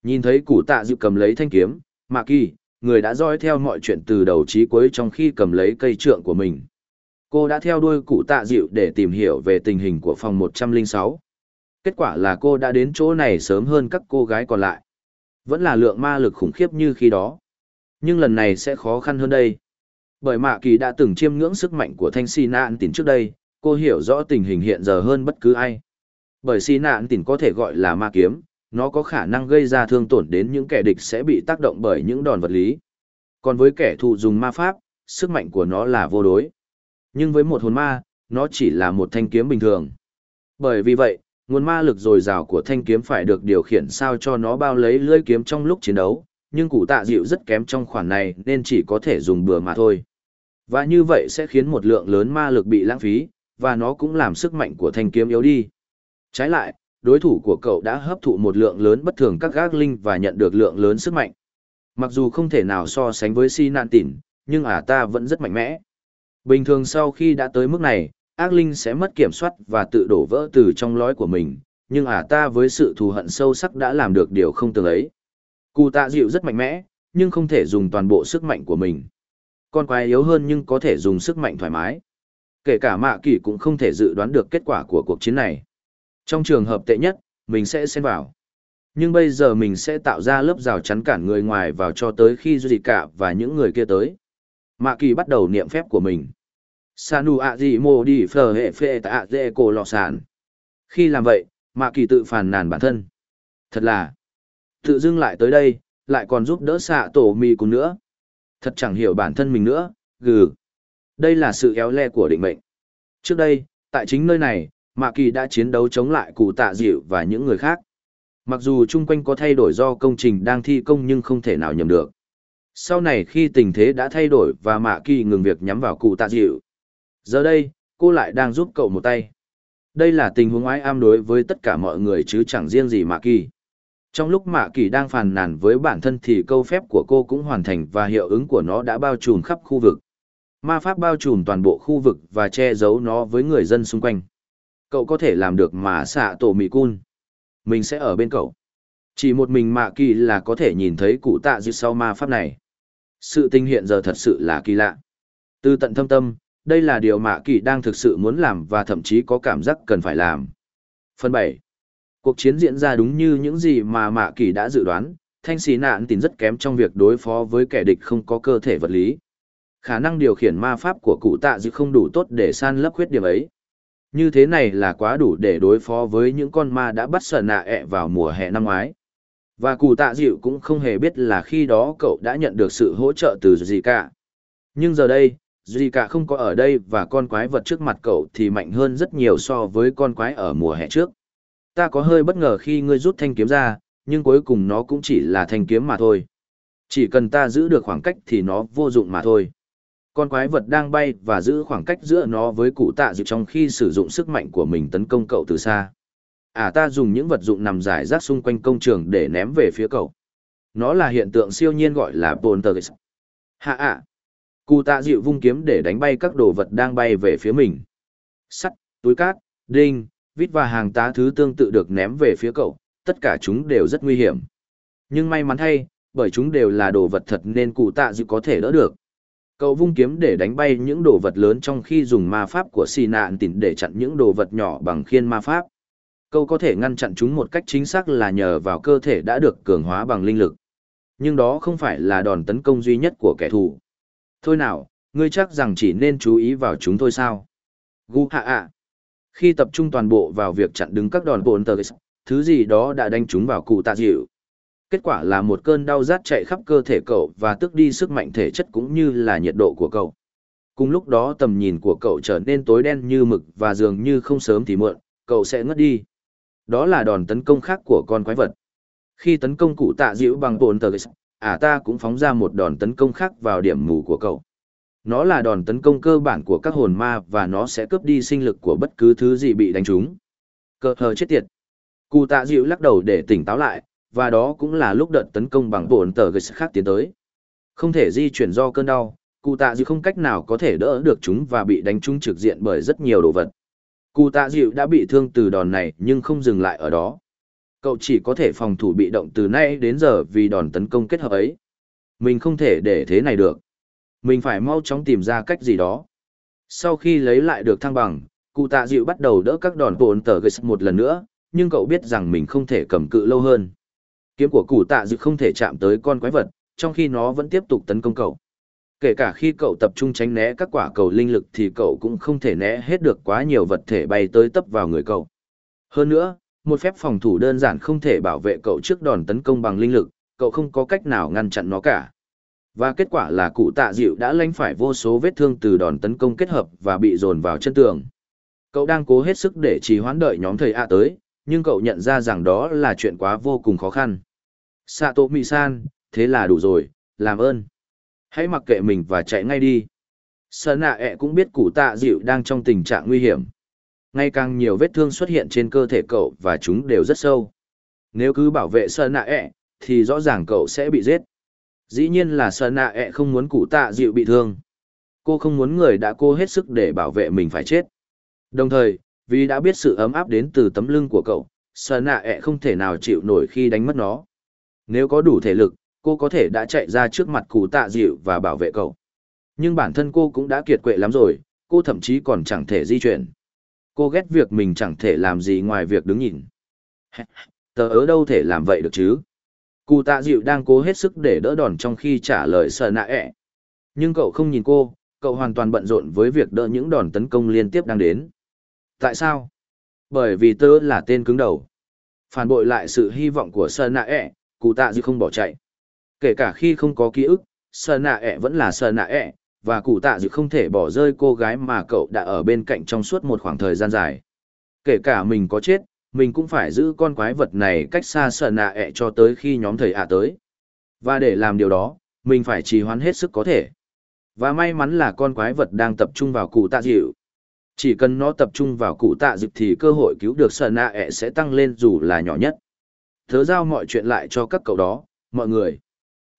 Nhìn thấy cụ tạ dịu cầm lấy thanh kiếm, Mạ Kỳ, người đã dõi theo mọi chuyện từ đầu chí cuối trong khi cầm lấy cây trượng của mình. Cô đã theo đuôi cụ tạ dịu để tìm hiểu về tình hình của phòng 106. Kết quả là cô đã đến chỗ này sớm hơn các cô gái còn lại. Vẫn là lượng ma lực khủng khiếp như khi đó. Nhưng lần này sẽ khó khăn hơn đây. Bởi Mạ Kỳ đã từng chiêm ngưỡng sức mạnh của thanh si nạn tỉnh trước đây, cô hiểu rõ tình hình hiện giờ hơn bất cứ ai. Bởi xì nạn tỉnh có thể gọi là ma kiếm, nó có khả năng gây ra thương tổn đến những kẻ địch sẽ bị tác động bởi những đòn vật lý. Còn với kẻ thù dùng ma pháp, sức mạnh của nó là vô đối. Nhưng với một hồn ma, nó chỉ là một thanh kiếm bình thường. Bởi vì vậy, nguồn ma lực dồi dào của thanh kiếm phải được điều khiển sao cho nó bao lấy lưỡi kiếm trong lúc chiến đấu, nhưng cụ tạ dịu rất kém trong khoản này nên chỉ có thể dùng bừa mà thôi. Và như vậy sẽ khiến một lượng lớn ma lực bị lãng phí, và nó cũng làm sức mạnh của thanh kiếm yếu đi. Trái lại, đối thủ của cậu đã hấp thụ một lượng lớn bất thường các gác linh và nhận được lượng lớn sức mạnh. Mặc dù không thể nào so sánh với si nạn tỉn, nhưng ả ta vẫn rất mạnh mẽ. Bình thường sau khi đã tới mức này, ác linh sẽ mất kiểm soát và tự đổ vỡ từ trong lõi của mình, nhưng ả ta với sự thù hận sâu sắc đã làm được điều không tưởng ấy. Cụ tạ dịu rất mạnh mẽ, nhưng không thể dùng toàn bộ sức mạnh của mình. Con quái yếu hơn nhưng có thể dùng sức mạnh thoải mái. Kể cả mạ Kỷ cũng không thể dự đoán được kết quả của cuộc chiến này. Trong trường hợp tệ nhất, mình sẽ xen vào. Nhưng bây giờ mình sẽ tạo ra lớp rào chắn cản người ngoài vào cho tới khi Duy Cả và những người kia tới. Mạ kỳ bắt đầu niệm phép của mình. Sanu a di mô đi phờ hệ phê tạ dê cổ lọ sản. Khi làm vậy, Mạ kỳ tự phàn nàn bản thân. Thật là, tự dưng lại tới đây, lại còn giúp đỡ xạ tổ mì cùng nữa. Thật chẳng hiểu bản thân mình nữa, gừ. Đây là sự éo le của định mệnh. Trước đây, tại chính nơi này, Mạ Kỳ đã chiến đấu chống lại cụ tạ dịu và những người khác. Mặc dù chung quanh có thay đổi do công trình đang thi công nhưng không thể nào nhầm được. Sau này khi tình thế đã thay đổi và Mạ Kỳ ngừng việc nhắm vào cụ tạ dịu. Giờ đây, cô lại đang giúp cậu một tay. Đây là tình huống ái am đối với tất cả mọi người chứ chẳng riêng gì Mạ Kỳ. Trong lúc Mạ Kỳ đang phàn nàn với bản thân thì câu phép của cô cũng hoàn thành và hiệu ứng của nó đã bao trùm khắp khu vực. Ma pháp bao trùm toàn bộ khu vực và che giấu nó với người dân xung quanh. Cậu có thể làm được mà xạ tổ mì cun. Mình sẽ ở bên cậu. Chỉ một mình Mạ Kỳ là có thể nhìn thấy cụ tạ dịu sau ma pháp này. Sự tình hiện giờ thật sự là kỳ lạ. Từ tận thâm tâm, đây là điều Mạ Kỳ đang thực sự muốn làm và thậm chí có cảm giác cần phải làm. Phần bảy. Cuộc chiến diễn ra đúng như những gì mà Mạ Kỳ đã dự đoán, thanh xì nạn tín rất kém trong việc đối phó với kẻ địch không có cơ thể vật lý. Khả năng điều khiển ma pháp của cụ tạ dịu không đủ tốt để san lấp khuyết điểm ấy. Như thế này là quá đủ để đối phó với những con ma đã bắt sở nạ ẹ vào mùa hè năm ngoái. Và cụ tạ dịu cũng không hề biết là khi đó cậu đã nhận được sự hỗ trợ từ gì cả. Nhưng giờ đây, gì cả không có ở đây và con quái vật trước mặt cậu thì mạnh hơn rất nhiều so với con quái ở mùa hè trước. Ta có hơi bất ngờ khi ngươi rút thanh kiếm ra, nhưng cuối cùng nó cũng chỉ là thanh kiếm mà thôi. Chỉ cần ta giữ được khoảng cách thì nó vô dụng mà thôi. Con quái vật đang bay và giữ khoảng cách giữa nó với cụ tạ dịu trong khi sử dụng sức mạnh của mình tấn công cậu từ xa. À ta dùng những vật dụng nằm rải rác xung quanh công trường để ném về phía cậu. Nó là hiện tượng siêu nhiên gọi là poltergeist. Hạ ạ. Cụ tạ dịu vung kiếm để đánh bay các đồ vật đang bay về phía mình. Sắt, túi cát, đinh, vít và hàng tá thứ tương tự được ném về phía cậu, tất cả chúng đều rất nguy hiểm. Nhưng may mắn thay, bởi chúng đều là đồ vật thật nên cụ tạ dịu có thể đỡ được. Cậu vung kiếm để đánh bay những đồ vật lớn trong khi dùng ma pháp của xì nạn tỉn để chặn những đồ vật nhỏ bằng khiên ma pháp. Cậu có thể ngăn chặn chúng một cách chính xác là nhờ vào cơ thể đã được cường hóa bằng linh lực. Nhưng đó không phải là đòn tấn công duy nhất của kẻ thù. Thôi nào, ngươi chắc rằng chỉ nên chú ý vào chúng thôi sao? Gu hạ ạ. Khi tập trung toàn bộ vào việc chặn đứng các đòn bồn tờ thứ gì đó đã đánh chúng vào cụ tạ dịu kết quả là một cơn đau rát chạy khắp cơ thể cậu và tước đi sức mạnh thể chất cũng như là nhiệt độ của cậu. Cùng lúc đó tầm nhìn của cậu trở nên tối đen như mực và dường như không sớm thì muộn, cậu sẽ ngất đi. Đó là đòn tấn công khác của con quái vật. Khi tấn công cụ tạ dịu bằng bồn tờ ả à ta cũng phóng ra một đòn tấn công khác vào điểm mù của cậu. Nó là đòn tấn công cơ bản của các hồn ma và nó sẽ cướp đi sinh lực của bất cứ thứ gì bị đánh trúng. Cơ hờ chết tiệt. Cụ tạ dịu lắc đầu để tỉnh táo lại, và đó cũng là lúc đợt tấn công bằng bổn tờ gây khác tiến tới. Không thể di chuyển do cơn đau, cụ tạ dịu không cách nào có thể đỡ được chúng và bị đánh trúng trực diện bởi rất nhiều đồ vật. Cụ tạ dịu đã bị thương từ đòn này nhưng không dừng lại ở đó. Cậu chỉ có thể phòng thủ bị động từ nay đến giờ vì đòn tấn công kết hợp ấy. Mình không thể để thế này được. Mình phải mau chóng tìm ra cách gì đó. Sau khi lấy lại được thăng bằng, cụ tạ dịu bắt đầu đỡ các đòn bổn tờ gây một lần nữa, nhưng cậu biết rằng mình không thể cầm cự lâu hơn. Kiếm của cụ tạ dự không thể chạm tới con quái vật, trong khi nó vẫn tiếp tục tấn công cậu. Kể cả khi cậu tập trung tránh né các quả cầu linh lực thì cậu cũng không thể né hết được quá nhiều vật thể bay tới tấp vào người cậu. Hơn nữa, một phép phòng thủ đơn giản không thể bảo vệ cậu trước đòn tấn công bằng linh lực, cậu không có cách nào ngăn chặn nó cả. Và kết quả là cụ tạ dịu đã lánh phải vô số vết thương từ đòn tấn công kết hợp và bị dồn vào chân tường. Cậu đang cố hết sức để trì hoãn đợi nhóm thầy A tới, nhưng cậu nhận ra rằng đó là chuyện quá vô cùng khó khăn. Sato mì san, thế là đủ rồi, làm ơn. Hãy mặc kệ mình và chạy ngay đi. Sở nạ ẹ cũng biết cụ tạ dịu đang trong tình trạng nguy hiểm. Ngày càng nhiều vết thương xuất hiện trên cơ thể cậu và chúng đều rất sâu. Nếu cứ bảo vệ sở nạ ẹ, thì rõ ràng cậu sẽ bị giết. Dĩ nhiên là sở nạ ẹ không muốn cụ tạ dịu bị thương. Cô không muốn người đã cô hết sức để bảo vệ mình phải chết. Đồng thời, vì đã biết sự ấm áp đến từ tấm lưng của cậu, sợ nạ ẹ không thể nào chịu nổi khi đánh mất nó. Nếu có đủ thể lực, cô có thể đã chạy ra trước mặt cụ tạ dịu và bảo vệ cậu. Nhưng bản thân cô cũng đã kiệt quệ lắm rồi, cô thậm chí còn chẳng thể di chuyển. Cô ghét việc mình chẳng thể làm gì ngoài việc đứng nhìn. [laughs] Tớ ở đâu thể làm vậy được chứ? Cụ tạ dịu đang cố hết sức để đỡ đòn trong khi trả lời sợ nạ ẹ. Nhưng cậu không nhìn cô, cậu hoàn toàn bận rộn với việc đỡ những đòn tấn công liên tiếp đang đến. Tại sao? Bởi vì tớ là tên cứng đầu. Phản bội lại sự hy vọng của sợ nạ ẹ, e, cụ tạ dư không bỏ chạy. Kể cả khi không có ký ức, sợ nạ ẹ e vẫn là sợ nạ ẹ, e, và cụ tạ dư không thể bỏ rơi cô gái mà cậu đã ở bên cạnh trong suốt một khoảng thời gian dài. Kể cả mình có chết, mình cũng phải giữ con quái vật này cách xa sợ nạ ẹ cho tới khi nhóm thầy ạ tới. Và để làm điều đó, mình phải trì hoãn hết sức có thể. Và may mắn là con quái vật đang tập trung vào cụ tạ dịu. Chỉ cần nó tập trung vào cụ tạ dịu thì cơ hội cứu được sợ nạ ẹ e sẽ tăng lên dù là nhỏ nhất. Thớ giao mọi chuyện lại cho các cậu đó, mọi người.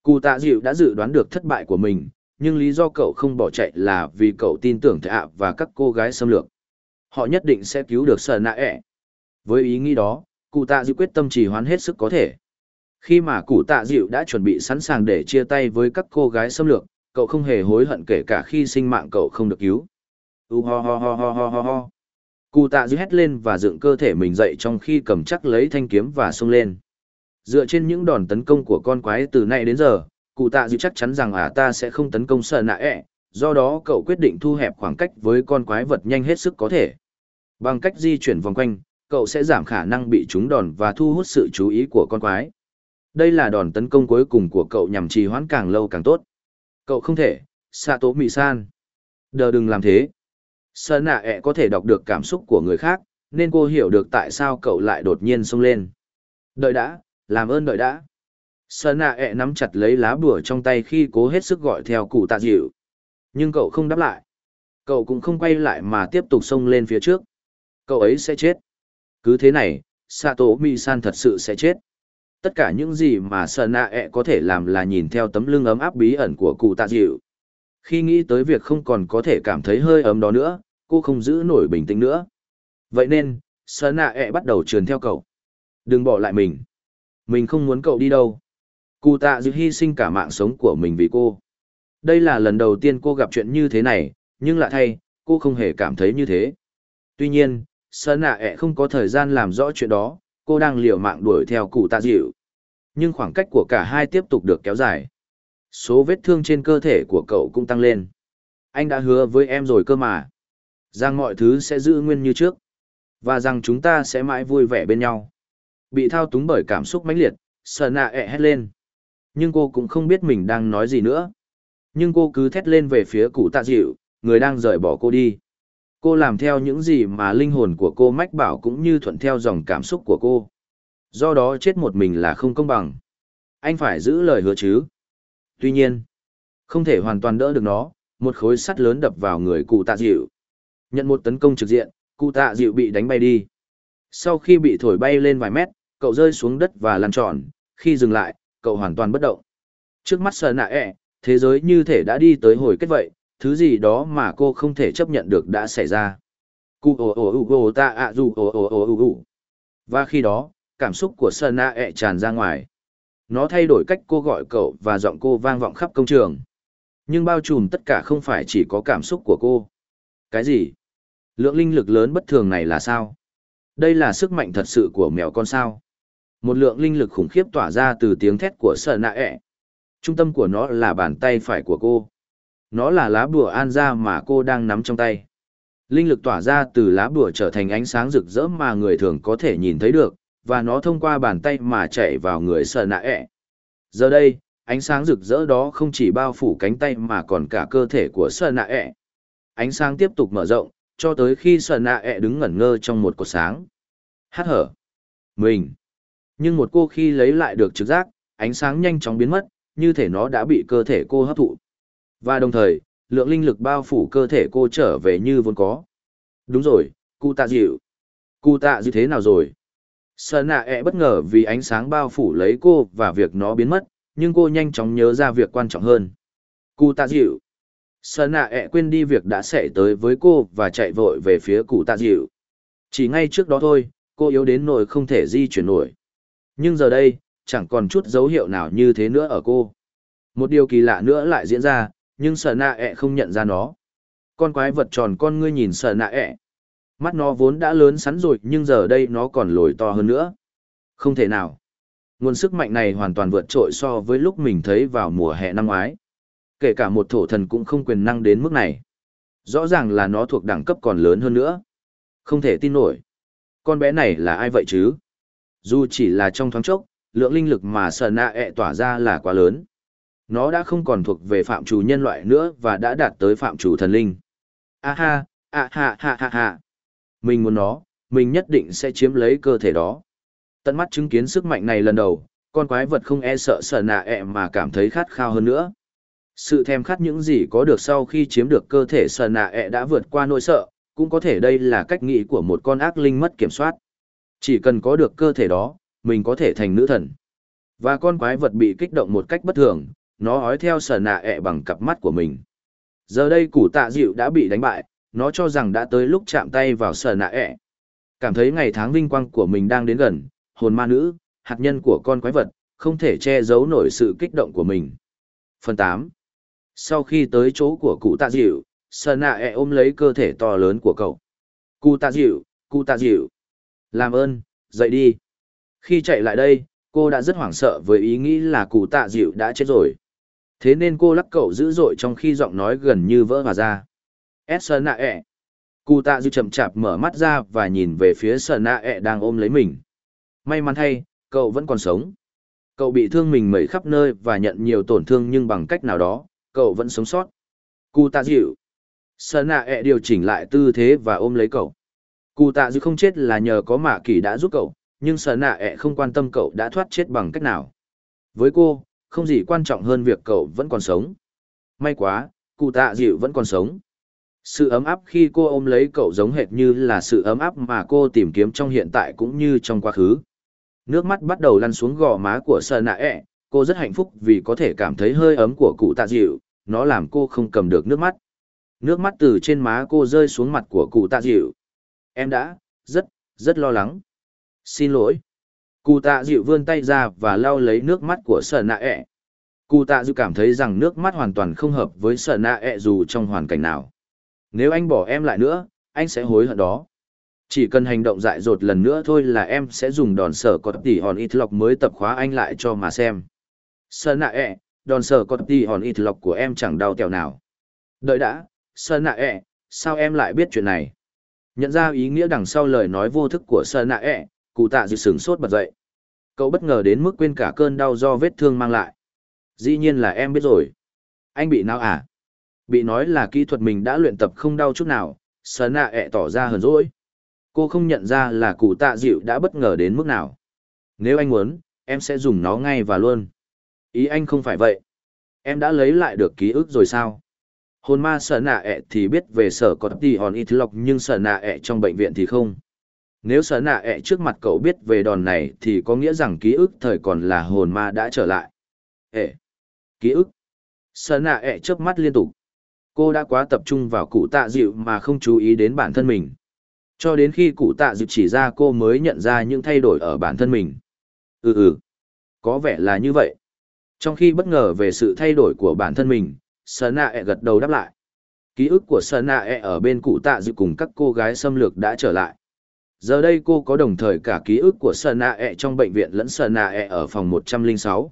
Cụ tạ dịu đã dự đoán được thất bại của mình, nhưng lý do cậu không bỏ chạy là vì cậu tin tưởng thệ ạ và các cô gái xâm lược. Họ nhất định sẽ cứu được sợ nạ ẹ. E. Với ý nghĩ đó, cụ tạ dịu quyết tâm trì hoãn hết sức có thể. Khi mà cụ tạ dịu đã chuẩn bị sẵn sàng để chia tay với các cô gái xâm lược, cậu không hề hối hận kể cả khi sinh mạng cậu không được cứu. U ho ho ho ho ho ho ho. Cụ tạ dư hét lên và dựng cơ thể mình dậy trong khi cầm chắc lấy thanh kiếm và xông lên. Dựa trên những đòn tấn công của con quái từ nay đến giờ, cụ tạ dư chắc chắn rằng à ta sẽ không tấn công sợ nạ ẹ, do đó cậu quyết định thu hẹp khoảng cách với con quái vật nhanh hết sức có thể. Bằng cách di chuyển vòng quanh, cậu sẽ giảm khả năng bị trúng đòn và thu hút sự chú ý của con quái. Đây là đòn tấn công cuối cùng của cậu nhằm trì hoãn càng lâu càng tốt. Cậu không thể, xạ tố mị san. Đờ đừng làm thế. Sợ nạ ẹ có thể đọc được cảm xúc của người khác, nên cô hiểu được tại sao cậu lại đột nhiên xông lên. Đợi đã, làm ơn đợi đã. Sợ nạ ẹ nắm chặt lấy lá bùa trong tay khi cố hết sức gọi theo cụ tạ dịu. Nhưng cậu không đáp lại. Cậu cũng không quay lại mà tiếp tục xông lên phía trước. Cậu ấy sẽ chết. Cứ thế này, Sato Mi-san thật sự sẽ chết. Tất cả những gì mà Sợ nạ ẹ có thể làm là nhìn theo tấm lưng ấm áp bí ẩn của cụ tạ dịu. Khi nghĩ tới việc không còn có thể cảm thấy hơi ấm đó nữa, cô không giữ nổi bình tĩnh nữa. Vậy nên, Sơ nạ ẹ bắt đầu trườn theo cậu. Đừng bỏ lại mình. Mình không muốn cậu đi đâu. Cụ tạ dịu hy sinh cả mạng sống của mình vì cô. Đây là lần đầu tiên cô gặp chuyện như thế này, nhưng lạ thay, cô không hề cảm thấy như thế. Tuy nhiên, Sơ nạ ẹ không có thời gian làm rõ chuyện đó, cô đang liều mạng đuổi theo cụ tạ dịu. Nhưng khoảng cách của cả hai tiếp tục được kéo dài. Số vết thương trên cơ thể của cậu cũng tăng lên. Anh đã hứa với em rồi cơ mà. Rằng mọi thứ sẽ giữ nguyên như trước. Và rằng chúng ta sẽ mãi vui vẻ bên nhau. Bị thao túng bởi cảm xúc mãnh liệt, Sơn nạ ẹ hét lên. Nhưng cô cũng không biết mình đang nói gì nữa. Nhưng cô cứ thét lên về phía cụ tạ dịu, người đang rời bỏ cô đi cô làm theo những gì mà linh hồn của cô mách bảo cũng như thuận theo dòng cảm xúc của cô do đó chết một mình là không công bằng anh phải giữ lời hứa chứ tuy nhiên không thể hoàn toàn đỡ được nó một khối sắt lớn đập vào người cụ tạ dịu nhận một tấn công trực diện cụ tạ dịu bị đánh bay đi sau khi bị thổi bay lên vài mét cậu rơi xuống đất và lăn tròn khi dừng lại cậu hoàn toàn bất động trước mắt sờ nạ ẹ thế giới như thể đã đi tới hồi kết vậy thứ gì đó mà cô không thể chấp nhận được đã xảy ra. Cụ ồ ồ ồ ồ ta ạ dù ồ ồ ồ ồ ồ. Và khi đó, cảm xúc của Sơn nạ ẹ tràn ra ngoài. Nó thay đổi cách cô gọi cậu và giọng cô vang vọng khắp công trường. Nhưng bao trùm tất cả không phải chỉ có cảm xúc của cô. Cái gì? Lượng linh lực lớn bất thường này là sao? Đây là sức mạnh thật sự của mèo con sao? Một lượng linh lực khủng khiếp tỏa ra từ tiếng thét của sợ nạ ẹ. Trung tâm của nó là bàn tay phải của cô nó là lá bùa an ra mà cô đang nắm trong tay. Linh lực tỏa ra từ lá bùa trở thành ánh sáng rực rỡ mà người thường có thể nhìn thấy được, và nó thông qua bàn tay mà chạy vào người sợ nạ ẹ. Giờ đây, ánh sáng rực rỡ đó không chỉ bao phủ cánh tay mà còn cả cơ thể của sợ nạ ẹ. Ánh sáng tiếp tục mở rộng, cho tới khi sợ nạ ẹ đứng ngẩn ngơ trong một cột sáng. Hát hở. Mình. Nhưng một cô khi lấy lại được trực giác, ánh sáng nhanh chóng biến mất, như thể nó đã bị cơ thể cô hấp thụ. Và đồng thời, lượng linh lực bao phủ cơ thể cô trở về như vốn có. Đúng rồi, cụ tạ dịu. Cụ tạ dịu thế nào rồi? Sợ nạ ẹ bất ngờ vì ánh sáng bao phủ lấy cô và việc nó biến mất, nhưng cô nhanh chóng nhớ ra việc quan trọng hơn. Cụ tạ dịu. sợ nạ ẹ quên đi việc đã xảy tới với cô và chạy vội về phía cụ tạ dịu. Chỉ ngay trước đó thôi, cô yếu đến nỗi không thể di chuyển nổi. Nhưng giờ đây, chẳng còn chút dấu hiệu nào như thế nữa ở cô. Một điều kỳ lạ nữa lại diễn ra, nhưng sở nạ ẹ không nhận ra nó. Con quái vật tròn con ngươi nhìn sở nạ ẹ. Mắt nó vốn đã lớn sắn rồi nhưng giờ đây nó còn lồi to hơn nữa. Không thể nào. Nguồn sức mạnh này hoàn toàn vượt trội so với lúc mình thấy vào mùa hè năm ngoái. Kể cả một thổ thần cũng không quyền năng đến mức này. Rõ ràng là nó thuộc đẳng cấp còn lớn hơn nữa. Không thể tin nổi. Con bé này là ai vậy chứ? Dù chỉ là trong thoáng chốc, lượng linh lực mà sờ nạ ẹ e tỏa ra là quá lớn. Nó đã không còn thuộc về phạm chủ nhân loại nữa và đã đạt tới phạm chủ thần linh. A ha, a ha ha ha ha. Mình muốn nó, mình nhất định sẽ chiếm lấy cơ thể đó. Tận mắt chứng kiến sức mạnh này lần đầu, con quái vật không e sợ sợ nạ ẹ mà cảm thấy khát khao hơn nữa. Sự thèm khát những gì có được sau khi chiếm được cơ thể sợ nạ ẹ đã vượt qua nỗi sợ, cũng có thể đây là cách nghĩ của một con ác linh mất kiểm soát. Chỉ cần có được cơ thể đó, mình có thể thành nữ thần. Và con quái vật bị kích động một cách bất thường, nó ói theo sở nạ ẹ bằng cặp mắt của mình. Giờ đây củ tạ dịu đã bị đánh bại, nó cho rằng đã tới lúc chạm tay vào sở nạ ẹ. Cảm thấy ngày tháng vinh quang của mình đang đến gần, hồn ma nữ, hạt nhân của con quái vật, không thể che giấu nổi sự kích động của mình. Phần 8 Sau khi tới chỗ của cụ tạ dịu, sở nạ ẹ ôm lấy cơ thể to lớn của cậu. Cụ tạ dịu, cụ tạ dịu. Làm ơn, dậy đi. Khi chạy lại đây, cô đã rất hoảng sợ với ý nghĩ là cụ tạ dịu đã chết rồi. Thế nên cô lắc cậu dữ dội trong khi giọng nói gần như vỡ hòa ra. Sơn nạ ẹ. Cụ tạ dư chậm chạp mở mắt ra và nhìn về phía Sơn nạ ẹ đang ôm lấy mình. May mắn thay, cậu vẫn còn sống. Cậu bị thương mình mẩy khắp nơi và nhận nhiều tổn thương nhưng bằng cách nào đó, cậu vẫn sống sót. Cụ tạ dịu. Sơn nạ ẹ điều chỉnh lại tư thế và ôm lấy cậu. Cụ tạ dư không chết là nhờ có mạ kỳ đã giúp cậu, nhưng Sơn nạ ẹ không quan tâm cậu đã thoát chết bằng cách nào. Với cô, không gì quan trọng hơn việc cậu vẫn còn sống. May quá, cụ tạ dịu vẫn còn sống. Sự ấm áp khi cô ôm lấy cậu giống hệt như là sự ấm áp mà cô tìm kiếm trong hiện tại cũng như trong quá khứ. Nước mắt bắt đầu lăn xuống gò má của sở nạ ẹ, cô rất hạnh phúc vì có thể cảm thấy hơi ấm của cụ tạ dịu, nó làm cô không cầm được nước mắt. Nước mắt từ trên má cô rơi xuống mặt của cụ tạ dịu. Em đã, rất, rất lo lắng. Xin lỗi. Cụ tạ dịu vươn tay ra và lau lấy nước mắt của sở nạ ẹ. Cụ tạ dịu cảm thấy rằng nước mắt hoàn toàn không hợp với sở nạ ẹ dù trong hoàn cảnh nào. Nếu anh bỏ em lại nữa, anh sẽ hối hận đó. Chỉ cần hành động dại dột lần nữa thôi là em sẽ dùng đòn sở có tỉ hòn ít lọc mới tập khóa anh lại cho mà xem. Sở nạ ẹ, đòn sở có tỉ hòn ít lọc của em chẳng đau tèo nào. Đợi đã, sở nạ ẹ, sao em lại biết chuyện này? Nhận ra ý nghĩa đằng sau lời nói vô thức của sở nạ ẹ, cụ tạ dự sửng sốt bật dậy. Cậu bất ngờ đến mức quên cả cơn đau do vết thương mang lại. Dĩ nhiên là em biết rồi. Anh bị nào à? Bị nói là kỹ thuật mình đã luyện tập không đau chút nào, sờ nạ ẹ tỏ ra hờn dỗi. Cô không nhận ra là cụ tạ dịu đã bất ngờ đến mức nào. Nếu anh muốn, em sẽ dùng nó ngay và luôn. Ý anh không phải vậy. Em đã lấy lại được ký ức rồi sao? Hồn ma sở nạ ẹ thì biết về sở có tỷ hòn ít lọc nhưng sở nạ ẹ trong bệnh viện thì không. Nếu sở nạ ẹ trước mặt cậu biết về đòn này thì có nghĩa rằng ký ức thời còn là hồn ma đã trở lại. ệ Ký ức! Sở nạ ẹ chớp mắt liên tục. Cô đã quá tập trung vào cụ tạ dịu mà không chú ý đến bản thân mình. Cho đến khi cụ tạ dịu chỉ ra cô mới nhận ra những thay đổi ở bản thân mình. Ừ ừ, có vẻ là như vậy. Trong khi bất ngờ về sự thay đổi của bản thân mình, sơn nạ e gật đầu đáp lại. Ký ức của sơn nạ e ở bên cụ tạ dịu cùng các cô gái xâm lược đã trở lại. Giờ đây cô có đồng thời cả ký ức của sơn nạ e trong bệnh viện lẫn sơn nạ ở phòng 106.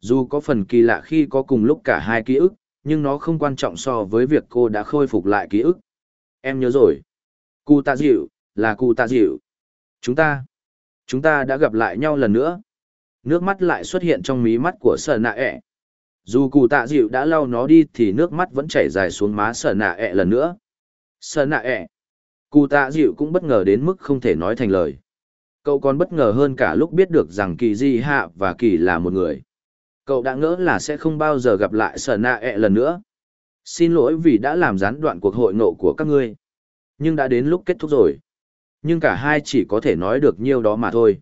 Dù có phần kỳ lạ khi có cùng lúc cả hai ký ức, nhưng nó không quan trọng so với việc cô đã khôi phục lại ký ức. Em nhớ rồi. Cụ tạ dịu, là cụ tạ dịu. Chúng ta, chúng ta đã gặp lại nhau lần nữa. Nước mắt lại xuất hiện trong mí mắt của sở nạ ẹ. Dù cụ tạ dịu đã lau nó đi thì nước mắt vẫn chảy dài xuống má sở nạ ẹ lần nữa. Sở nạ ẹ. Cụ tạ dịu cũng bất ngờ đến mức không thể nói thành lời. Cậu còn bất ngờ hơn cả lúc biết được rằng kỳ di hạ và kỳ là một người cậu đã ngỡ là sẽ không bao giờ gặp lại sở nạ ẹ e lần nữa xin lỗi vì đã làm gián đoạn cuộc hội nộ của các ngươi nhưng đã đến lúc kết thúc rồi nhưng cả hai chỉ có thể nói được nhiêu đó mà thôi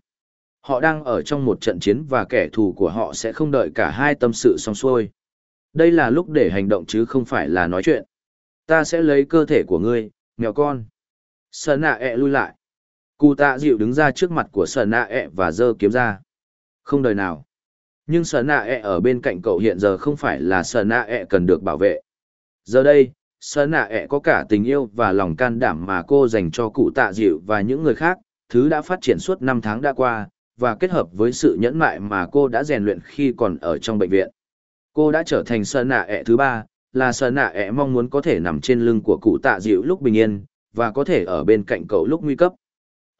Họ đang ở trong một trận chiến và kẻ thù của họ sẽ không đợi cả hai tâm sự xong xuôi. Đây là lúc để hành động chứ không phải là nói chuyện. Ta sẽ lấy cơ thể của ngươi, mèo con. Sơn nạ ẹ e lui lại. Cụ tạ dịu đứng ra trước mặt của Sơn nạ ẹ e và giơ kiếm ra. Không đời nào. Nhưng sở nạ ẹ e ở bên cạnh cậu hiện giờ không phải là sở nạ ẹ e cần được bảo vệ. Giờ đây, sở nạ ẹ e có cả tình yêu và lòng can đảm mà cô dành cho cụ tạ dịu và những người khác, thứ đã phát triển suốt năm tháng đã qua, và kết hợp với sự nhẫn mại mà cô đã rèn luyện khi còn ở trong bệnh viện. Cô đã trở thành sở nạ ẹ thứ ba, là sở nạ ẹ mong muốn có thể nằm trên lưng của cụ tạ dịu lúc bình yên, và có thể ở bên cạnh cậu lúc nguy cấp.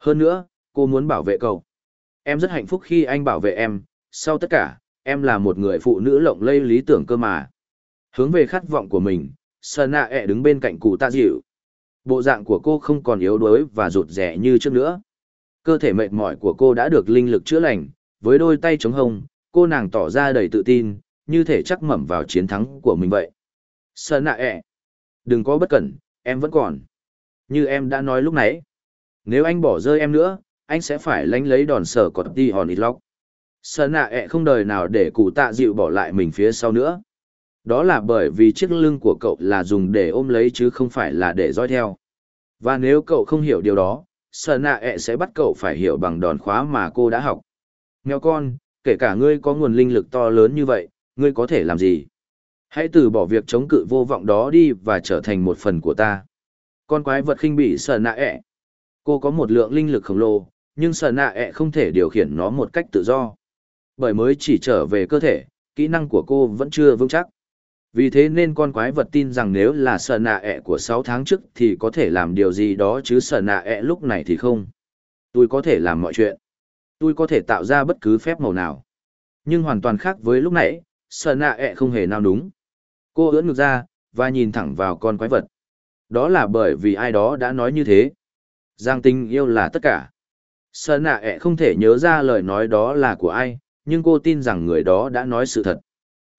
Hơn nữa, cô muốn bảo vệ cậu. Em rất hạnh phúc khi anh bảo vệ em, sau tất cả, em là một người phụ nữ lộng lây lý tưởng cơ mà. Hướng về khát vọng của mình, Sơn nạ e ẹ đứng bên cạnh cụ tạ dịu. Bộ dạng của cô không còn yếu đuối và rụt rẻ như trước nữa. Cơ thể mệt mỏi của cô đã được linh lực chữa lành, với đôi tay chống hông, cô nàng tỏ ra đầy tự tin, như thể chắc mẩm vào chiến thắng của mình vậy. Sơn nạ e, ẹ. Đừng có bất cẩn, em vẫn còn. Như em đã nói lúc nãy. Nếu anh bỏ rơi em nữa, anh sẽ phải lánh lấy đòn sở cọt đi hòn sợ nạ ẹ không đời nào để cụ tạ dịu bỏ lại mình phía sau nữa. Đó là bởi vì chiếc lưng của cậu là dùng để ôm lấy chứ không phải là để dõi theo. Và nếu cậu không hiểu điều đó, sợ nạ ẹ sẽ bắt cậu phải hiểu bằng đòn khóa mà cô đã học. Nghèo con, kể cả ngươi có nguồn linh lực to lớn như vậy, ngươi có thể làm gì? Hãy từ bỏ việc chống cự vô vọng đó đi và trở thành một phần của ta. Con quái vật khinh bị sợ nạ ẹ. Cô có một lượng linh lực khổng lồ, nhưng sợ nạ ẹ không thể điều khiển nó một cách tự do. Bởi mới chỉ trở về cơ thể, kỹ năng của cô vẫn chưa vững chắc. Vì thế nên con quái vật tin rằng nếu là sợ nạ ẹ của 6 tháng trước thì có thể làm điều gì đó chứ sợ nạ ẹ lúc này thì không. Tôi có thể làm mọi chuyện. Tôi có thể tạo ra bất cứ phép màu nào. Nhưng hoàn toàn khác với lúc nãy, sợ nạ ẹ không hề nào đúng. Cô ưỡn ngược ra, và nhìn thẳng vào con quái vật. Đó là bởi vì ai đó đã nói như thế. Giang tình yêu là tất cả. Sợ nạ ẹ không thể nhớ ra lời nói đó là của ai, nhưng cô tin rằng người đó đã nói sự thật.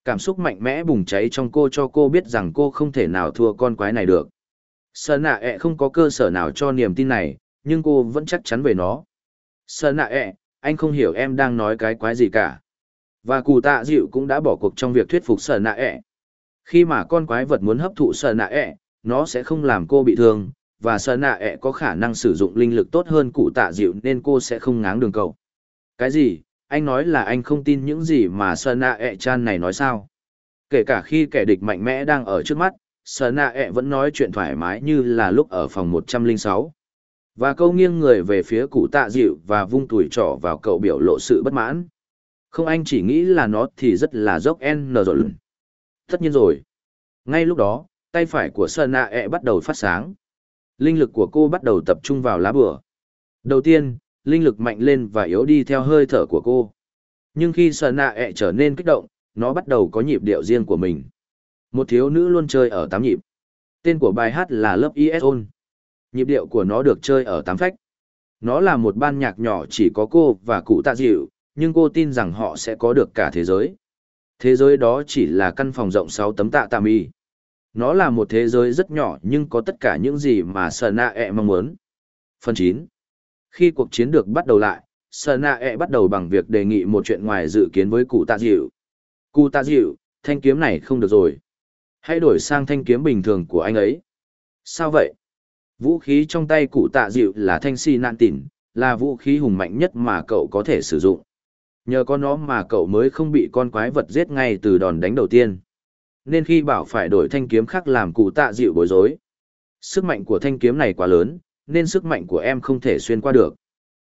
Cảm xúc mạnh mẽ bùng cháy trong cô cho cô biết rằng cô không thể nào thua con quái này được. Sở nạ ẹ không có cơ sở nào cho niềm tin này, nhưng cô vẫn chắc chắn về nó. Sở nạ ẹ, anh không hiểu em đang nói cái quái gì cả. Và cụ tạ dịu cũng đã bỏ cuộc trong việc thuyết phục sở nạ ẹ. Khi mà con quái vật muốn hấp thụ sở nạ ẹ, nó sẽ không làm cô bị thương, và sở nạ ẹ có khả năng sử dụng linh lực tốt hơn cụ tạ dịu nên cô sẽ không ngáng đường cầu. Cái gì? Anh nói là anh không tin những gì mà sợ nạ ẹ chan này nói sao? Kể cả khi kẻ địch mạnh mẽ đang ở trước mắt, sợ nạ ẹ vẫn nói chuyện thoải mái như là lúc ở phòng 106. Và câu nghiêng người về phía cụ tạ dịu và vung tủi trỏ vào cậu biểu lộ sự bất mãn. Không anh chỉ nghĩ là nó thì rất là dốc N rồi. Tất nhiên rồi. Ngay lúc đó, tay phải của sơn nạ ẹ bắt đầu phát sáng linh lực của cô bắt đầu tập trung vào lá bửa đầu tiên linh lực mạnh lên và yếu đi theo hơi thở của cô nhưng khi sờ nạ ẹ trở nên kích động, nó bắt đầu có nhịp điệu riêng của mình một thiếu nữ luôn chơi ở tám nhịp tên của bài hát là lớp is On. nhịp điệu của nó được chơi ở tám phách nó là một ban nhạc nhỏ chỉ có cô và cụ tạ dịu, nhưng cô tin rằng họ sẽ có được cả thế giới thế giới đó chỉ là căn phòng rộng sáu tấm tạ tạm y. nó là một thế giới rất nhỏ nhưng có tất cả những gì mà Sờ Nạ ẹ mong muốn. Phần 9. Khi cuộc chiến được bắt đầu lại, Sở Nạ e bắt đầu bằng việc đề nghị một chuyện ngoài dự kiến với cụ tạ dịu. Cụ tạ dịu, thanh kiếm này không được rồi. Hãy đổi sang thanh kiếm bình thường của anh ấy. Sao vậy? Vũ khí trong tay cụ tạ dịu là thanh si nạn tỉn, là vũ khí hùng mạnh nhất mà cậu có thể sử dụng. Nhờ có nó mà cậu mới không bị con quái vật giết ngay từ đòn đánh đầu tiên nên khi bảo phải đổi thanh kiếm khác làm cụ tạ dịu bối rối. Sức mạnh của thanh kiếm này quá lớn, nên sức mạnh của em không thể xuyên qua được.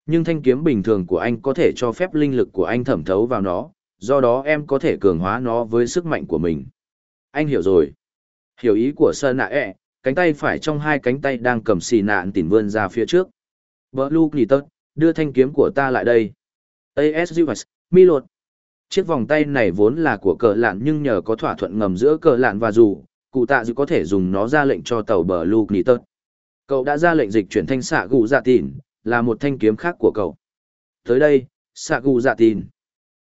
Nhưng thanh kiếm bình thường của anh có thể cho phép linh lực của anh thẩm thấu vào nó, do đó em có thể cường hóa nó với sức mạnh của mình. Anh hiểu rồi. Hiểu ý của Sơn nạ ẹ, cánh tay phải trong hai cánh tay đang cầm xì nạn tỉn vươn ra phía trước. Blue Knitter, đưa thanh kiếm của ta lại đây. ASUS, mi lột, Chiếc vòng tay này vốn là của cờ lạn nhưng nhờ có thỏa thuận ngầm giữa cờ lạn và dù, cụ tạ dự có thể dùng nó ra lệnh cho tàu bờ Luke Cậu đã ra lệnh dịch chuyển thanh xạ gù dạ tìn, là một thanh kiếm khác của cậu. Tới đây, xạ gù dạ tìn.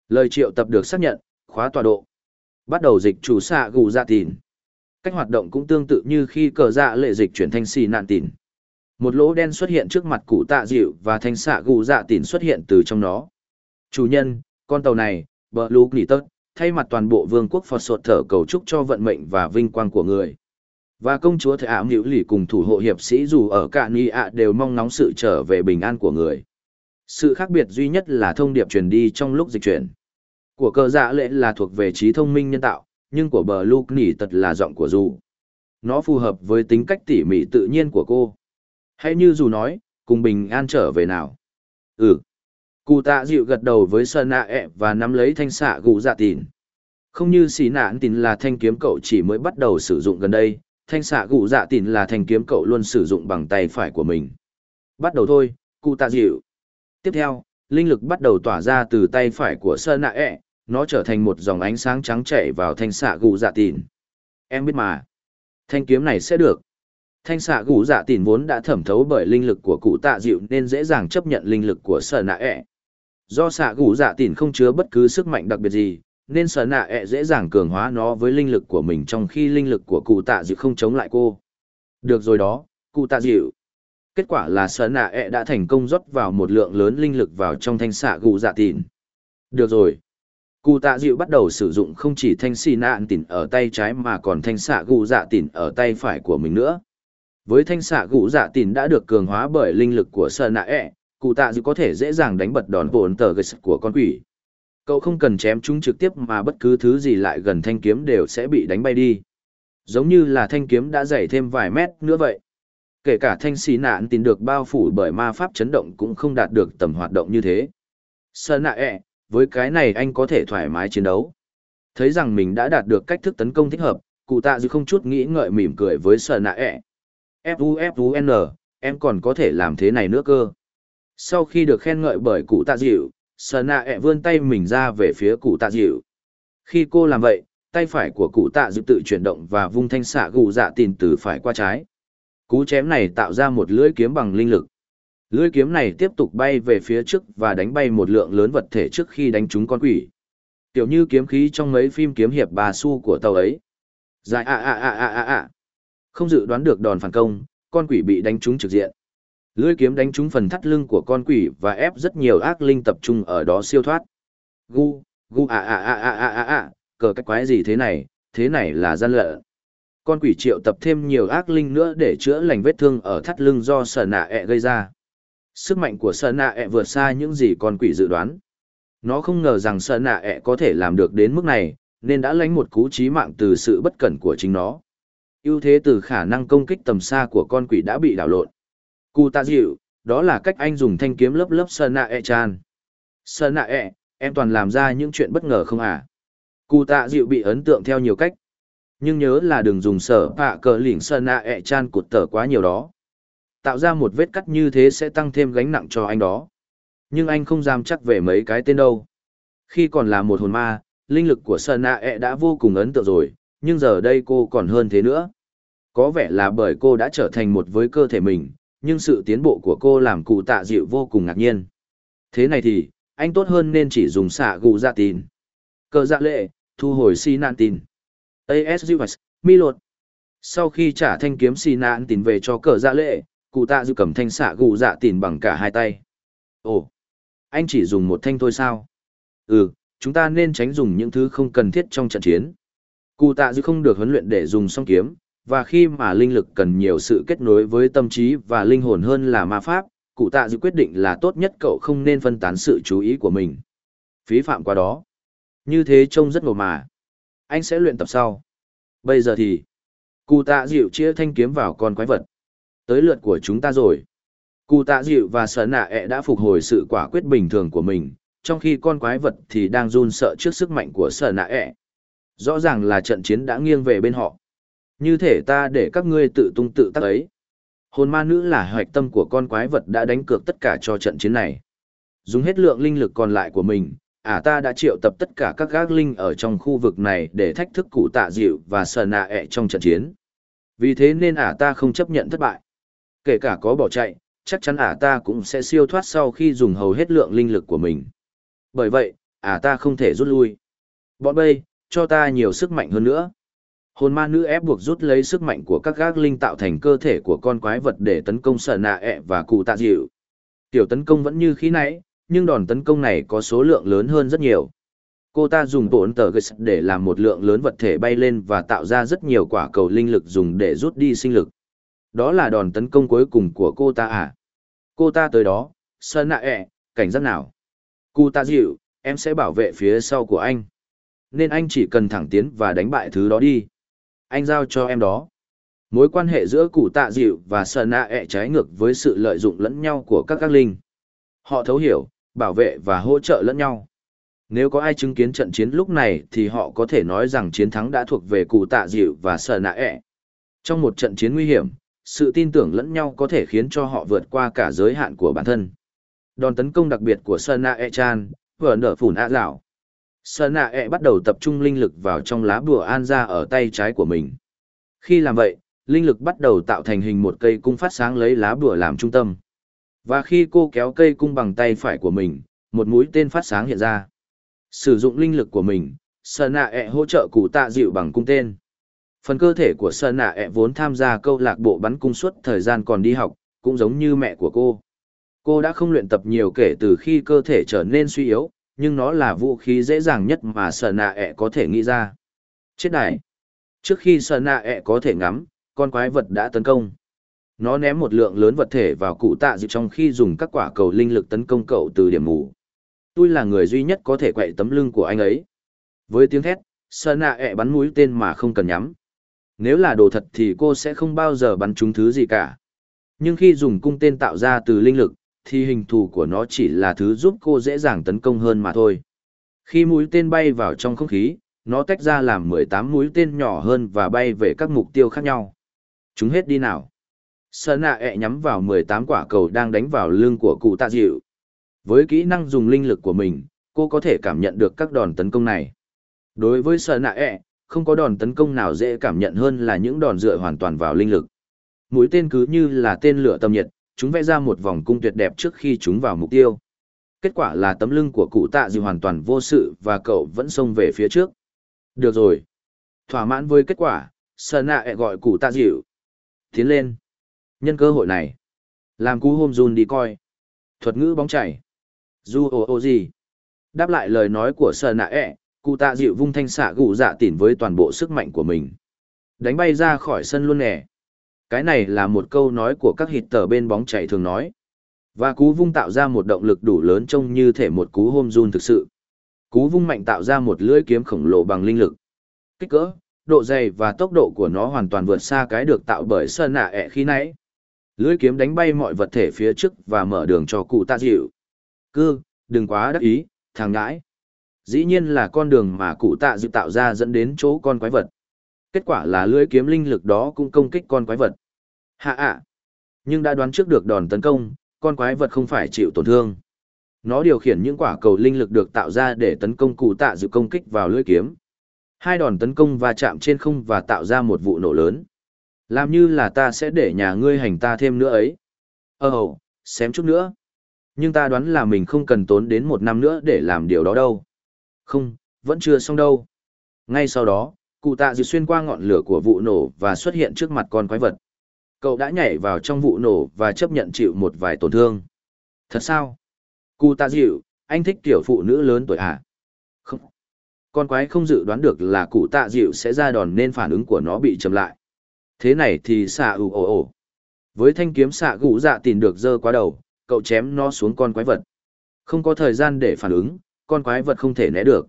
Lời triệu tập được xác nhận, khóa tọa độ. Bắt đầu dịch chủ xạ gù dạ tìn. Cách hoạt động cũng tương tự như khi cờ dạ lệ dịch chuyển thanh xì nạn tìn. Một lỗ đen xuất hiện trước mặt cụ tạ dịu và thanh xạ gù dạ tìn xuất hiện từ trong nó Chủ nhân, con tàu này, bờ lũ nghỉ tớt, thay mặt toàn bộ vương quốc Phật sột thở cầu chúc cho vận mệnh và vinh quang của người. Và công chúa Thệ ảo Nhiễu Lỷ cùng thủ hộ hiệp sĩ dù ở cạn Ni ạ đều mong ngóng sự trở về bình an của người. Sự khác biệt duy nhất là thông điệp truyền đi trong lúc dịch chuyển. Của cờ dạ lệ là thuộc về trí thông minh nhân tạo, nhưng của bờ lục nỉ tật là giọng của dù. Nó phù hợp với tính cách tỉ mỉ tự nhiên của cô. Hay như dù nói, cùng bình an trở về nào. Ừ. Cụ tạ dịu gật đầu với sơn nạ ẹ và nắm lấy thanh xạ gù dạ tìn. Không như xì nạn tìn là thanh kiếm cậu chỉ mới bắt đầu sử dụng gần đây, thanh xạ gù dạ tìn là thanh kiếm cậu luôn sử dụng bằng tay phải của mình. Bắt đầu thôi, cụ tạ dịu. Tiếp theo, linh lực bắt đầu tỏa ra từ tay phải của sơn nạ ẹ, nó trở thành một dòng ánh sáng trắng chảy vào thanh xạ gù dạ tìn. Em biết mà. Thanh kiếm này sẽ được. Thanh xạ gù dạ tìn vốn đã thẩm thấu bởi linh lực của cụ tạ dịu nên dễ dàng chấp nhận linh lực của sơn nạ ẹ Do xạ gù dạ tìn không chứa bất cứ sức mạnh đặc biệt gì, nên sở nạ ẹ dễ dàng cường hóa nó với linh lực của mình trong khi linh lực của cụ tạ dịu không chống lại cô. Được rồi đó, cụ tạ dịu. Kết quả là sở nạ ẹ đã thành công rót vào một lượng lớn linh lực vào trong thanh xạ gù dạ tỉn. Được rồi. Cụ tạ dịu bắt đầu sử dụng không chỉ thanh xì nạn tỉn ở tay trái mà còn thanh xạ gù dạ tỉn ở tay phải của mình nữa. Với thanh xạ gù dạ tỉn đã được cường hóa bởi linh lực của sở nạ ẹ, cụ tạ dịu có thể dễ dàng đánh bật đòn bổn tờ gây của con quỷ cậu không cần chém chúng trực tiếp mà bất cứ thứ gì lại gần thanh kiếm đều sẽ bị đánh bay đi. Giống như là thanh kiếm đã dày thêm vài mét nữa vậy. Kể cả thanh xì nạn tìm được bao phủ bởi ma pháp chấn động cũng không đạt được tầm hoạt động như thế. Sơn nạ ẹ với cái này anh có thể thoải mái chiến đấu. Thấy rằng mình đã đạt được cách thức tấn công thích hợp cụ tạ dư không chút nghĩ ngợi mỉm cười với sơn nạ ẹ. Fu fu n em còn có thể làm thế này nữa cơ. Sau khi được khen ngợi bởi cụ tạ dịu, sờ nạ ẹ vươn tay mình ra về phía cụ tạ dịu. Khi cô làm vậy, tay phải của cụ tạ dịu tự chuyển động và vung thanh xạ gù dạ tìm từ phải qua trái. Cú chém này tạo ra một lưỡi kiếm bằng linh lực. Lưỡi kiếm này tiếp tục bay về phía trước và đánh bay một lượng lớn vật thể trước khi đánh trúng con quỷ. kiểu như kiếm khí trong mấy phim kiếm hiệp bà su của tàu ấy. Dài a a a a a à. Không dự đoán được đòn phản công, con quỷ bị đánh trúng trực diện. Lưỡi kiếm đánh trúng phần thắt lưng của con quỷ và ép rất nhiều ác linh tập trung ở đó siêu thoát. Gu, gu à à à à à à à, cờ cách quái gì thế này, thế này là gian lợn. Con quỷ triệu tập thêm nhiều ác linh nữa để chữa lành vết thương ở thắt lưng do sở nạ ẹ gây ra. Sức mạnh của sở nạ ẹ vượt xa những gì con quỷ dự đoán. Nó không ngờ rằng sở nạ ẹ có thể làm được đến mức này, nên đã lánh một cú chí mạng từ sự bất cẩn của chính nó. ưu thế từ khả năng công kích tầm xa của con quỷ đã bị đảo lộn. Cụ tạ dịu, đó là cách anh dùng thanh kiếm lớp lớp sơn nạ e chan. Sơn nạ e, em toàn làm ra những chuyện bất ngờ không à? Cụ tạ dịu bị ấn tượng theo nhiều cách. Nhưng nhớ là đừng dùng sở bạ cờ lỉnh sơn nạ e chan cụt tở quá nhiều đó. Tạo ra một vết cắt như thế sẽ tăng thêm gánh nặng cho anh đó. Nhưng anh không dám chắc về mấy cái tên đâu. Khi còn là một hồn ma, linh lực của sơn nạ e đã vô cùng ấn tượng rồi, nhưng giờ đây cô còn hơn thế nữa. Có vẻ là bởi cô đã trở thành một với cơ thể mình, nhưng sự tiến bộ của cô làm cụ tạ dịu vô cùng ngạc nhiên. Thế này thì, anh tốt hơn nên chỉ dùng xạ gù dạ tin. Cờ dạ lệ, thu hồi si nạn tin. mi Milot. Sau khi trả thanh kiếm si nạn tin về cho cờ dạ lệ, cụ tạ dịu cầm thanh xạ gù dạ tin bằng cả hai tay. Ồ, anh chỉ dùng một thanh thôi sao? Ừ, chúng ta nên tránh dùng những thứ không cần thiết trong trận chiến. Cụ tạ dịu không được huấn luyện để dùng song kiếm, và khi mà linh lực cần nhiều sự kết nối với tâm trí và linh hồn hơn là ma pháp, cụ tạ dự quyết định là tốt nhất cậu không nên phân tán sự chú ý của mình. Phí phạm qua đó. Như thế trông rất ngầu mà. Anh sẽ luyện tập sau. Bây giờ thì, cụ tạ dịu chia thanh kiếm vào con quái vật. Tới lượt của chúng ta rồi. Cụ tạ dịu và sở nạ ẹ đã phục hồi sự quả quyết bình thường của mình, trong khi con quái vật thì đang run sợ trước sức mạnh của sở nạ ẹ. Rõ ràng là trận chiến đã nghiêng về bên họ. Như thể ta để các ngươi tự tung tự tác ấy. Hồn ma nữ là hoạch tâm của con quái vật đã đánh cược tất cả cho trận chiến này. Dùng hết lượng linh lực còn lại của mình, ả à ta đã triệu tập tất cả các gác linh ở trong khu vực này để thách thức cụ tạ dịu và sờ nạ ẹ trong trận chiến. Vì thế nên ả à ta không chấp nhận thất bại. Kể cả có bỏ chạy, chắc chắn ả à ta cũng sẽ siêu thoát sau khi dùng hầu hết lượng linh lực của mình. Bởi vậy, ả ta không thể rút lui. Bọn bây, cho ta nhiều sức mạnh hơn nữa. Hồn ma nữ ép buộc rút lấy sức mạnh của các gác linh tạo thành cơ thể của con quái vật để tấn công sợ nạ ẹ e và cụ tạ dịu. Tiểu tấn công vẫn như khí nãy, nhưng đòn tấn công này có số lượng lớn hơn rất nhiều. Cô ta dùng tổn tờ gạch để làm một lượng lớn vật thể bay lên và tạo ra rất nhiều quả cầu linh lực dùng để rút đi sinh lực. Đó là đòn tấn công cuối cùng của cô ta à? Cô ta tới đó, sơn nạ ẹ, e, cảnh giác nào? Cụ Tạ dịu, em sẽ bảo vệ phía sau của anh. Nên anh chỉ cần thẳng tiến và đánh bại thứ đó đi. Anh giao cho em đó. Mối quan hệ giữa cụ tạ dịu và sơn nạ ẹ trái ngược với sự lợi dụng lẫn nhau của các các linh. Họ thấu hiểu, bảo vệ và hỗ trợ lẫn nhau. Nếu có ai chứng kiến trận chiến lúc này thì họ có thể nói rằng chiến thắng đã thuộc về cụ tạ dịu và sờ nạ ẹ. Trong một trận chiến nguy hiểm, sự tin tưởng lẫn nhau có thể khiến cho họ vượt qua cả giới hạn của bản thân. Đòn tấn công đặc biệt của Sơn Nạ E Chan, vừa nở phủn ạ lão. Sở Nạ E bắt đầu tập trung linh lực vào trong lá bùa an ra ở tay trái của mình. Khi làm vậy, linh lực bắt đầu tạo thành hình một cây cung phát sáng lấy lá bùa làm trung tâm. Và khi cô kéo cây cung bằng tay phải của mình, một mũi tên phát sáng hiện ra. Sử dụng linh lực của mình, Sở Nạ E hỗ trợ cụ tạ dịu bằng cung tên. Phần cơ thể của Sở Nạ ẹ e vốn tham gia câu lạc bộ bắn cung suốt thời gian còn đi học, cũng giống như mẹ của cô. Cô đã không luyện tập nhiều kể từ khi cơ thể trở nên suy yếu, nhưng nó là vũ khí dễ dàng nhất mà Sơn Nạ ẹ có thể nghĩ ra. Chết đại! Trước khi Sơn Nạ ẹ có thể ngắm, con quái vật đã tấn công. Nó ném một lượng lớn vật thể vào cụ tạ dịp trong khi dùng các quả cầu linh lực tấn công cậu từ điểm mù. Tôi là người duy nhất có thể quậy tấm lưng của anh ấy. Với tiếng thét, Sơn Nạ ẹ bắn mũi tên mà không cần nhắm nếu là đồ thật thì cô sẽ không bao giờ bắn trúng thứ gì cả. Nhưng khi dùng cung tên tạo ra từ linh lực, thì hình thù của nó chỉ là thứ giúp cô dễ dàng tấn công hơn mà thôi. Khi mũi tên bay vào trong không khí, nó tách ra làm 18 mũi tên nhỏ hơn và bay về các mục tiêu khác nhau. Chúng hết đi nào. Sơn nạ ẹ nhắm vào 18 quả cầu đang đánh vào lưng của cụ tạ dịu. Với kỹ năng dùng linh lực của mình, cô có thể cảm nhận được các đòn tấn công này. Đối với Sơn nạ ẹ, không có đòn tấn công nào dễ cảm nhận hơn là những đòn dựa hoàn toàn vào linh lực. Mũi tên cứ như là tên lửa tầm nhiệt, chúng vẽ ra một vòng cung tuyệt đẹp trước khi chúng vào mục tiêu. Kết quả là tấm lưng của cụ tạ dịu hoàn toàn vô sự và cậu vẫn xông về phía trước. Được rồi. Thỏa mãn với kết quả, Sơn nạ gọi cụ tạ dịu. Tiến lên. Nhân cơ hội này. Làm cú hôm run đi coi. Thuật ngữ bóng chảy. Du ô ô gì. Đáp lại lời nói của Sơn nạ ẹ, cụ tạ dịu vung thanh xạ gụ dạ tỉn với toàn bộ sức mạnh của mình đánh bay ra khỏi sân luôn nè cái này là một câu nói của các hít tờ bên bóng chạy thường nói. Và cú vung tạo ra một động lực đủ lớn trông như thể một cú hôm run thực sự. Cú vung mạnh tạo ra một lưỡi kiếm khổng lồ bằng linh lực. Kích cỡ, độ dày và tốc độ của nó hoàn toàn vượt xa cái được tạo bởi sơn nạ ẹ khi nãy. Lưỡi kiếm đánh bay mọi vật thể phía trước và mở đường cho cụ tạ dịu. Cư, đừng quá đắc ý, thằng ngãi. Dĩ nhiên là con đường mà cụ tạ dự tạo ra dẫn đến chỗ con quái vật. Kết quả là lưỡi kiếm linh lực đó cũng công kích con quái vật. Hạ ạ! Nhưng đã đoán trước được đòn tấn công, con quái vật không phải chịu tổn thương. Nó điều khiển những quả cầu linh lực được tạo ra để tấn công cụ tạ dự công kích vào lưỡi kiếm. Hai đòn tấn công va chạm trên không và tạo ra một vụ nổ lớn. Làm như là ta sẽ để nhà ngươi hành ta thêm nữa ấy. Ờ, oh, xém chút nữa. Nhưng ta đoán là mình không cần tốn đến một năm nữa để làm điều đó đâu. Không, vẫn chưa xong đâu. Ngay sau đó, cụ tạ dự xuyên qua ngọn lửa của vụ nổ và xuất hiện trước mặt con quái vật. Cậu đã nhảy vào trong vụ nổ và chấp nhận chịu một vài tổn thương. Thật sao? Cụ tạ dịu, anh thích kiểu phụ nữ lớn tuổi à? Không. Con quái không dự đoán được là cụ tạ dịu sẽ ra đòn nên phản ứng của nó bị chậm lại. Thế này thì xạ ù ồ ồ. Với thanh kiếm xạ gũ dạ tìm được dơ quá đầu, cậu chém nó xuống con quái vật. Không có thời gian để phản ứng, con quái vật không thể né được.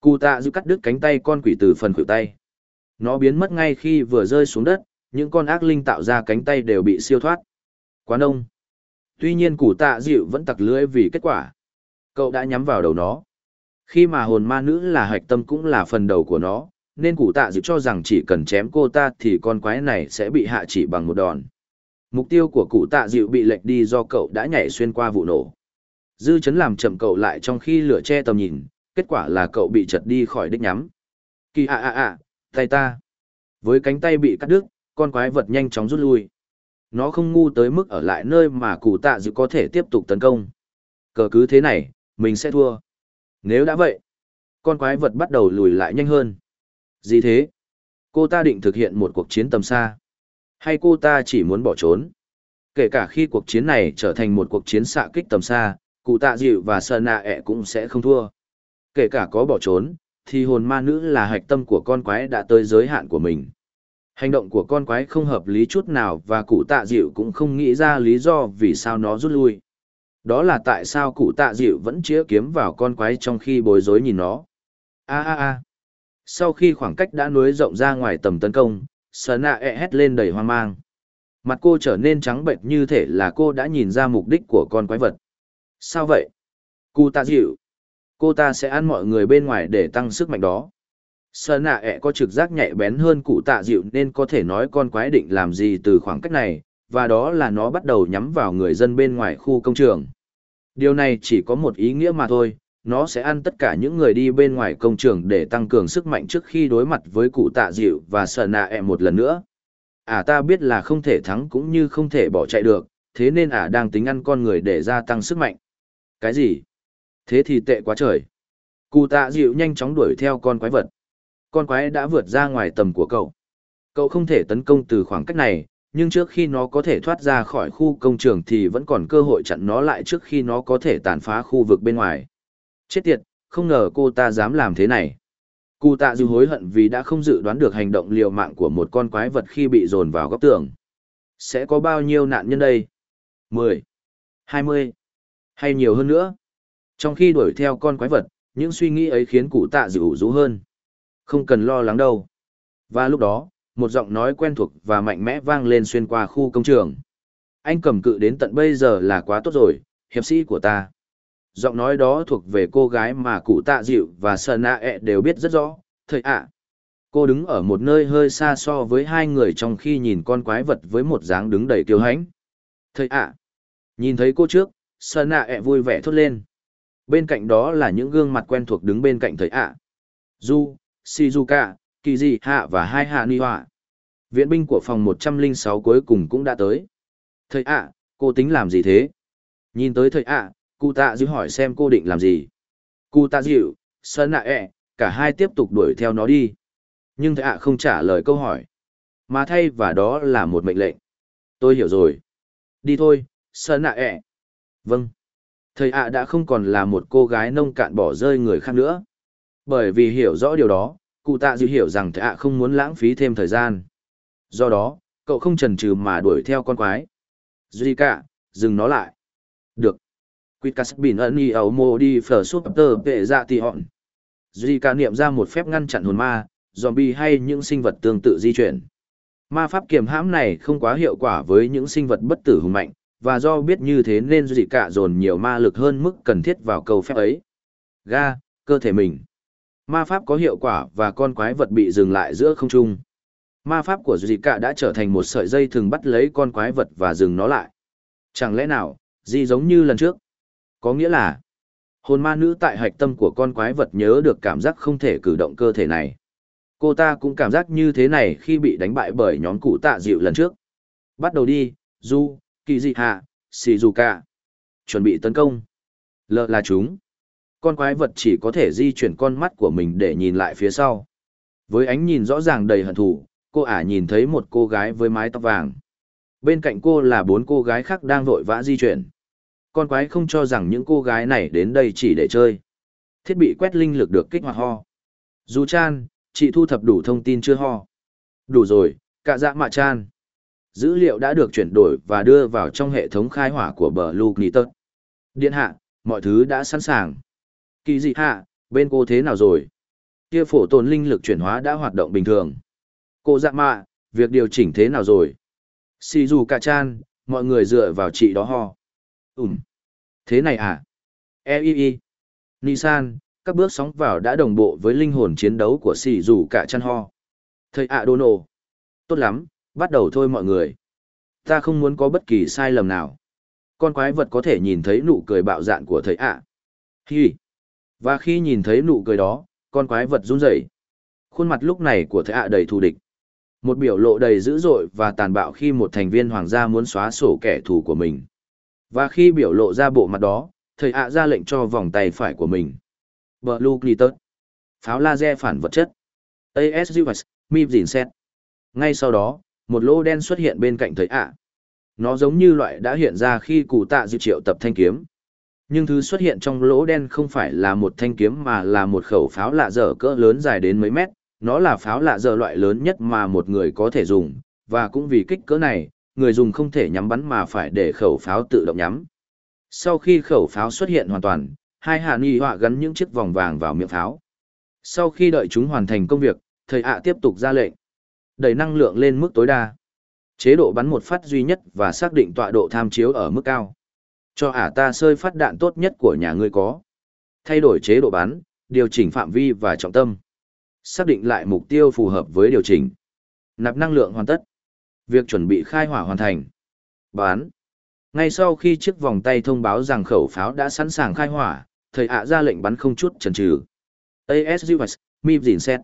Cụ tạ dịu cắt đứt cánh tay con quỷ từ phần khuỷu tay. Nó biến mất ngay khi vừa rơi xuống đất, những con ác linh tạo ra cánh tay đều bị siêu thoát. Quá nông. Tuy nhiên củ tạ dịu vẫn tặc lưỡi vì kết quả. Cậu đã nhắm vào đầu nó. Khi mà hồn ma nữ là hạch tâm cũng là phần đầu của nó, nên củ tạ dịu cho rằng chỉ cần chém cô ta thì con quái này sẽ bị hạ chỉ bằng một đòn. Mục tiêu của cụ tạ dịu bị lệch đi do cậu đã nhảy xuyên qua vụ nổ. Dư chấn làm chậm cậu lại trong khi lửa che tầm nhìn, kết quả là cậu bị chật đi khỏi đích nhắm. Kỳ ạ ạ ạ, tay ta. Với cánh tay bị cắt đứt, con quái vật nhanh chóng rút lui. Nó không ngu tới mức ở lại nơi mà cụ tạ dự có thể tiếp tục tấn công. Cờ cứ thế này, mình sẽ thua. Nếu đã vậy, con quái vật bắt đầu lùi lại nhanh hơn. Gì thế? Cô ta định thực hiện một cuộc chiến tầm xa. Hay cô ta chỉ muốn bỏ trốn? Kể cả khi cuộc chiến này trở thành một cuộc chiến xạ kích tầm xa, Cụ tạ dịu và Sơn nạ ẹ cũng sẽ không thua. Kể cả có bỏ trốn, thì hồn ma nữ là hạch tâm của con quái đã tới giới hạn của mình. Hành động của con quái không hợp lý chút nào và cụ tạ dịu cũng không nghĩ ra lý do vì sao nó rút lui. Đó là tại sao cụ tạ dịu vẫn chĩa kiếm vào con quái trong khi bối rối nhìn nó. A a a. Sau khi khoảng cách đã nối rộng ra ngoài tầm tấn công, Sở e hét lên đầy hoang mang. Mặt cô trở nên trắng bệch như thể là cô đã nhìn ra mục đích của con quái vật. Sao vậy? Cụ tạ dịu. Cô ta sẽ ăn mọi người bên ngoài để tăng sức mạnh đó. Sở nạ ẹ có trực giác nhạy bén hơn cụ tạ dịu nên có thể nói con quái định làm gì từ khoảng cách này, và đó là nó bắt đầu nhắm vào người dân bên ngoài khu công trường. Điều này chỉ có một ý nghĩa mà thôi, nó sẽ ăn tất cả những người đi bên ngoài công trường để tăng cường sức mạnh trước khi đối mặt với cụ tạ dịu và sợ nạ ẹ một lần nữa. À ta biết là không thể thắng cũng như không thể bỏ chạy được, thế nên ả à đang tính ăn con người để gia tăng sức mạnh. Cái gì? Thế thì tệ quá trời. Cụ tạ dịu nhanh chóng đuổi theo con quái vật. Con quái đã vượt ra ngoài tầm của cậu. Cậu không thể tấn công từ khoảng cách này, nhưng trước khi nó có thể thoát ra khỏi khu công trường thì vẫn còn cơ hội chặn nó lại trước khi nó có thể tàn phá khu vực bên ngoài. Chết tiệt, không ngờ cô ta dám làm thế này. Cụ tạ dư hối hận vì đã không dự đoán được hành động liều mạng của một con quái vật khi bị dồn vào góc tường. Sẽ có bao nhiêu nạn nhân đây? 10, 20, hay nhiều hơn nữa? Trong khi đuổi theo con quái vật, những suy nghĩ ấy khiến cụ tạ dư rũ hơn. Không cần lo lắng đâu. Và lúc đó, một giọng nói quen thuộc và mạnh mẽ vang lên xuyên qua khu công trường. Anh cầm cự đến tận bây giờ là quá tốt rồi, hiệp sĩ của ta. Giọng nói đó thuộc về cô gái mà cụ tạ dịu và sơn nạ ẹ đều biết rất rõ, Thầy ạ. Cô đứng ở một nơi hơi xa so với hai người trong khi nhìn con quái vật với một dáng đứng đầy kiêu hãnh. Thầy ạ. Nhìn thấy cô trước, sơn nạ ẹ vui vẻ thốt lên. Bên cạnh đó là những gương mặt quen thuộc đứng bên cạnh thầy ạ. Du, Shizuka, Kỳ Dị Hạ và hai Hạ Ni Họa. Viện binh của phòng 106 cuối cùng cũng đã tới. Thầy ạ, cô tính làm gì thế? Nhìn tới thầy ạ, cụ tạ dịu hỏi xem cô định làm gì. Cụ tạ dịu, sơn nạ ẹ, cả hai tiếp tục đuổi theo nó đi. Nhưng thầy ạ không trả lời câu hỏi. Mà thay và đó là một mệnh lệnh. Tôi hiểu rồi. Đi thôi, sơn nạ ẹ. Vâng. Thầy ạ đã không còn là một cô gái nông cạn bỏ rơi người khác nữa. Bởi vì hiểu rõ điều đó, cụ tạ dịu hiểu rằng thạ không muốn lãng phí thêm thời gian. Do đó, cậu không chần chừ mà đuổi theo con quái. Zika, dừng nó lại. Được. Quýt cắt bìn ẩn y ấu mô đi phở súp tơ vệ dạ tì họn. cả niệm ra một phép ngăn chặn hồn ma, zombie hay những sinh vật tương tự di chuyển. Ma pháp kiềm hãm này không quá hiệu quả với những sinh vật bất tử hùng mạnh, và do biết như thế nên Zika dồn nhiều ma lực hơn mức cần thiết vào câu phép ấy. Ga, cơ thể mình. Ma pháp có hiệu quả và con quái vật bị dừng lại giữa không trung. Ma pháp của Zika đã trở thành một sợi dây thường bắt lấy con quái vật và dừng nó lại. Chẳng lẽ nào, gì giống như lần trước? Có nghĩa là, hồn ma nữ tại hạch tâm của con quái vật nhớ được cảm giác không thể cử động cơ thể này. Cô ta cũng cảm giác như thế này khi bị đánh bại bởi nhóm cụ tạ dịu lần trước. Bắt đầu đi, Du, Kỳ Dị Hạ, Shizuka. Chuẩn bị tấn công. Lợ là chúng. Con quái vật chỉ có thể di chuyển con mắt của mình để nhìn lại phía sau. Với ánh nhìn rõ ràng đầy hận thù, cô ả nhìn thấy một cô gái với mái tóc vàng. Bên cạnh cô là bốn cô gái khác đang vội vã di chuyển. Con quái không cho rằng những cô gái này đến đây chỉ để chơi. Thiết bị quét linh lực được kích hoạt ho. Dù chan, chị thu thập đủ thông tin chưa ho? Đủ rồi, cả dạ mạ chan. Dữ liệu đã được chuyển đổi và đưa vào trong hệ thống khai hỏa của bờ Luke Điện hạ, mọi thứ đã sẵn sàng. Kỳ dị hạ, bên cô thế nào rồi? Kia phổ tồn linh lực chuyển hóa đã hoạt động bình thường. Cô dạ mạ, việc điều chỉnh thế nào rồi? Xì dù cả chan, mọi người dựa vào chị đó ho. Ừm. Thế này à? E y. Nisan, các bước sóng vào đã đồng bộ với linh hồn chiến đấu của xì dù cả chan ho. Thầy ạ đô nổ. Tốt lắm, bắt đầu thôi mọi người. Ta không muốn có bất kỳ sai lầm nào. Con quái vật có thể nhìn thấy nụ cười bạo dạn của thầy ạ. À. Hi. Và khi nhìn thấy nụ cười đó, con quái vật run rẩy. Khuôn mặt lúc này của thầy ạ đầy thù địch. Một biểu lộ đầy dữ dội và tàn bạo khi một thành viên hoàng gia muốn xóa sổ kẻ thù của mình. Và khi biểu lộ ra bộ mặt đó, thầy ạ ra lệnh cho vòng tay phải của mình. Blue Glitter. Pháo laser phản vật chất. ASUS, MIP dìn xét. Ngay sau đó, một lô đen xuất hiện bên cạnh thầy ạ. Nó giống như loại đã hiện ra khi cụ tạ dự triệu tập thanh kiếm. Nhưng thứ xuất hiện trong lỗ đen không phải là một thanh kiếm mà là một khẩu pháo lạ dở cỡ lớn dài đến mấy mét, nó là pháo lạ dở loại lớn nhất mà một người có thể dùng, và cũng vì kích cỡ này, người dùng không thể nhắm bắn mà phải để khẩu pháo tự động nhắm. Sau khi khẩu pháo xuất hiện hoàn toàn, hai hạ nghi họa gắn những chiếc vòng vàng vào miệng pháo. Sau khi đợi chúng hoàn thành công việc, thầy ạ tiếp tục ra lệnh. Đẩy năng lượng lên mức tối đa. Chế độ bắn một phát duy nhất và xác định tọa độ tham chiếu ở mức cao. Cho ả ta sơi phát đạn tốt nhất của nhà ngươi có. Thay đổi chế độ bắn, điều chỉnh phạm vi và trọng tâm. Xác định lại mục tiêu phù hợp với điều chỉnh. Nạp năng lượng hoàn tất. Việc chuẩn bị khai hỏa hoàn thành. Bán. Ngay sau khi chiếc vòng tay thông báo rằng khẩu pháo đã sẵn sàng khai hỏa, thầy ạ ra lệnh bắn không chút chần chừ. ASUS, MIP dìn xét.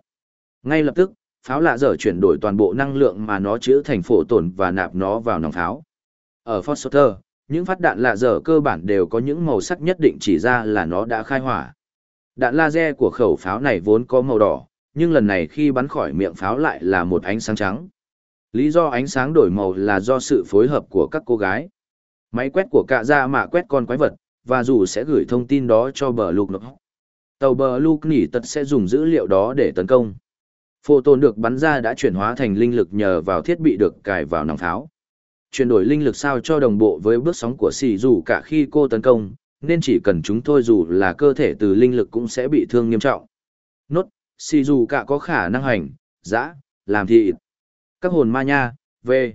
Ngay lập tức, pháo lạ dở chuyển đổi toàn bộ năng lượng mà nó chứa thành phổ tổn và nạp nó vào nòng pháo. Ở Foster, những phát đạn lạ dở cơ bản đều có những màu sắc nhất định chỉ ra là nó đã khai hỏa. Đạn laser của khẩu pháo này vốn có màu đỏ, nhưng lần này khi bắn khỏi miệng pháo lại là một ánh sáng trắng. Lý do ánh sáng đổi màu là do sự phối hợp của các cô gái. Máy quét của cạ ra mạ quét con quái vật, và dù sẽ gửi thông tin đó cho bờ lục nộp. Tàu bờ lục nỉ tật sẽ dùng dữ liệu đó để tấn công. Phô tôn được bắn ra đã chuyển hóa thành linh lực nhờ vào thiết bị được cài vào nòng pháo. Chuyển đổi linh lực sao cho đồng bộ với bước sóng của xì dù cả khi cô tấn công, nên chỉ cần chúng thôi dù là cơ thể từ linh lực cũng sẽ bị thương nghiêm trọng. Nốt, xì dù cả có khả năng hành, dã, làm thị. Các hồn ma nha, về.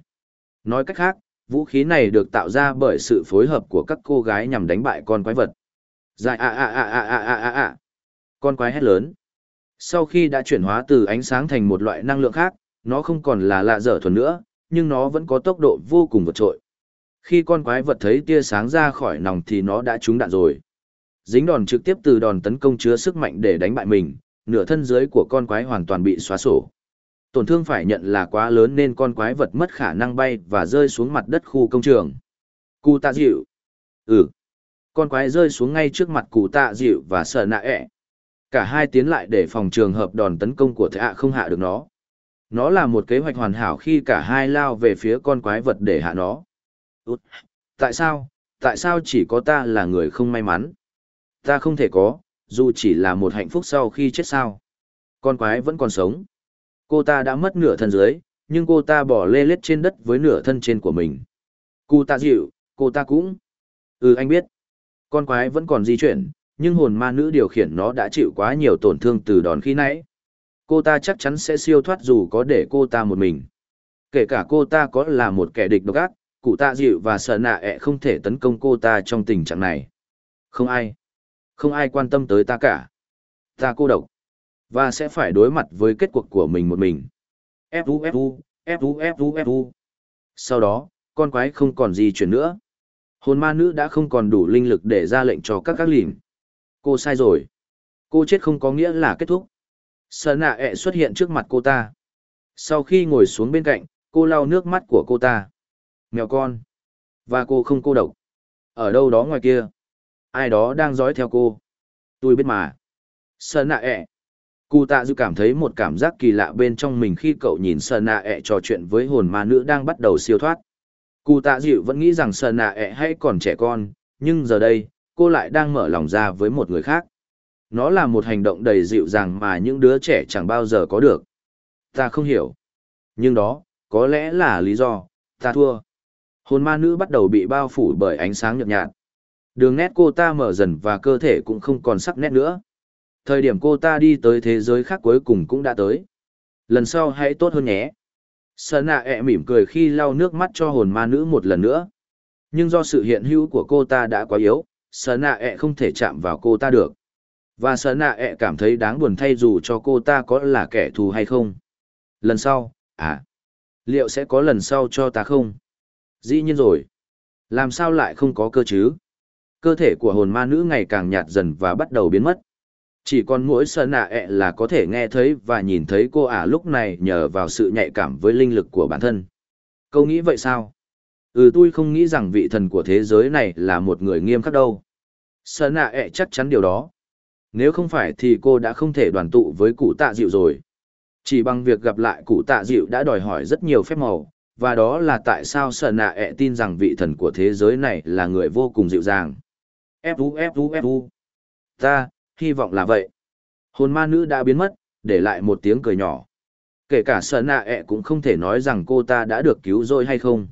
Nói cách khác, vũ khí này được tạo ra bởi sự phối hợp của các cô gái nhằm đánh bại con quái vật. Dài a a a a a a a a. Con quái hét lớn. Sau khi đã chuyển hóa từ ánh sáng thành một loại năng lượng khác, nó không còn là lạ dở thuần nữa, nhưng nó vẫn có tốc độ vô cùng vượt trội. Khi con quái vật thấy tia sáng ra khỏi nòng thì nó đã trúng đạn rồi. Dính đòn trực tiếp từ đòn tấn công chứa sức mạnh để đánh bại mình, nửa thân dưới của con quái hoàn toàn bị xóa sổ. Tổn thương phải nhận là quá lớn nên con quái vật mất khả năng bay và rơi xuống mặt đất khu công trường. Cụ tạ dịu. Ừ. Con quái rơi xuống ngay trước mặt cụ tạ dịu và sợ nạ ẹ. Cả hai tiến lại để phòng trường hợp đòn tấn công của thệ ạ không hạ được nó. Nó là một kế hoạch hoàn hảo khi cả hai lao về phía con quái vật để hạ nó. Út, tại sao, tại sao chỉ có ta là người không may mắn? Ta không thể có, dù chỉ là một hạnh phúc sau khi chết sao. Con quái vẫn còn sống. Cô ta đã mất nửa thân dưới, nhưng cô ta bỏ lê lết trên đất với nửa thân trên của mình. Cô ta dịu, cô ta cũng. Ừ anh biết. Con quái vẫn còn di chuyển, nhưng hồn ma nữ điều khiển nó đã chịu quá nhiều tổn thương từ đòn khi nãy. Cô ta chắc chắn sẽ siêu thoát dù có để cô ta một mình. Kể cả cô ta có là một kẻ địch độc ác, cụ tạ dịu và sợ nạ ẹ không thể tấn công cô ta trong tình trạng này. Không ai. Không ai quan tâm tới ta cả. Ta cô độc. Và sẽ phải đối mặt với kết cuộc của mình một mình. Fu Fu, Fu Fu Fu. Sau đó, con quái không còn gì chuyển nữa. Hồn ma nữ đã không còn đủ linh lực để ra lệnh cho các các lìn. Cô sai rồi. Cô chết không có nghĩa là kết thúc. Sợ nạ ẹ xuất hiện trước mặt cô ta. Sau khi ngồi xuống bên cạnh, cô lau nước mắt của cô ta. Mèo con. Và cô không cô độc. Ở đâu đó ngoài kia. Ai đó đang dõi theo cô. Tôi biết mà. Sợ nạ ẹ. Cụ tạ dư cảm thấy một cảm giác kỳ lạ bên trong mình khi cậu nhìn sợ nạ ẹ trò chuyện với hồn ma nữ đang bắt đầu siêu thoát. Cụ tạ dịu vẫn nghĩ rằng sợ nạ ẹ hay còn trẻ con, nhưng giờ đây, cô lại đang mở lòng ra với một người khác. Nó là một hành động đầy dịu dàng mà những đứa trẻ chẳng bao giờ có được. Ta không hiểu. Nhưng đó, có lẽ là lý do, ta thua. Hồn ma nữ bắt đầu bị bao phủ bởi ánh sáng nhợt nhạt. Đường nét cô ta mở dần và cơ thể cũng không còn sắc nét nữa. Thời điểm cô ta đi tới thế giới khác cuối cùng cũng đã tới. Lần sau hãy tốt hơn nhé. Sơn nạ ẹ mỉm cười khi lau nước mắt cho hồn ma nữ một lần nữa. Nhưng do sự hiện hữu của cô ta đã quá yếu, Sơn nạ ẹ không thể chạm vào cô ta được. Và sợ nạ ẹ cảm thấy đáng buồn thay dù cho cô ta có là kẻ thù hay không. Lần sau, à, liệu sẽ có lần sau cho ta không? Dĩ nhiên rồi. Làm sao lại không có cơ chứ? Cơ thể của hồn ma nữ ngày càng nhạt dần và bắt đầu biến mất. Chỉ còn mỗi sợ nạ ẹ là có thể nghe thấy và nhìn thấy cô ả lúc này nhờ vào sự nhạy cảm với linh lực của bản thân. Câu nghĩ vậy sao? Ừ tôi không nghĩ rằng vị thần của thế giới này là một người nghiêm khắc đâu. Sợ nạ ẹ chắc chắn điều đó. Nếu không phải thì cô đã không thể đoàn tụ với cụ tạ dịu rồi. Chỉ bằng việc gặp lại cụ tạ dịu đã đòi hỏi rất nhiều phép màu, và đó là tại sao sợ nạ ẹ tin rằng vị thần của thế giới này là người vô cùng dịu dàng. Fu Fu Fu. Ta, hy vọng là vậy. Hồn ma nữ đã biến mất, để lại một tiếng cười nhỏ. Kể cả sợ nạ ẹ cũng không thể nói rằng cô ta đã được cứu rồi hay không.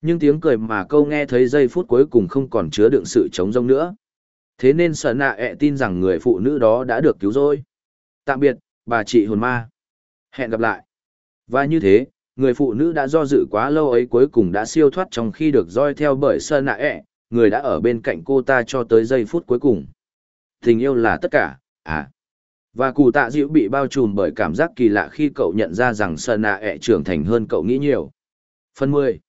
Nhưng tiếng cười mà câu nghe thấy giây phút cuối cùng không còn chứa đựng sự chống rông nữa. Thế nên sợ nạ ẹ tin rằng người phụ nữ đó đã được cứu rồi. Tạm biệt, bà chị hồn ma. Hẹn gặp lại. Và như thế, người phụ nữ đã do dự quá lâu ấy cuối cùng đã siêu thoát trong khi được roi theo bởi sơ nạ ẹ, người đã ở bên cạnh cô ta cho tới giây phút cuối cùng. Tình yêu là tất cả, à. Và cụ tạ dịu bị bao trùm bởi cảm giác kỳ lạ khi cậu nhận ra rằng sơ nạ ẹ trưởng thành hơn cậu nghĩ nhiều. Phần 10.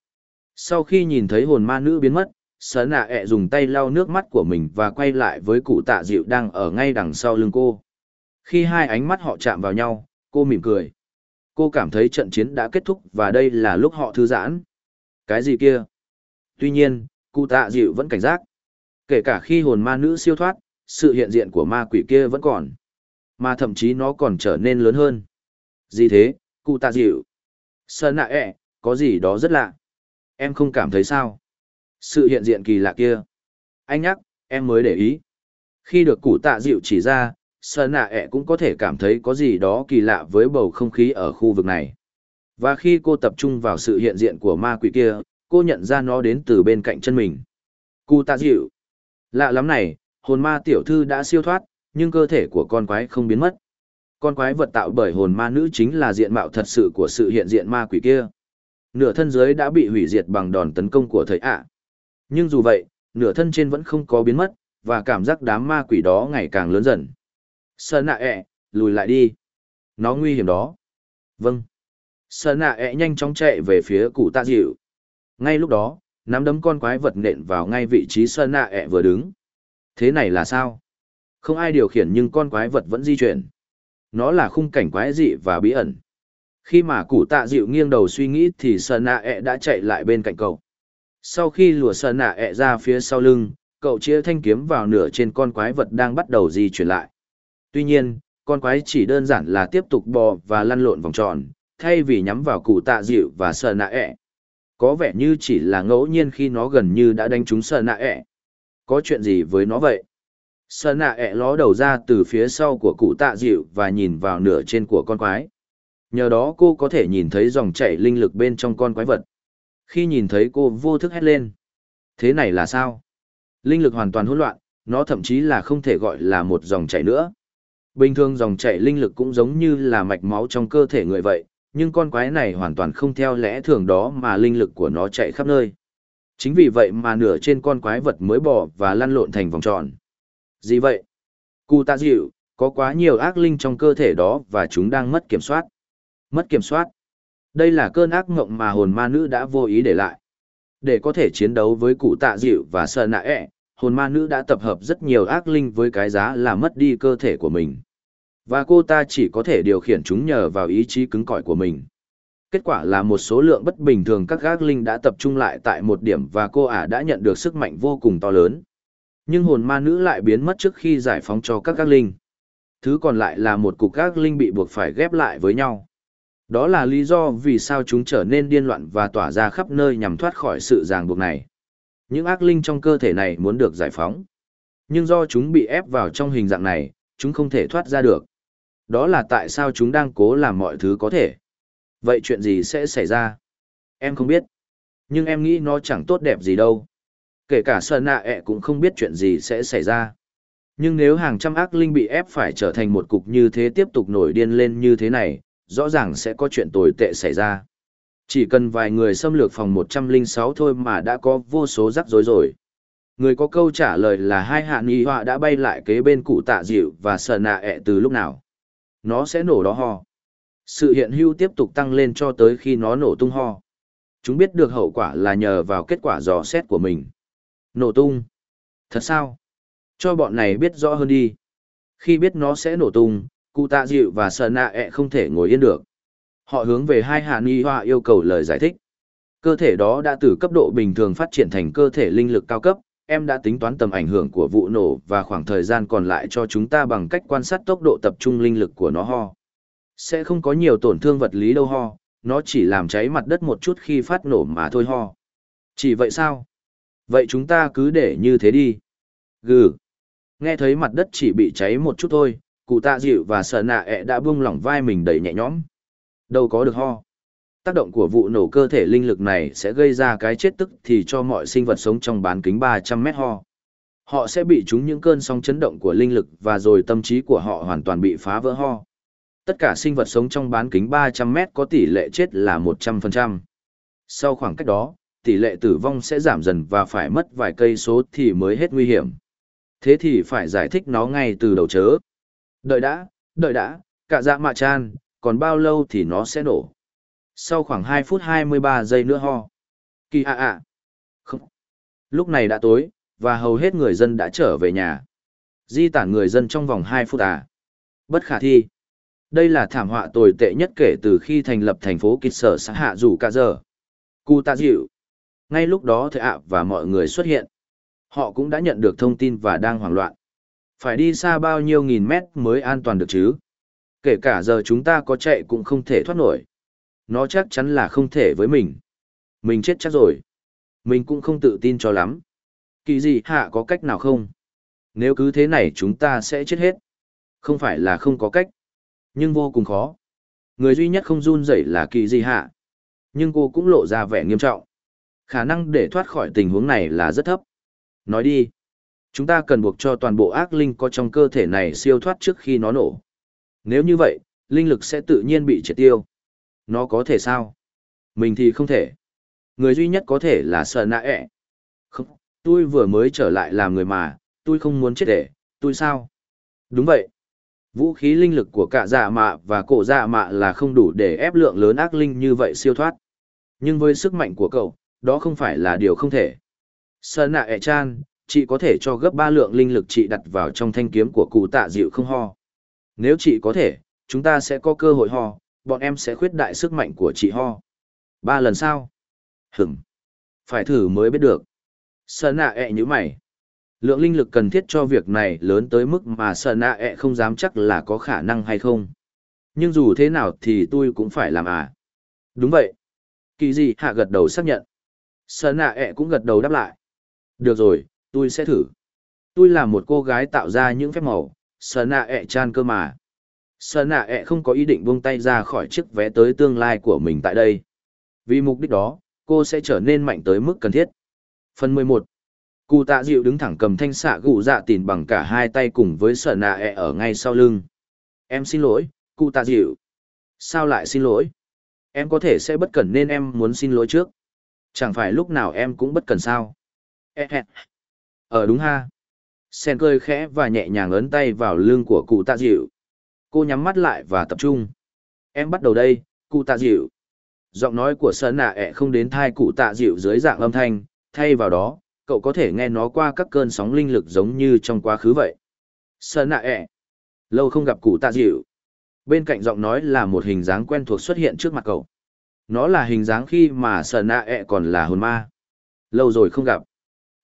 Sau khi nhìn thấy hồn ma nữ biến mất, sơ nạ ẹ dùng tay lau nước mắt của mình và quay lại với cụ tạ dịu đang ở ngay đằng sau lưng cô. Khi hai ánh mắt họ chạm vào nhau, cô mỉm cười. Cô cảm thấy trận chiến đã kết thúc và đây là lúc họ thư giãn. Cái gì kia? Tuy nhiên, cụ tạ dịu vẫn cảnh giác. Kể cả khi hồn ma nữ siêu thoát, sự hiện diện của ma quỷ kia vẫn còn. Mà thậm chí nó còn trở nên lớn hơn. Gì thế, cụ tạ dịu? Sơn nạ ẹ, có gì đó rất lạ. Em không cảm thấy sao? Sự hiện diện kỳ lạ kia. Anh nhắc, em mới để ý. Khi được cụ tạ dịu chỉ ra, Sơn nạ ẹ cũng có thể cảm thấy có gì đó kỳ lạ với bầu không khí ở khu vực này. Và khi cô tập trung vào sự hiện diện của ma quỷ kia, cô nhận ra nó đến từ bên cạnh chân mình. Cụ tạ dịu. Lạ lắm này, hồn ma tiểu thư đã siêu thoát, nhưng cơ thể của con quái không biến mất. Con quái vật tạo bởi hồn ma nữ chính là diện mạo thật sự của sự hiện diện ma quỷ kia. Nửa thân dưới đã bị hủy diệt bằng đòn tấn công của thầy ạ. Nhưng dù vậy, nửa thân trên vẫn không có biến mất, và cảm giác đám ma quỷ đó ngày càng lớn dần. Sơn nạ ẹ, lùi lại đi. Nó nguy hiểm đó. Vâng. Sơn nạ ẹ nhanh chóng chạy về phía cụ tạ dịu. Ngay lúc đó, nắm đấm con quái vật nện vào ngay vị trí Sơn nạ ẹ vừa đứng. Thế này là sao? Không ai điều khiển nhưng con quái vật vẫn di chuyển. Nó là khung cảnh quái dị và bí ẩn. Khi mà cụ tạ dịu nghiêng đầu suy nghĩ thì Sơn nạ ẹ đã chạy lại bên cạnh cậu. Sau khi lùa sợ nạ ẹ ra phía sau lưng, cậu chia thanh kiếm vào nửa trên con quái vật đang bắt đầu di chuyển lại. Tuy nhiên, con quái chỉ đơn giản là tiếp tục bò và lăn lộn vòng tròn, thay vì nhắm vào cụ tạ dịu và sợ nạ ẹ. Có vẻ như chỉ là ngẫu nhiên khi nó gần như đã đánh trúng sợ nạ ẹ. Có chuyện gì với nó vậy? sợ nạ ẹ ló đầu ra từ phía sau của cụ tạ dịu và nhìn vào nửa trên của con quái. Nhờ đó cô có thể nhìn thấy dòng chảy linh lực bên trong con quái vật. Khi nhìn thấy cô vô thức hét lên. Thế này là sao? Linh lực hoàn toàn hỗn loạn, nó thậm chí là không thể gọi là một dòng chảy nữa. Bình thường dòng chảy linh lực cũng giống như là mạch máu trong cơ thể người vậy, nhưng con quái này hoàn toàn không theo lẽ thường đó mà linh lực của nó chạy khắp nơi. Chính vì vậy mà nửa trên con quái vật mới bỏ và lăn lộn thành vòng tròn. Gì vậy? Cụ tạ dịu, có quá nhiều ác linh trong cơ thể đó và chúng đang mất kiểm soát. Mất kiểm soát. Đây là cơn ác mộng mà hồn ma nữ đã vô ý để lại. Để có thể chiến đấu với cụ tạ dịu và sợ nạ ẹ, hồn ma nữ đã tập hợp rất nhiều ác linh với cái giá là mất đi cơ thể của mình. Và cô ta chỉ có thể điều khiển chúng nhờ vào ý chí cứng cỏi của mình. Kết quả là một số lượng bất bình thường các ác linh đã tập trung lại tại một điểm và cô ả đã nhận được sức mạnh vô cùng to lớn. Nhưng hồn ma nữ lại biến mất trước khi giải phóng cho các ác linh. Thứ còn lại là một cục ác linh bị buộc phải ghép lại với nhau. Đó là lý do vì sao chúng trở nên điên loạn và tỏa ra khắp nơi nhằm thoát khỏi sự ràng buộc này. Những ác linh trong cơ thể này muốn được giải phóng. Nhưng do chúng bị ép vào trong hình dạng này, chúng không thể thoát ra được. Đó là tại sao chúng đang cố làm mọi thứ có thể. Vậy chuyện gì sẽ xảy ra? Em không biết. Nhưng em nghĩ nó chẳng tốt đẹp gì đâu. Kể cả Sơn Nạ ẹ e cũng không biết chuyện gì sẽ xảy ra. Nhưng nếu hàng trăm ác linh bị ép phải trở thành một cục như thế tiếp tục nổi điên lên như thế này, rõ ràng sẽ có chuyện tồi tệ xảy ra. Chỉ cần vài người xâm lược phòng 106 thôi mà đã có vô số rắc rối rồi. Người có câu trả lời là hai hạ nghi họa đã bay lại kế bên cụ tạ dịu và sờ nạ ẹ từ lúc nào. Nó sẽ nổ đó ho. Sự hiện hữu tiếp tục tăng lên cho tới khi nó nổ tung ho. Chúng biết được hậu quả là nhờ vào kết quả dò xét của mình. Nổ tung. Thật sao? Cho bọn này biết rõ hơn đi. Khi biết nó sẽ nổ tung, cụ tạ dịu và sợ nạ ẹ không thể ngồi yên được. Họ hướng về hai hạ ni hoa yêu cầu lời giải thích. Cơ thể đó đã từ cấp độ bình thường phát triển thành cơ thể linh lực cao cấp, em đã tính toán tầm ảnh hưởng của vụ nổ và khoảng thời gian còn lại cho chúng ta bằng cách quan sát tốc độ tập trung linh lực của nó ho. Sẽ không có nhiều tổn thương vật lý đâu ho, nó chỉ làm cháy mặt đất một chút khi phát nổ mà thôi ho. Chỉ vậy sao? Vậy chúng ta cứ để như thế đi. Gừ. Nghe thấy mặt đất chỉ bị cháy một chút thôi, cụ tạ dịu và sợ nạ ẹ đã buông lỏng vai mình đầy nhẹ nhõm. Đâu có được ho. Tác động của vụ nổ cơ thể linh lực này sẽ gây ra cái chết tức thì cho mọi sinh vật sống trong bán kính 300 mét ho. Họ sẽ bị trúng những cơn sóng chấn động của linh lực và rồi tâm trí của họ hoàn toàn bị phá vỡ ho. Tất cả sinh vật sống trong bán kính 300 mét có tỷ lệ chết là 100%. Sau khoảng cách đó, tỷ lệ tử vong sẽ giảm dần và phải mất vài cây số thì mới hết nguy hiểm. Thế thì phải giải thích nó ngay từ đầu chớ. Đợi đã, đợi đã, cả dạ mạ chan, còn bao lâu thì nó sẽ nổ. Sau khoảng 2 phút 23 giây nữa ho. Kỳ ạ ạ. Không. Lúc này đã tối, và hầu hết người dân đã trở về nhà. Di tản người dân trong vòng 2 phút à. Bất khả thi. Đây là thảm họa tồi tệ nhất kể từ khi thành lập thành phố kịch sở xã hạ rủ cả giờ. Cụ tạ dịu. Ngay lúc đó thầy ạ và mọi người xuất hiện. Họ cũng đã nhận được thông tin và đang hoảng loạn. Phải đi xa bao nhiêu nghìn mét mới an toàn được chứ? Kể cả giờ chúng ta có chạy cũng không thể thoát nổi. Nó chắc chắn là không thể với mình. Mình chết chắc rồi. Mình cũng không tự tin cho lắm. Kỳ gì hạ có cách nào không? Nếu cứ thế này chúng ta sẽ chết hết. Không phải là không có cách, nhưng vô cùng khó. Người duy nhất không run rẩy là kỳ gì hạ. Nhưng cô cũng lộ ra vẻ nghiêm trọng. Khả năng để thoát khỏi tình huống này là rất thấp. Nói đi. Chúng ta cần buộc cho toàn bộ ác linh có trong cơ thể này siêu thoát trước khi nó nổ. Nếu như vậy, linh lực sẽ tự nhiên bị triệt tiêu. Nó có thể sao? Mình thì không thể. Người duy nhất có thể là sợ nạ ẹ. Không, tôi vừa mới trở lại làm người mà, tôi không muốn chết để, tôi sao? Đúng vậy. Vũ khí linh lực của cả dạ mạ và cổ dạ mạ là không đủ để ép lượng lớn ác linh như vậy siêu thoát. Nhưng với sức mạnh của cậu, đó không phải là điều không thể. Sơn nạ ẹ chan, chị có thể cho gấp ba lượng linh lực chị đặt vào trong thanh kiếm của cụ tạ dịu không ho. Nếu chị có thể, chúng ta sẽ có cơ hội ho, bọn em sẽ khuyết đại sức mạnh của chị ho. Ba lần sau. Hửm. Phải thử mới biết được. Sơn nạ ẹ như mày. Lượng linh lực cần thiết cho việc này lớn tới mức mà Sơn nạ ẹ không dám chắc là có khả năng hay không. Nhưng dù thế nào thì tôi cũng phải làm à. Đúng vậy. Kỳ gì hạ gật đầu xác nhận. Sơn nạ ẹ cũng gật đầu đáp lại. Được rồi, tôi sẽ thử. Tôi là một cô gái tạo ra những phép màu, Sơn nạ ẹ chan cơ mà. Sơn nạ ẹ không có ý định buông tay ra khỏi chiếc vé tới tương lai của mình tại đây. Vì mục đích đó, cô sẽ trở nên mạnh tới mức cần thiết. Phần 11 Cụ tạ dịu đứng thẳng cầm thanh xạ gụ dạ tìn bằng cả hai tay cùng với Sơn nạ ẹ ở ngay sau lưng. Em xin lỗi, cụ tạ dịu. Sao lại xin lỗi? Em có thể sẽ bất cẩn nên em muốn xin lỗi trước. Chẳng phải lúc nào em cũng bất cần sao. Ờ đúng ha. Sen cười khẽ và nhẹ nhàng ấn tay vào lưng của cụ tạ dịu. Cô nhắm mắt lại và tập trung. Em bắt đầu đây, cụ tạ dịu. Giọng nói của sơn nạ ẹ không đến thai cụ tạ dịu dưới dạng âm thanh, thay vào đó, cậu có thể nghe nó qua các cơn sóng linh lực giống như trong quá khứ vậy. Sơn nạ ẹ. Lâu không gặp cụ tạ dịu. Bên cạnh giọng nói là một hình dáng quen thuộc xuất hiện trước mặt cậu. Nó là hình dáng khi mà sơn nạ ẹ còn là hồn ma. Lâu rồi không gặp.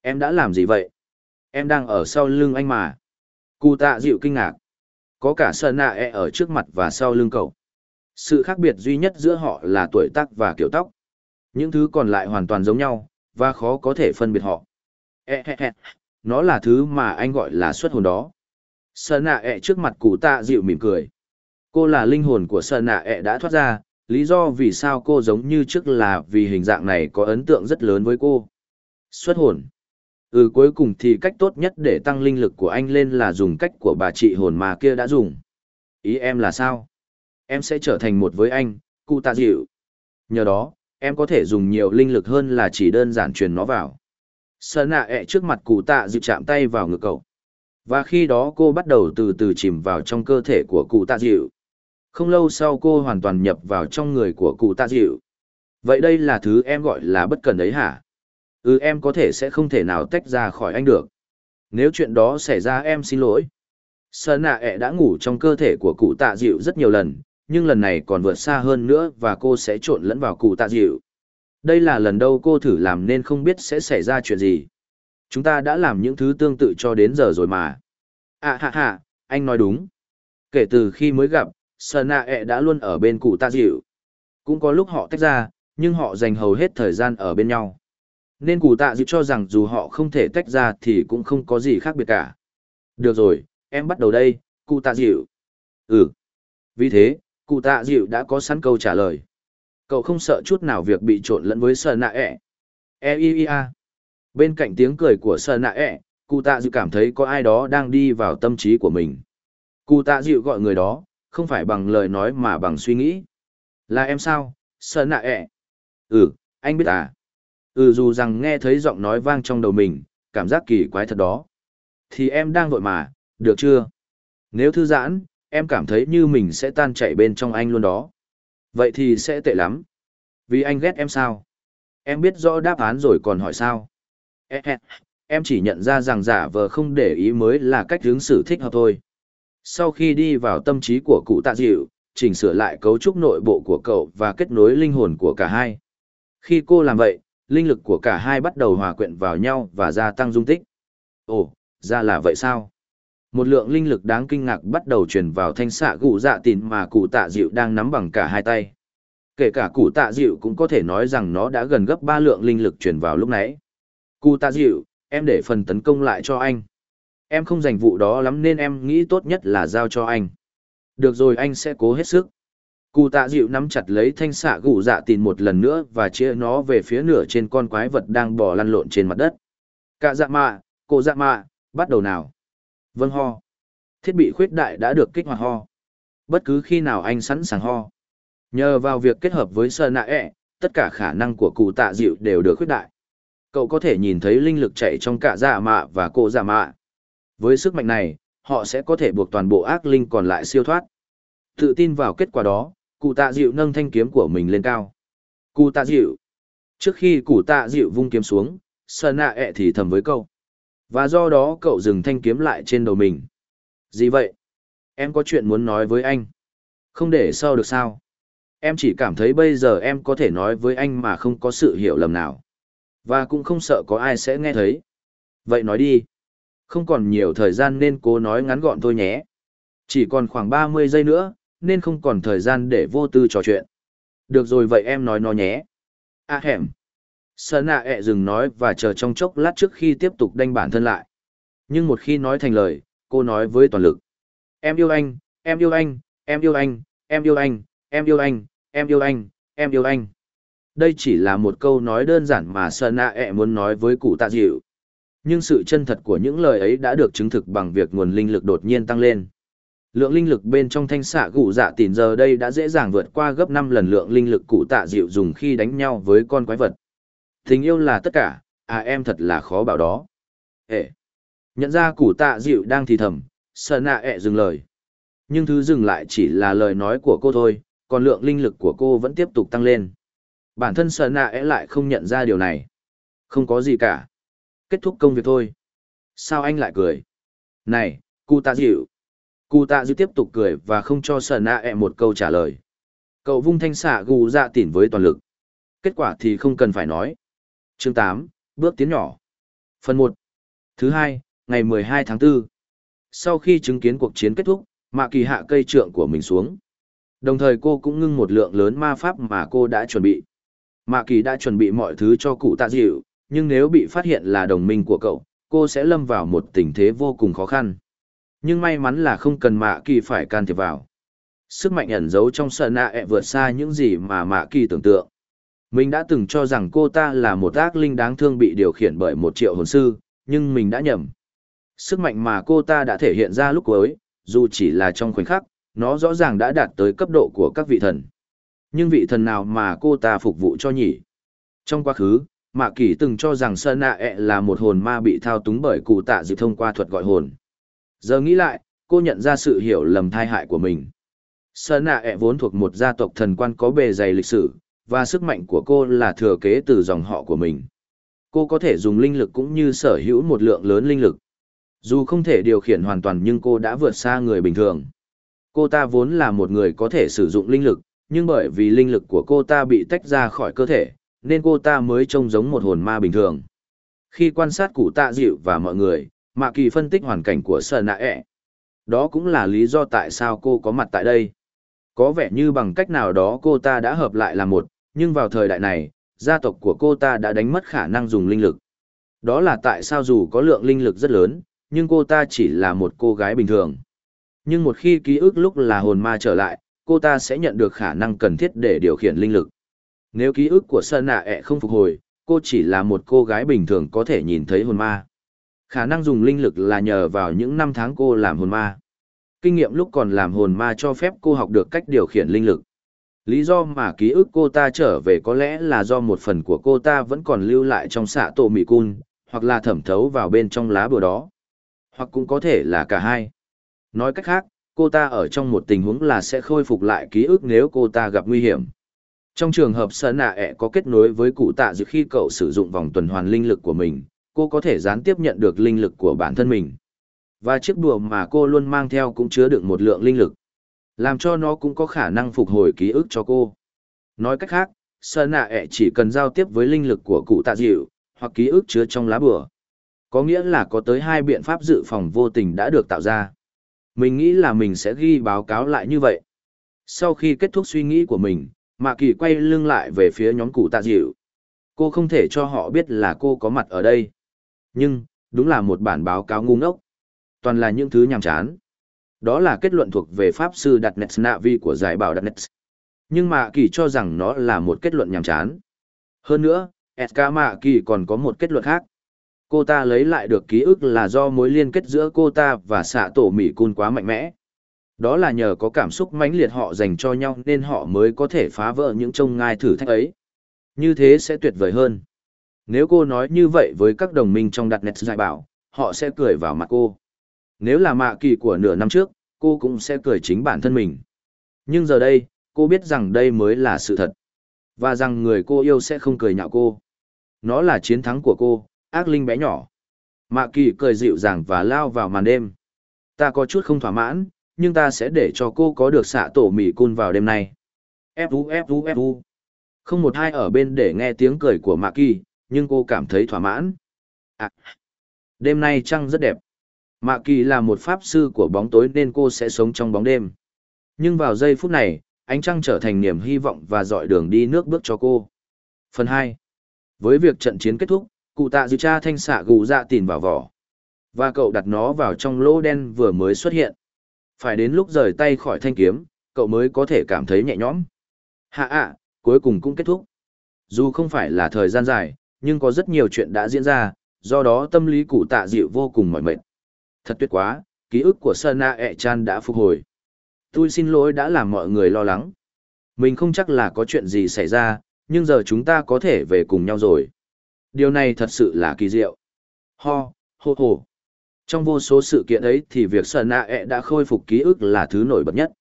Em đã làm gì vậy? Em đang ở sau lưng anh mà. Cụ tạ dịu kinh ngạc. Có cả sơn nạ E ở trước mặt và sau lưng cậu. Sự khác biệt duy nhất giữa họ là tuổi tác và kiểu tóc. Những thứ còn lại hoàn toàn giống nhau, và khó có thể phân biệt họ. E -he -he. Nó là thứ mà anh gọi là xuất hồn đó. Sơn nạ E trước mặt cụ tạ dịu mỉm cười. Cô là linh hồn của sơn nạ E đã thoát ra, lý do vì sao cô giống như trước là vì hình dạng này có ấn tượng rất lớn với cô. Xuất hồn. Ừ cuối cùng thì cách tốt nhất để tăng linh lực của anh lên là dùng cách của bà chị hồn mà kia đã dùng. Ý em là sao? Em sẽ trở thành một với anh, cụ tạ dịu. Nhờ đó, em có thể dùng nhiều linh lực hơn là chỉ đơn giản truyền nó vào. Sơn nạ ẹ trước mặt cụ tạ dịu chạm tay vào ngực cậu. Và khi đó cô bắt đầu từ từ chìm vào trong cơ thể của cụ tạ dịu. Không lâu sau cô hoàn toàn nhập vào trong người của cụ tạ dịu. Vậy đây là thứ em gọi là bất cần đấy hả? Ừ em có thể sẽ không thể nào tách ra khỏi anh được. Nếu chuyện đó xảy ra em xin lỗi. Sơn nạ ẹ đã ngủ trong cơ thể của cụ tạ dịu rất nhiều lần, nhưng lần này còn vượt xa hơn nữa và cô sẽ trộn lẫn vào cụ tạ dịu. Đây là lần đầu cô thử làm nên không biết sẽ xảy ra chuyện gì. Chúng ta đã làm những thứ tương tự cho đến giờ rồi mà. À ha ha, anh nói đúng. Kể từ khi mới gặp, Sơn nạ ẹ đã luôn ở bên cụ tạ dịu. Cũng có lúc họ tách ra, nhưng họ dành hầu hết thời gian ở bên nhau. Nên cụ tạ dịu cho rằng dù họ không thể tách ra thì cũng không có gì khác biệt cả. Được rồi, em bắt đầu đây, cụ tạ dịu. Ừ. Vì thế, cụ tạ dịu đã có sẵn câu trả lời. Cậu không sợ chút nào việc bị trộn lẫn với sờ nạ ẹ. E i i a. Bên cạnh tiếng cười của sờ nạ ẹ, cụ tạ dịu cảm thấy có ai đó đang đi vào tâm trí của mình. Cụ tạ dịu gọi người đó, không phải bằng lời nói mà bằng suy nghĩ. Là em sao, sờ nạ ẹ? Ừ, anh biết à? Ừ dù rằng nghe thấy giọng nói vang trong đầu mình, cảm giác kỳ quái thật đó. Thì em đang vội mà, được chưa? Nếu thư giãn, em cảm thấy như mình sẽ tan chảy bên trong anh luôn đó. Vậy thì sẽ tệ lắm. Vì anh ghét em sao? Em biết rõ đáp án rồi còn hỏi sao? Em chỉ nhận ra rằng giả vờ không để ý mới là cách hướng xử thích hợp thôi. Sau khi đi vào tâm trí của cụ tạ dịu, chỉnh sửa lại cấu trúc nội bộ của cậu và kết nối linh hồn của cả hai. Khi cô làm vậy, linh lực của cả hai bắt đầu hòa quyện vào nhau và gia tăng dung tích. Ồ, ra là vậy sao? Một lượng linh lực đáng kinh ngạc bắt đầu truyền vào thanh xạ cụ dạ tịn mà cụ tạ dịu đang nắm bằng cả hai tay. Kể cả cụ tạ dịu cũng có thể nói rằng nó đã gần gấp ba lượng linh lực truyền vào lúc nãy. Cụ tạ dịu, em để phần tấn công lại cho anh. Em không dành vụ đó lắm nên em nghĩ tốt nhất là giao cho anh. Được rồi anh sẽ cố hết sức. Cụ tạ dịu nắm chặt lấy thanh xạ gù dạ tìm một lần nữa và chia nó về phía nửa trên con quái vật đang bò lăn lộn trên mặt đất. Cả dạ mạ, cô dạ mạ, bắt đầu nào. Vâng ho. Thiết bị khuyết đại đã được kích hoạt ho. Bất cứ khi nào anh sẵn sàng ho. Nhờ vào việc kết hợp với sơ nạ ẹ, tất cả khả năng của cụ tạ dịu đều được khuyết đại. Cậu có thể nhìn thấy linh lực chạy trong cả dạ mạ và cô dạ mạ. Với sức mạnh này, họ sẽ có thể buộc toàn bộ ác linh còn lại siêu thoát. Tự tin vào kết quả đó, cụ tạ dịu nâng thanh kiếm của mình lên cao. Cụ tạ dịu. Trước khi cụ tạ dịu vung kiếm xuống, sờ nạ ẹ thì thầm với cậu. Và do đó cậu dừng thanh kiếm lại trên đầu mình. Gì vậy? Em có chuyện muốn nói với anh. Không để sau được sao? Em chỉ cảm thấy bây giờ em có thể nói với anh mà không có sự hiểu lầm nào. Và cũng không sợ có ai sẽ nghe thấy. Vậy nói đi. Không còn nhiều thời gian nên cố nói ngắn gọn thôi nhé. Chỉ còn khoảng ba mươi giây nữa, nên không còn thời gian để vô tư trò chuyện. Được rồi vậy em nói nó nhé. À hẻm. Sơn nạ ẹ dừng nói và chờ trong chốc lát trước khi tiếp tục đanh bản thân lại. Nhưng một khi nói thành lời, cô nói với toàn lực. Em yêu anh, em yêu anh, em yêu anh, em yêu anh, em yêu anh, em yêu anh, em yêu anh. Đây chỉ là một câu nói đơn giản mà Sơn nạ ẹ muốn nói với cụ tạ dịu. Nhưng sự chân thật của những lời ấy đã được chứng thực bằng việc nguồn linh lực đột nhiên tăng lên. Lượng linh lực bên trong thanh xạ cụ dạ tỉn giờ đây đã dễ dàng vượt qua gấp 5 lần lượng linh lực cụ tạ dịu dùng khi đánh nhau với con quái vật. Tình yêu là tất cả, à em thật là khó bảo đó. Ê! Nhận ra cụ tạ dịu đang thì thầm, sợ nạ ẹ dừng lời. Nhưng thứ dừng lại chỉ là lời nói của cô thôi, còn lượng linh lực của cô vẫn tiếp tục tăng lên. Bản thân sợ nạ ẹ lại không nhận ra điều này. Không có gì cả. Kết thúc công việc thôi. Sao anh lại cười? Này, cụ tạ dịu. Cụ tạ dư tiếp tục cười và không cho sợ nạ ẹ e một câu trả lời. Cậu vung thanh xạ gù dạ tỉn với toàn lực. Kết quả thì không cần phải nói. Chương 8, bước tiến nhỏ. Phần 1. Thứ hai, ngày 12 tháng 4. Sau khi chứng kiến cuộc chiến kết thúc, Mạ Kỳ hạ cây trượng của mình xuống. Đồng thời cô cũng ngưng một lượng lớn ma pháp mà cô đã chuẩn bị. Mạ Kỳ đã chuẩn bị mọi thứ cho cụ tạ dịu, nhưng nếu bị phát hiện là đồng minh của cậu, cô sẽ lâm vào một tình thế vô cùng khó khăn. Nhưng may mắn là không cần Mạ Kỳ phải can thiệp vào. Sức mạnh ẩn giấu trong sợ nạ ẹ vượt xa những gì mà Mạ Kỳ tưởng tượng. Mình đã từng cho rằng cô ta là một ác linh đáng thương bị điều khiển bởi một triệu hồn sư, nhưng mình đã nhầm. Sức mạnh mà cô ta đã thể hiện ra lúc cuối, dù chỉ là trong khoảnh khắc, nó rõ ràng đã đạt tới cấp độ của các vị thần. Nhưng vị thần nào mà cô ta phục vụ cho nhỉ? Trong quá khứ, Mạ Kỳ từng cho rằng Sơn Nạ ẹ là một hồn ma bị thao túng bởi cụ tạ dịp thông qua thuật gọi hồn. Giờ nghĩ lại, cô nhận ra sự hiểu lầm thai hại của mình. Sơn Nạ ẹ vốn thuộc một gia tộc thần quan có bề dày lịch sử, và sức mạnh của cô là thừa kế từ dòng họ của mình. Cô có thể dùng linh lực cũng như sở hữu một lượng lớn linh lực. Dù không thể điều khiển hoàn toàn nhưng cô đã vượt xa người bình thường. Cô ta vốn là một người có thể sử dụng linh lực, nhưng bởi vì linh lực của cô ta bị tách ra khỏi cơ thể, nên cô ta mới trông giống một hồn ma bình thường. Khi quan sát cụ tạ dịu và mọi người, Mạ Kỳ phân tích hoàn cảnh của Sở Nạ ẹ. Đó cũng là lý do tại sao cô có mặt tại đây. Có vẻ như bằng cách nào đó cô ta đã hợp lại là một, nhưng vào thời đại này, gia tộc của cô ta đã đánh mất khả năng dùng linh lực. Đó là tại sao dù có lượng linh lực rất lớn, nhưng cô ta chỉ là một cô gái bình thường. Nhưng một khi ký ức lúc là hồn ma trở lại, cô ta sẽ nhận được khả năng cần thiết để điều khiển linh lực. Nếu ký ức của Sơn Nạ ẹ không phục hồi, cô chỉ là một cô gái bình thường có thể nhìn thấy hồn ma. Khả năng dùng linh lực là nhờ vào những năm tháng cô làm hồn ma. Kinh nghiệm lúc còn làm hồn ma cho phép cô học được cách điều khiển linh lực. Lý do mà ký ức cô ta trở về có lẽ là do một phần của cô ta vẫn còn lưu lại trong xạ tổ mì cun, hoặc là thẩm thấu vào bên trong lá bùa đó. Hoặc cũng có thể là cả hai. Nói cách khác, cô ta ở trong một tình huống là sẽ khôi phục lại ký ức nếu cô ta gặp nguy hiểm. Trong trường hợp sơn nạ ẹ có kết nối với cụ tạ dự khi cậu sử dụng vòng tuần hoàn linh lực của mình, cô có thể gián tiếp nhận được linh lực của bản thân mình. Và chiếc đùa mà cô luôn mang theo cũng chứa được một lượng linh lực, làm cho nó cũng có khả năng phục hồi ký ức cho cô. Nói cách khác, sơn nạ ẹ chỉ cần giao tiếp với linh lực của cụ tạ dịu, hoặc ký ức chứa trong lá bùa. Có nghĩa là có tới hai biện pháp dự phòng vô tình đã được tạo ra. Mình nghĩ là mình sẽ ghi báo cáo lại như vậy. Sau khi kết thúc suy nghĩ của mình, Mạ Kỳ quay lưng lại về phía nhóm cụ tạ dịu. Cô không thể cho họ biết là cô có mặt ở đây. Nhưng, đúng là một bản báo cáo ngu ngốc. Toàn là những thứ nhàm chán. Đó là kết luận thuộc về Pháp sư đặt Nets Nạ Vi của giải bảo đặt Nets. Nhưng Mạ Kỳ cho rằng nó là một kết luận nhàm chán. Hơn nữa, SK Mạ Kỳ còn có một kết luận khác. Cô ta lấy lại được ký ức là do mối liên kết giữa cô ta và xạ tổ Mỹ Cun quá mạnh mẽ. Đó là nhờ có cảm xúc mãnh liệt họ dành cho nhau nên họ mới có thể phá vỡ những trông ngai thử thách ấy. Như thế sẽ tuyệt vời hơn. Nếu cô nói như vậy với các đồng minh trong đặt nét giải bảo, họ sẽ cười vào mặt cô. Nếu là mạ kỳ của nửa năm trước, cô cũng sẽ cười chính bản thân mình. Nhưng giờ đây, cô biết rằng đây mới là sự thật. Và rằng người cô yêu sẽ không cười nhạo cô. Nó là chiến thắng của cô, ác linh bé nhỏ. Mạ kỳ cười dịu dàng và lao vào màn đêm. Ta có chút không thỏa mãn, nhưng ta sẽ để cho cô có được xạ tổ mì cun vào đêm nay. Fu fu fu. Không một ai ở bên để nghe tiếng cười của Mạ kỳ, nhưng cô cảm thấy thỏa mãn. À, đêm nay trăng rất đẹp. Mạ kỳ là một pháp sư của bóng tối nên cô sẽ sống trong bóng đêm. Nhưng vào giây phút này, ánh trăng trở thành niềm hy vọng và dọi đường đi nước bước cho cô. Phần 2. Với việc trận chiến kết thúc, cụ tạ dư cha thanh xạ gù dạ tìn vào vỏ. Và cậu đặt nó vào trong lỗ đen vừa mới xuất hiện. Phải đến lúc rời tay khỏi thanh kiếm, cậu mới có thể cảm thấy nhẹ nhõm. Hạ ạ, cuối cùng cũng kết thúc. Dù không phải là thời gian dài, nhưng có rất nhiều chuyện đã diễn ra, do đó tâm lý cụ tạ dịu vô cùng mỏi mệt. Thật tuyệt quá, ký ức của Sana E Chan đã phục hồi. Tôi xin lỗi đã làm mọi người lo lắng. Mình không chắc là có chuyện gì xảy ra, nhưng giờ chúng ta có thể về cùng nhau rồi. Điều này thật sự là kỳ diệu. Ho, hô hô. Trong vô số sự kiện ấy thì việc Sana E đã khôi phục ký ức là thứ nổi bật nhất.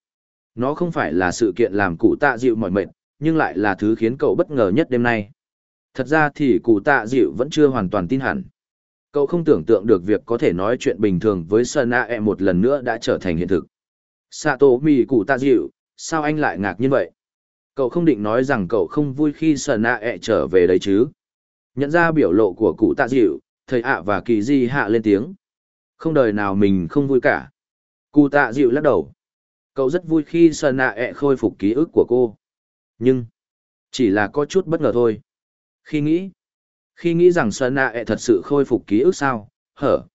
Nó không phải là sự kiện làm cụ tạ dịu mỏi mệt, nhưng lại là thứ khiến cậu bất ngờ nhất đêm nay. Thật ra thì cụ tạ dịu vẫn chưa hoàn toàn tin hẳn. Cậu không tưởng tượng được việc có thể nói chuyện bình thường với Sana E một lần nữa đã trở thành hiện thực. Sato mi cụ tạ dịu, sao anh lại ngạc nhiên vậy? Cậu không định nói rằng cậu không vui khi Sana E trở về đấy chứ? Nhận ra biểu lộ của cụ tạ dịu, thầy ạ và kỳ di hạ lên tiếng. Không đời nào mình không vui cả. Cụ tạ dịu lắc đầu. Cậu rất vui khi Sana E khôi phục ký ức của cô. Nhưng, chỉ là có chút bất ngờ thôi. Khi nghĩ, khi nghĩ rằng Sana E thật sự khôi phục ký ức sao, hở.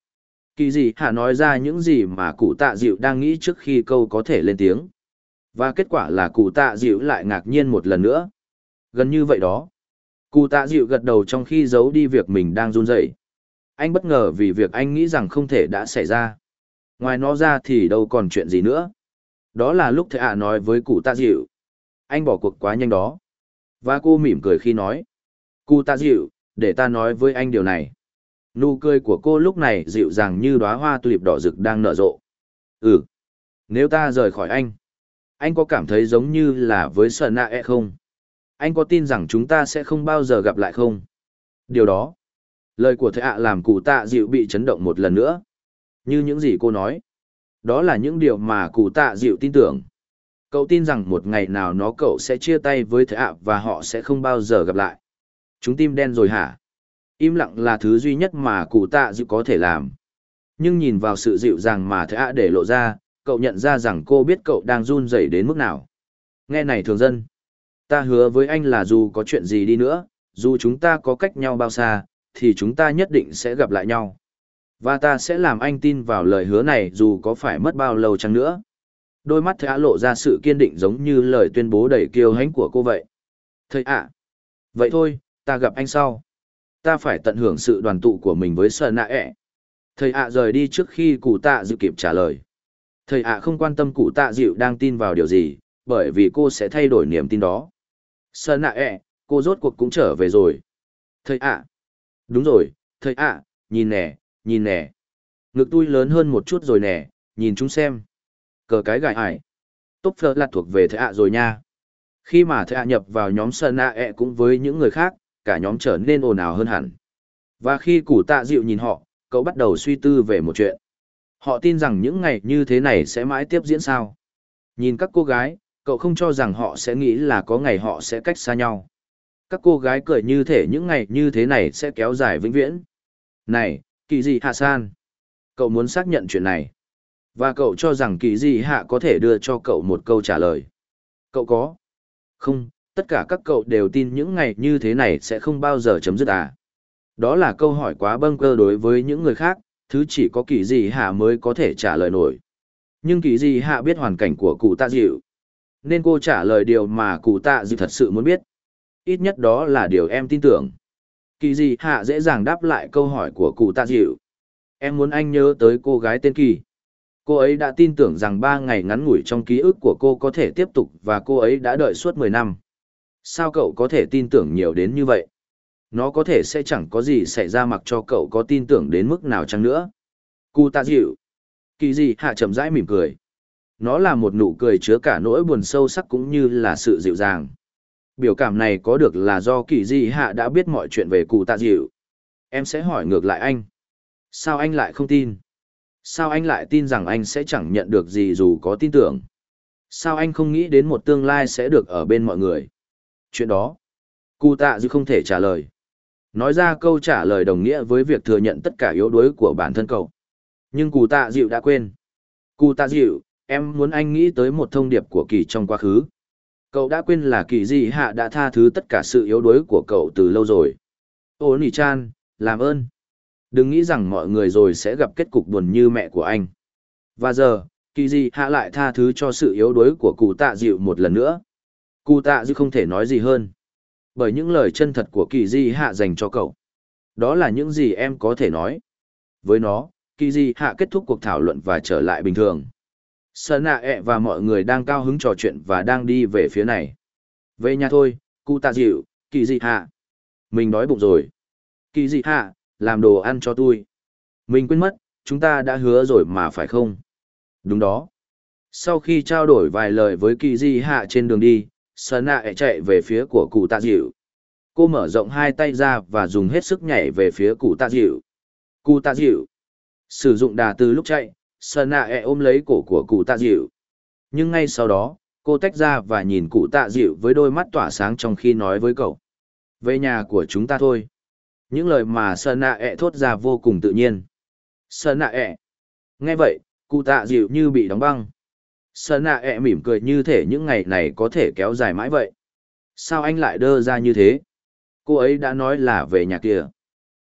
Kỳ gì hạ nói ra những gì mà cụ tạ dịu đang nghĩ trước khi câu có thể lên tiếng. Và kết quả là cụ tạ dịu lại ngạc nhiên một lần nữa. Gần như vậy đó. Cụ tạ dịu gật đầu trong khi giấu đi việc mình đang run rẩy. Anh bất ngờ vì việc anh nghĩ rằng không thể đã xảy ra. Ngoài nó ra thì đâu còn chuyện gì nữa. Đó là lúc thầy ạ nói với cụ tạ dịu. Anh bỏ cuộc quá nhanh đó. Và cô mỉm cười khi nói. Cụ tạ dịu, để ta nói với anh điều này. Nụ cười của cô lúc này dịu dàng như đóa hoa tulip đỏ rực đang nở rộ. Ừ. Nếu ta rời khỏi anh, anh có cảm thấy giống như là với sợ nạ e không? Anh có tin rằng chúng ta sẽ không bao giờ gặp lại không? Điều đó. Lời của thầy ạ làm cụ tạ dịu bị chấn động một lần nữa. Như những gì cô nói. Đó là những điều mà cụ tạ dịu tin tưởng. Cậu tin rằng một ngày nào nó cậu sẽ chia tay với thầy ạ và họ sẽ không bao giờ gặp lại. Chúng tim đen rồi hả? Im lặng là thứ duy nhất mà cụ tạ dịu có thể làm. Nhưng nhìn vào sự dịu dàng mà thầy để lộ ra, cậu nhận ra rằng cô biết cậu đang run rẩy đến mức nào. Nghe này thường dân. Ta hứa với anh là dù có chuyện gì đi nữa, dù chúng ta có cách nhau bao xa, thì chúng ta nhất định sẽ gặp lại nhau. Và ta sẽ làm anh tin vào lời hứa này dù có phải mất bao lâu chăng nữa. Đôi mắt thầy lộ ra sự kiên định giống như lời tuyên bố đầy kiêu hãnh của cô vậy. Thầy ạ! vậy thôi, ta gặp anh sau. Ta phải tận hưởng sự đoàn tụ của mình với sợ nạ ẹ. Thầy ạ rời đi trước khi cụ tạ dịu kịp trả lời. Thầy ạ không quan tâm cụ tạ dịu đang tin vào điều gì, bởi vì cô sẽ thay đổi niềm tin đó. Sợ nạ ẹ, cô rốt cuộc cũng trở về rồi. Thầy ạ! Đúng rồi, thầy ạ, nhìn nè, nhìn nè. Ngực tôi lớn hơn một chút rồi nè, nhìn chúng xem. Cờ cái gài ải. Tốt phơ là thuộc về thầy ạ rồi nha. Khi mà thầy ạ nhập vào nhóm Sơn A ẹ cũng với những người khác, cả nhóm trở nên ồn ào hơn hẳn. Và khi củ tạ dịu nhìn họ, cậu bắt đầu suy tư về một chuyện. Họ tin rằng những ngày như thế này sẽ mãi tiếp diễn sao. Nhìn các cô gái, cậu không cho rằng họ sẽ nghĩ là có ngày họ sẽ cách xa nhau. Các cô gái cười như thể những ngày như thế này sẽ kéo dài vĩnh viễn. Này, kỳ gì hạ san? Cậu muốn xác nhận chuyện này. Và cậu cho rằng kỳ gì hạ có thể đưa cho cậu một câu trả lời. Cậu có. Không, tất cả các cậu đều tin những ngày như thế này sẽ không bao giờ chấm dứt à. Đó là câu hỏi quá bâng cơ đối với những người khác, thứ chỉ có kỳ gì hạ mới có thể trả lời nổi. Nhưng kỳ gì hạ biết hoàn cảnh của cụ tạ dịu. Nên cô trả lời điều mà cụ tạ dịu thật sự muốn biết ít nhất đó là điều em tin tưởng. Kỳ gì hạ dễ dàng đáp lại câu hỏi của cụ tạ dịu. Em muốn anh nhớ tới cô gái tên Kỳ. Cô ấy đã tin tưởng rằng ba ngày ngắn ngủi trong ký ức của cô có thể tiếp tục và cô ấy đã đợi suốt 10 năm. Sao cậu có thể tin tưởng nhiều đến như vậy? Nó có thể sẽ chẳng có gì xảy ra mặc cho cậu có tin tưởng đến mức nào chăng nữa. Cụ tạ dịu. Kỳ gì hạ chậm rãi mỉm cười. Nó là một nụ cười chứa cả nỗi buồn sâu sắc cũng như là sự dịu dàng. Biểu cảm này có được là do kỳ gì hạ đã biết mọi chuyện về cụ tạ dịu. Em sẽ hỏi ngược lại anh. Sao anh lại không tin? Sao anh lại tin rằng anh sẽ chẳng nhận được gì dù có tin tưởng? Sao anh không nghĩ đến một tương lai sẽ được ở bên mọi người? Chuyện đó, cụ tạ dư không thể trả lời. Nói ra câu trả lời đồng nghĩa với việc thừa nhận tất cả yếu đuối của bản thân cậu. Nhưng cụ tạ dịu đã quên. Cụ tạ dịu, em muốn anh nghĩ tới một thông điệp của kỳ trong quá khứ. Cậu đã quên là kỳ dị hạ đã tha thứ tất cả sự yếu đuối của cậu từ lâu rồi. Ô nỉ chan, làm ơn. Đừng nghĩ rằng mọi người rồi sẽ gặp kết cục buồn như mẹ của anh. Và giờ, kỳ dị hạ lại tha thứ cho sự yếu đuối của cụ tạ dịu một lần nữa. Cụ tạ dư không thể nói gì hơn. Bởi những lời chân thật của kỳ Di hạ dành cho cậu. Đó là những gì em có thể nói. Với nó, kỳ Di hạ kết thúc cuộc thảo luận và trở lại bình thường. sợ nạ ẹ và mọi người đang cao hứng trò chuyện và đang đi về phía này. Về nhà thôi, cụ tạ dịu, kỳ Di hạ. Mình đói bụng rồi. Kỳ Di hạ, làm đồ ăn cho tôi. Mình quên mất, chúng ta đã hứa rồi mà phải không? Đúng đó. Sau khi trao đổi vài lời với kỳ Di hạ trên đường đi, Sơn nạ chạy về phía của cụ tạ dịu. Cô mở rộng hai tay ra và dùng hết sức nhảy về phía cụ tạ dịu. Cụ tạ dịu. Sử dụng đà từ lúc chạy, sơn nạ ôm lấy cổ của cụ tạ dịu nhưng ngay sau đó cô tách ra và nhìn cụ tạ dịu với đôi mắt tỏa sáng trong khi nói với cậu về nhà của chúng ta thôi những lời mà sơn nạ ẹ thốt ra vô cùng tự nhiên sơn nạ ẹ nghe vậy cụ tạ dịu như bị đóng băng sơn nạ ẹ mỉm cười như thể những ngày này có thể kéo dài mãi vậy sao anh lại đơ ra như thế cô ấy đã nói là về nhà kia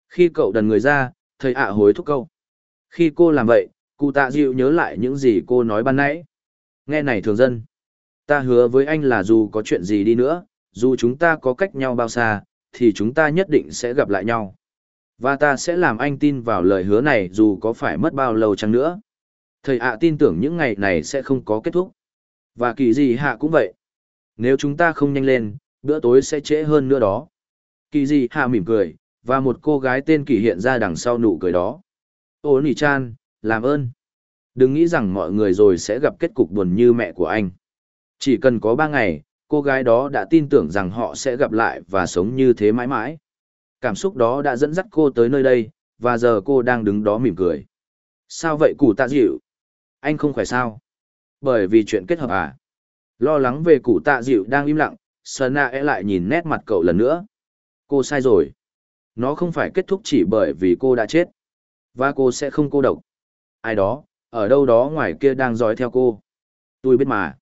khi cậu đần người ra thầy ạ hối thúc câu khi cô làm vậy Cụ tạ dịu nhớ lại những gì cô nói ban nãy. Nghe này thường dân. Ta hứa với anh là dù có chuyện gì đi nữa, dù chúng ta có cách nhau bao xa, thì chúng ta nhất định sẽ gặp lại nhau. Và ta sẽ làm anh tin vào lời hứa này dù có phải mất bao lâu chăng nữa. Thầy ạ tin tưởng những ngày này sẽ không có kết thúc. Và kỳ gì hạ cũng vậy. Nếu chúng ta không nhanh lên, bữa tối sẽ trễ hơn nữa đó. Kỳ gì hạ mỉm cười, và một cô gái tên kỳ hiện ra đằng sau nụ cười đó. Ô nỉ chan, làm ơn. Đừng nghĩ rằng mọi người rồi sẽ gặp kết cục buồn như mẹ của anh. Chỉ cần có ba ngày, cô gái đó đã tin tưởng rằng họ sẽ gặp lại và sống như thế mãi mãi. Cảm xúc đó đã dẫn dắt cô tới nơi đây, và giờ cô đang đứng đó mỉm cười. Sao vậy cụ tạ dịu? Anh không khỏe sao? Bởi vì chuyện kết hợp à? Lo lắng về cụ tạ dịu đang im lặng, Sana e lại nhìn nét mặt cậu lần nữa. Cô sai rồi. Nó không phải kết thúc chỉ bởi vì cô đã chết. Và cô sẽ không cô độc ai đó, ở đâu đó ngoài kia đang dõi theo cô. Tôi biết mà.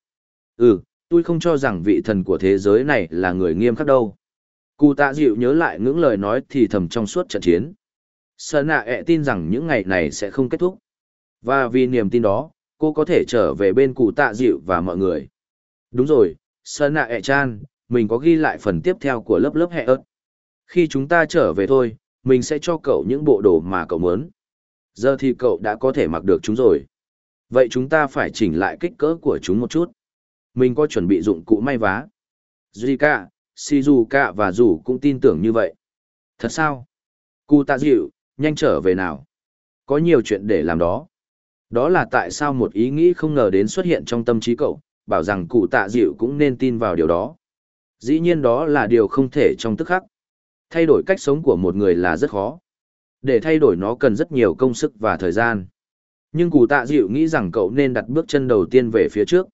Ừ, tôi không cho rằng vị thần của thế giới này là người nghiêm khắc đâu. Cụ tạ dịu nhớ lại những lời nói thì thầm trong suốt trận chiến. Sơn nạ e ẹ tin rằng những ngày này sẽ không kết thúc. Và vì niềm tin đó, cô có thể trở về bên cụ tạ dịu và mọi người. Đúng rồi, Sơn nạ ẹ chan, mình có ghi lại phần tiếp theo của lớp lớp hẹ ớt. Khi chúng ta trở về thôi, mình sẽ cho cậu những bộ đồ mà cậu muốn. Giờ thì cậu đã có thể mặc được chúng rồi. Vậy chúng ta phải chỉnh lại kích cỡ của chúng một chút. Mình có chuẩn bị dụng cụ may vá. Zika, Shizuka và Dù cũng tin tưởng như vậy. Thật sao? Cụ tạ dịu, nhanh trở về nào. Có nhiều chuyện để làm đó. Đó là tại sao một ý nghĩ không ngờ đến xuất hiện trong tâm trí cậu, bảo rằng cụ tạ dịu cũng nên tin vào điều đó. Dĩ nhiên đó là điều không thể trong tức khắc. Thay đổi cách sống của một người là rất khó. Để thay đổi nó cần rất nhiều công sức và thời gian. Nhưng cụ tạ dịu nghĩ rằng cậu nên đặt bước chân đầu tiên về phía trước.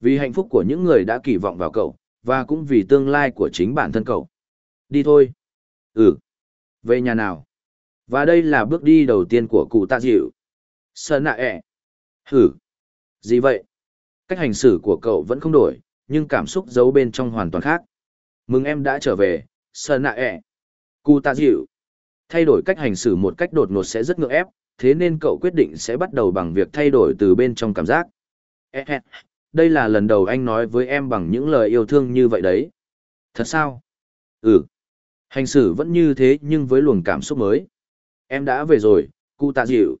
Vì hạnh phúc của những người đã kỳ vọng vào cậu, và cũng vì tương lai của chính bản thân cậu. Đi thôi. Ừ. Về nhà nào. Và đây là bước đi đầu tiên của cụ tạ dịu. Sơn nạ ẹ. Hử. Gì vậy? Cách hành xử của cậu vẫn không đổi, nhưng cảm xúc giấu bên trong hoàn toàn khác. Mừng em đã trở về, Sơn nạ ẹ. Cụ tạ dịu. Thay đổi cách hành xử một cách đột ngột sẽ rất ngược ép, thế nên cậu quyết định sẽ bắt đầu bằng việc thay đổi từ bên trong cảm giác. Đây là lần đầu anh nói với em bằng những lời yêu thương như vậy đấy. Thật sao? Ừ. Hành xử vẫn như thế nhưng với luồng cảm xúc mới. Em đã về rồi, cụ tạ dịu.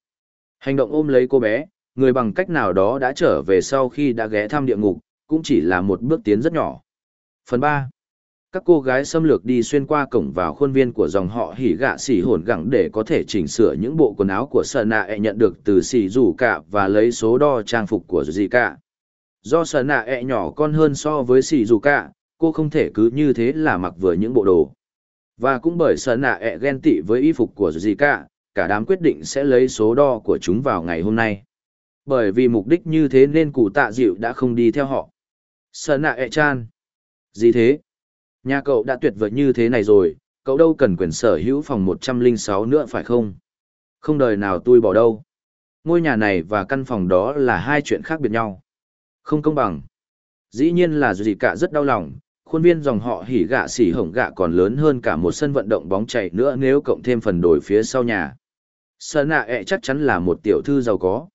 Hành động ôm lấy cô bé, người bằng cách nào đó đã trở về sau khi đã ghé thăm địa ngục, cũng chỉ là một bước tiến rất nhỏ. Phần 3 các cô gái xâm lược đi xuyên qua cổng vào khuôn viên của dòng họ hỉ gạ xỉ hồn gẳng để có thể chỉnh sửa những bộ quần áo của sợ nạ e nhận được từ xỉ rủ cả và lấy số đo trang phục của dì cả do sợ nạ e nhỏ con hơn so với xỉ rủ cả cô không thể cứ như thế là mặc vừa những bộ đồ và cũng bởi sợ nạ e ghen tị với y phục của dì cả cả đám quyết định sẽ lấy số đo của chúng vào ngày hôm nay bởi vì mục đích như thế nên cụ tạ dịu đã không đi theo họ sợ nạ e chan gì thế Nhà cậu đã tuyệt vời như thế này rồi, cậu đâu cần quyền sở hữu phòng 106 nữa phải không? Không đời nào tôi bỏ đâu. Ngôi nhà này và căn phòng đó là hai chuyện khác biệt nhau. Không công bằng. Dĩ nhiên là gì cả rất đau lòng, khuôn viên dòng họ hỉ gạ xỉ hổng gạ còn lớn hơn cả một sân vận động bóng chảy nữa nếu cộng thêm phần đồi phía sau nhà. Sơn nạ ẹ chắc chắn là một tiểu thư giàu có.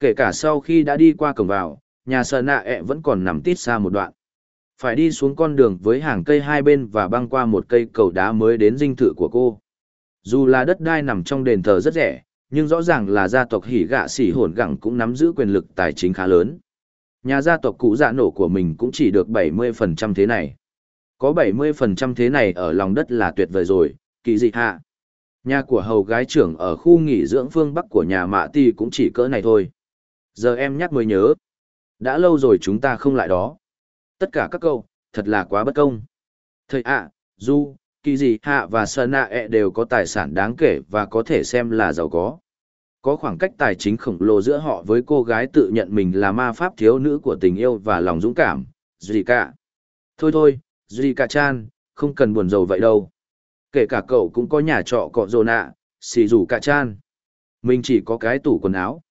Kể cả sau khi đã đi qua cổng vào, nhà sơn nạ ẹ vẫn còn nằm tít xa một đoạn. Phải đi xuống con đường với hàng cây hai bên và băng qua một cây cầu đá mới đến dinh thự của cô. Dù là đất đai nằm trong đền thờ rất rẻ, nhưng rõ ràng là gia tộc hỉ gạ xỉ hồn gẳng cũng nắm giữ quyền lực tài chính khá lớn. Nhà gia tộc cũ dạ nổ của mình cũng chỉ được 70% thế này. Có 70% thế này ở lòng đất là tuyệt vời rồi, kỳ dị hạ. Nhà của hầu gái trưởng ở khu nghỉ dưỡng phương Bắc của nhà mạ ti cũng chỉ cỡ này thôi. Giờ em nhắc mới nhớ. Đã lâu rồi chúng ta không lại đó. Tất cả các câu, thật là quá bất công. Thầy ạ, Du, kỳ gì hạ và sơn nạ e ẹ đều có tài sản đáng kể và có thể xem là giàu có. Có khoảng cách tài chính khổng lồ giữa họ với cô gái tự nhận mình là ma pháp thiếu nữ của tình yêu và lòng dũng cảm, Zika. Thôi thôi, Zika chan, không cần buồn rầu vậy đâu. Kể cả cậu cũng có nhà trọ cọ rồ nạ, xì rủ cả chan. Mình chỉ có cái tủ quần áo.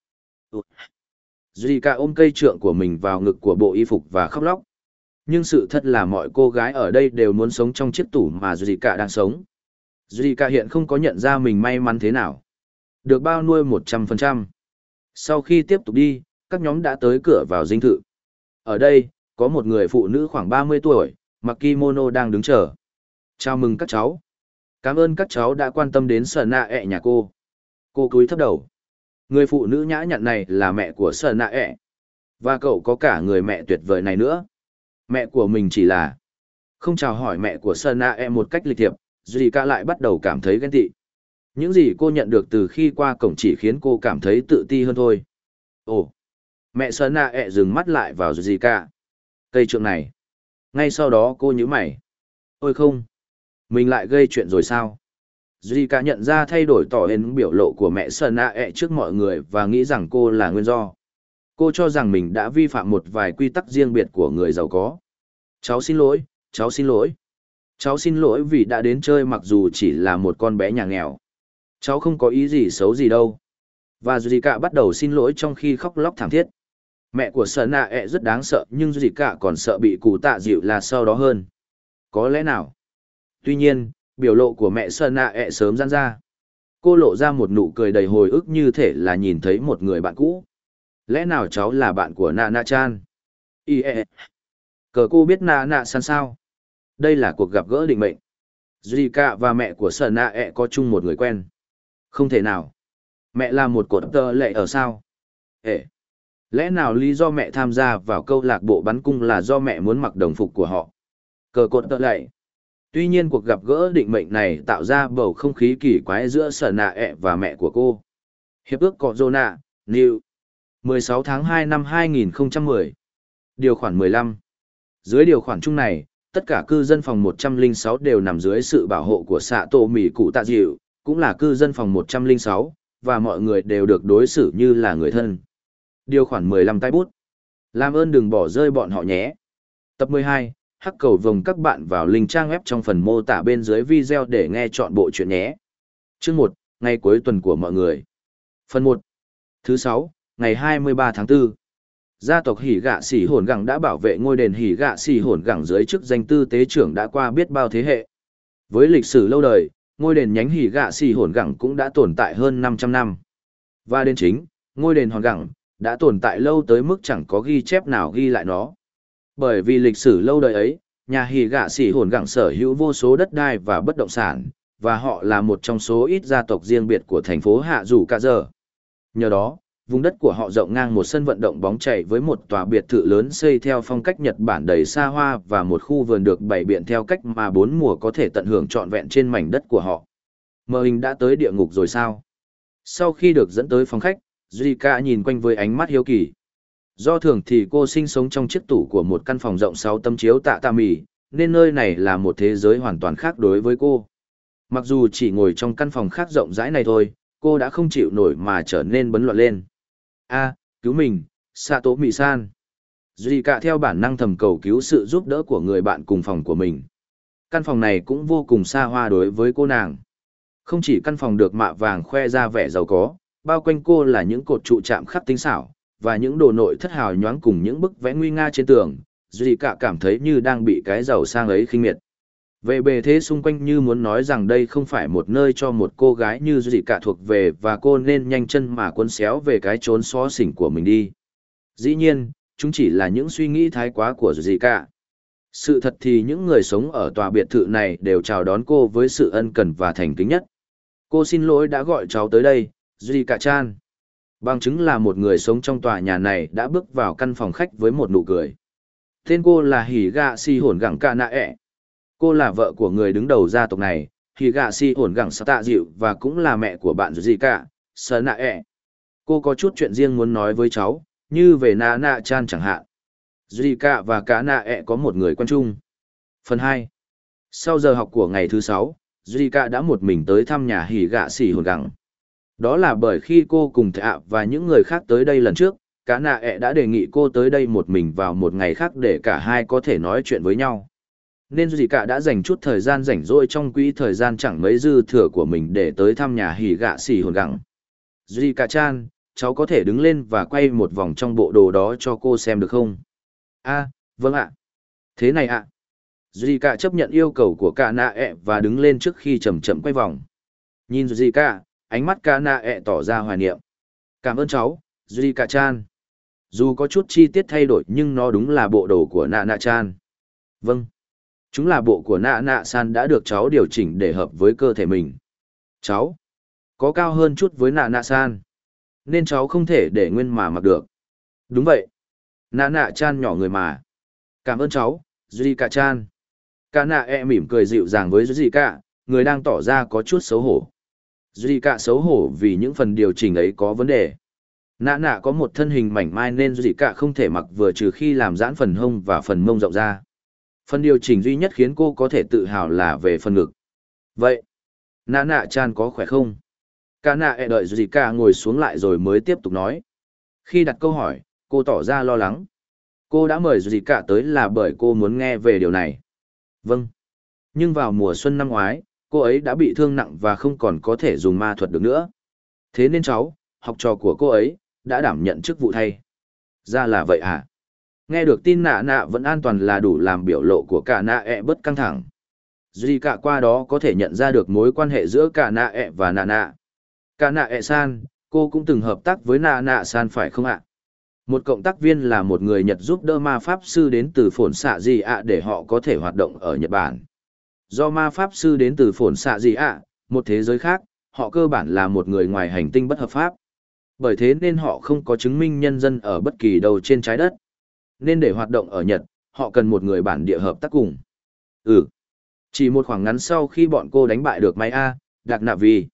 Zika ôm cây trượng của mình vào ngực của bộ y phục và khóc lóc. Nhưng sự thật là mọi cô gái ở đây đều muốn sống trong chiếc tủ mà Zika đang sống. Zika hiện không có nhận ra mình may mắn thế nào. Được bao nuôi 100%. Sau khi tiếp tục đi, các nhóm đã tới cửa vào dinh thự. Ở đây, có một người phụ nữ khoảng 30 tuổi, mặc kimono đang đứng chờ. Chào mừng các cháu. Cảm ơn các cháu đã quan tâm đến sở nạ ẹ e nhà cô. Cô cúi thấp đầu. Người phụ nữ nhã nhặn này là mẹ của sở nạ ẹ. E. Và cậu có cả người mẹ tuyệt vời này nữa. Mẹ của mình chỉ là không chào hỏi mẹ của Sơn A em một cách lịch thiệp, Duy ca lại bắt đầu cảm thấy ghen tị. Những gì cô nhận được từ khi qua cổng chỉ khiến cô cảm thấy tự ti hơn thôi. Ồ, mẹ sở nạ ẹ e dừng mắt lại vào Duy ca. Cây trượng này. Ngay sau đó cô nhíu mày. Ôi không, mình lại gây chuyện rồi sao? Duy cả nhận ra thay đổi tỏ hên biểu lộ của mẹ Sơn A ẹ trước mọi người và nghĩ rằng cô là nguyên do. Cô cho rằng mình đã vi phạm một vài quy tắc riêng biệt của người giàu có. Cháu xin lỗi, cháu xin lỗi. Cháu xin lỗi vì đã đến chơi mặc dù chỉ là một con bé nhà nghèo. Cháu không có ý gì xấu gì đâu. Và Cả bắt đầu xin lỗi trong khi khóc lóc thảm thiết. Mẹ của Sơn Nạ ẹ rất đáng sợ nhưng Cả còn sợ bị cụ tạ dịu là sau đó hơn. Có lẽ nào? Tuy nhiên, biểu lộ của mẹ Sơn nạ ẹ sớm gian ra. Cô lộ ra một nụ cười đầy hồi ức như thể là nhìn thấy một người bạn cũ. Lẽ nào cháu là bạn của nạ nạ chan? y ẹ. Cờ cô biết nạ nạ san sao? Đây là cuộc gặp gỡ định mệnh. Zika và mẹ của Sơn nạ ẹ có chung một người quen. Không thể nào. Mẹ là một cột tơ lệ ở sao? Ê! Lẽ nào lý do mẹ tham gia vào câu lạc bộ bắn cung là do mẹ muốn mặc đồng phục của họ? Cờ cột tơ lệ. Tuy nhiên cuộc gặp gỡ định mệnh này tạo ra bầu không khí kỳ quái giữa sở nạ ẹ và mẹ của cô. Hiệp ước Cọ Zona, New. 16 tháng 2 năm 2010. Điều khoản 15. Dưới điều khoản chung này, tất cả cư dân phòng 106 đều nằm dưới sự bảo hộ của xạ tổ mỉ cụ tạ dịu, cũng là cư dân phòng 106, và mọi người đều được đối xử như là người thân. Điều khoản 15 tay bút. Làm ơn đừng bỏ rơi bọn họ nhé. Tập 12, hắc cầu vồng các bạn vào link trang web trong phần mô tả bên dưới video để nghe chọn bộ chuyện nhé. Chương 1, ngày cuối tuần của mọi người. Phần 1. Thứ 6, ngày 23 tháng 4. Gia tộc Hỉ Gạ Sĩ Hồn Gẳng đã bảo vệ ngôi đền Hỉ Gạ Sĩ Hồn Gẳng dưới chức danh tư tế trưởng đã qua biết bao thế hệ. Với lịch sử lâu đời, ngôi đền nhánh Hỉ Gạ Sĩ Hồn Gẳng cũng đã tồn tại hơn 500 năm. Và đến chính, ngôi đền Hòn Gẳng đã tồn tại lâu tới mức chẳng có ghi chép nào ghi lại nó. Bởi vì lịch sử lâu đời ấy, nhà Hỉ Gạ Sĩ Hồn Gẳng sở hữu vô số đất đai và bất động sản, và họ là một trong số ít gia tộc riêng biệt của thành phố Hạ Dù Cả Giờ. Nhờ đó, vùng đất của họ rộng ngang một sân vận động bóng chảy với một tòa biệt thự lớn xây theo phong cách Nhật Bản đầy xa hoa và một khu vườn được bày biện theo cách mà bốn mùa có thể tận hưởng trọn vẹn trên mảnh đất của họ. Mơ hình đã tới địa ngục rồi sao? Sau khi được dẫn tới phòng khách, Zika nhìn quanh với ánh mắt hiếu kỳ. Do thường thì cô sinh sống trong chiếc tủ của một căn phòng rộng 6 tấm chiếu tạ tạ mì, nên nơi này là một thế giới hoàn toàn khác đối với cô. Mặc dù chỉ ngồi trong căn phòng khác rộng rãi này thôi, cô đã không chịu nổi mà trở nên bấn loạn lên. A, cứu mình, Sato Mì-san. Duy cả theo bản năng thầm cầu cứu sự giúp đỡ của người bạn cùng phòng của mình. Căn phòng này cũng vô cùng xa hoa đối với cô nàng. Không chỉ căn phòng được mạ vàng khoe ra vẻ giàu có, bao quanh cô là những cột trụ chạm khắc tinh xảo, và những đồ nội thất hào nhoáng cùng những bức vẽ nguy nga trên tường. Duy cả cảm thấy như đang bị cái giàu sang ấy khinh miệt. Về bề thế xung quanh như muốn nói rằng đây không phải một nơi cho một cô gái như Duy cả thuộc về và cô nên nhanh chân mà cuốn xéo về cái trốn xó xỉnh của mình đi. Dĩ nhiên, chúng chỉ là những suy nghĩ thái quá của Duy cả. Sự thật thì những người sống ở tòa biệt thự này đều chào đón cô với sự ân cần và thành kính nhất. Cô xin lỗi đã gọi cháu tới đây, Duy cả chan. Bằng chứng là một người sống trong tòa nhà này đã bước vào căn phòng khách với một nụ cười. Tên cô là Hỉ Gạ Si Hồn Gẳng Ca Nạ ẹ. Cô là vợ của người đứng đầu gia tộc này, Hỉ Gạ Si Hồn Gẳng Sa Tạ Dịu và cũng là mẹ của bạn gì cả, Sơ Nạ ẹ. Cô có chút chuyện riêng muốn nói với cháu, như về Nạ Nạ Chan chẳng hạn. Zika và Cá Nạ ẹ có một người quen chung. Phần 2 Sau giờ học của ngày thứ 6, Zika đã một mình tới thăm nhà Hỉ Gạ Si Hồn Gẳng. Đó là bởi khi cô cùng thạ và những người khác tới đây lần trước, cá nạ ẹ đã đề nghị cô tới đây một mình vào một ngày khác để cả hai có thể nói chuyện với nhau. Nên gì cả đã dành chút thời gian rảnh rỗi trong quỹ thời gian chẳng mấy dư thừa của mình để tới thăm nhà hỉ gạ xỉ hồn gặng. Duy cả chan, cháu có thể đứng lên và quay một vòng trong bộ đồ đó cho cô xem được không? a vâng ạ. Thế này ạ. À. Duy cả chấp nhận yêu cầu của cả nạ ẹ và đứng lên trước khi chậm chậm quay vòng. Nhìn Duy cả, ánh mắt ca nạ ẹ tỏ ra hoài niệm. Cảm ơn cháu, Duy Cả Chan. Dù có chút chi tiết thay đổi nhưng nó đúng là bộ đồ của nạ nạ chan. Vâng. Chúng là bộ của nạ nạ san đã được cháu điều chỉnh để hợp với cơ thể mình. Cháu. Có cao hơn chút với nạ nạ san. Nên cháu không thể để nguyên mà mặc được. Đúng vậy. Nạ nạ chan nhỏ người mà. Cảm ơn cháu, Duy Cả Chan. Cả nạ e mỉm cười dịu dàng với Duy Cả, người đang tỏ ra có chút xấu hổ. Duy cả xấu hổ vì những phần điều chỉnh ấy có vấn đề. Nạ nạ có một thân hình mảnh mai nên Duy cả không thể mặc vừa trừ khi làm giãn phần hông và phần mông rộng ra. Phần điều chỉnh duy nhất khiến cô có thể tự hào là về phần ngực. Vậy, nạ nạ chan có khỏe không? Cả nạ e đợi Duy cả ngồi xuống lại rồi mới tiếp tục nói. Khi đặt câu hỏi, cô tỏ ra lo lắng. Cô đã mời Duy cả tới là bởi cô muốn nghe về điều này. Vâng. Nhưng vào mùa xuân năm ngoái, cô ấy đã bị thương nặng và không còn có thể dùng ma thuật được nữa. Thế nên cháu, học trò của cô ấy, đã đảm nhận chức vụ thay. Ra là vậy à? Nghe được tin nạ nạ vẫn an toàn là đủ làm biểu lộ của cả nạ ẹ e bất căng thẳng. Duy cả qua đó có thể nhận ra được mối quan hệ giữa cả nạ ẹ và nạ nạ. Cả nạ ẹ san, cô cũng từng hợp tác với nạ nạ san phải không ạ? Một cộng tác viên là một người Nhật giúp đỡ ma pháp sư đến từ Phổn xạ gì ạ để họ có thể hoạt động ở Nhật Bản. Do ma pháp sư đến từ phổn xạ gì ạ, một thế giới khác, họ cơ bản là một người ngoài hành tinh bất hợp pháp. Bởi thế nên họ không có chứng minh nhân dân ở bất kỳ đâu trên trái đất. Nên để hoạt động ở Nhật, họ cần một người bản địa hợp tác cùng. Ừ. Chỉ một khoảng ngắn sau khi bọn cô đánh bại được May A, Đạc Nạ Vi.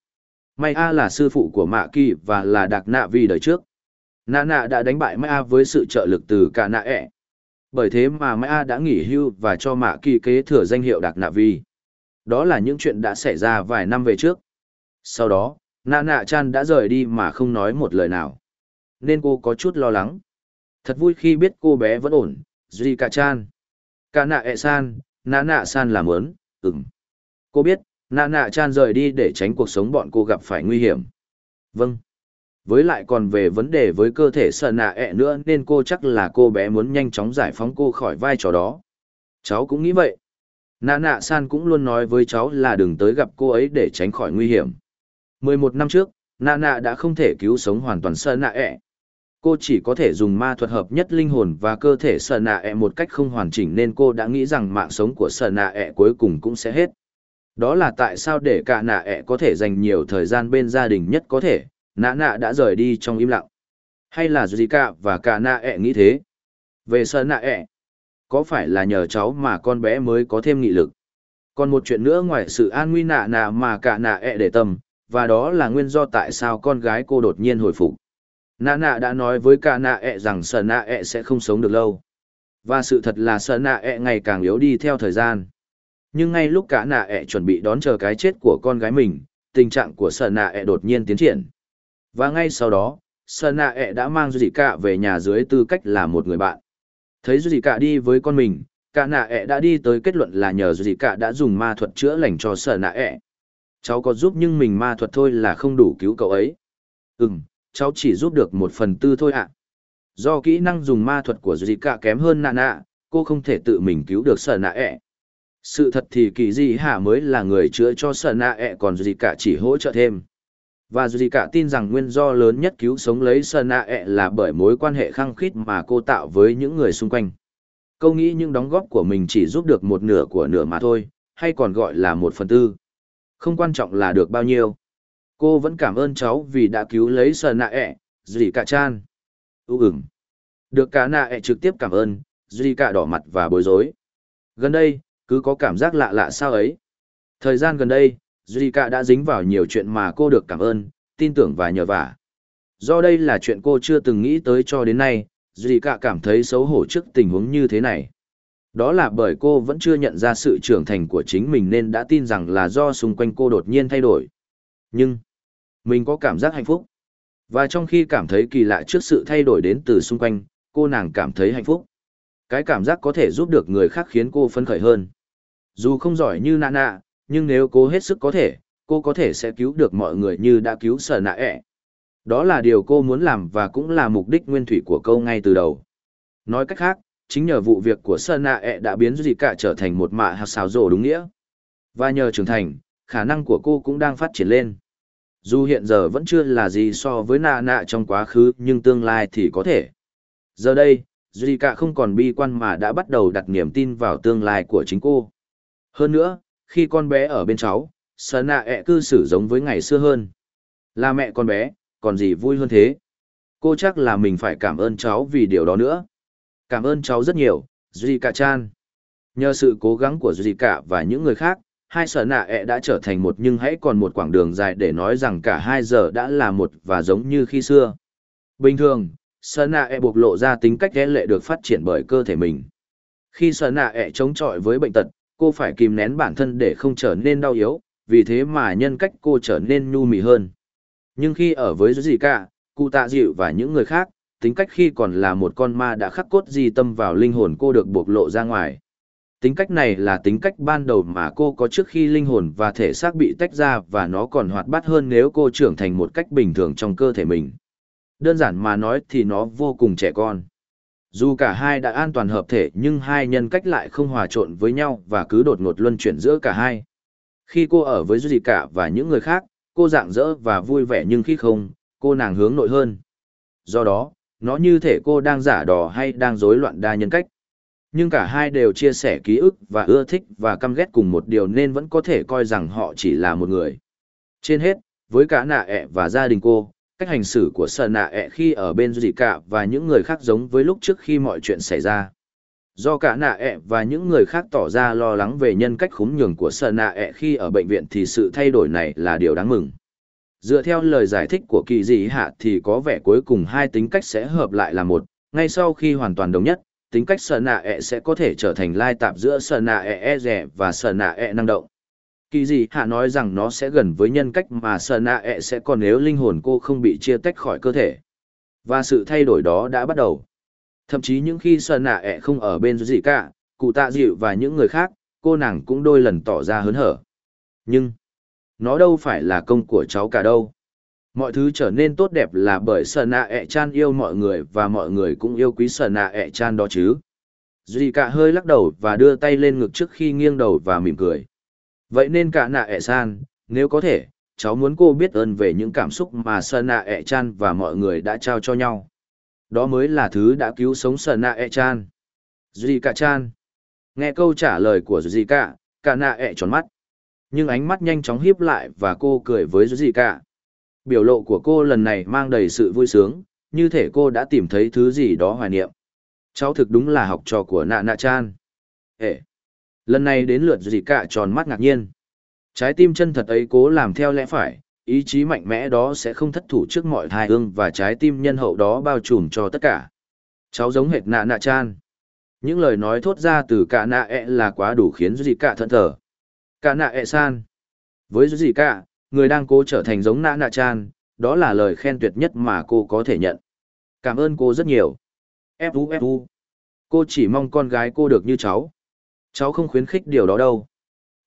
May A là sư phụ của Mạ Kỳ và là Đạc Nạ Vi đời trước. Nạ nạ đã đánh bại May A với sự trợ lực từ cả nạ ẹ. Bởi thế mà May A đã nghỉ hưu và cho Mạ Kỳ kế thừa danh hiệu Đạc Nạ Vi. Đó là những chuyện đã xảy ra vài năm về trước. Sau đó, nạ nạ chan đã rời đi mà không nói một lời nào. Nên cô có chút lo lắng. Thật vui khi biết cô bé vẫn ổn, Zika chan. Cả nạ ẹ e san, nạ nạ san làm ớn, ừm. Cô biết, nạ nạ chan rời đi để tránh cuộc sống bọn cô gặp phải nguy hiểm. Vâng. Với lại còn về vấn đề với cơ thể sợ nạ ẹ e nữa nên cô chắc là cô bé muốn nhanh chóng giải phóng cô khỏi vai trò đó. Cháu cũng nghĩ vậy. Nạ nạ san cũng luôn nói với cháu là đừng tới gặp cô ấy để tránh khỏi nguy hiểm. 11 năm trước, nạ nạ đã không thể cứu sống hoàn toàn sợ nạ ẹ. Cô chỉ có thể dùng ma thuật hợp nhất linh hồn và cơ thể sợ nạ ẹ một cách không hoàn chỉnh nên cô đã nghĩ rằng mạng sống của sợ nạ ẹ cuối cùng cũng sẽ hết. Đó là tại sao để cả nạ ẹ có thể dành nhiều thời gian bên gia đình nhất có thể, nạ nạ đã rời đi trong im lặng. Hay là Zika và cả nạ ẹ nghĩ thế? Về sợ nạ ẹ, có phải là nhờ cháu mà con bé mới có thêm nghị lực? Còn một chuyện nữa ngoài sự an nguy nạ nạ mà cả nạ ẹ để tâm, và đó là nguyên do tại sao con gái cô đột nhiên hồi phục. Nạ nạ đã nói với cả nạ ẹ rằng sợ nạ ẹ sẽ không sống được lâu. Và sự thật là sợ nạ ẹ ngày càng yếu đi theo thời gian. Nhưng ngay lúc cả nạ ẹ chuẩn bị đón chờ cái chết của con gái mình tình trạng của sợ nạ ẹ đột nhiên tiến triển. Và ngay sau đó sợ nạ ẹ đã mang duy cả về nhà dưới tư cách là một người bạn thấy duy cả đi với con mình cả nạ ẹ đã đi tới kết luận là nhờ duy cả đã dùng ma thuật chữa lành cho sợ nạ ẹ cháu có giúp nhưng mình ma thuật thôi là không đủ cứu cậu ấy ừ m cháu chỉ giúp được một phần tư thôi ạ. Do kỹ năng dùng ma thuật của Zika kém hơn nạ nạ, cô không thể tự mình cứu được sở nạ ẹ. Sự thật thì kỳ di hạ mới là người chữa cho sở nạ ẹ còn Zika chỉ hỗ trợ thêm. Và Zika tin rằng nguyên do lớn nhất cứu sống lấy Sơ nạ ẹ là bởi mối quan hệ khăng khít mà cô tạo với những người xung quanh. Câu nghĩ những đóng góp của mình chỉ giúp được một nửa của nửa mà thôi, hay còn gọi là một phần tư. Không quan trọng là được bao nhiêu cô vẫn cảm ơn cháu vì đã cứu lấy Sơ nạ ẹ dì cả chan ưu ửng. được cả nạ ẹ e trực tiếp cảm ơn dì cả đỏ mặt và bối rối gần đây cứ có cảm giác lạ lạ sao ấy thời gian gần đây Zika đã dính vào nhiều chuyện mà cô được cảm ơn tin tưởng và nhờ vả do đây là chuyện cô chưa từng nghĩ tới cho đến nay Zika cảm thấy xấu hổ trước tình huống như thế này đó là bởi cô vẫn chưa nhận ra sự trưởng thành của chính mình nên đã tin rằng là do xung quanh cô đột nhiên thay đổi nhưng mình có cảm giác hạnh phúc. Và trong khi cảm thấy kỳ lạ trước sự thay đổi đến từ xung quanh, cô nàng cảm thấy hạnh phúc. Cái cảm giác có thể giúp được người khác khiến cô phấn khởi hơn. Dù không giỏi như Nana nhưng nếu cô hết sức có thể, cô có thể sẽ cứu được mọi người như đã cứu sở nạ ẹ. Đó là điều cô muốn làm và cũng là mục đích nguyên thủy của câu ngay từ đầu. Nói cách khác, chính nhờ vụ việc của sở nạ ẹ đã biến gì cả trở thành một mạ hạt xào rổ đúng nghĩa. Và nhờ trưởng thành, khả năng của cô cũng đang phát triển lên. Dù hiện giờ vẫn chưa là gì so với nạ nạ trong quá khứ nhưng tương lai thì có thể. Giờ đây, Zika không còn bi quan mà đã bắt đầu đặt niềm tin vào tương lai của chính cô. Hơn nữa, khi con bé ở bên cháu, sở nạ ẹ cư xử giống với ngày xưa hơn. Là mẹ con bé, còn gì vui hơn thế. Cô chắc là mình phải cảm ơn cháu vì điều đó nữa. Cảm ơn cháu rất nhiều, Zika chan. Nhờ sự cố gắng của Zika và những người khác, hai sở nạ ẹ đã trở thành một nhưng hãy còn một quãng đường dài để nói rằng cả hai giờ đã là một và giống như khi xưa. Bình thường, sở nạ ẹ bộc lộ ra tính cách ghé lệ được phát triển bởi cơ thể mình. Khi sở nạ ẹ chống chọi với bệnh tật, cô phải kìm nén bản thân để không trở nên đau yếu, vì thế mà nhân cách cô trở nên nhu mì hơn. Nhưng khi ở với gì cả, cụ tạ dịu và những người khác, tính cách khi còn là một con ma đã khắc cốt di tâm vào linh hồn cô được bộc lộ ra ngoài. Tính cách này là tính cách ban đầu mà cô có trước khi linh hồn và thể xác bị tách ra và nó còn hoạt bát hơn nếu cô trưởng thành một cách bình thường trong cơ thể mình. Đơn giản mà nói thì nó vô cùng trẻ con. Dù cả hai đã an toàn hợp thể nhưng hai nhân cách lại không hòa trộn với nhau và cứ đột ngột luân chuyển giữa cả hai. Khi cô ở với duy Cả và những người khác, cô dạng dỡ và vui vẻ nhưng khi không, cô nàng hướng nội hơn. Do đó, nó như thể cô đang giả đò hay đang rối loạn đa nhân cách. Nhưng cả hai đều chia sẻ ký ức và ưa thích và căm ghét cùng một điều nên vẫn có thể coi rằng họ chỉ là một người. Trên hết, với cả nạ ẹ và gia đình cô, cách hành xử của sợ nạ ẹ khi ở bên dì cả và những người khác giống với lúc trước khi mọi chuyện xảy ra. Do cả nạ ẹ và những người khác tỏ ra lo lắng về nhân cách khúng nhường của sợ nạ ẹ khi ở bệnh viện thì sự thay đổi này là điều đáng mừng. Dựa theo lời giải thích của kỳ dị hạ thì có vẻ cuối cùng hai tính cách sẽ hợp lại là một, ngay sau khi hoàn toàn đồng nhất, tính cách sợ nạ ẹ sẽ có thể trở thành lai tạp giữa sợ nạ ẹ e rẻ và sợ nạ ẹ năng động. Kỳ dị hạ nói rằng nó sẽ gần với nhân cách mà sợ nạ ẹ e sẽ còn nếu linh hồn cô không bị chia tách khỏi cơ thể. Và sự thay đổi đó đã bắt đầu. Thậm chí những khi sợ nạ ẹ e không ở bên gì cả, cụ tạ dịu và những người khác, cô nàng cũng đôi lần tỏ ra hớn hở. Nhưng, nó đâu phải là công của cháu cả đâu. Mọi thứ trở nên tốt đẹp là bởi sở nạ ẹ e chan yêu mọi người và mọi người cũng yêu quý sở nạ ẹ chan đó chứ. Dì cả hơi lắc đầu và đưa tay lên ngực trước khi nghiêng đầu và mỉm cười. Vậy nên cả nạ ẹ san, nếu có thể, cháu muốn cô biết ơn về những cảm xúc mà Sơn nạ ẹ chan và mọi người đã trao cho nhau. Đó mới là thứ đã cứu sống Sơn nạ ẹ chan. Duy cả chan. Nghe câu trả lời của Duy cả, cả nạ ẹ tròn mắt. Nhưng ánh mắt nhanh chóng híp lại và cô cười với Duy cả biểu lộ của cô lần này mang đầy sự vui sướng, như thể cô đã tìm thấy thứ gì đó hoài niệm. Cháu thực đúng là học trò của nạ nạ chan. Ê! Lần này đến lượt gì cả tròn mắt ngạc nhiên. Trái tim chân thật ấy cố làm theo lẽ phải, ý chí mạnh mẽ đó sẽ không thất thủ trước mọi thai ương và trái tim nhân hậu đó bao trùm cho tất cả. Cháu giống hệt nạ nạ chan. Những lời nói thốt ra từ cả nạ ẹ là quá đủ khiến gì cả thận thờ. Cả nạ ẹ san. Với gì cả, người đang cố trở thành giống Nạ nạ chan, đó là lời khen tuyệt nhất mà cô có thể nhận. Cảm ơn cô rất nhiều. Fu Fu. Cô chỉ mong con gái cô được như cháu. Cháu không khuyến khích điều đó đâu.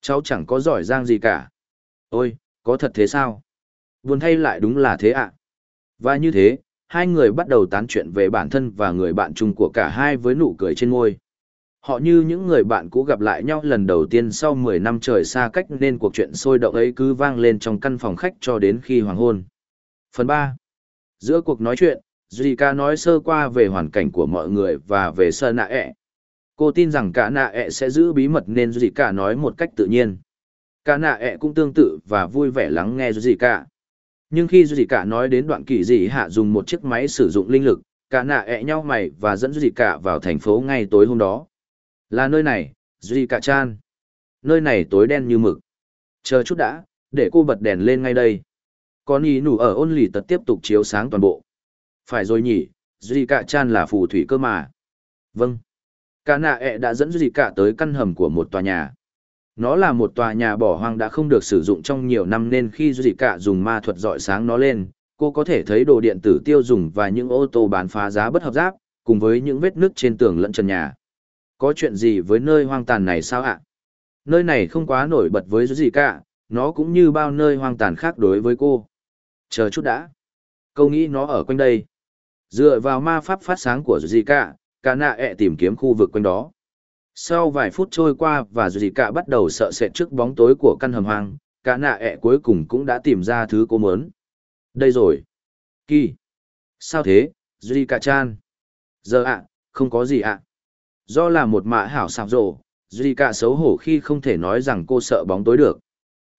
Cháu chẳng có giỏi giang gì cả. Ôi, có thật thế sao? Buồn thay lại đúng là thế ạ. Và như thế, hai người bắt đầu tán chuyện về bản thân và người bạn chung của cả hai với nụ cười trên môi. Họ như những người bạn cũ gặp lại nhau lần đầu tiên sau 10 năm trời xa cách nên cuộc chuyện sôi động ấy cứ vang lên trong căn phòng khách cho đến khi hoàng hôn. Phần 3. Giữa cuộc nói chuyện, Zika nói sơ qua về hoàn cảnh của mọi người và về sơ nạ ẹ. Cô tin rằng cả nạ ẹ sẽ giữ bí mật nên Zika nói một cách tự nhiên. Cả nạ ẹ cũng tương tự và vui vẻ lắng nghe Zika. Nhưng khi Zika nói đến đoạn kỳ dị hạ dùng một chiếc máy sử dụng linh lực, cả nạ ẹ nhau mày và dẫn Zika vào thành phố ngay tối hôm đó. Là nơi này, gì cả Chan. Nơi này tối đen như mực. Chờ chút đã, để cô bật đèn lên ngay đây. Con ý nủ ở ôn lì tật tiếp tục chiếu sáng toàn bộ. Phải rồi nhỉ, Duy Cạ Chan là phù thủy cơ mà. Vâng. Cả nạ ẹ đã dẫn gì cả tới căn hầm của một tòa nhà. Nó là một tòa nhà bỏ hoang đã không được sử dụng trong nhiều năm nên khi gì cả dùng ma thuật dọi sáng nó lên, cô có thể thấy đồ điện tử tiêu dùng và những ô tô bán phá giá bất hợp giáp, cùng với những vết nứt trên tường lẫn trần nhà có chuyện gì với nơi hoang tàn này sao ạ? Nơi này không quá nổi bật với gì cả, nó cũng như bao nơi hoang tàn khác đối với cô. Chờ chút đã. Câu nghĩ nó ở quanh đây. Dựa vào ma pháp phát sáng của Zika, cả Cả nạ ẹ tìm kiếm khu vực quanh đó. Sau vài phút trôi qua và Zika bắt đầu sợ sệt trước bóng tối của căn hầm hoang, cả nạ ẹ cuối cùng cũng đã tìm ra thứ cô muốn. Đây rồi. Kỳ. Sao thế, Zika-chan? Giờ ạ, không có gì ạ. Do là một mạ hảo sạp rộ, Duy cả xấu hổ khi không thể nói rằng cô sợ bóng tối được.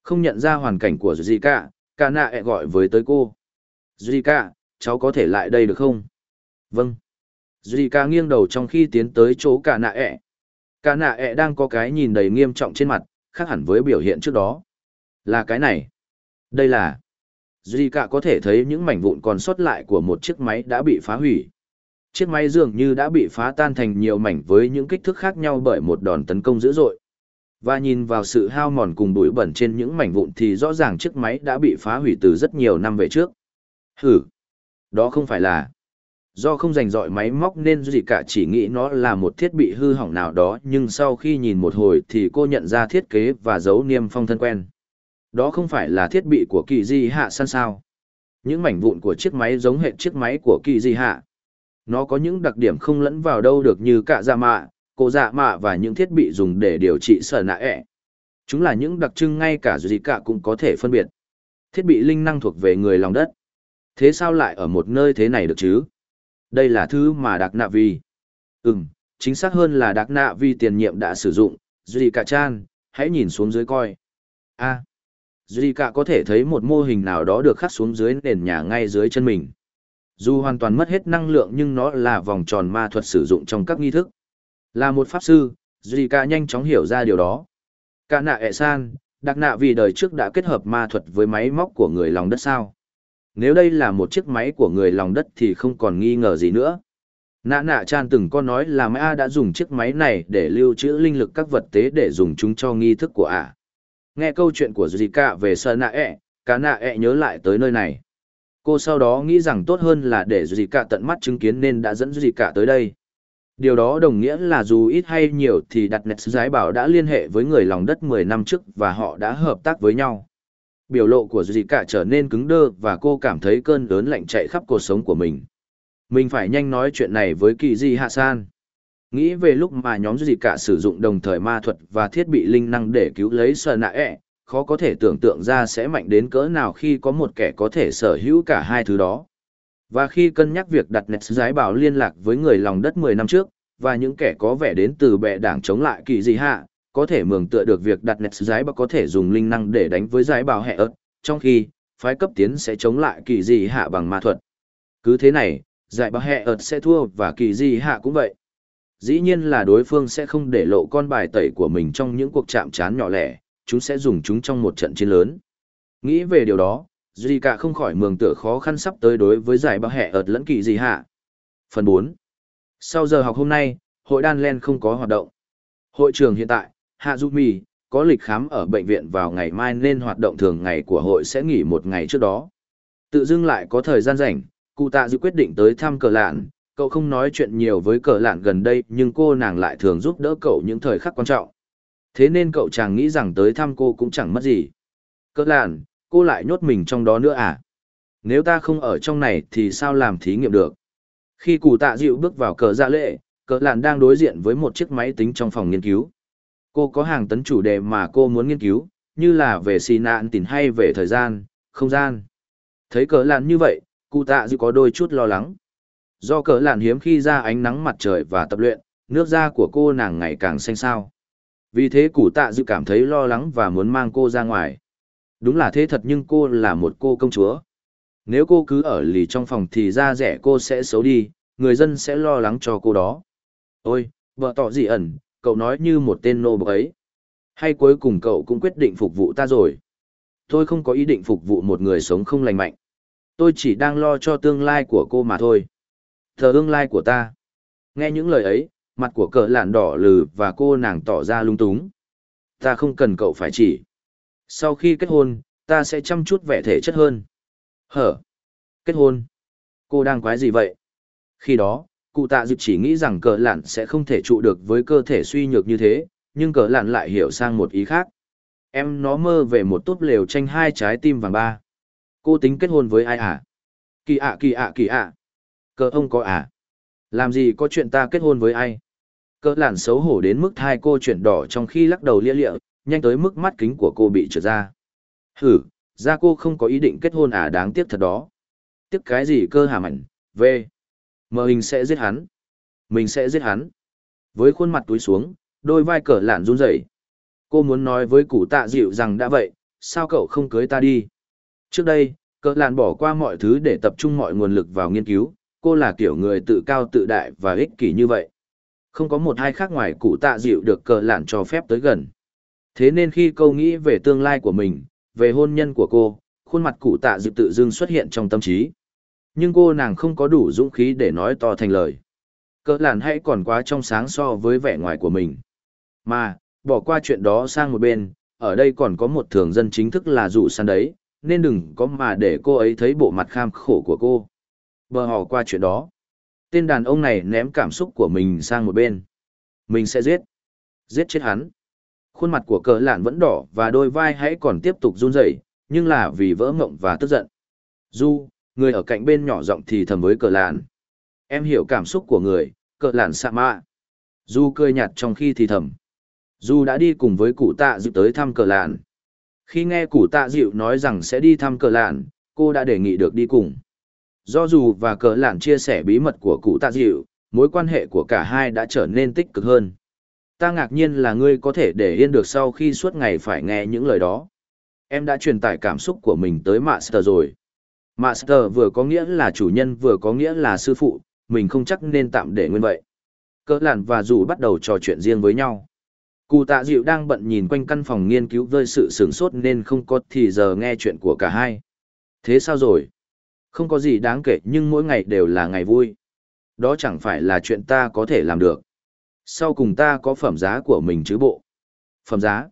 Không nhận ra hoàn cảnh của Duy cả, cả nạ ẹ gọi với tới cô. Duy cả, cháu có thể lại đây được không? Vâng. Duy ca nghiêng đầu trong khi tiến tới chỗ cả nạ ẹ. Cả nạ ẹ đang có cái nhìn đầy nghiêm trọng trên mặt, khác hẳn với biểu hiện trước đó. Là cái này. Đây là... Duy cả có thể thấy những mảnh vụn còn sót lại của một chiếc máy đã bị phá hủy chiếc máy dường như đã bị phá tan thành nhiều mảnh với những kích thước khác nhau bởi một đòn tấn công dữ dội. Và nhìn vào sự hao mòn cùng bụi bẩn trên những mảnh vụn thì rõ ràng chiếc máy đã bị phá hủy từ rất nhiều năm về trước. Hử! Đó không phải là... Do không dành dọi máy móc nên gì cả chỉ nghĩ nó là một thiết bị hư hỏng nào đó nhưng sau khi nhìn một hồi thì cô nhận ra thiết kế và dấu niêm phong thân quen. Đó không phải là thiết bị của kỳ di hạ san sao. Những mảnh vụn của chiếc máy giống hệ chiếc máy của kỳ di hạ Nó có những đặc điểm không lẫn vào đâu được như cả dạ mạ, cổ dạ mạ và những thiết bị dùng để điều trị sở nạ ẹ. Chúng là những đặc trưng ngay cả gì cả cũng có thể phân biệt. Thiết bị linh năng thuộc về người lòng đất. Thế sao lại ở một nơi thế này được chứ? Đây là thứ mà Đặc Nạ Vi. Ừm, chính xác hơn là Đặc Nạ Vi tiền nhiệm đã sử dụng, Duy Cả Chan, hãy nhìn xuống dưới coi. a à, Duy Cả có thể thấy một mô hình nào đó được khắc xuống dưới nền nhà ngay dưới chân mình. Dù hoàn toàn mất hết năng lượng nhưng nó là vòng tròn ma thuật sử dụng trong các nghi thức. Là một pháp sư, Duy Cả nhanh chóng hiểu ra điều đó. Cả nạ ẹ san, đặc nạ vì đời trước đã kết hợp ma thuật với máy móc của người lòng đất sao. Nếu đây là một chiếc máy của người lòng đất thì không còn nghi ngờ gì nữa. Nạ nạ chan từng có nói là Mã đã dùng chiếc máy này để lưu trữ linh lực các vật tế để dùng chúng cho nghi thức của ả. Nghe câu chuyện của Zika về sơ nạ ẹ, cả nạ ẹ nhớ lại tới nơi này. Cô sau đó nghĩ rằng tốt hơn là để Zika tận mắt chứng kiến nên đã dẫn Zika tới đây. Điều đó đồng nghĩa là dù ít hay nhiều thì đặt nét giái bảo đã liên hệ với người lòng đất 10 năm trước và họ đã hợp tác với nhau. Biểu lộ của Zika trở nên cứng đơ và cô cảm thấy cơn lớn lạnh chạy khắp cuộc sống của mình. Mình phải nhanh nói chuyện này với kỳ di hạ san. Nghĩ về lúc mà nhóm Zika sử dụng đồng thời ma thuật và thiết bị linh năng để cứu lấy sợ nạ ẹ, khó có thể tưởng tượng ra sẽ mạnh đến cỡ nào khi có một kẻ có thể sở hữu cả hai thứ đó. Và khi cân nhắc việc đặt nét giái bảo liên lạc với người lòng đất 10 năm trước, và những kẻ có vẻ đến từ bệ đảng chống lại kỳ di hạ, có thể mường tựa được việc đặt nét giái bảo có thể dùng linh năng để đánh với giái bảo hệ ớt, trong khi, phái cấp tiến sẽ chống lại kỳ gì hạ bằng ma thuật. Cứ thế này, giải bảo hệ ớt sẽ thua và kỳ gì hạ cũng vậy. Dĩ nhiên là đối phương sẽ không để lộ con bài tẩy của mình trong những cuộc chạm trán nhỏ lẻ, chúng sẽ dùng chúng trong một trận chiến lớn. Nghĩ về điều đó, Duy cả không khỏi mường tựa khó khăn sắp tới đối với giải bảo hệ ớt lẫn kỳ gì hạ. Phần 4. Sau giờ học hôm nay, hội đan len không có hoạt động. Hội trường hiện tại, Hạ Du Mì, có lịch khám ở bệnh viện vào ngày mai nên hoạt động thường ngày của hội sẽ nghỉ một ngày trước đó. Tự dưng lại có thời gian rảnh, cụ tạ dự quyết định tới thăm cờ lạn, cậu không nói chuyện nhiều với cờ lạn gần đây nhưng cô nàng lại thường giúp đỡ cậu những thời khắc quan trọng. Thế nên cậu chàng nghĩ rằng tới thăm cô cũng chẳng mất gì. Cờ lạn, cô lại nhốt mình trong đó nữa à? Nếu ta không ở trong này thì sao làm thí nghiệm được? Khi cụ tạ dịu bước vào cờ dạ lệ, cờ lạn đang đối diện với một chiếc máy tính trong phòng nghiên cứu. Cô có hàng tấn chủ đề mà cô muốn nghiên cứu, như là về xì nạn tìm hay về thời gian, không gian. Thấy cỡ lạn như vậy, cụ tạ dư có đôi chút lo lắng. Do cỡ lạn hiếm khi ra ánh nắng mặt trời và tập luyện, nước da của cô nàng ngày càng xanh xao. Vì thế cụ tạ dư cảm thấy lo lắng và muốn mang cô ra ngoài. Đúng là thế thật nhưng cô là một cô công chúa. Nếu cô cứ ở lì trong phòng thì da rẻ cô sẽ xấu đi, người dân sẽ lo lắng cho cô đó. Ôi, vợ tỏ gì ẩn, cậu nói như một tên nô bộc ấy. Hay cuối cùng cậu cũng quyết định phục vụ ta rồi. Tôi không có ý định phục vụ một người sống không lành mạnh. Tôi chỉ đang lo cho tương lai của cô mà thôi. Thờ tương lai của ta. Nghe những lời ấy, mặt của cờ lạn đỏ lừ và cô nàng tỏ ra lung túng. Ta không cần cậu phải chỉ. Sau khi kết hôn, ta sẽ chăm chút vẻ thể chất hơn. Hở? Kết hôn? Cô đang quái gì vậy? Khi đó, cụ tạ dịp chỉ nghĩ rằng cờ lạn sẽ không thể trụ được với cơ thể suy nhược như thế, nhưng cờ lạn lại hiểu sang một ý khác. Em nó mơ về một túp lều tranh hai trái tim vàng ba. Cô tính kết hôn với ai à? Kỳ ạ kỳ ạ kỳ ạ. Cờ ông có à? Làm gì có chuyện ta kết hôn với ai? Cờ lạn xấu hổ đến mức hai cô chuyển đỏ trong khi lắc đầu lia lịa, nhanh tới mức mắt kính của cô bị trượt ra. Hử, ra cô không có ý định kết hôn à đáng tiếc thật đó. Tiếc cái gì cơ hàm ảnh, về. Mờ hình sẽ giết hắn. Mình sẽ giết hắn. Với khuôn mặt túi xuống, đôi vai cờ lạn run rẩy. Cô muốn nói với cụ tạ dịu rằng đã vậy, sao cậu không cưới ta đi? Trước đây, cờ lạn bỏ qua mọi thứ để tập trung mọi nguồn lực vào nghiên cứu, cô là kiểu người tự cao tự đại và ích kỷ như vậy. Không có một hai khác ngoài cụ tạ dịu được cờ lạn cho phép tới gần. Thế nên khi câu nghĩ về tương lai của mình, về hôn nhân của cô, khuôn mặt cụ tạ dịu tự dưng xuất hiện trong tâm trí. Nhưng cô nàng không có đủ dũng khí để nói to thành lời. Cỡ làn hãy còn quá trong sáng so với vẻ ngoài của mình. Mà, bỏ qua chuyện đó sang một bên, ở đây còn có một thường dân chính thức là dụ săn đấy, nên đừng có mà để cô ấy thấy bộ mặt kham khổ của cô. Bờ hò qua chuyện đó. Tên đàn ông này ném cảm xúc của mình sang một bên. Mình sẽ giết. Giết chết hắn. Khuôn mặt của cờ lạn vẫn đỏ và đôi vai hãy còn tiếp tục run rẩy, nhưng là vì vỡ mộng và tức giận. Du, người ở cạnh bên nhỏ giọng thì thầm với cờ lạn. Em hiểu cảm xúc của người, Cờ lạn xạ mạ. Du cười nhạt trong khi thì thầm. Du đã đi cùng với cụ tạ dịu tới thăm cờ lạn. Khi nghe cụ tạ dịu nói rằng sẽ đi thăm cờ lạn, cô đã đề nghị được đi cùng. Do dù và cờ lạn chia sẻ bí mật của cụ tạ dịu, mối quan hệ của cả hai đã trở nên tích cực hơn. Ta ngạc nhiên là ngươi có thể để yên được sau khi suốt ngày phải nghe những lời đó. Em đã truyền tải cảm xúc của mình tới Master rồi. Master vừa có nghĩa là chủ nhân vừa có nghĩa là sư phụ, mình không chắc nên tạm để nguyên vậy. Cỡ lạn và dù bắt đầu trò chuyện riêng với nhau. Cụ tạ dịu đang bận nhìn quanh căn phòng nghiên cứu với sự sướng sốt nên không có thì giờ nghe chuyện của cả hai. Thế sao rồi? Không có gì đáng kể nhưng mỗi ngày đều là ngày vui. Đó chẳng phải là chuyện ta có thể làm được. Sau cùng ta có phẩm giá của mình chứ bộ. Phẩm giá?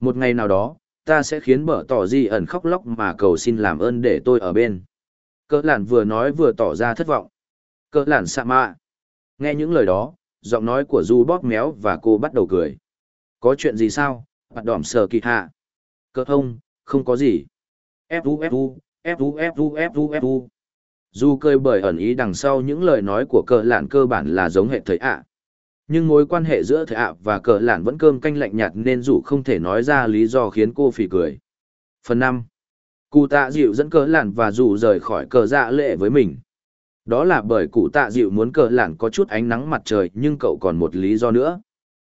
Một ngày nào đó, ta sẽ khiến bở tỏ di ẩn khóc lóc mà cầu xin làm ơn để tôi ở bên. Cỡ lạn vừa nói vừa tỏ ra thất vọng. Cỡ lạn sạ mạ. Nghe những lời đó, giọng nói của Du bóp méo và cô bắt đầu cười. Có chuyện gì sao? Bạn đỏm sờ kỳ hạ. Cỡ không, không có gì. Fu fu, Du fu Du fu. Du cười bởi ẩn ý đằng sau những lời nói của cờ lạn cơ bản là giống hệ thời ạ. Nhưng mối quan hệ giữa thầy ạ và cờ lạn vẫn cơm canh lạnh nhạt nên dù không thể nói ra lý do khiến cô phì cười. Phần năm, Cụ tạ dịu dẫn cờ lạn và dù rời khỏi cờ dạ lệ với mình. Đó là bởi cụ tạ dịu muốn cờ lạn có chút ánh nắng mặt trời nhưng cậu còn một lý do nữa.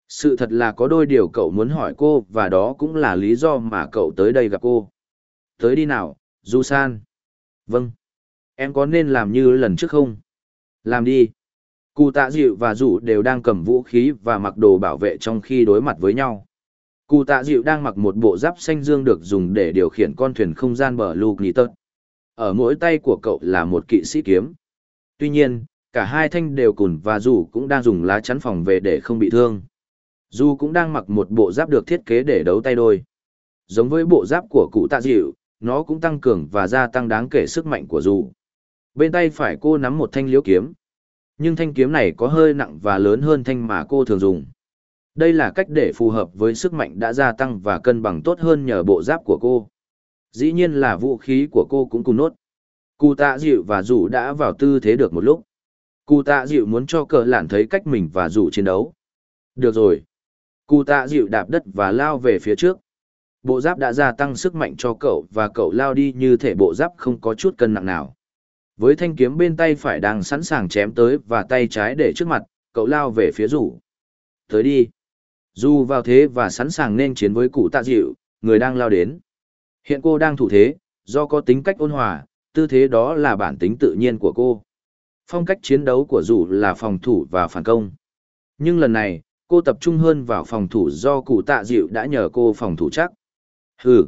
Sự thật là có đôi điều cậu muốn hỏi cô và đó cũng là lý do mà cậu tới đây gặp cô. Tới đi nào, Du San. Vâng. Em có nên làm như lần trước không? Làm đi. Cụ tạ dịu và rủ đều đang cầm vũ khí và mặc đồ bảo vệ trong khi đối mặt với nhau. Cụ tạ dịu đang mặc một bộ giáp xanh dương được dùng để điều khiển con thuyền không gian bờ lục nì tớt Ở mỗi tay của cậu là một kỵ sĩ kiếm. Tuy nhiên, cả hai thanh đều cùn và dù cũng đang dùng lá chắn phòng về để không bị thương. Dù cũng đang mặc một bộ giáp được thiết kế để đấu tay đôi. Giống với bộ giáp của cụ tạ dịu, nó cũng tăng cường và gia tăng đáng kể sức mạnh của dù. Bên tay phải cô nắm một thanh liễu kiếm. Nhưng thanh kiếm này có hơi nặng và lớn hơn thanh mà cô thường dùng. Đây là cách để phù hợp với sức mạnh đã gia tăng và cân bằng tốt hơn nhờ bộ giáp của cô. Dĩ nhiên là vũ khí của cô cũng cùng nốt. Cụ tạ dịu và rủ đã vào tư thế được một lúc. Cụ tạ dịu muốn cho cờ lản thấy cách mình và rủ chiến đấu. Được rồi. Cụ tạ dịu đạp đất và lao về phía trước. Bộ giáp đã gia tăng sức mạnh cho cậu và cậu lao đi như thể bộ giáp không có chút cân nặng nào. Với thanh kiếm bên tay phải đang sẵn sàng chém tới và tay trái để trước mặt, cậu lao về phía rủ. Tới đi. Dù vào thế và sẵn sàng nên chiến với cụ tạ dịu, người đang lao đến. Hiện cô đang thủ thế, do có tính cách ôn hòa, tư thế đó là bản tính tự nhiên của cô. Phong cách chiến đấu của dù là phòng thủ và phản công. Nhưng lần này, cô tập trung hơn vào phòng thủ do cụ tạ dịu đã nhờ cô phòng thủ chắc. Hừ.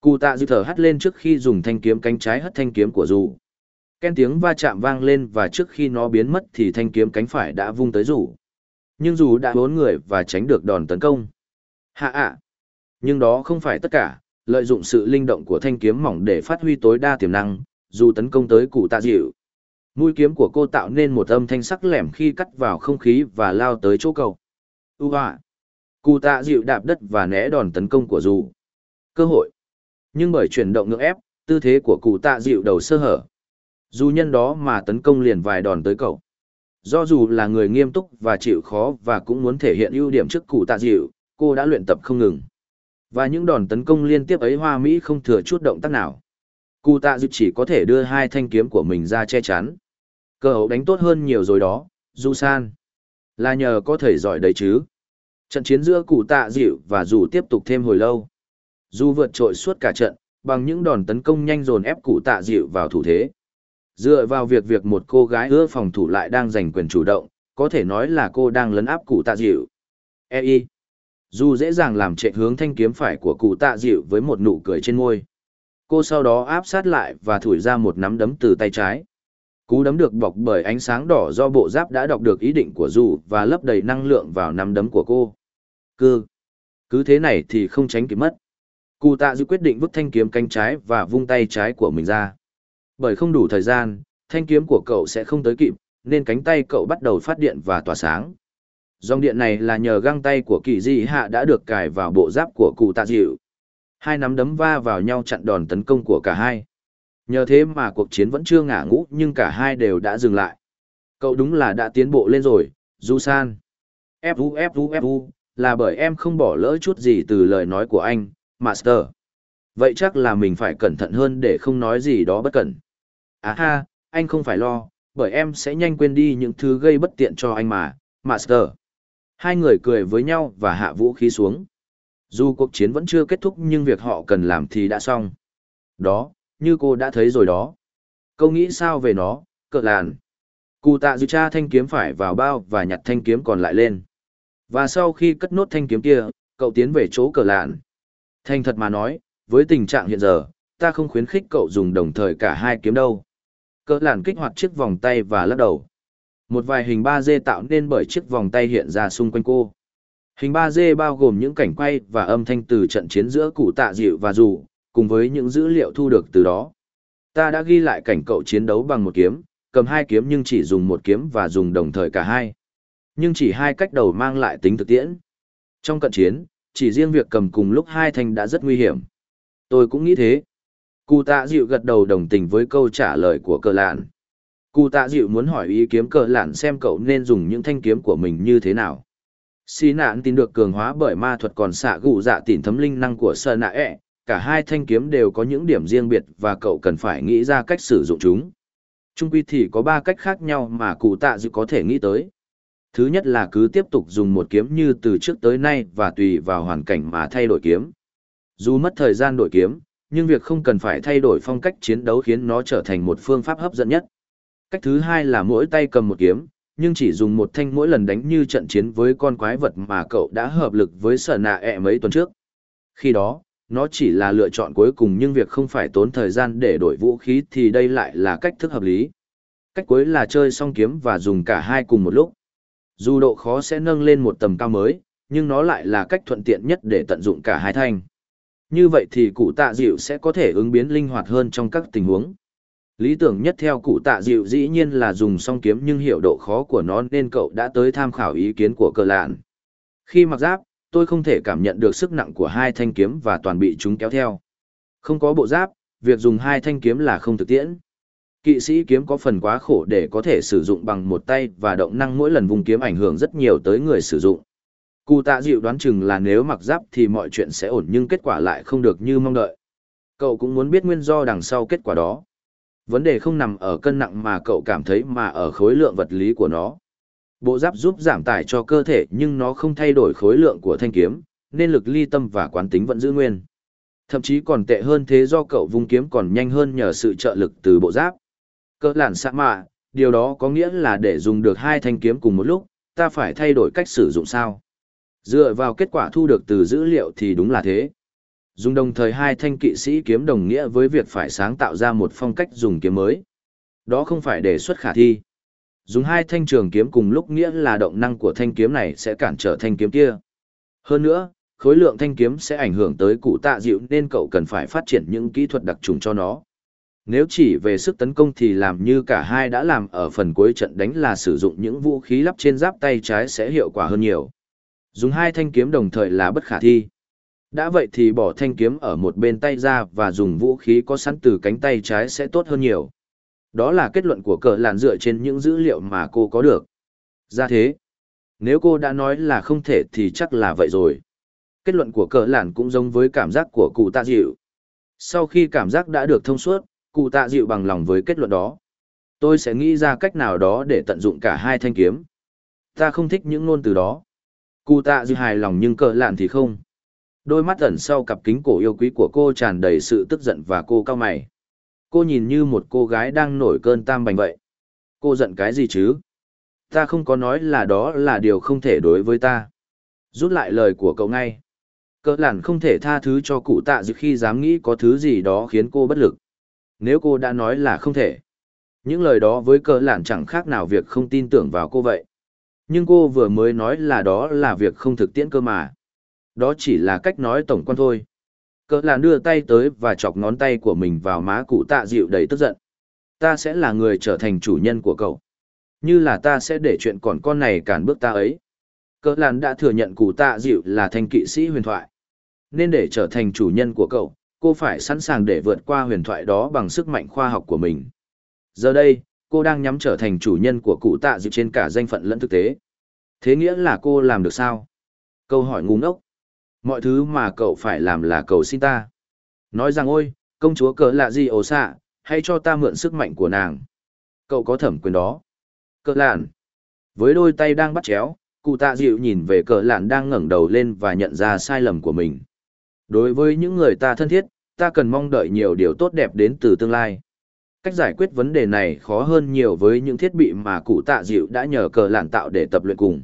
Cụ tạ dịu thở hắt lên trước khi dùng thanh kiếm cánh trái hất thanh kiếm của dù. Ken tiếng va chạm vang lên và trước khi nó biến mất thì thanh kiếm cánh phải đã vung tới rủ. Nhưng dù đã bốn người và tránh được đòn tấn công. Hạ ạ! Nhưng đó không phải tất cả, lợi dụng sự linh động của thanh kiếm mỏng để phát huy tối đa tiềm năng, dù tấn công tới cụ tạ dịu. Mũi kiếm của cô tạo nên một âm thanh sắc lẻm khi cắt vào không khí và lao tới chỗ cầu. Ua! À. Cụ tạ dịu đạp đất và né đòn tấn công của dù. Cơ hội! Nhưng bởi chuyển động ngược ép, tư thế của cụ tạ dịu đầu sơ hở. Dù nhân đó mà tấn công liền vài đòn tới cậu. Do dù là người nghiêm túc và chịu khó và cũng muốn thể hiện ưu điểm trước cụ tạ dịu, cô đã luyện tập không ngừng. Và những đòn tấn công liên tiếp ấy hoa Mỹ không thừa chút động tác nào. Cụ tạ dịu chỉ có thể đưa hai thanh kiếm của mình ra che chắn. Cơ hậu đánh tốt hơn nhiều rồi đó, Du San. Là nhờ có thể giỏi đấy chứ. Trận chiến giữa cụ tạ dịu và dù tiếp tục thêm hồi lâu. Dù vượt trội suốt cả trận, bằng những đòn tấn công nhanh dồn ép cụ tạ dịu vào thủ thế. Dựa vào việc việc một cô gái ưa phòng thủ lại đang giành quyền chủ động, có thể nói là cô đang lấn áp cụ tạ dịu. E.I. Dù dễ dàng làm trệ hướng thanh kiếm phải của cụ tạ dịu với một nụ cười trên môi. Cô sau đó áp sát lại và thổi ra một nắm đấm từ tay trái. Cú đấm được bọc bởi ánh sáng đỏ do bộ giáp đã đọc được ý định của dù và lấp đầy năng lượng vào nắm đấm của cô. Cứ, cứ thế này thì không tránh kịp mất. Cụ tạ dịu quyết định vứt thanh kiếm cánh trái và vung tay trái của mình ra. Bởi không đủ thời gian, thanh kiếm của cậu sẽ không tới kịp, nên cánh tay cậu bắt đầu phát điện và tỏa sáng. Dòng điện này là nhờ găng tay của kỳ di hạ đã được cài vào bộ giáp của cụ tạ dịu. Hai nắm đấm va vào nhau chặn đòn tấn công của cả hai. Nhờ thế mà cuộc chiến vẫn chưa ngả ngũ nhưng cả hai đều đã dừng lại. Cậu đúng là đã tiến bộ lên rồi, Du San. Fu Fu Fu, là bởi em không bỏ lỡ chút gì từ lời nói của anh, Master. Vậy chắc là mình phải cẩn thận hơn để không nói gì đó bất cẩn. À ha, anh không phải lo, bởi em sẽ nhanh quên đi những thứ gây bất tiện cho anh mà, Master. Hai người cười với nhau và hạ vũ khí xuống. Dù cuộc chiến vẫn chưa kết thúc nhưng việc họ cần làm thì đã xong. Đó, như cô đã thấy rồi đó. Câu nghĩ sao về nó, cỡ làn. Cụ tạ dư cha thanh kiếm phải vào bao và nhặt thanh kiếm còn lại lên. Và sau khi cất nốt thanh kiếm kia, cậu tiến về chỗ cờ lạn. Thành thật mà nói, với tình trạng hiện giờ, ta không khuyến khích cậu dùng đồng thời cả hai kiếm đâu. Cỡ làn kích hoạt chiếc vòng tay và lắc đầu. Một vài hình 3D tạo nên bởi chiếc vòng tay hiện ra xung quanh cô. Hình 3D bao gồm những cảnh quay và âm thanh từ trận chiến giữa cụ tạ dịu và dù, cùng với những dữ liệu thu được từ đó. Ta đã ghi lại cảnh cậu chiến đấu bằng một kiếm, cầm hai kiếm nhưng chỉ dùng một kiếm và dùng đồng thời cả hai. Nhưng chỉ hai cách đầu mang lại tính thực tiễn. Trong cận chiến, chỉ riêng việc cầm cùng lúc hai thanh đã rất nguy hiểm. Tôi cũng nghĩ thế. Cụ tạ dịu gật đầu đồng tình với câu trả lời của cờ lạn. Cụ tạ dịu muốn hỏi ý kiếm cờ lạn xem cậu nên dùng những thanh kiếm của mình như thế nào. Xì nạn tin được cường hóa bởi ma thuật còn xạ gụ dạ tỉn thấm linh năng của sơ nạ ẹ, cả hai thanh kiếm đều có những điểm riêng biệt và cậu cần phải nghĩ ra cách sử dụng chúng. Trung quy thì có ba cách khác nhau mà cụ tạ dịu có thể nghĩ tới. Thứ nhất là cứ tiếp tục dùng một kiếm như từ trước tới nay và tùy vào hoàn cảnh mà thay đổi kiếm. Dù mất thời gian đổi kiếm, nhưng việc không cần phải thay đổi phong cách chiến đấu khiến nó trở thành một phương pháp hấp dẫn nhất. Cách thứ hai là mỗi tay cầm một kiếm, nhưng chỉ dùng một thanh mỗi lần đánh như trận chiến với con quái vật mà cậu đã hợp lực với sở nạ ẹ mấy tuần trước. Khi đó, nó chỉ là lựa chọn cuối cùng nhưng việc không phải tốn thời gian để đổi vũ khí thì đây lại là cách thức hợp lý. Cách cuối là chơi song kiếm và dùng cả hai cùng một lúc. Dù độ khó sẽ nâng lên một tầm cao mới, nhưng nó lại là cách thuận tiện nhất để tận dụng cả hai thanh. Như vậy thì cụ tạ dịu sẽ có thể ứng biến linh hoạt hơn trong các tình huống. Lý tưởng nhất theo cụ tạ dịu dĩ nhiên là dùng song kiếm nhưng hiểu độ khó của nó nên cậu đã tới tham khảo ý kiến của cờ lạn. Khi mặc giáp, tôi không thể cảm nhận được sức nặng của hai thanh kiếm và toàn bị chúng kéo theo. Không có bộ giáp, việc dùng hai thanh kiếm là không thực tiễn. Kỵ sĩ kiếm có phần quá khổ để có thể sử dụng bằng một tay và động năng mỗi lần vùng kiếm ảnh hưởng rất nhiều tới người sử dụng. Cụ tạ dịu đoán chừng là nếu mặc giáp thì mọi chuyện sẽ ổn nhưng kết quả lại không được như mong đợi. Cậu cũng muốn biết nguyên do đằng sau kết quả đó. Vấn đề không nằm ở cân nặng mà cậu cảm thấy mà ở khối lượng vật lý của nó. Bộ giáp giúp giảm tải cho cơ thể nhưng nó không thay đổi khối lượng của thanh kiếm, nên lực ly tâm và quán tính vẫn giữ nguyên. Thậm chí còn tệ hơn thế do cậu vung kiếm còn nhanh hơn nhờ sự trợ lực từ bộ giáp. Cơ lản sạ mạ, điều đó có nghĩa là để dùng được hai thanh kiếm cùng một lúc, ta phải thay đổi cách sử dụng sao. Dựa vào kết quả thu được từ dữ liệu thì đúng là thế. Dùng đồng thời hai thanh kỵ sĩ kiếm đồng nghĩa với việc phải sáng tạo ra một phong cách dùng kiếm mới. Đó không phải đề xuất khả thi. Dùng hai thanh trường kiếm cùng lúc nghĩa là động năng của thanh kiếm này sẽ cản trở thanh kiếm kia. Hơn nữa, khối lượng thanh kiếm sẽ ảnh hưởng tới cụ tạ dịu nên cậu cần phải phát triển những kỹ thuật đặc trùng cho nó. Nếu chỉ về sức tấn công thì làm như cả hai đã làm ở phần cuối trận đánh là sử dụng những vũ khí lắp trên giáp tay trái sẽ hiệu quả hơn nhiều. Dùng hai thanh kiếm đồng thời là bất khả thi. Đã vậy thì bỏ thanh kiếm ở một bên tay ra và dùng vũ khí có sẵn từ cánh tay trái sẽ tốt hơn nhiều. Đó là kết luận của cờ làn dựa trên những dữ liệu mà cô có được. Ra thế, nếu cô đã nói là không thể thì chắc là vậy rồi. Kết luận của cờ làn cũng giống với cảm giác của cụ tạ dịu. Sau khi cảm giác đã được thông suốt, cụ tạ dịu bằng lòng với kết luận đó. Tôi sẽ nghĩ ra cách nào đó để tận dụng cả hai thanh kiếm. Ta không thích những ngôn từ đó. Cụ tạ dư hài lòng nhưng cờ Lạn thì không. Đôi mắt ẩn sau cặp kính cổ yêu quý của cô tràn đầy sự tức giận và cô cao mày. Cô nhìn như một cô gái đang nổi cơn tam bành vậy. Cô giận cái gì chứ? Ta không có nói là đó là điều không thể đối với ta. Rút lại lời của cậu ngay. Cỡ lản không thể tha thứ cho cụ tạ dư khi dám nghĩ có thứ gì đó khiến cô bất lực. Nếu cô đã nói là không thể. Những lời đó với cỡ lản chẳng khác nào việc không tin tưởng vào cô vậy. Nhưng cô vừa mới nói là đó là việc không thực tiễn cơ mà. Đó chỉ là cách nói tổng quan thôi. Cỡ là đưa tay tới và chọc ngón tay của mình vào má cụ tạ dịu đầy tức giận. Ta sẽ là người trở thành chủ nhân của cậu. Như là ta sẽ để chuyện còn con này cản bước ta ấy. Cỡ làn đã thừa nhận cụ tạ dịu là thanh kỵ sĩ huyền thoại. Nên để trở thành chủ nhân của cậu, cô phải sẵn sàng để vượt qua huyền thoại đó bằng sức mạnh khoa học của mình. Giờ đây, cô đang nhắm trở thành chủ nhân của cụ tạ dịu trên cả danh phận lẫn thực tế. Thế nghĩa là cô làm được sao? Câu hỏi ngu ngốc. Mọi thứ mà cậu phải làm là cầu xin ta. Nói rằng ôi, công chúa cỡ lạ gì ổ xạ, hãy cho ta mượn sức mạnh của nàng. Cậu có thẩm quyền đó. Cỡ lạn. Với đôi tay đang bắt chéo, cụ tạ dịu nhìn về cỡ lạn đang ngẩng đầu lên và nhận ra sai lầm của mình. Đối với những người ta thân thiết, ta cần mong đợi nhiều điều tốt đẹp đến từ tương lai. Cách giải quyết vấn đề này khó hơn nhiều với những thiết bị mà cụ tạ dịu đã nhờ cờ lạn tạo để tập luyện cùng.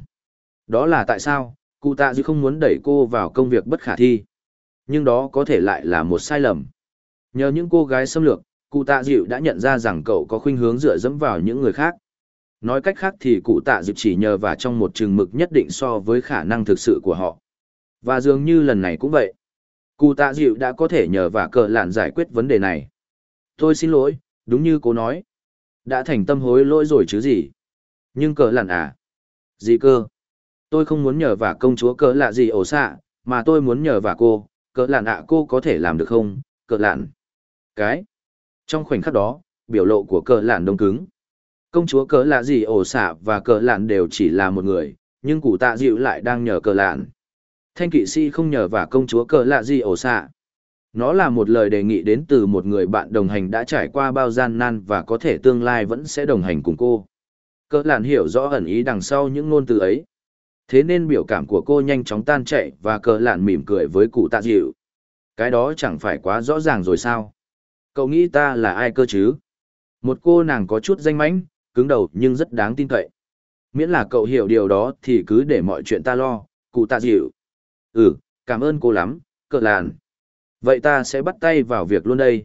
Đó là tại sao, cụ tạ dịu không muốn đẩy cô vào công việc bất khả thi. Nhưng đó có thể lại là một sai lầm. Nhờ những cô gái xâm lược, cụ tạ dịu đã nhận ra rằng cậu có khuynh hướng dựa dẫm vào những người khác. Nói cách khác thì cụ tạ dịu chỉ nhờ và trong một trường mực nhất định so với khả năng thực sự của họ. Và dường như lần này cũng vậy. Cụ tạ dịu đã có thể nhờ và cờ lạn giải quyết vấn đề này. Tôi xin lỗi, đúng như cô nói. Đã thành tâm hối lỗi rồi chứ gì. Nhưng cờ lạn à? Gì cơ? Tôi không muốn nhờ và công chúa cờ lạ gì ổ xạ, mà tôi muốn nhờ và cô, cờ lạn ạ cô có thể làm được không, cờ lạn? Cái. Trong khoảnh khắc đó, biểu lộ của cờ lạn đông cứng. Công chúa cờ lạ gì ổ xạ và cờ lạn đều chỉ là một người, nhưng cụ tạ dịu lại đang nhờ cờ lạn thanh kỵ sĩ không nhờ và công chúa cờ lạ gì ổ xạ nó là một lời đề nghị đến từ một người bạn đồng hành đã trải qua bao gian nan và có thể tương lai vẫn sẽ đồng hành cùng cô. Cơ lạn hiểu rõ ẩn ý đằng sau những ngôn từ ấy. Thế nên biểu cảm của cô nhanh chóng tan chạy và cơ lạn mỉm cười với cụ tạ dịu. Cái đó chẳng phải quá rõ ràng rồi sao? Cậu nghĩ ta là ai cơ chứ? Một cô nàng có chút danh mãnh cứng đầu nhưng rất đáng tin cậy. Miễn là cậu hiểu điều đó thì cứ để mọi chuyện ta lo cụ tạ dịu. Ừ, cảm ơn cô lắm, cờ làn. Vậy ta sẽ bắt tay vào việc luôn đây.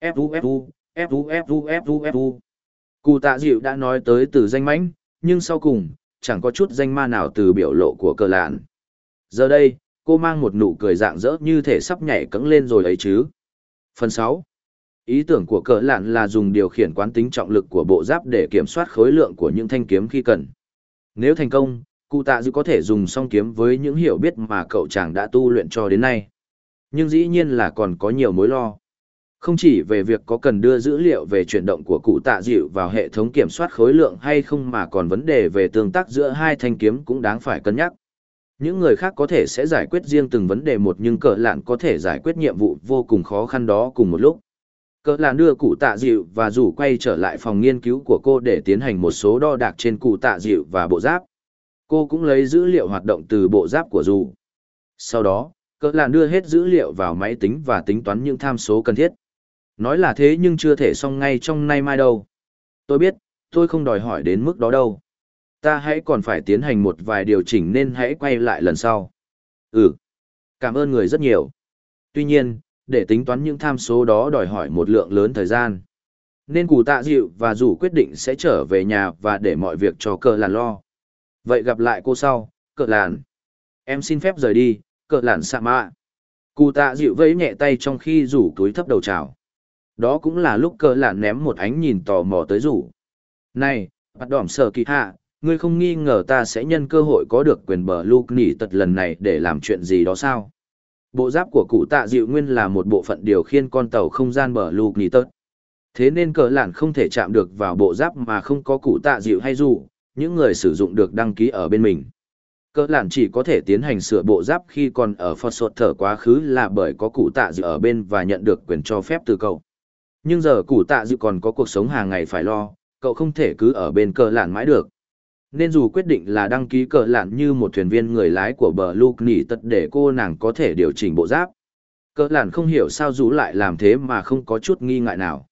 Fu Fu, Fu Fu Fu Fu. Cụ tạ dịu đã nói tới từ danh mãnh, nhưng sau cùng, chẳng có chút danh ma nào từ biểu lộ của cờ Lạn. Giờ đây, cô mang một nụ cười dạng dỡ như thể sắp nhảy cẫng lên rồi ấy chứ. Phần 6. Ý tưởng của cờ lạn là dùng điều khiển quán tính trọng lực của bộ giáp để kiểm soát khối lượng của những thanh kiếm khi cần. Nếu thành công, cụ tạ dịu có thể dùng song kiếm với những hiểu biết mà cậu chàng đã tu luyện cho đến nay nhưng dĩ nhiên là còn có nhiều mối lo. Không chỉ về việc có cần đưa dữ liệu về chuyển động của cụ tạ dịu vào hệ thống kiểm soát khối lượng hay không mà còn vấn đề về tương tác giữa hai thanh kiếm cũng đáng phải cân nhắc. Những người khác có thể sẽ giải quyết riêng từng vấn đề một nhưng cỡ lạn có thể giải quyết nhiệm vụ vô cùng khó khăn đó cùng một lúc. Cỡ lạn đưa cụ tạ dịu và rủ quay trở lại phòng nghiên cứu của cô để tiến hành một số đo đạc trên cụ tạ dịu và bộ giáp. Cô cũng lấy dữ liệu hoạt động từ bộ giáp của dù. Sau đó, cỡ làn đưa hết dữ liệu vào máy tính và tính toán những tham số cần thiết. Nói là thế nhưng chưa thể xong ngay trong nay mai đâu. Tôi biết, tôi không đòi hỏi đến mức đó đâu. Ta hãy còn phải tiến hành một vài điều chỉnh nên hãy quay lại lần sau. Ừ. Cảm ơn người rất nhiều. Tuy nhiên, để tính toán những tham số đó đòi hỏi một lượng lớn thời gian. Nên cụ tạ dịu và rủ quyết định sẽ trở về nhà và để mọi việc cho cờ làn lo. Vậy gặp lại cô sau, cờ làn. Em xin phép rời đi, cờ lản xạ mạ. Cụ tạ dịu vẫy nhẹ tay trong khi rủ túi thấp đầu chào. Đó cũng là lúc cờ lản ném một ánh nhìn tò mò tới rủ. Này, bắt đỏm sở kỳ hạ, ngươi không nghi ngờ ta sẽ nhân cơ hội có được quyền bờ lục nỉ tật lần này để làm chuyện gì đó sao? Bộ giáp của cụ tạ dịu nguyên là một bộ phận điều khiên con tàu không gian bờ lục nỉ tật. Thế nên cờ lản không thể chạm được vào bộ giáp mà không có cụ tạ dịu hay dù, những người sử dụng được đăng ký ở bên mình. Cơ lạn chỉ có thể tiến hành sửa bộ giáp khi còn ở Phật Sột thở quá khứ là bởi có cụ tạ dự ở bên và nhận được quyền cho phép từ cậu. Nhưng giờ cụ tạ dự còn có cuộc sống hàng ngày phải lo, cậu không thể cứ ở bên cờ lạn mãi được. Nên dù quyết định là đăng ký cờ lạn như một thuyền viên người lái của bờ Luke nỉ tật để cô nàng có thể điều chỉnh bộ giáp. Cờ lạn không hiểu sao dù lại làm thế mà không có chút nghi ngại nào.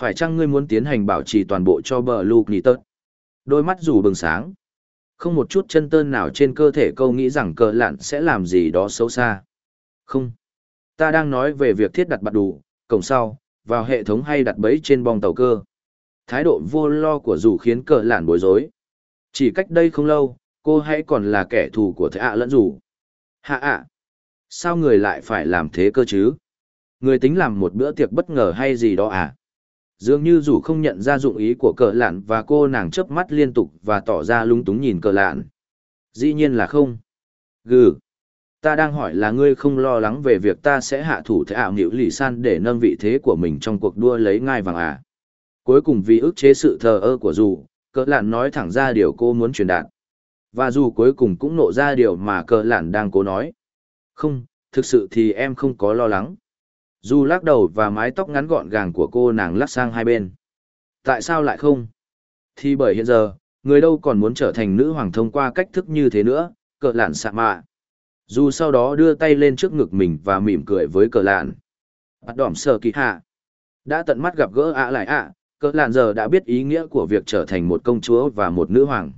Phải chăng ngươi muốn tiến hành bảo trì toàn bộ cho bờ Luke nỉ tật? Đôi mắt rủ bừng sáng. Không một chút chân tơn nào trên cơ thể câu nghĩ rằng cờ lạn sẽ làm gì đó xấu xa. Không. Ta đang nói về việc thiết đặt bạt đủ, cổng sau, vào hệ thống hay đặt bẫy trên bong tàu cơ. Thái độ vô lo của rủ khiến cờ lạn bối rối. Chỉ cách đây không lâu, cô hãy còn là kẻ thù của thế ạ lẫn rủ. Hạ ạ. Sao người lại phải làm thế cơ chứ? Người tính làm một bữa tiệc bất ngờ hay gì đó à? Dường như dù không nhận ra dụng ý của cờ lạn và cô nàng chớp mắt liên tục và tỏ ra lung túng nhìn cờ lạn dĩ nhiên là không gừ ta đang hỏi là ngươi không lo lắng về việc ta sẽ hạ thủ thế ảo nghịu lì san để nâng vị thế của mình trong cuộc đua lấy ngai vàng à Cuối cùng vì ức chế sự thờ ơ của dù, cờ lạn nói thẳng ra điều cô muốn truyền đạt. Và dù cuối cùng cũng nộ ra điều mà cờ lạn đang cố nói. Không, thực sự thì em không có lo lắng. Dù lắc đầu và mái tóc ngắn gọn gàng của cô nàng lắc sang hai bên. Tại sao lại không? Thì bởi hiện giờ, người đâu còn muốn trở thành nữ hoàng thông qua cách thức như thế nữa, cỡ lạn sạ mạ. Dù sau đó đưa tay lên trước ngực mình và mỉm cười với cỡ lạn. Bắt đỏm sờ kỳ hạ. Đã tận mắt gặp gỡ ạ lại ạ, cỡ lạn giờ đã biết ý nghĩa của việc trở thành một công chúa và một nữ hoàng.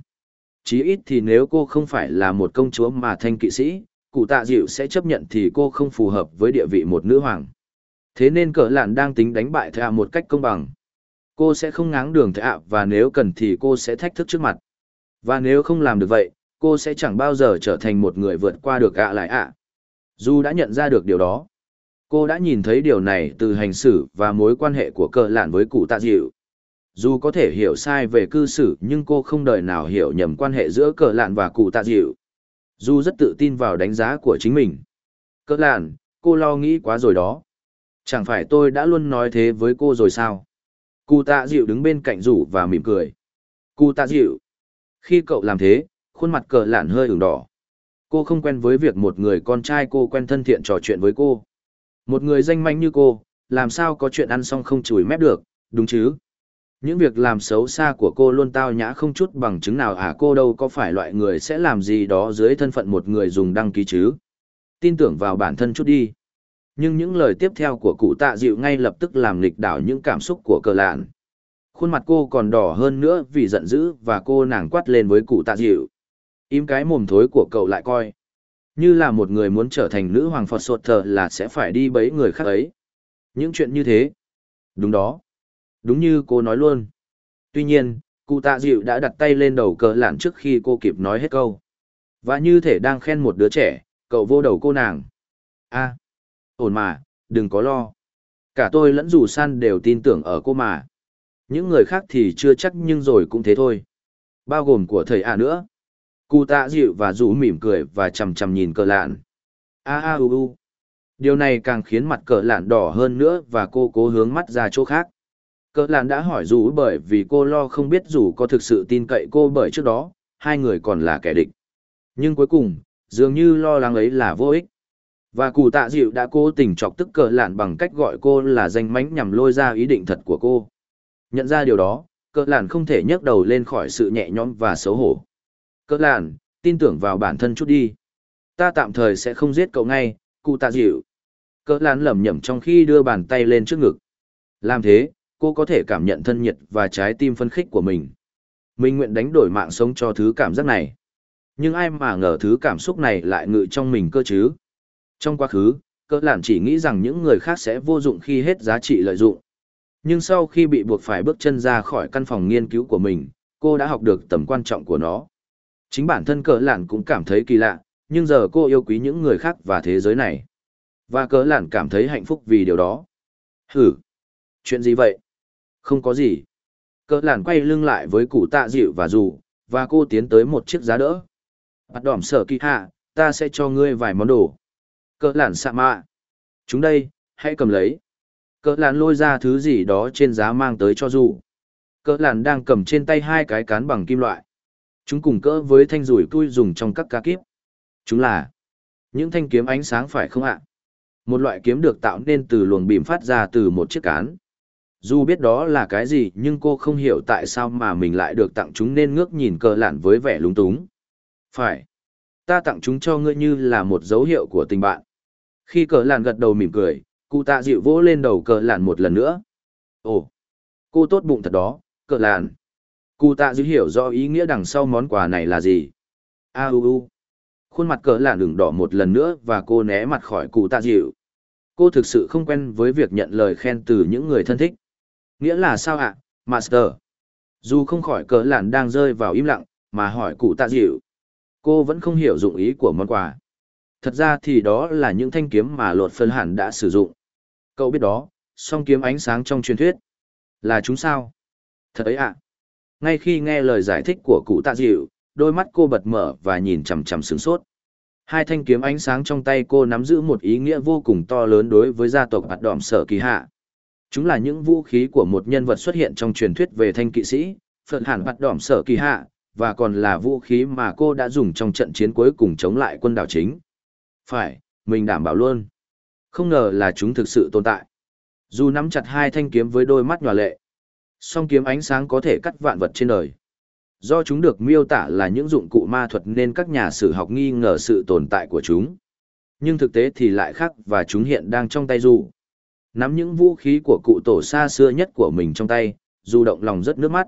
Chí ít thì nếu cô không phải là một công chúa mà thanh kỵ sĩ, cụ tạ dịu sẽ chấp nhận thì cô không phù hợp với địa vị một nữ hoàng. Thế nên cỡ lạn đang tính đánh bại thạ một cách công bằng. Cô sẽ không ngáng đường thạ và nếu cần thì cô sẽ thách thức trước mặt. Và nếu không làm được vậy, cô sẽ chẳng bao giờ trở thành một người vượt qua được ạ lại ạ. Dù đã nhận ra được điều đó, cô đã nhìn thấy điều này từ hành xử và mối quan hệ của cờ lạn với cụ tạ dịu. Dù có thể hiểu sai về cư xử nhưng cô không đời nào hiểu nhầm quan hệ giữa cờ lạn và cụ tạ dịu. Dù rất tự tin vào đánh giá của chính mình. Cờ lạn, cô lo nghĩ quá rồi đó. Chẳng phải tôi đã luôn nói thế với cô rồi sao? Cụ tạ dịu đứng bên cạnh rủ và mỉm cười. Cụ tạ dịu. Khi cậu làm thế, khuôn mặt cờ lạn hơi ửng đỏ. Cô không quen với việc một người con trai cô quen thân thiện trò chuyện với cô. Một người danh manh như cô, làm sao có chuyện ăn xong không chùi mép được, đúng chứ? Những việc làm xấu xa của cô luôn tao nhã không chút bằng chứng nào à cô đâu có phải loại người sẽ làm gì đó dưới thân phận một người dùng đăng ký chứ. Tin tưởng vào bản thân chút đi. Nhưng những lời tiếp theo của cụ tạ dịu ngay lập tức làm nghịch đảo những cảm xúc của cờ lạn. Khuôn mặt cô còn đỏ hơn nữa vì giận dữ và cô nàng quát lên với cụ tạ dịu. Im cái mồm thối của cậu lại coi. Như là một người muốn trở thành nữ hoàng Phật sột thờ là sẽ phải đi bấy người khác ấy. Những chuyện như thế. Đúng đó. Đúng như cô nói luôn. Tuy nhiên, cụ tạ dịu đã đặt tay lên đầu cờ lạn trước khi cô kịp nói hết câu. Và như thể đang khen một đứa trẻ, cậu vô đầu cô nàng. a ổn mà, đừng có lo. Cả tôi lẫn dù san đều tin tưởng ở cô mà. Những người khác thì chưa chắc nhưng rồi cũng thế thôi. Bao gồm của thầy à nữa. Cụ tạ dịu và rủ mỉm cười và chầm chầm nhìn cờ lạn. A a u u. Điều này càng khiến mặt cờ lạn đỏ hơn nữa và cô cố hướng mắt ra chỗ khác. Cờ lạn đã hỏi rủ bởi vì cô lo không biết rủ có thực sự tin cậy cô bởi trước đó, hai người còn là kẻ địch. Nhưng cuối cùng, dường như lo lắng ấy là vô ích. Và cụ tạ dịu đã cố tình chọc tức cờ lạn bằng cách gọi cô là danh mánh nhằm lôi ra ý định thật của cô. Nhận ra điều đó, cờ lạn không thể nhấc đầu lên khỏi sự nhẹ nhõm và xấu hổ. cờ lạn tin tưởng vào bản thân chút đi. Ta tạm thời sẽ không giết cậu ngay, cụ tạ dịu. cờ lạn lẩm nhẩm trong khi đưa bàn tay lên trước ngực. Làm thế, cô có thể cảm nhận thân nhiệt và trái tim phân khích của mình. Mình nguyện đánh đổi mạng sống cho thứ cảm giác này. Nhưng ai mà ngờ thứ cảm xúc này lại ngự trong mình cơ chứ. Trong quá khứ, cỡ lản chỉ nghĩ rằng những người khác sẽ vô dụng khi hết giá trị lợi dụng. Nhưng sau khi bị buộc phải bước chân ra khỏi căn phòng nghiên cứu của mình, cô đã học được tầm quan trọng của nó. Chính bản thân cỡ lản cũng cảm thấy kỳ lạ, nhưng giờ cô yêu quý những người khác và thế giới này. Và cỡ lản cảm thấy hạnh phúc vì điều đó. Hử! Chuyện gì vậy? Không có gì. Cỡ lản quay lưng lại với cụ tạ dịu và dù, và cô tiến tới một chiếc giá đỡ. Bắt đỏm sở kỳ hạ, ta sẽ cho ngươi vài món đồ. Cỡ lạn xạ mạ. Chúng đây, hãy cầm lấy. Cỡ lạn lôi ra thứ gì đó trên giá mang tới cho dù. Cỡ lạn đang cầm trên tay hai cái cán bằng kim loại. Chúng cùng cỡ với thanh rủi tui dùng trong các ca kíp. Chúng là những thanh kiếm ánh sáng phải không ạ? Một loại kiếm được tạo nên từ luồng bìm phát ra từ một chiếc cán. Dù biết đó là cái gì nhưng cô không hiểu tại sao mà mình lại được tặng chúng nên ngước nhìn cờ lạn với vẻ lúng túng. Phải. Ta tặng chúng cho ngươi như là một dấu hiệu của tình bạn. Khi cờ lạn gật đầu mỉm cười, cụ tạ dịu vỗ lên đầu cờ lạn một lần nữa. Ồ, cô tốt bụng thật đó, cờ lạn. Cụ tạ dịu hiểu rõ ý nghĩa đằng sau món quà này là gì. A u u. Khuôn mặt cờ lạn đường đỏ một lần nữa và cô né mặt khỏi cụ tạ dịu. Cô thực sự không quen với việc nhận lời khen từ những người thân thích. Nghĩa là sao ạ, Master? Dù không khỏi cờ lạn đang rơi vào im lặng, mà hỏi cụ tạ dịu. Cô vẫn không hiểu dụng ý của món quà. Thật ra thì đó là những thanh kiếm mà lột phân hẳn đã sử dụng. Cậu biết đó, song kiếm ánh sáng trong truyền thuyết. Là chúng sao? Thật ấy ạ ngay khi nghe lời giải thích của cụ tạ dịu đôi mắt cô bật mở và nhìn chằm chằm sửng sốt hai thanh kiếm ánh sáng trong tay cô nắm giữ một ý nghĩa vô cùng to lớn đối với gia tộc hạt đỏm sở kỳ hạ Chúng là những vũ khí của một nhân vật xuất hiện trong truyền thuyết về thanh kỵ sĩ, phận hẳn bắt đỏm sở kỳ hạ, và còn là vũ khí mà cô đã dùng trong trận chiến cuối cùng chống lại quân đảo chính. Phải, mình đảm bảo luôn. Không ngờ là chúng thực sự tồn tại. Dù nắm chặt hai thanh kiếm với đôi mắt nhòa lệ, song kiếm ánh sáng có thể cắt vạn vật trên đời. Do chúng được miêu tả là những dụng cụ ma thuật nên các nhà sử học nghi ngờ sự tồn tại của chúng. Nhưng thực tế thì lại khác và chúng hiện đang trong tay Du. Nắm những vũ khí của cụ tổ xa xưa nhất của mình trong tay, Du động lòng rất nước mắt.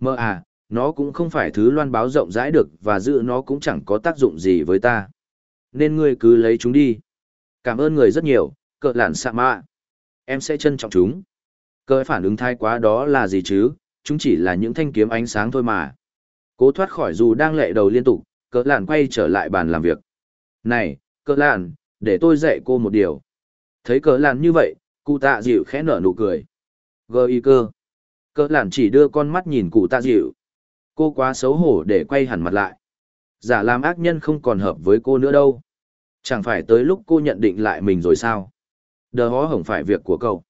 Mơ à, nó cũng không phải thứ loan báo rộng rãi được và giữ nó cũng chẳng có tác dụng gì với ta. Nên ngươi cứ lấy chúng đi. Cảm ơn người rất nhiều, cỡ lạn xạ mạ. Em sẽ trân trọng chúng. Cỡ phản ứng thai quá đó là gì chứ, chúng chỉ là những thanh kiếm ánh sáng thôi mà. Cố thoát khỏi dù đang lệ đầu liên tục, cỡ lạn quay trở lại bàn làm việc. Này, cỡ lạn, để tôi dạy cô một điều. Thấy cỡ lạn như vậy, cụ tạ dịu khẽ nở nụ cười. Gơ y cơ. Cỡ lạn chỉ đưa con mắt nhìn cụ tạ dịu. Cô quá xấu hổ để quay hẳn mặt lại. Giả làm ác nhân không còn hợp với cô nữa đâu. Chẳng phải tới lúc cô nhận định lại mình rồi sao? Đờ hó hổng phải việc của cậu.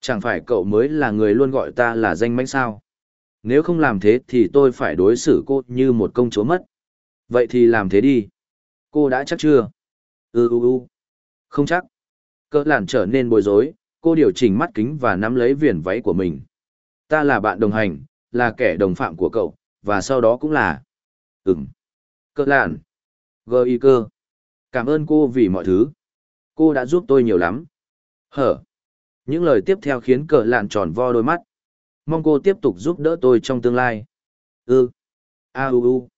Chẳng phải cậu mới là người luôn gọi ta là danh mánh sao? Nếu không làm thế thì tôi phải đối xử cô như một công chúa mất. Vậy thì làm thế đi. Cô đã chắc chưa? Ừ ừ ừ. Không chắc. Cỡ làn trở nên bối rối, cô điều chỉnh mắt kính và nắm lấy viền váy của mình. Ta là bạn đồng hành, là kẻ đồng phạm của cậu, và sau đó cũng là... Ừm. Cơ lạn, Gơ y cơ. Cảm ơn cô vì mọi thứ. Cô đã giúp tôi nhiều lắm. Hở. Những lời tiếp theo khiến cờ lạn tròn vo đôi mắt. Mong cô tiếp tục giúp đỡ tôi trong tương lai. Ừ. A u u.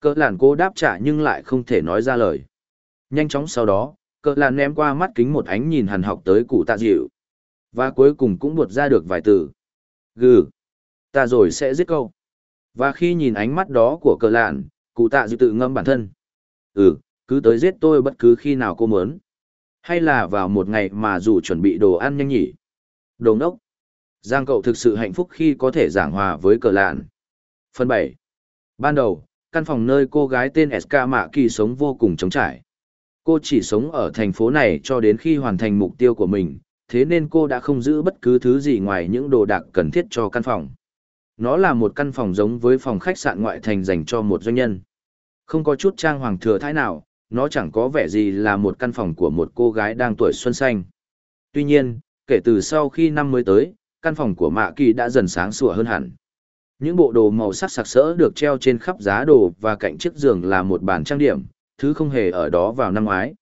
Cờ lạn cô đáp trả nhưng lại không thể nói ra lời. Nhanh chóng sau đó, cờ lạn ném qua mắt kính một ánh nhìn hằn học tới cụ tạ dịu. Và cuối cùng cũng buột ra được vài từ. Gừ. Ta rồi sẽ giết câu. Và khi nhìn ánh mắt đó của cờ lạn, cụ tạ dự tự ngâm bản thân. Ừ, cứ tới giết tôi bất cứ khi nào cô muốn. Hay là vào một ngày mà dù chuẩn bị đồ ăn nhanh nhỉ? Đồ ngốc. Giang cậu thực sự hạnh phúc khi có thể giảng hòa với cờ lạn. Phần 7. Ban đầu, căn phòng nơi cô gái tên SK Mạ Kỳ sống vô cùng trống trải. Cô chỉ sống ở thành phố này cho đến khi hoàn thành mục tiêu của mình, thế nên cô đã không giữ bất cứ thứ gì ngoài những đồ đạc cần thiết cho căn phòng. Nó là một căn phòng giống với phòng khách sạn ngoại thành dành cho một doanh nhân. Không có chút trang hoàng thừa thái nào, nó chẳng có vẻ gì là một căn phòng của một cô gái đang tuổi xuân xanh. Tuy nhiên, kể từ sau khi năm mới tới, căn phòng của Mạ Kỳ đã dần sáng sủa hơn hẳn. Những bộ đồ màu sắc sặc sỡ được treo trên khắp giá đồ và cạnh chiếc giường là một bàn trang điểm, thứ không hề ở đó vào năm ngoái.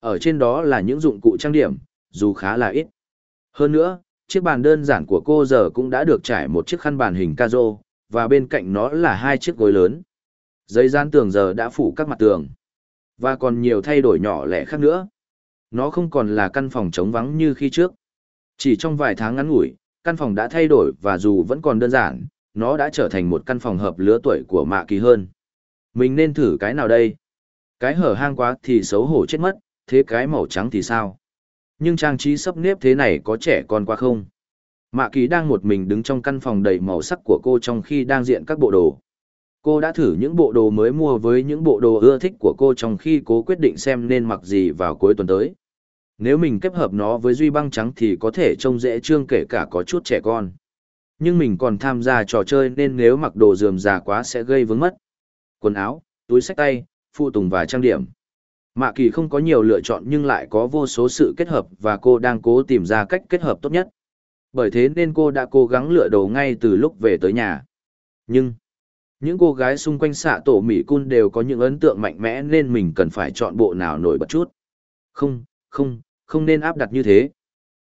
Ở trên đó là những dụng cụ trang điểm, dù khá là ít. Hơn nữa, chiếc bàn đơn giản của cô giờ cũng đã được trải một chiếc khăn bàn hình cazo, và bên cạnh nó là hai chiếc gối lớn. Giấy gian tường giờ đã phủ các mặt tường. Và còn nhiều thay đổi nhỏ lẻ khác nữa. Nó không còn là căn phòng trống vắng như khi trước. Chỉ trong vài tháng ngắn ngủi, căn phòng đã thay đổi và dù vẫn còn đơn giản, nó đã trở thành một căn phòng hợp lứa tuổi của mạ kỳ hơn. Mình nên thử cái nào đây? Cái hở hang quá thì xấu hổ chết mất, thế cái màu trắng thì sao? Nhưng trang trí sắp nếp thế này có trẻ con quá không? Mạ kỳ đang một mình đứng trong căn phòng đầy màu sắc của cô trong khi đang diện các bộ đồ. Cô đã thử những bộ đồ mới mua với những bộ đồ ưa thích của cô trong khi cố quyết định xem nên mặc gì vào cuối tuần tới. Nếu mình kết hợp nó với duy băng trắng thì có thể trông dễ trương kể cả có chút trẻ con. Nhưng mình còn tham gia trò chơi nên nếu mặc đồ dườm già quá sẽ gây vướng mất. Quần áo, túi sách tay, phụ tùng và trang điểm. Mạ kỳ không có nhiều lựa chọn nhưng lại có vô số sự kết hợp và cô đang cố tìm ra cách kết hợp tốt nhất. Bởi thế nên cô đã cố gắng lựa đồ ngay từ lúc về tới nhà. Nhưng, những cô gái xung quanh xạ tổ Mỹ Cun đều có những ấn tượng mạnh mẽ nên mình cần phải chọn bộ nào nổi bật chút. Không, không, không nên áp đặt như thế.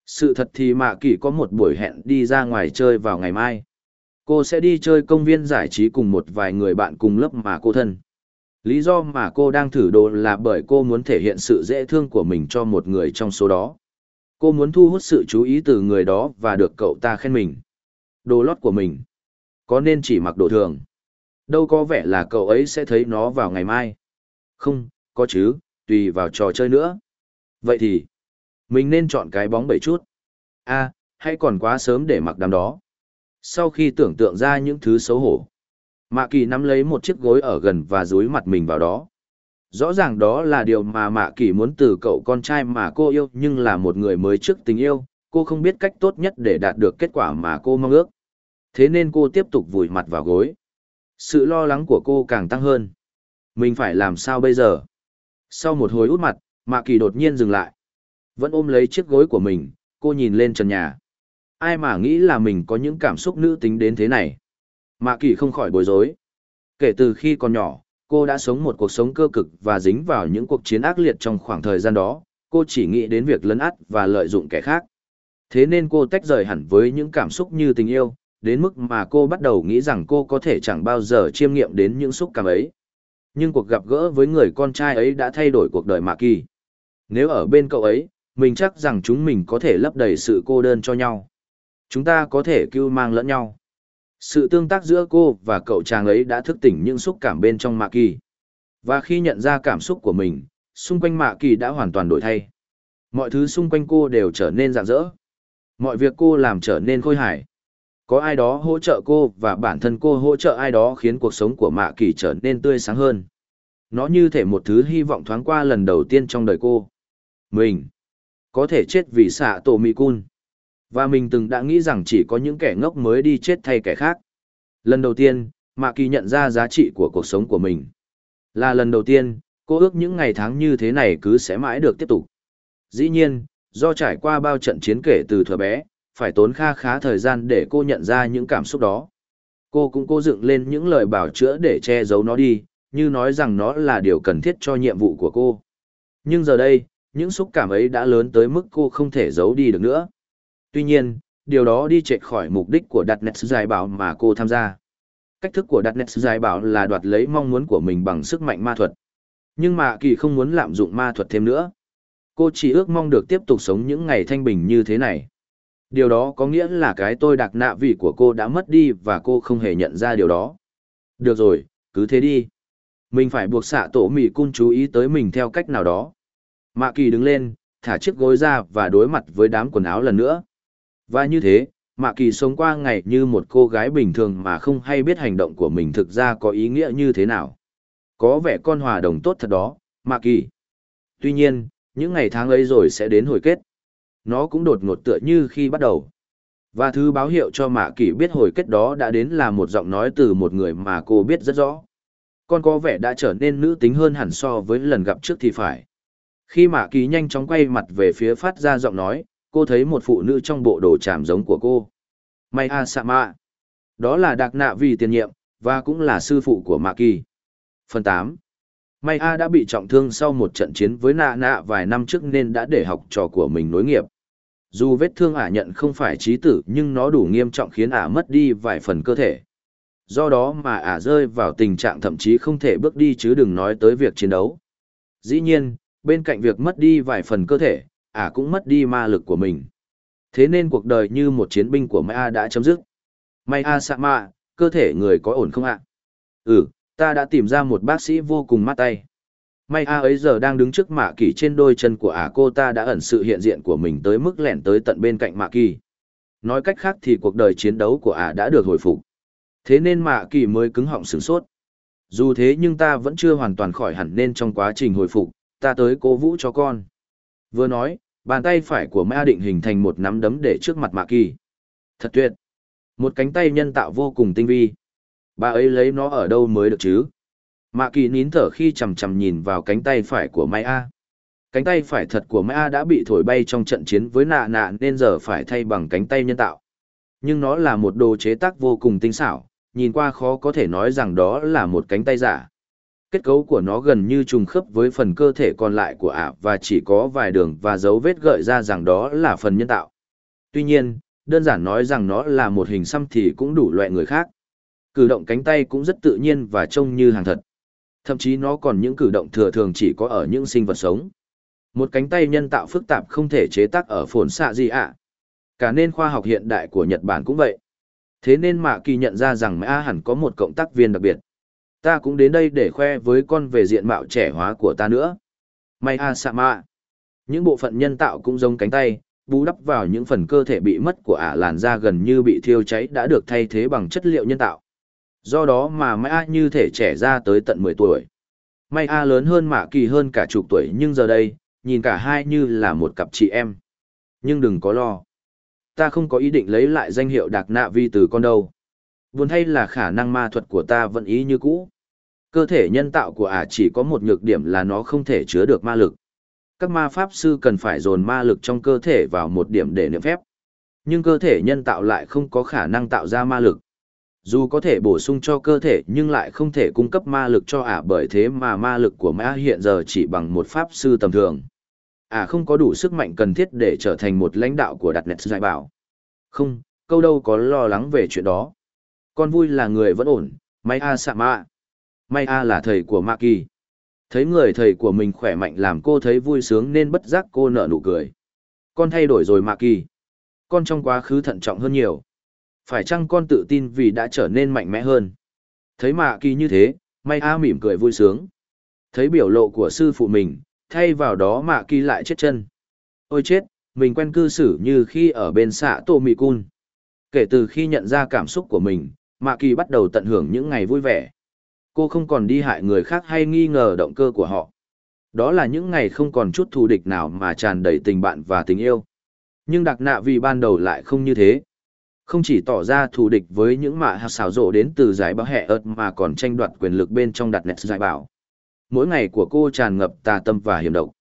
Sự thật thì Mạ Kỳ có một buổi hẹn đi ra ngoài chơi vào ngày mai. Cô sẽ đi chơi công viên giải trí cùng một vài người bạn cùng lớp mà cô thân. Lý do mà cô đang thử đồ là bởi cô muốn thể hiện sự dễ thương của mình cho một người trong số đó. Cô muốn thu hút sự chú ý từ người đó và được cậu ta khen mình. Đồ lót của mình. Có nên chỉ mặc đồ thường? Đâu có vẻ là cậu ấy sẽ thấy nó vào ngày mai. Không, có chứ, tùy vào trò chơi nữa. Vậy thì, mình nên chọn cái bóng bảy chút. a à, hay còn quá sớm để mặc đám đó. Sau khi tưởng tượng ra những thứ xấu hổ, Mạ Kỳ nắm lấy một chiếc gối ở gần và dúi mặt mình vào đó. Rõ ràng đó là điều mà Mạ Kỳ muốn từ cậu con trai mà cô yêu nhưng là một người mới trước tình yêu, cô không biết cách tốt nhất để đạt được kết quả mà cô mong ước. Thế nên cô tiếp tục vùi mặt vào gối. Sự lo lắng của cô càng tăng hơn. Mình phải làm sao bây giờ? Sau một hồi út mặt, Mạ Kỳ đột nhiên dừng lại. Vẫn ôm lấy chiếc gối của mình, cô nhìn lên trần nhà. Ai mà nghĩ là mình có những cảm xúc nữ tính đến thế này? Mạ Kỳ không khỏi bối rối. Kể từ khi còn nhỏ, cô đã sống một cuộc sống cơ cực và dính vào những cuộc chiến ác liệt trong khoảng thời gian đó, cô chỉ nghĩ đến việc lấn át và lợi dụng kẻ khác. Thế nên cô tách rời hẳn với những cảm xúc như tình yêu, đến mức mà cô bắt đầu nghĩ rằng cô có thể chẳng bao giờ chiêm nghiệm đến những xúc cảm ấy. Nhưng cuộc gặp gỡ với người con trai ấy đã thay đổi cuộc đời Mạ Kỳ. Nếu ở bên cậu ấy, mình chắc rằng chúng mình có thể lấp đầy sự cô đơn cho nhau. Chúng ta có thể cứu mang lẫn nhau. Sự tương tác giữa cô và cậu chàng ấy đã thức tỉnh những xúc cảm bên trong Mạ Kỳ. Và khi nhận ra cảm xúc của mình, xung quanh Mạ Kỳ đã hoàn toàn đổi thay. Mọi thứ xung quanh cô đều trở nên rạng rỡ. Mọi việc cô làm trở nên khôi hài. Có ai đó hỗ trợ cô và bản thân cô hỗ trợ ai đó khiến cuộc sống của Mạ Kỳ trở nên tươi sáng hơn. Nó như thể một thứ hy vọng thoáng qua lần đầu tiên trong đời cô. Mình có thể chết vì xạ tổ mì cun. Và mình từng đã nghĩ rằng chỉ có những kẻ ngốc mới đi chết thay kẻ khác. Lần đầu tiên, Mạ Kỳ nhận ra giá trị của cuộc sống của mình. Là lần đầu tiên, cô ước những ngày tháng như thế này cứ sẽ mãi được tiếp tục. Dĩ nhiên, do trải qua bao trận chiến kể từ thuở bé, phải tốn kha khá thời gian để cô nhận ra những cảm xúc đó. Cô cũng cố dựng lên những lời bảo chữa để che giấu nó đi, như nói rằng nó là điều cần thiết cho nhiệm vụ của cô. Nhưng giờ đây, những xúc cảm ấy đã lớn tới mức cô không thể giấu đi được nữa. Tuy nhiên, điều đó đi chệch khỏi mục đích của đặt nets giải bảo mà cô tham gia. Cách thức của đặt nets giải bảo là đoạt lấy mong muốn của mình bằng sức mạnh ma thuật. Nhưng mà kỳ không muốn lạm dụng ma thuật thêm nữa. Cô chỉ ước mong được tiếp tục sống những ngày thanh bình như thế này. Điều đó có nghĩa là cái tôi đặc nạ vị của cô đã mất đi và cô không hề nhận ra điều đó. Được rồi, cứ thế đi. Mình phải buộc xạ tổ mì cung chú ý tới mình theo cách nào đó. Mạ kỳ đứng lên, thả chiếc gối ra và đối mặt với đám quần áo lần nữa. Và như thế, Mạ kỳ sống qua ngày như một cô gái bình thường mà không hay biết hành động của mình thực ra có ý nghĩa như thế nào. Có vẻ con hòa đồng tốt thật đó, Mạ kỳ. Tuy nhiên, những ngày tháng ấy rồi sẽ đến hồi kết. Nó cũng đột ngột tựa như khi bắt đầu. Và thứ báo hiệu cho Mạ kỳ biết hồi kết đó đã đến là một giọng nói từ một người mà cô biết rất rõ. Con có vẻ đã trở nên nữ tính hơn hẳn so với lần gặp trước thì phải. Khi Mạ kỳ nhanh chóng quay mặt về phía phát ra giọng nói, cô thấy một phụ nữ trong bộ đồ tràm giống của cô. May a sạ mạ. Đó là đặc nạ vì tiền nhiệm, và cũng là sư phụ của Mạ kỳ. Phần 8 May A đã bị trọng thương sau một trận chiến với nạ nạ vài năm trước nên đã để học trò của mình nối nghiệp. Dù vết thương ả nhận không phải trí tử nhưng nó đủ nghiêm trọng khiến ả mất đi vài phần cơ thể. Do đó mà ả rơi vào tình trạng thậm chí không thể bước đi chứ đừng nói tới việc chiến đấu. Dĩ nhiên, bên cạnh việc mất đi vài phần cơ thể, ả cũng mất đi ma lực của mình. Thế nên cuộc đời như một chiến binh của Maya A đã chấm dứt. Maya A sạ mạ, cơ thể người có ổn không ạ? Ừ, ta đã tìm ra một bác sĩ vô cùng mát tay. May A ấy giờ đang đứng trước mạ kỳ trên đôi chân của ả cô ta đã ẩn sự hiện diện của mình tới mức lẻn tới tận bên cạnh mạ kỳ. Nói cách khác thì cuộc đời chiến đấu của ả đã được hồi phục. Thế nên mạ kỳ mới cứng họng sửng sốt. Dù thế nhưng ta vẫn chưa hoàn toàn khỏi hẳn nên trong quá trình hồi phục, ta tới cố vũ cho con. Vừa nói, bàn tay phải của ma định hình thành một nắm đấm để trước mặt mạ kỳ. Thật tuyệt. Một cánh tay nhân tạo vô cùng tinh vi. Bà ấy lấy nó ở đâu mới được chứ? Mạ kỳ nín thở khi chầm chầm nhìn vào cánh tay phải của Mai A. Cánh tay phải thật của Mai A đã bị thổi bay trong trận chiến với nạ nạ nên giờ phải thay bằng cánh tay nhân tạo. Nhưng nó là một đồ chế tác vô cùng tinh xảo, nhìn qua khó có thể nói rằng đó là một cánh tay giả. Kết cấu của nó gần như trùng khớp với phần cơ thể còn lại của ả và chỉ có vài đường và dấu vết gợi ra rằng đó là phần nhân tạo. Tuy nhiên, đơn giản nói rằng nó là một hình xăm thì cũng đủ loại người khác. Cử động cánh tay cũng rất tự nhiên và trông như hàng thật. Thậm chí nó còn những cử động thừa thường chỉ có ở những sinh vật sống. Một cánh tay nhân tạo phức tạp không thể chế tác ở phồn xạ gì ạ. Cả nên khoa học hiện đại của Nhật Bản cũng vậy. Thế nên Mạ Kỳ nhận ra rằng Mã hẳn có một cộng tác viên đặc biệt. Ta cũng đến đây để khoe với con về diện mạo trẻ hóa của ta nữa. May a sạ mạ. Những bộ phận nhân tạo cũng giống cánh tay, bù đắp vào những phần cơ thể bị mất của ả làn da gần như bị thiêu cháy đã được thay thế bằng chất liệu nhân tạo. Do đó mà Mai A như thể trẻ ra tới tận 10 tuổi. Mai A lớn hơn Mạ Kỳ hơn cả chục tuổi nhưng giờ đây, nhìn cả hai như là một cặp chị em. Nhưng đừng có lo. ta không có ý định lấy lại danh hiệu đặc nạ vi từ con đâu. Buồn thay là khả năng ma thuật của ta vẫn ý như cũ. Cơ thể nhân tạo của ả chỉ có một nhược điểm là nó không thể chứa được ma lực. Các ma pháp sư cần phải dồn ma lực trong cơ thể vào một điểm để niệm phép. Nhưng cơ thể nhân tạo lại không có khả năng tạo ra ma lực. Dù có thể bổ sung cho cơ thể nhưng lại không thể cung cấp ma lực cho ả bởi thế mà ma lực của ma hiện giờ chỉ bằng một pháp sư tầm thường. Ả không có đủ sức mạnh cần thiết để trở thành một lãnh đạo của đặt Nẹt giải bảo. Không, câu đâu có lo lắng về chuyện đó. Con vui là người vẫn ổn, may a sạ mạ. May a là thầy của Ma Kỳ. Thấy người thầy của mình khỏe mạnh làm cô thấy vui sướng nên bất giác cô nở nụ cười. Con thay đổi rồi Ma Kỳ. Con trong quá khứ thận trọng hơn nhiều. Phải chăng con tự tin vì đã trở nên mạnh mẽ hơn? Thấy Ma Kỳ như thế, May A mỉm cười vui sướng. Thấy biểu lộ của sư phụ mình, thay vào đó Mạ Kỳ lại chết chân. Ôi chết, mình quen cư xử như khi ở bên xã Tô Mì Cun. Kể từ khi nhận ra cảm xúc của mình, Mạ Kỳ bắt đầu tận hưởng những ngày vui vẻ. Cô không còn đi hại người khác hay nghi ngờ động cơ của họ. Đó là những ngày không còn chút thù địch nào mà tràn đầy tình bạn và tình yêu. Nhưng đặc nạ vì ban đầu lại không như thế. Không chỉ tỏ ra thù địch với những mạ hạt xảo rộ đến từ giải báo hẹ ớt mà còn tranh đoạt quyền lực bên trong đặt nẹt giải bảo. Mỗi ngày của cô tràn ngập tà tâm và hiểm độc.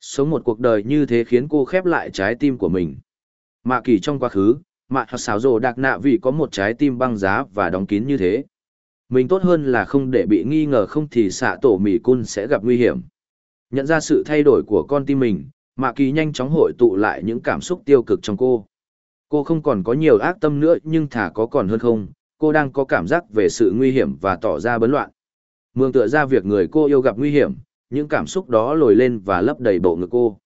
Sống một cuộc đời như thế khiến cô khép lại trái tim của mình. Mạ kỳ trong quá khứ, mạ hạt xảo rộ đặc nạ vì có một trái tim băng giá và đóng kín như thế. Mình tốt hơn là không để bị nghi ngờ không thì xạ tổ mì cun sẽ gặp nguy hiểm. Nhận ra sự thay đổi của con tim mình, mạ kỳ nhanh chóng hội tụ lại những cảm xúc tiêu cực trong cô Cô không còn có nhiều ác tâm nữa nhưng thả có còn hơn không, cô đang có cảm giác về sự nguy hiểm và tỏ ra bấn loạn. Mường tựa ra việc người cô yêu gặp nguy hiểm, những cảm xúc đó lồi lên và lấp đầy bộ ngực cô.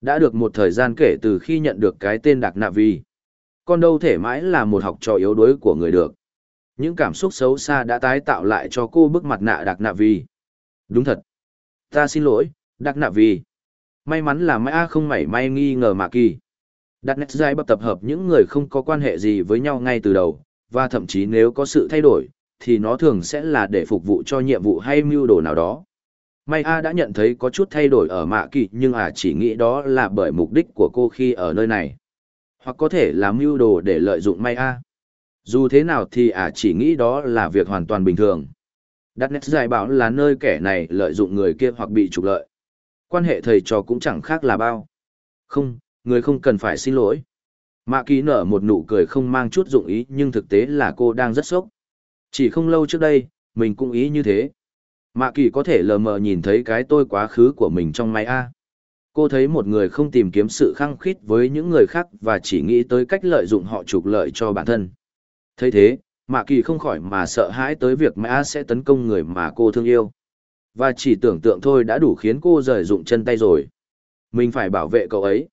Đã được một thời gian kể từ khi nhận được cái tên Đặc Nạ Vi. Con đâu thể mãi là một học trò yếu đuối của người được. Những cảm xúc xấu xa đã tái tạo lại cho cô bức mặt nạ Đặc Nạ Vi. Đúng thật. Ta xin lỗi, Đặc Nạ Vi. May mắn là Mã không mảy may nghi ngờ Mạ Kỳ. Đặt nét dài bập tập hợp những người không có quan hệ gì với nhau ngay từ đầu, và thậm chí nếu có sự thay đổi, thì nó thường sẽ là để phục vụ cho nhiệm vụ hay mưu đồ nào đó. May A đã nhận thấy có chút thay đổi ở mạ kỳ nhưng à chỉ nghĩ đó là bởi mục đích của cô khi ở nơi này. Hoặc có thể là mưu đồ để lợi dụng May A. Dù thế nào thì à chỉ nghĩ đó là việc hoàn toàn bình thường. Đặt nét giải bảo là nơi kẻ này lợi dụng người kia hoặc bị trục lợi. Quan hệ thầy trò cũng chẳng khác là bao. Không, Người không cần phải xin lỗi. Mạ kỳ nở một nụ cười không mang chút dụng ý nhưng thực tế là cô đang rất sốc. Chỉ không lâu trước đây, mình cũng ý như thế. Mạ kỳ có thể lờ mờ nhìn thấy cái tôi quá khứ của mình trong máy A. Cô thấy một người không tìm kiếm sự khăng khít với những người khác và chỉ nghĩ tới cách lợi dụng họ trục lợi cho bản thân thấy thế, Mạ kỳ không khỏi mà sợ hãi tới việc Mã sẽ tấn công người mà cô thương yêu. Và chỉ tưởng tượng thôi đã đủ khiến cô rời dụng chân tay rồi. Mình phải bảo vệ cậu ấy.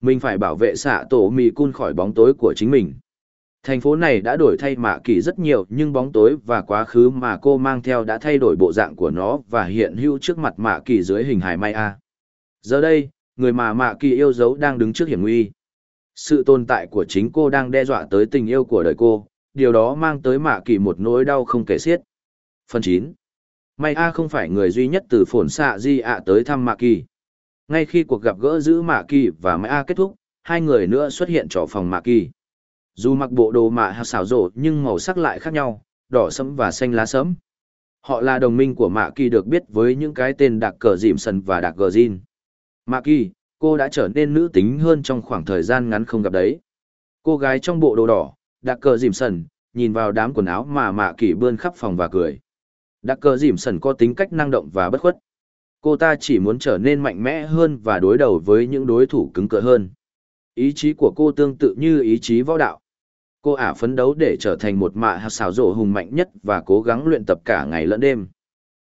Mình phải bảo vệ xạ tổ mì cun khỏi bóng tối của chính mình. Thành phố này đã đổi thay mạ kỳ rất nhiều nhưng bóng tối và quá khứ mà cô mang theo đã thay đổi bộ dạng của nó và hiện hữu trước mặt mạ kỳ dưới hình hài may A. Giờ đây, người mà mạ kỳ yêu dấu đang đứng trước hiểm nguy. Sự tồn tại của chính cô đang đe dọa tới tình yêu của đời cô, điều đó mang tới mạ kỳ một nỗi đau không kể xiết. Phần chín, May A không phải người duy nhất từ Phổn xạ di ạ tới thăm mạ kỳ. Ngay khi cuộc gặp gỡ giữa Mạ Kỳ và May A kết thúc, hai người nữa xuất hiện trò phòng Mạ Kỳ. Dù mặc bộ đồ mạ hạt xảo rộ nhưng màu sắc lại khác nhau, đỏ sẫm và xanh lá sẫm. Họ là đồng minh của Mạ Kỳ được biết với những cái tên Đặc Cờ Dìm Sần và Đặc Gờ Jin. Mạ Kỳ, cô đã trở nên nữ tính hơn trong khoảng thời gian ngắn không gặp đấy. Cô gái trong bộ đồ đỏ, Đặc Cờ Dìm Sần, nhìn vào đám quần áo mà Mạ Kỷ bươn khắp phòng và cười. Đặc Cờ Dìm Sần có tính cách năng động và bất khuất. Cô ta chỉ muốn trở nên mạnh mẽ hơn và đối đầu với những đối thủ cứng cỡ hơn. Ý chí của cô tương tự như ý chí võ đạo. Cô ả phấn đấu để trở thành một mạ hạt xảo rộ hùng mạnh nhất và cố gắng luyện tập cả ngày lẫn đêm.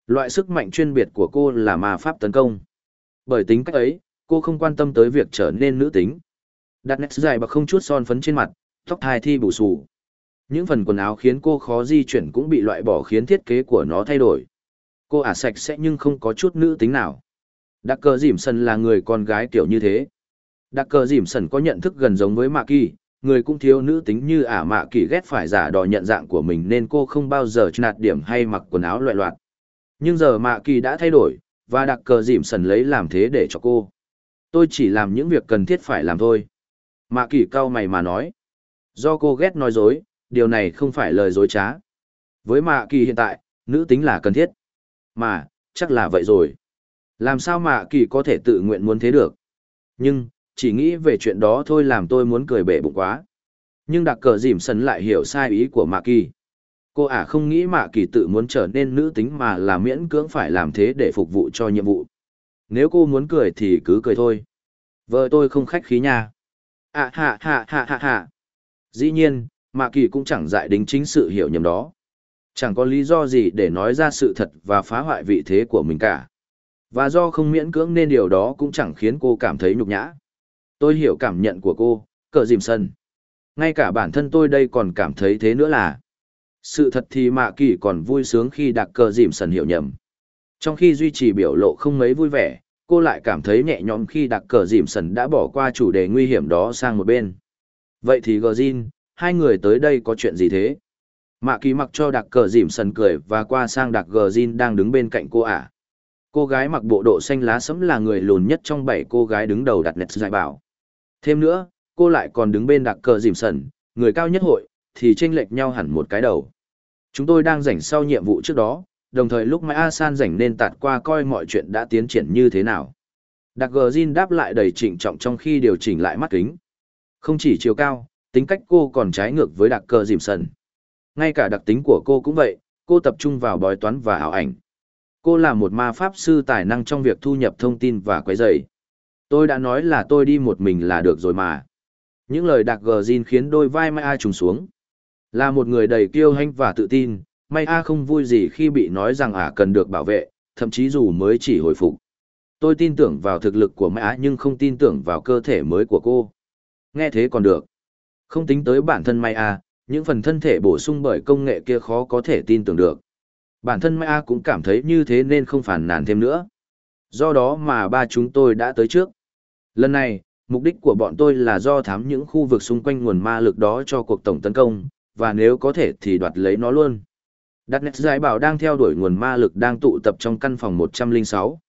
Loại sức mạnh chuyên biệt của cô là ma pháp tấn công. Bởi tính cách ấy, cô không quan tâm tới việc trở nên nữ tính. Đặt nét dài và không chút son phấn trên mặt, tóc hai thi bù xù. Những phần quần áo khiến cô khó di chuyển cũng bị loại bỏ khiến thiết kế của nó thay đổi. Cô ả sạch sẽ nhưng không có chút nữ tính nào. Đặc cờ dìm sần là người con gái kiểu như thế. Đặc cờ dìm sần có nhận thức gần giống với Mạ Kỳ, người cũng thiếu nữ tính như ả Mạ Kỳ ghét phải giả đò nhận dạng của mình nên cô không bao giờ nạt điểm hay mặc quần áo loại loạt. Nhưng giờ Mạ Kỳ đã thay đổi, và đặc cờ dìm sần lấy làm thế để cho cô. Tôi chỉ làm những việc cần thiết phải làm thôi. Mạ kỳ cao mày mà nói. Do cô ghét nói dối, điều này không phải lời dối trá. Với mạ kỳ hiện tại, nữ tính là cần thiết. Mà, chắc là vậy rồi. Làm sao mạ kỳ có thể tự nguyện muốn thế được? Nhưng, chỉ nghĩ về chuyện đó thôi làm tôi muốn cười bể bụng quá. Nhưng đặc cờ dìm sân lại hiểu sai ý của mạ kỳ. Cô ả không nghĩ mạ kỳ tự muốn trở nên nữ tính mà là miễn cưỡng phải làm thế để phục vụ cho nhiệm vụ. Nếu cô muốn cười thì cứ cười thôi. Vợ tôi không khách khí nha. À hạ hạ hạ hạ hạ. Dĩ nhiên, Mạ Kỳ cũng chẳng dại đính chính sự hiểu nhầm đó. Chẳng có lý do gì để nói ra sự thật và phá hoại vị thế của mình cả. Và do không miễn cưỡng nên điều đó cũng chẳng khiến cô cảm thấy nhục nhã. Tôi hiểu cảm nhận của cô, cờ dìm sân. Ngay cả bản thân tôi đây còn cảm thấy thế nữa là. Sự thật thì Mạ Kỳ còn vui sướng khi đặc cờ dìm sân hiểu nhầm. Trong khi duy trì biểu lộ không mấy vui vẻ, cô lại cảm thấy nhẹ nhõm khi đặc cờ dìm sần đã bỏ qua chủ đề nguy hiểm đó sang một bên. Vậy thì gờ Jin, hai người tới đây có chuyện gì thế? Mạ kỳ mặc cho đặc cờ dìm sần cười và qua sang đặc gờ Jin đang đứng bên cạnh cô ả. Cô gái mặc bộ độ xanh lá sẫm là người lùn nhất trong bảy cô gái đứng đầu đặt nét giải bảo. Thêm nữa, cô lại còn đứng bên đặc cờ dìm sần, người cao nhất hội, thì chênh lệch nhau hẳn một cái đầu. Chúng tôi đang rảnh sau nhiệm vụ trước đó, đồng thời lúc Mai A San rảnh nên tạt qua coi mọi chuyện đã tiến triển như thế nào. Đặc gờ Jin đáp lại đầy trịnh trọng trong khi điều chỉnh lại mắt kính. Không chỉ chiều cao, tính cách cô còn trái ngược với đặc cơ dìm sần. Ngay cả đặc tính của cô cũng vậy, cô tập trung vào bói toán và ảo ảnh. Cô là một ma pháp sư tài năng trong việc thu nhập thông tin và quấy rầy. Tôi đã nói là tôi đi một mình là được rồi mà. Những lời đặc gờ Jin khiến đôi vai Mai A trùng xuống. Là một người đầy kiêu hãnh và tự tin, may a không vui gì khi bị nói rằng ả cần được bảo vệ, thậm chí dù mới chỉ hồi phục. Tôi tin tưởng vào thực lực của Mai a nhưng không tin tưởng vào cơ thể mới của cô. Nghe thế còn được. Không tính tới bản thân Maya, a, những phần thân thể bổ sung bởi công nghệ kia khó có thể tin tưởng được. Bản thân Maya a cũng cảm thấy như thế nên không phản nàn thêm nữa. Do đó mà ba chúng tôi đã tới trước. Lần này, mục đích của bọn tôi là do thám những khu vực xung quanh nguồn ma lực đó cho cuộc tổng tấn công, và nếu có thể thì đoạt lấy nó luôn. Đặt nét giải bảo đang theo đuổi nguồn ma lực đang tụ tập trong căn phòng 106.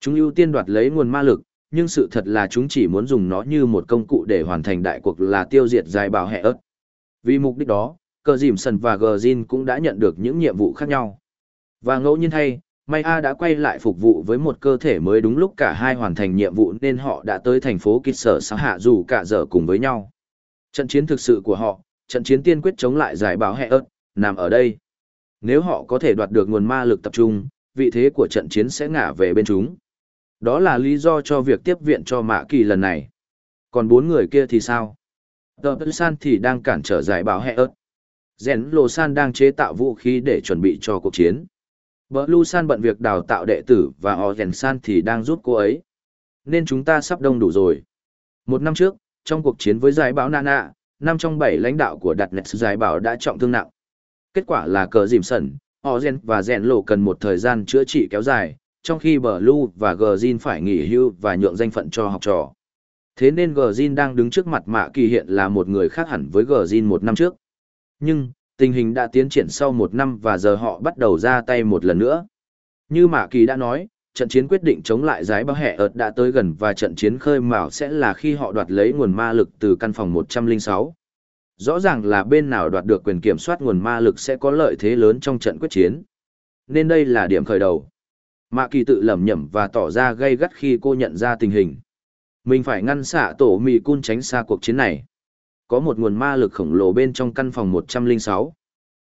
Chúng ưu tiên đoạt lấy nguồn ma lực, nhưng sự thật là chúng chỉ muốn dùng nó như một công cụ để hoàn thành đại cuộc là tiêu diệt giải bảo hệ ớt. Vì mục đích đó, cờ dìm sần và gờ Jin cũng đã nhận được những nhiệm vụ khác nhau. Và ngẫu nhiên thay, May A đã quay lại phục vụ với một cơ thể mới đúng lúc cả hai hoàn thành nhiệm vụ nên họ đã tới thành phố Kịch Sở sáng hạ dù cả giờ cùng với nhau. Trận chiến thực sự của họ, trận chiến tiên quyết chống lại giải báo hệ ớt, nằm ở đây nếu họ có thể đoạt được nguồn ma lực tập trung, vị thế của trận chiến sẽ ngả về bên chúng. Đó là lý do cho việc tiếp viện cho Mạ Kỳ lần này. Còn bốn người kia thì sao? Tờ San thì đang cản trở giải báo hẹ ớt. Rèn Lô San đang chế tạo vũ khí để chuẩn bị cho cuộc chiến. Bờ Lu San bận việc đào tạo đệ tử và họ Rèn San thì đang giúp cô ấy. Nên chúng ta sắp đông đủ rồi. Một năm trước, trong cuộc chiến với giải báo Nana, năm trong bảy lãnh đạo của đặt nét giải báo đã trọng thương nặng kết quả là cờ dìm sẩn, họ Rèn và rèn lộ cần một thời gian chữa trị kéo dài, trong khi bờ và gờ zin phải nghỉ hưu và nhượng danh phận cho học trò. Thế nên gờ zin đang đứng trước mặt mạ kỳ hiện là một người khác hẳn với gờ zin một năm trước. Nhưng, tình hình đã tiến triển sau một năm và giờ họ bắt đầu ra tay một lần nữa. Như mạ kỳ đã nói, trận chiến quyết định chống lại giái bao hẹ ợt đã tới gần và trận chiến khơi mào sẽ là khi họ đoạt lấy nguồn ma lực từ căn phòng 106. Rõ ràng là bên nào đoạt được quyền kiểm soát nguồn ma lực sẽ có lợi thế lớn trong trận quyết chiến. Nên đây là điểm khởi đầu. Mạ kỳ tự lẩm nhẩm và tỏ ra gây gắt khi cô nhận ra tình hình. Mình phải ngăn xạ tổ mì cun tránh xa cuộc chiến này. Có một nguồn ma lực khổng lồ bên trong căn phòng 106.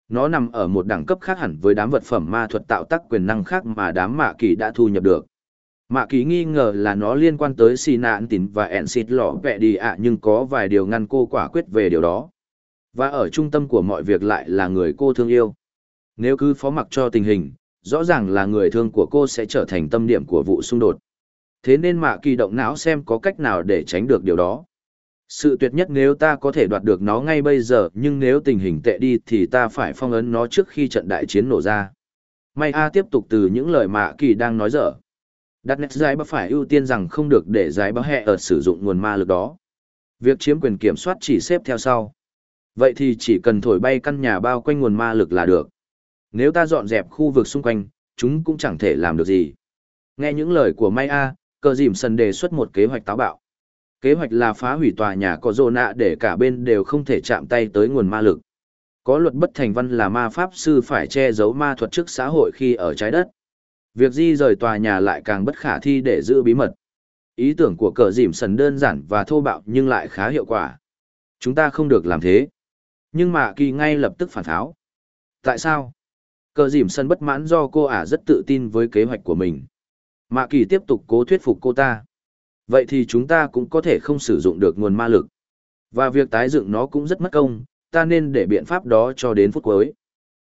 Nó nằm ở một đẳng cấp khác hẳn với đám vật phẩm ma thuật tạo tác quyền năng khác mà đám mạ kỳ đã thu nhập được. Mạ kỳ nghi ngờ là nó liên quan tới xì nạn tín và ẹn xịt lọ vẹ đi ạ nhưng có vài điều ngăn cô quả quyết về điều đó. Và ở trung tâm của mọi việc lại là người cô thương yêu. Nếu cứ phó mặc cho tình hình, rõ ràng là người thương của cô sẽ trở thành tâm điểm của vụ xung đột. Thế nên mạ kỳ động não xem có cách nào để tránh được điều đó. Sự tuyệt nhất nếu ta có thể đoạt được nó ngay bây giờ, nhưng nếu tình hình tệ đi thì ta phải phong ấn nó trước khi trận đại chiến nổ ra. May A tiếp tục từ những lời mạ kỳ đang nói dở. Đặt nét giải bắc phải ưu tiên rằng không được để giải bắc hẹ ở sử dụng nguồn ma lực đó. Việc chiếm quyền kiểm soát chỉ xếp theo sau. Vậy thì chỉ cần thổi bay căn nhà bao quanh nguồn ma lực là được. Nếu ta dọn dẹp khu vực xung quanh, chúng cũng chẳng thể làm được gì. Nghe những lời của May A, cờ dìm sần đề xuất một kế hoạch táo bạo. Kế hoạch là phá hủy tòa nhà có rồ nạ để cả bên đều không thể chạm tay tới nguồn ma lực. Có luật bất thành văn là ma pháp sư phải che giấu ma thuật trước xã hội khi ở trái đất. Việc di rời tòa nhà lại càng bất khả thi để giữ bí mật. Ý tưởng của cờ dìm sần đơn giản và thô bạo nhưng lại khá hiệu quả. Chúng ta không được làm thế. Nhưng mà kỳ ngay lập tức phản tháo. Tại sao? Cờ dìm sân bất mãn do cô ả rất tự tin với kế hoạch của mình. Mạ kỳ tiếp tục cố thuyết phục cô ta. Vậy thì chúng ta cũng có thể không sử dụng được nguồn ma lực. Và việc tái dựng nó cũng rất mất công, ta nên để biện pháp đó cho đến phút cuối.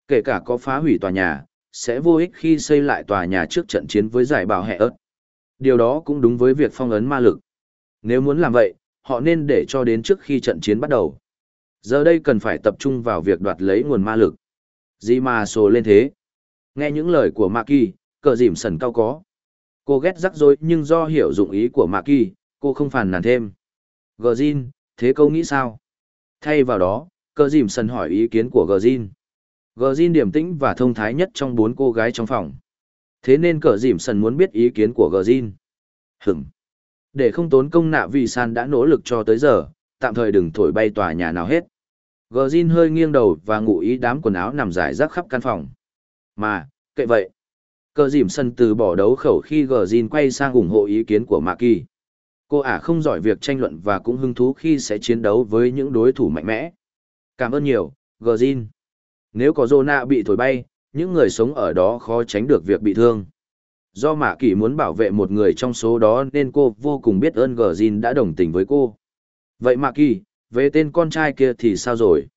Kể cả có phá hủy tòa nhà, sẽ vô ích khi xây lại tòa nhà trước trận chiến với giải bảo hệ ớt. Điều đó cũng đúng với việc phong ấn ma lực. Nếu muốn làm vậy, họ nên để cho đến trước khi trận chiến bắt đầu. Giờ đây cần phải tập trung vào việc đoạt lấy nguồn ma lực. Gì mà sồ lên thế? Nghe những lời của Ma Kỳ, cờ dìm sần cao có. Cô ghét rắc rối nhưng do hiểu dụng ý của Ma Kỳ, cô không phản nàn thêm. Gờ Jin, thế câu nghĩ sao? Thay vào đó, cờ dìm sần hỏi ý kiến của Gờ Jin. Gờ Jin điểm tĩnh và thông thái nhất trong bốn cô gái trong phòng. Thế nên cờ dìm sần muốn biết ý kiến của Gờ Jin. Hửm. Để không tốn công nạ vì san đã nỗ lực cho tới giờ, tạm thời đừng thổi bay tòa nhà nào hết. Gờ Jin hơi nghiêng đầu và ngụ ý đám quần áo nằm rải rác khắp căn phòng. Mà, kệ vậy. Cờ dìm sân từ bỏ đấu khẩu khi Gờ Jin quay sang ủng hộ ý kiến của Mạ Kỳ. Cô ả không giỏi việc tranh luận và cũng hứng thú khi sẽ chiến đấu với những đối thủ mạnh mẽ. Cảm ơn nhiều, Gờ Jin. Nếu có Zona bị thổi bay, những người sống ở đó khó tránh được việc bị thương. Do Mạ Kỳ muốn bảo vệ một người trong số đó nên cô vô cùng biết ơn Gờ Jin đã đồng tình với cô. Vậy Mạ Kỳ, về tên con trai kia thì sao rồi?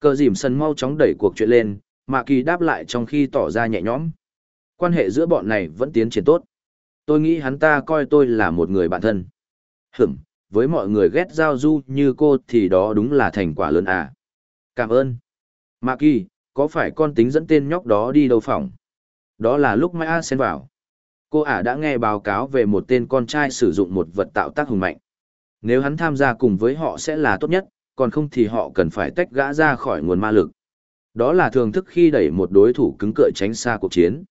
Cờ dìm sân mau chóng đẩy cuộc chuyện lên, Mạ Kỳ đáp lại trong khi tỏ ra nhẹ nhõm. Quan hệ giữa bọn này vẫn tiến triển tốt. Tôi nghĩ hắn ta coi tôi là một người bạn thân. Hửm, với mọi người ghét giao du như cô thì đó đúng là thành quả lớn à. Cảm ơn. Mạ Kỳ, có phải con tính dẫn tên nhóc đó đi đâu phòng? Đó là lúc Mai A xen vào. Cô ả đã nghe báo cáo về một tên con trai sử dụng một vật tạo tác hùng mạnh. Nếu hắn tham gia cùng với họ sẽ là tốt nhất, còn không thì họ cần phải tách gã ra khỏi nguồn ma lực. Đó là thường thức khi đẩy một đối thủ cứng cựa tránh xa cuộc chiến.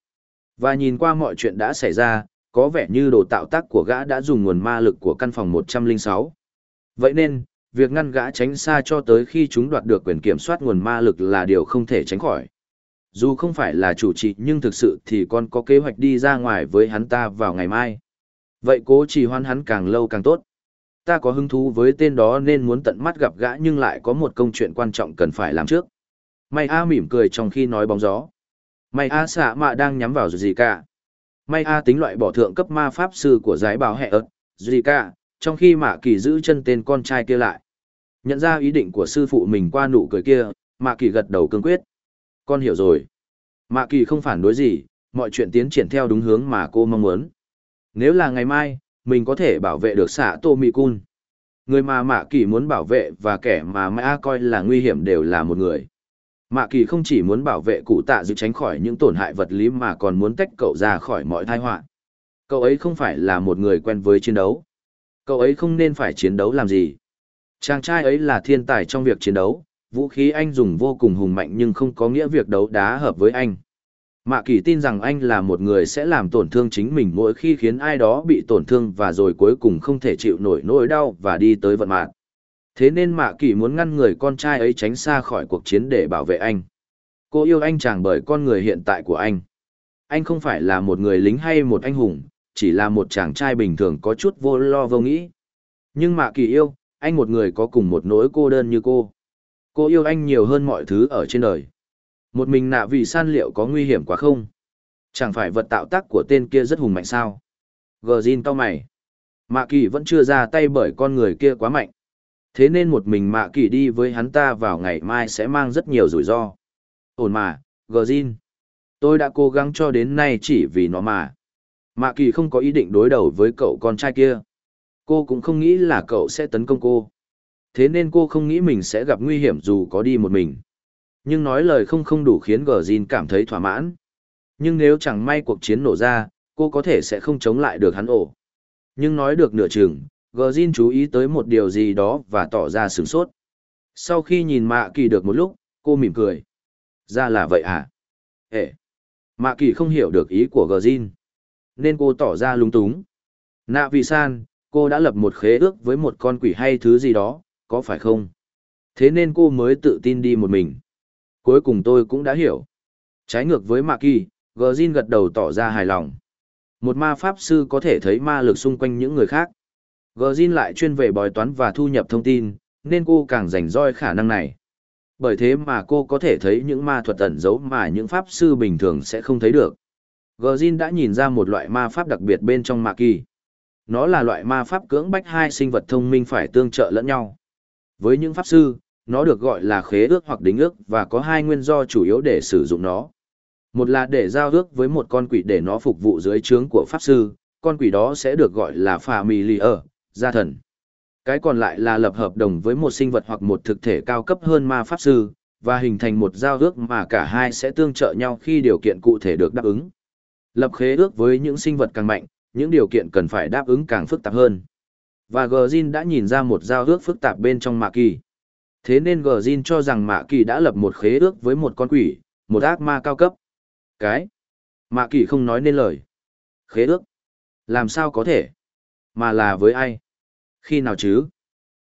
Và nhìn qua mọi chuyện đã xảy ra, có vẻ như đồ tạo tác của gã đã dùng nguồn ma lực của căn phòng 106. Vậy nên, việc ngăn gã tránh xa cho tới khi chúng đoạt được quyền kiểm soát nguồn ma lực là điều không thể tránh khỏi. Dù không phải là chủ trị nhưng thực sự thì con có kế hoạch đi ra ngoài với hắn ta vào ngày mai. Vậy cố trì hoan hắn càng lâu càng tốt ta có hứng thú với tên đó nên muốn tận mắt gặp gã nhưng lại có một công chuyện quan trọng cần phải làm trước. May A mỉm cười trong khi nói bóng gió. May A xạ mạ đang nhắm vào gì cả. May A tính loại bỏ thượng cấp ma pháp sư của giải bảo hệ ớt, cả, trong khi Mạ Kỳ giữ chân tên con trai kia lại. Nhận ra ý định của sư phụ mình qua nụ cười kia, Mạ Kỳ gật đầu cương quyết. Con hiểu rồi. Mạ Kỳ không phản đối gì, mọi chuyện tiến triển theo đúng hướng mà cô mong muốn. Nếu là ngày mai, mình có thể bảo vệ được xạ tô mỹ cun người mà mạ kỳ muốn bảo vệ và kẻ mà mã coi là nguy hiểm đều là một người. Mạ kỳ không chỉ muốn bảo vệ cụ tạ dự tránh khỏi những tổn hại vật lý mà còn muốn tách cậu ra khỏi mọi thai họa. Cậu ấy không phải là một người quen với chiến đấu. Cậu ấy không nên phải chiến đấu làm gì. Chàng trai ấy là thiên tài trong việc chiến đấu, vũ khí anh dùng vô cùng hùng mạnh nhưng không có nghĩa việc đấu đá hợp với anh. Mạ kỳ tin rằng anh là một người sẽ làm tổn thương chính mình mỗi khi khiến ai đó bị tổn thương và rồi cuối cùng không thể chịu nổi nỗi đau và đi tới vận mạng. Thế nên Mạ kỳ muốn ngăn người con trai ấy tránh xa khỏi cuộc chiến để bảo vệ anh. Cô yêu anh chàng bởi con người hiện tại của anh. Anh không phải là một người lính hay một anh hùng, chỉ là một chàng trai bình thường có chút vô lo vô nghĩ. Nhưng Mạ kỳ yêu, anh một người có cùng một nỗi cô đơn như cô. Cô yêu anh nhiều hơn mọi thứ ở trên đời. Một mình nạ vì san liệu có nguy hiểm quá không? Chẳng phải vật tạo tác của tên kia rất hùng mạnh sao? Gờ Jin cao mày. Mạ kỳ vẫn chưa ra tay bởi con người kia quá mạnh. Thế nên một mình mạ kỳ đi với hắn ta vào ngày mai sẽ mang rất nhiều rủi ro. Ổn mà, Gờ Jin. Tôi đã cố gắng cho đến nay chỉ vì nó mà. Mạ kỳ không có ý định đối đầu với cậu con trai kia. Cô cũng không nghĩ là cậu sẽ tấn công cô. Thế nên cô không nghĩ mình sẽ gặp nguy hiểm dù có đi một mình. Nhưng nói lời không không đủ khiến Gờ Jin cảm thấy thỏa mãn. Nhưng nếu chẳng may cuộc chiến nổ ra, cô có thể sẽ không chống lại được hắn ổ. Nhưng nói được nửa chừng, Gờ Jin chú ý tới một điều gì đó và tỏ ra sửng sốt. Sau khi nhìn Mạ Kỳ được một lúc, cô mỉm cười. Ra là vậy à? Ê! Mạ Kỳ không hiểu được ý của Gờ Jin. Nên cô tỏ ra lúng túng. Nạ vì san, cô đã lập một khế ước với một con quỷ hay thứ gì đó, có phải không? Thế nên cô mới tự tin đi một mình. Cuối cùng tôi cũng đã hiểu. Trái ngược với Mạc Kỳ, Gờ Jin gật đầu tỏ ra hài lòng. Một ma pháp sư có thể thấy ma lực xung quanh những người khác. Gờ Jin lại chuyên về bói toán và thu nhập thông tin, nên cô càng rảnh roi khả năng này. Bởi thế mà cô có thể thấy những ma thuật ẩn giấu mà những pháp sư bình thường sẽ không thấy được. Gờ Jin đã nhìn ra một loại ma pháp đặc biệt bên trong Mạc Kỳ. Nó là loại ma pháp cưỡng bách hai sinh vật thông minh phải tương trợ lẫn nhau. Với những pháp sư, nó được gọi là khế ước hoặc đính ước và có hai nguyên do chủ yếu để sử dụng nó. Một là để giao ước với một con quỷ để nó phục vụ dưới trướng của pháp sư, con quỷ đó sẽ được gọi là familiar, gia thần. Cái còn lại là lập hợp đồng với một sinh vật hoặc một thực thể cao cấp hơn ma pháp sư, và hình thành một giao ước mà cả hai sẽ tương trợ nhau khi điều kiện cụ thể được đáp ứng. Lập khế ước với những sinh vật càng mạnh, những điều kiện cần phải đáp ứng càng phức tạp hơn. Và Gjin đã nhìn ra một giao ước phức tạp bên trong Mạ Kỳ. Thế nên Gjin cho rằng Mạ Kỳ đã lập một khế ước với một con quỷ, một ác ma cao cấp. Cái? Mạ Kỳ không nói nên lời. Khế ước? Làm sao có thể? Mà là với ai? Khi nào chứ?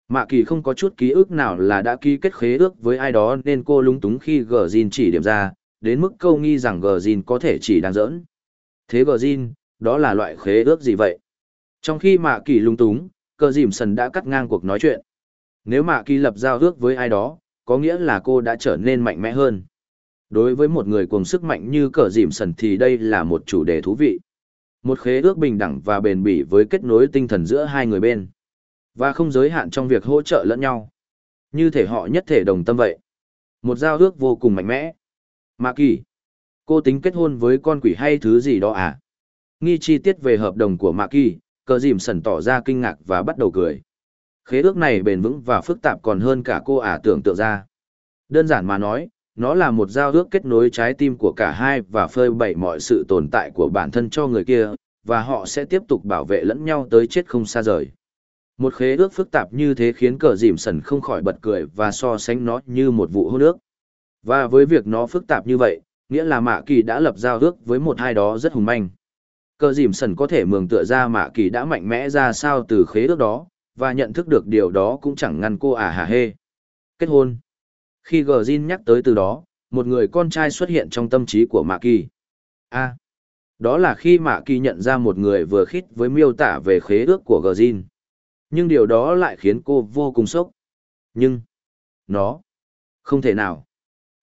Mạ Kỳ không có chút ký ức nào là đã ký kết khế ước với ai đó nên cô lúng túng khi Gjin chỉ điểm ra, đến mức câu nghi rằng Gjin có thể chỉ đang giỡn. Thế Gjin, đó là loại khế ước gì vậy? Trong khi Mạ Kỳ lúng túng, cờ dìm sần đã cắt ngang cuộc nói chuyện. Nếu Mạ Kỳ lập giao ước với ai đó, có nghĩa là cô đã trở nên mạnh mẽ hơn. Đối với một người cùng sức mạnh như cờ dìm sần thì đây là một chủ đề thú vị. Một khế ước bình đẳng và bền bỉ với kết nối tinh thần giữa hai người bên. Và không giới hạn trong việc hỗ trợ lẫn nhau. Như thể họ nhất thể đồng tâm vậy. Một giao ước vô cùng mạnh mẽ. Mạ Kỳ, cô tính kết hôn với con quỷ hay thứ gì đó à? Nghi chi tiết về hợp đồng của Mạ Kỳ, cờ dìm sần tỏ ra kinh ngạc và bắt đầu cười. Khế ước này bền vững và phức tạp còn hơn cả cô ả tưởng tượng ra. Đơn giản mà nói, nó là một giao ước kết nối trái tim của cả hai và phơi bày mọi sự tồn tại của bản thân cho người kia, và họ sẽ tiếp tục bảo vệ lẫn nhau tới chết không xa rời. Một khế ước phức tạp như thế khiến cờ dìm sần không khỏi bật cười và so sánh nó như một vụ hôn ước. Và với việc nó phức tạp như vậy, nghĩa là Mạ Kỳ đã lập giao ước với một hai đó rất hùng manh. Cờ dìm sần có thể mường tựa ra Mạ Kỳ đã mạnh mẽ ra sao từ khế ước đó, và nhận thức được điều đó cũng chẳng ngăn cô à hà hê. Kết hôn. Khi Gờ Jin nhắc tới từ đó, một người con trai xuất hiện trong tâm trí của Mạ Kỳ. A. đó là khi Mạ Kỳ nhận ra một người vừa khít với miêu tả về khế ước của Gờ Jin. Nhưng điều đó lại khiến cô vô cùng sốc. Nhưng, nó, không thể nào.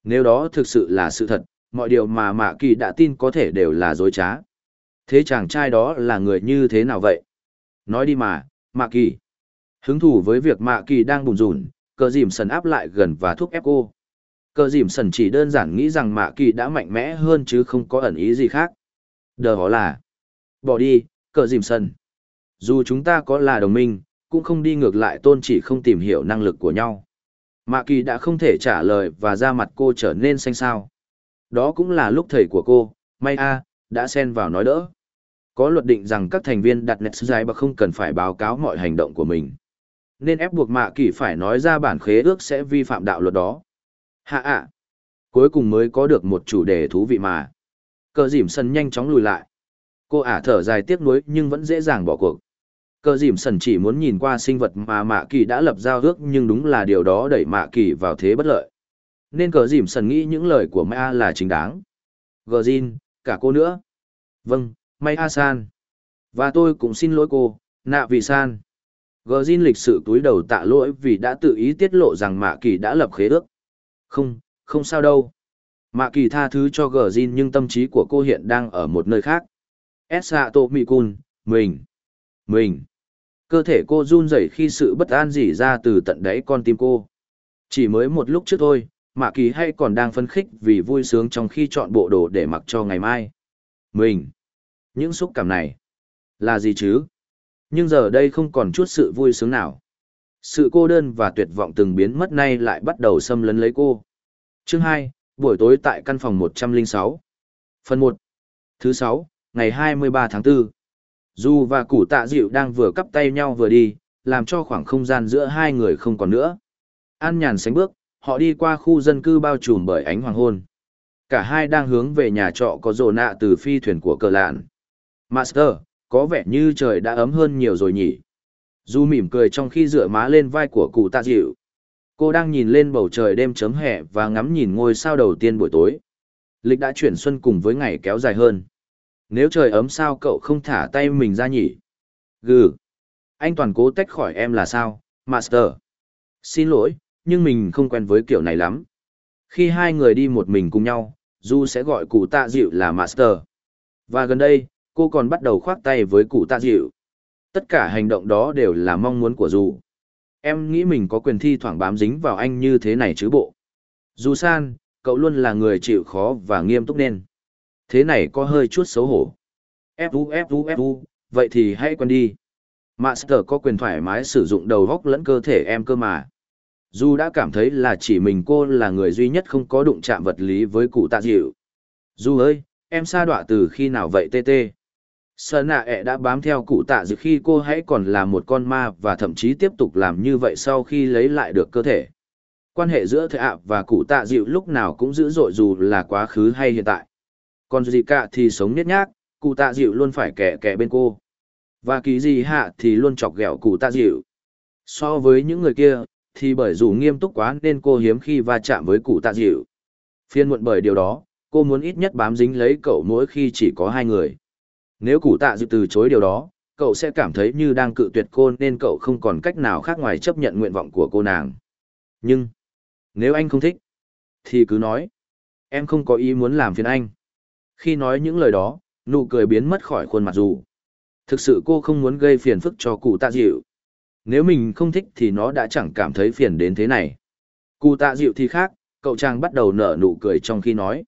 Nếu đó thực sự là sự thật, mọi điều mà Mạ Kỳ đã tin có thể đều là dối trá. Thế chàng trai đó là người như thế nào vậy? Nói đi mà, Mạ Kỳ. Hứng thú với việc Mạ Kỳ đang bùn rùn, cờ dìm sần áp lại gần và thúc ép cô. Cờ dìm sần chỉ đơn giản nghĩ rằng Mạ Kỳ đã mạnh mẽ hơn chứ không có ẩn ý gì khác. Đờ đó là. Bỏ đi, cờ dìm sần. Dù chúng ta có là đồng minh, cũng không đi ngược lại tôn chỉ không tìm hiểu năng lực của nhau. Mạ Kỳ đã không thể trả lời và da mặt cô trở nên xanh xao. Đó cũng là lúc thầy của cô, May A, đã xen vào nói đỡ. Có luật định rằng các thành viên đặt nét dài và không cần phải báo cáo mọi hành động của mình. Nên ép buộc Mạ Kỳ phải nói ra bản khế ước sẽ vi phạm đạo luật đó. Hạ ạ. Cuối cùng mới có được một chủ đề thú vị mà. Cờ dìm sân nhanh chóng lùi lại. Cô ả thở dài tiếc nuối nhưng vẫn dễ dàng bỏ cuộc. Cờ dìm sần chỉ muốn nhìn qua sinh vật mà Mạ Kỳ đã lập giao ước nhưng đúng là điều đó đẩy Mạ Kỳ vào thế bất lợi. Nên cờ dìm sần nghĩ những lời của Maya là chính đáng. Gờ Jin, cả cô nữa. Vâng, May A San. Và tôi cũng xin lỗi cô, nạ vì San. Gờ Jin lịch sự túi đầu tạ lỗi vì đã tự ý tiết lộ rằng Mạ Kỳ đã lập khế ước. Không, không sao đâu. Mạ Kỳ tha thứ cho Gờ Jin nhưng tâm trí của cô hiện đang ở một nơi khác. Esato Mikun, mình. Mình. Cơ thể cô run rẩy khi sự bất an dỉ ra từ tận đáy con tim cô. Chỉ mới một lúc trước thôi, Mạ Kỳ hay còn đang phấn khích vì vui sướng trong khi chọn bộ đồ để mặc cho ngày mai. Mình. Những xúc cảm này. Là gì chứ? Nhưng giờ đây không còn chút sự vui sướng nào. Sự cô đơn và tuyệt vọng từng biến mất nay lại bắt đầu xâm lấn lấy cô. Chương 2, buổi tối tại căn phòng 106. Phần 1. Thứ 6, ngày 23 tháng 4. Du và củ tạ dịu đang vừa cắp tay nhau vừa đi, làm cho khoảng không gian giữa hai người không còn nữa. An nhàn sánh bước, họ đi qua khu dân cư bao trùm bởi ánh hoàng hôn. Cả hai đang hướng về nhà trọ có rồ nạ từ phi thuyền của cờ lạn. Master, có vẻ như trời đã ấm hơn nhiều rồi nhỉ. Du mỉm cười trong khi dựa má lên vai của cụ tạ dịu. Cô đang nhìn lên bầu trời đêm chấm hè và ngắm nhìn ngôi sao đầu tiên buổi tối. Lịch đã chuyển xuân cùng với ngày kéo dài hơn. Nếu trời ấm sao cậu không thả tay mình ra nhỉ? Gừ. Anh toàn cố tách khỏi em là sao, Master? Xin lỗi, nhưng mình không quen với kiểu này lắm. Khi hai người đi một mình cùng nhau, Du sẽ gọi cụ tạ dịu là Master. Và gần đây, cô còn bắt đầu khoác tay với cụ tạ dịu. Tất cả hành động đó đều là mong muốn của dù. Em nghĩ mình có quyền thi thoảng bám dính vào anh như thế này chứ bộ. Dù san, cậu luôn là người chịu khó và nghiêm túc nên. Thế này có hơi chút xấu hổ. Fu Fu Fu, vậy thì hãy quen đi. Master có quyền thoải mái sử dụng đầu góc lẫn cơ thể em cơ mà. Dù đã cảm thấy là chỉ mình cô là người duy nhất không có đụng chạm vật lý với cụ tạ dịu. Dù ơi, em xa đọa từ khi nào vậy tê tê? Sợ nạ ẹ e đã bám theo cụ tạ dự khi cô hãy còn là một con ma và thậm chí tiếp tục làm như vậy sau khi lấy lại được cơ thể. Quan hệ giữa thệ ạ và cụ tạ dịu lúc nào cũng dữ dội dù là quá khứ hay hiện tại. Còn gì cả thì sống nhét nhác, cụ tạ dịu luôn phải kẻ kẻ bên cô. Và kỳ gì hạ thì luôn chọc ghẹo cụ tạ dịu. So với những người kia, thì bởi dù nghiêm túc quá nên cô hiếm khi va chạm với cụ tạ dịu. Phiên muộn bởi điều đó, cô muốn ít nhất bám dính lấy cậu mỗi khi chỉ có hai người. Nếu cụ tạ dự từ chối điều đó, cậu sẽ cảm thấy như đang cự tuyệt cô nên cậu không còn cách nào khác ngoài chấp nhận nguyện vọng của cô nàng. Nhưng, nếu anh không thích, thì cứ nói. Em không có ý muốn làm phiền anh. Khi nói những lời đó, nụ cười biến mất khỏi khuôn mặt dù. Thực sự cô không muốn gây phiền phức cho cụ tạ dịu. Nếu mình không thích thì nó đã chẳng cảm thấy phiền đến thế này. Cụ tạ dịu thì khác, cậu chàng bắt đầu nở nụ cười trong khi nói.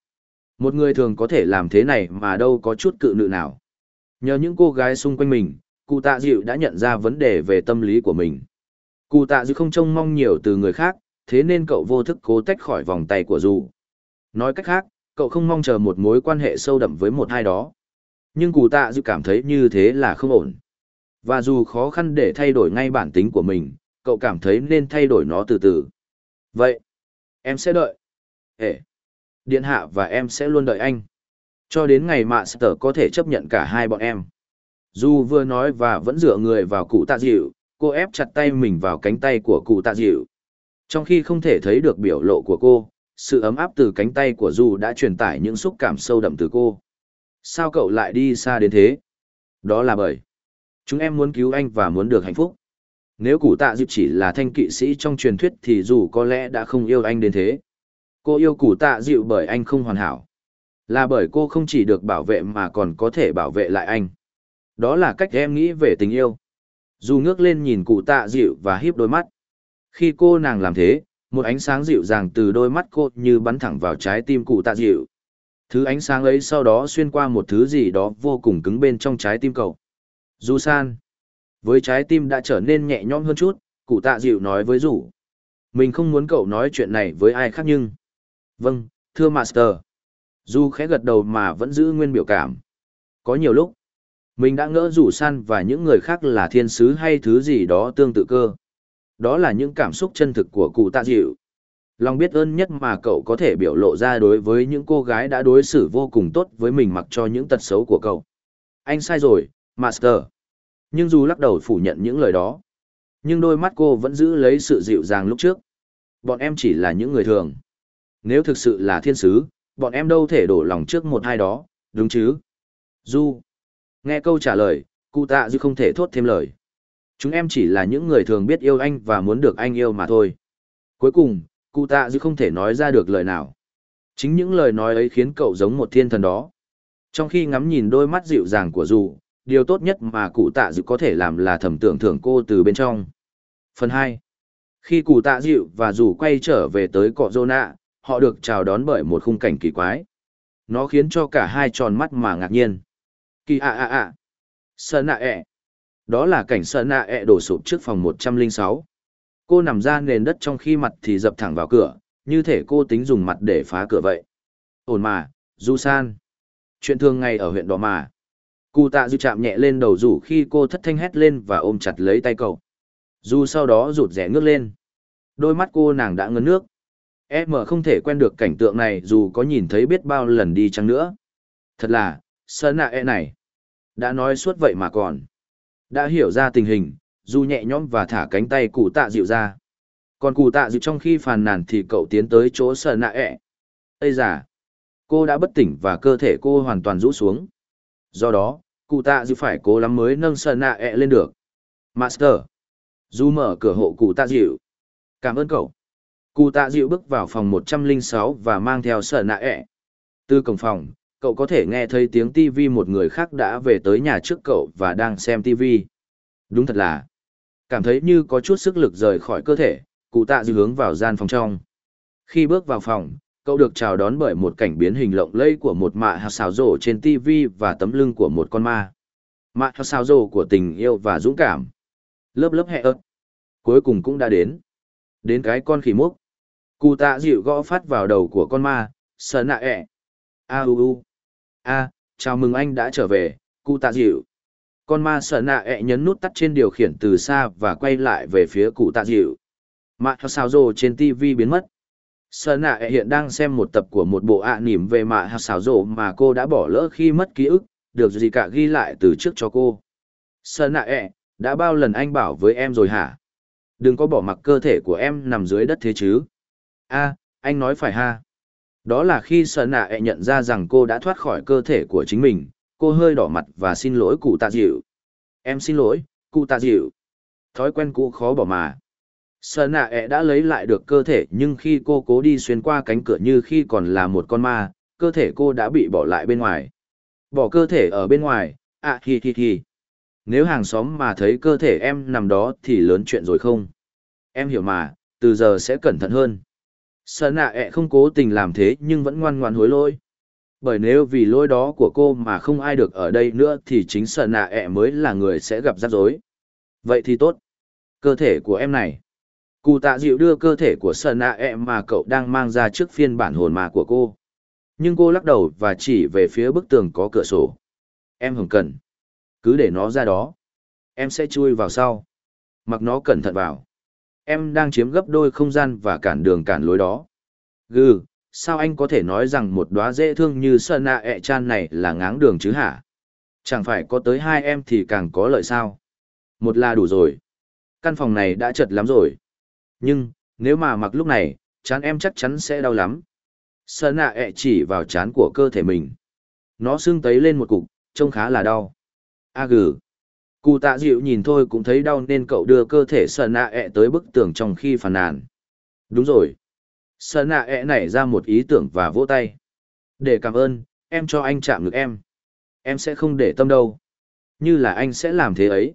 Một người thường có thể làm thế này mà đâu có chút cự nữ nào. Nhờ những cô gái xung quanh mình, cụ tạ dịu đã nhận ra vấn đề về tâm lý của mình. Cụ tạ dịu không trông mong nhiều từ người khác, thế nên cậu vô thức cố tách khỏi vòng tay của dù. Nói cách khác, cậu không mong chờ một mối quan hệ sâu đậm với một ai đó. Nhưng cụ tạ dịu cảm thấy như thế là không ổn. Và dù khó khăn để thay đổi ngay bản tính của mình, cậu cảm thấy nên thay đổi nó từ từ. Vậy, em sẽ đợi. Ê, điện hạ và em sẽ luôn đợi anh. Cho đến ngày mạ sở có thể chấp nhận cả hai bọn em. Dù vừa nói và vẫn dựa người vào cụ tạ dịu, cô ép chặt tay mình vào cánh tay của cụ tạ dịu. Trong khi không thể thấy được biểu lộ của cô, sự ấm áp từ cánh tay của Du đã truyền tải những xúc cảm sâu đậm từ cô. Sao cậu lại đi xa đến thế? Đó là bởi chúng em muốn cứu anh và muốn được hạnh phúc. Nếu cụ tạ dịu chỉ là thanh kỵ sĩ trong truyền thuyết thì dù có lẽ đã không yêu anh đến thế. Cô yêu cụ tạ dịu bởi anh không hoàn hảo. Là bởi cô không chỉ được bảo vệ mà còn có thể bảo vệ lại anh. Đó là cách em nghĩ về tình yêu. Dù ngước lên nhìn cụ tạ dịu và híp đôi mắt. Khi cô nàng làm thế, một ánh sáng dịu dàng từ đôi mắt cô như bắn thẳng vào trái tim cụ tạ dịu. Thứ ánh sáng ấy sau đó xuyên qua một thứ gì đó vô cùng cứng bên trong trái tim cậu. Du san. Với trái tim đã trở nên nhẹ nhõm hơn chút, cụ tạ dịu nói với rủ. Mình không muốn cậu nói chuyện này với ai khác nhưng... Vâng, thưa Master. Du khẽ gật đầu mà vẫn giữ nguyên biểu cảm. Có nhiều lúc, mình đã ngỡ rủ san và những người khác là thiên sứ hay thứ gì đó tương tự cơ. Đó là những cảm xúc chân thực của cụ tạ dịu. Lòng biết ơn nhất mà cậu có thể biểu lộ ra đối với những cô gái đã đối xử vô cùng tốt với mình mặc cho những tật xấu của cậu. Anh sai rồi, Master. Nhưng dù lắc đầu phủ nhận những lời đó, nhưng đôi mắt cô vẫn giữ lấy sự dịu dàng lúc trước. Bọn em chỉ là những người thường. Nếu thực sự là thiên sứ, bọn em đâu thể đổ lòng trước một hai đó, đúng chứ? Du. Nghe câu trả lời, cụ tạ dư không thể thốt thêm lời. Chúng em chỉ là những người thường biết yêu anh và muốn được anh yêu mà thôi. Cuối cùng, cụ tạ dư không thể nói ra được lời nào. Chính những lời nói ấy khiến cậu giống một thiên thần đó. Trong khi ngắm nhìn đôi mắt dịu dàng của Du, điều tốt nhất mà cụ tạ dịu có thể làm là thầm tưởng thưởng cô từ bên trong. Phần 2. Khi cụ tạ dịu và dù quay trở về tới cọ rô nạ, họ được chào đón bởi một khung cảnh kỳ quái. Nó khiến cho cả hai tròn mắt mà ngạc nhiên. Kỳ ạ ạ ạ. Sơn nạ ẹ. Đó là cảnh sơn nạ ẹ đổ sụp trước phòng 106. Cô nằm ra nền đất trong khi mặt thì dập thẳng vào cửa, như thể cô tính dùng mặt để phá cửa vậy. Ổn mà, Du San. Chuyện thường ngày ở huyện đó mà. Cụ tạ dư chạm nhẹ lên đầu rủ khi cô thất thanh hét lên và ôm chặt lấy tay cậu. Du sau đó rụt rẻ ngước lên. Đôi mắt cô nàng đã ngấn nước. Em không thể quen được cảnh tượng này dù có nhìn thấy biết bao lần đi chăng nữa. Thật là, sơn nạ e này. Đã nói suốt vậy mà còn. Đã hiểu ra tình hình, dù nhẹ nhõm và thả cánh tay cụ tạ dịu ra. Còn cụ tạ dịu trong khi phàn nàn thì cậu tiến tới chỗ sợ nạ e Ây giả! Cô đã bất tỉnh và cơ thể cô hoàn toàn rũ xuống. Do đó, cụ tạ dịu phải cố lắm mới nâng sợ nạ e lên được. Master! Dù mở cửa hộ cụ tạ dịu. Cảm ơn cậu. Cụ tạ dịu bước vào phòng 106 và mang theo sở nạ ẹ. Từ cổng phòng, cậu có thể nghe thấy tiếng TV một người khác đã về tới nhà trước cậu và đang xem TV. Đúng thật là, cảm thấy như có chút sức lực rời khỏi cơ thể, cụ tạ dịu hướng vào gian phòng trong. Khi bước vào phòng, cậu được chào đón bởi một cảnh biến hình lộng lẫy của một mạ hạt xào rổ trên TV và tấm lưng của một con ma. Mạ hạt xào rổ của tình yêu và dũng cảm. Lớp lớp hẹ ớt. Cuối cùng cũng đã đến. Đến cái con khỉ mốc. Cụ tạ dịu gõ phát vào đầu của con ma, sờ nạ ẹ. A u u. A, chào mừng anh đã trở về, cụ tạ dịu. Con ma sờ nạ ẹ nhấn nút tắt trên điều khiển từ xa và quay lại về phía cụ tạ dịu. Mạ sao rồ trên TV biến mất. Sờ nạ ẹ hiện đang xem một tập của một bộ ạ à nỉm về mạ hạt xào rồ mà cô đã bỏ lỡ khi mất ký ức, được gì cả ghi lại từ trước cho cô. Sờ nạ ẹ, đã bao lần anh bảo với em rồi hả? Đừng có bỏ mặc cơ thể của em nằm dưới đất thế chứ a anh nói phải ha. Đó là khi sợ nạ ẹ nhận ra rằng cô đã thoát khỏi cơ thể của chính mình, cô hơi đỏ mặt và xin lỗi cụ tạ dịu. Em xin lỗi, cụ tạ dịu. Thói quen cũ khó bỏ mà. Sợ nạ ẹ đã lấy lại được cơ thể nhưng khi cô cố đi xuyên qua cánh cửa như khi còn là một con ma, cơ thể cô đã bị bỏ lại bên ngoài. Bỏ cơ thể ở bên ngoài, à hi hi hi. Nếu hàng xóm mà thấy cơ thể em nằm đó thì lớn chuyện rồi không? Em hiểu mà, từ giờ sẽ cẩn thận hơn. Sợ nạ ẹ không cố tình làm thế nhưng vẫn ngoan ngoan hối lỗi. Bởi nếu vì lỗi đó của cô mà không ai được ở đây nữa thì chính sợ nạ ẹ mới là người sẽ gặp rắc rối. Vậy thì tốt. Cơ thể của em này. Cụ tạ dịu đưa cơ thể của sợ nạ ẹ mà cậu đang mang ra trước phiên bản hồn mà của cô. Nhưng cô lắc đầu và chỉ về phía bức tường có cửa sổ. Em hồng cần. Cứ để nó ra đó. Em sẽ chui vào sau. Mặc nó cẩn thận vào. Em đang chiếm gấp đôi không gian và cản đường cản lối đó. Gừ, sao anh có thể nói rằng một đóa dễ thương như sơn nạ ẹ chan này là ngáng đường chứ hả? Chẳng phải có tới hai em thì càng có lợi sao? Một là đủ rồi. Căn phòng này đã chật lắm rồi. Nhưng, nếu mà mặc lúc này, chán em chắc chắn sẽ đau lắm. Sơn nạ e ẹ chỉ vào chán của cơ thể mình. Nó sưng tấy lên một cục, trông khá là đau. A gừ. Cụ tạ dịu nhìn thôi cũng thấy đau nên cậu đưa cơ thể sợ nạ ẹ tới bức tường trong khi phàn nàn. Đúng rồi. Sợ nạ ẹ nảy ra một ý tưởng và vỗ tay. Để cảm ơn, em cho anh chạm ngực em. Em sẽ không để tâm đâu. Như là anh sẽ làm thế ấy.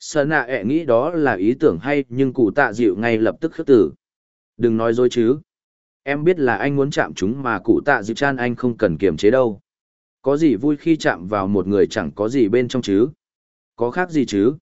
Sợ nạ ẹ nghĩ đó là ý tưởng hay nhưng cụ tạ dịu ngay lập tức khước tử. Đừng nói dối chứ. Em biết là anh muốn chạm chúng mà cụ tạ dịu chan anh không cần kiềm chế đâu. Có gì vui khi chạm vào một người chẳng có gì bên trong chứ. Có khác gì chứ?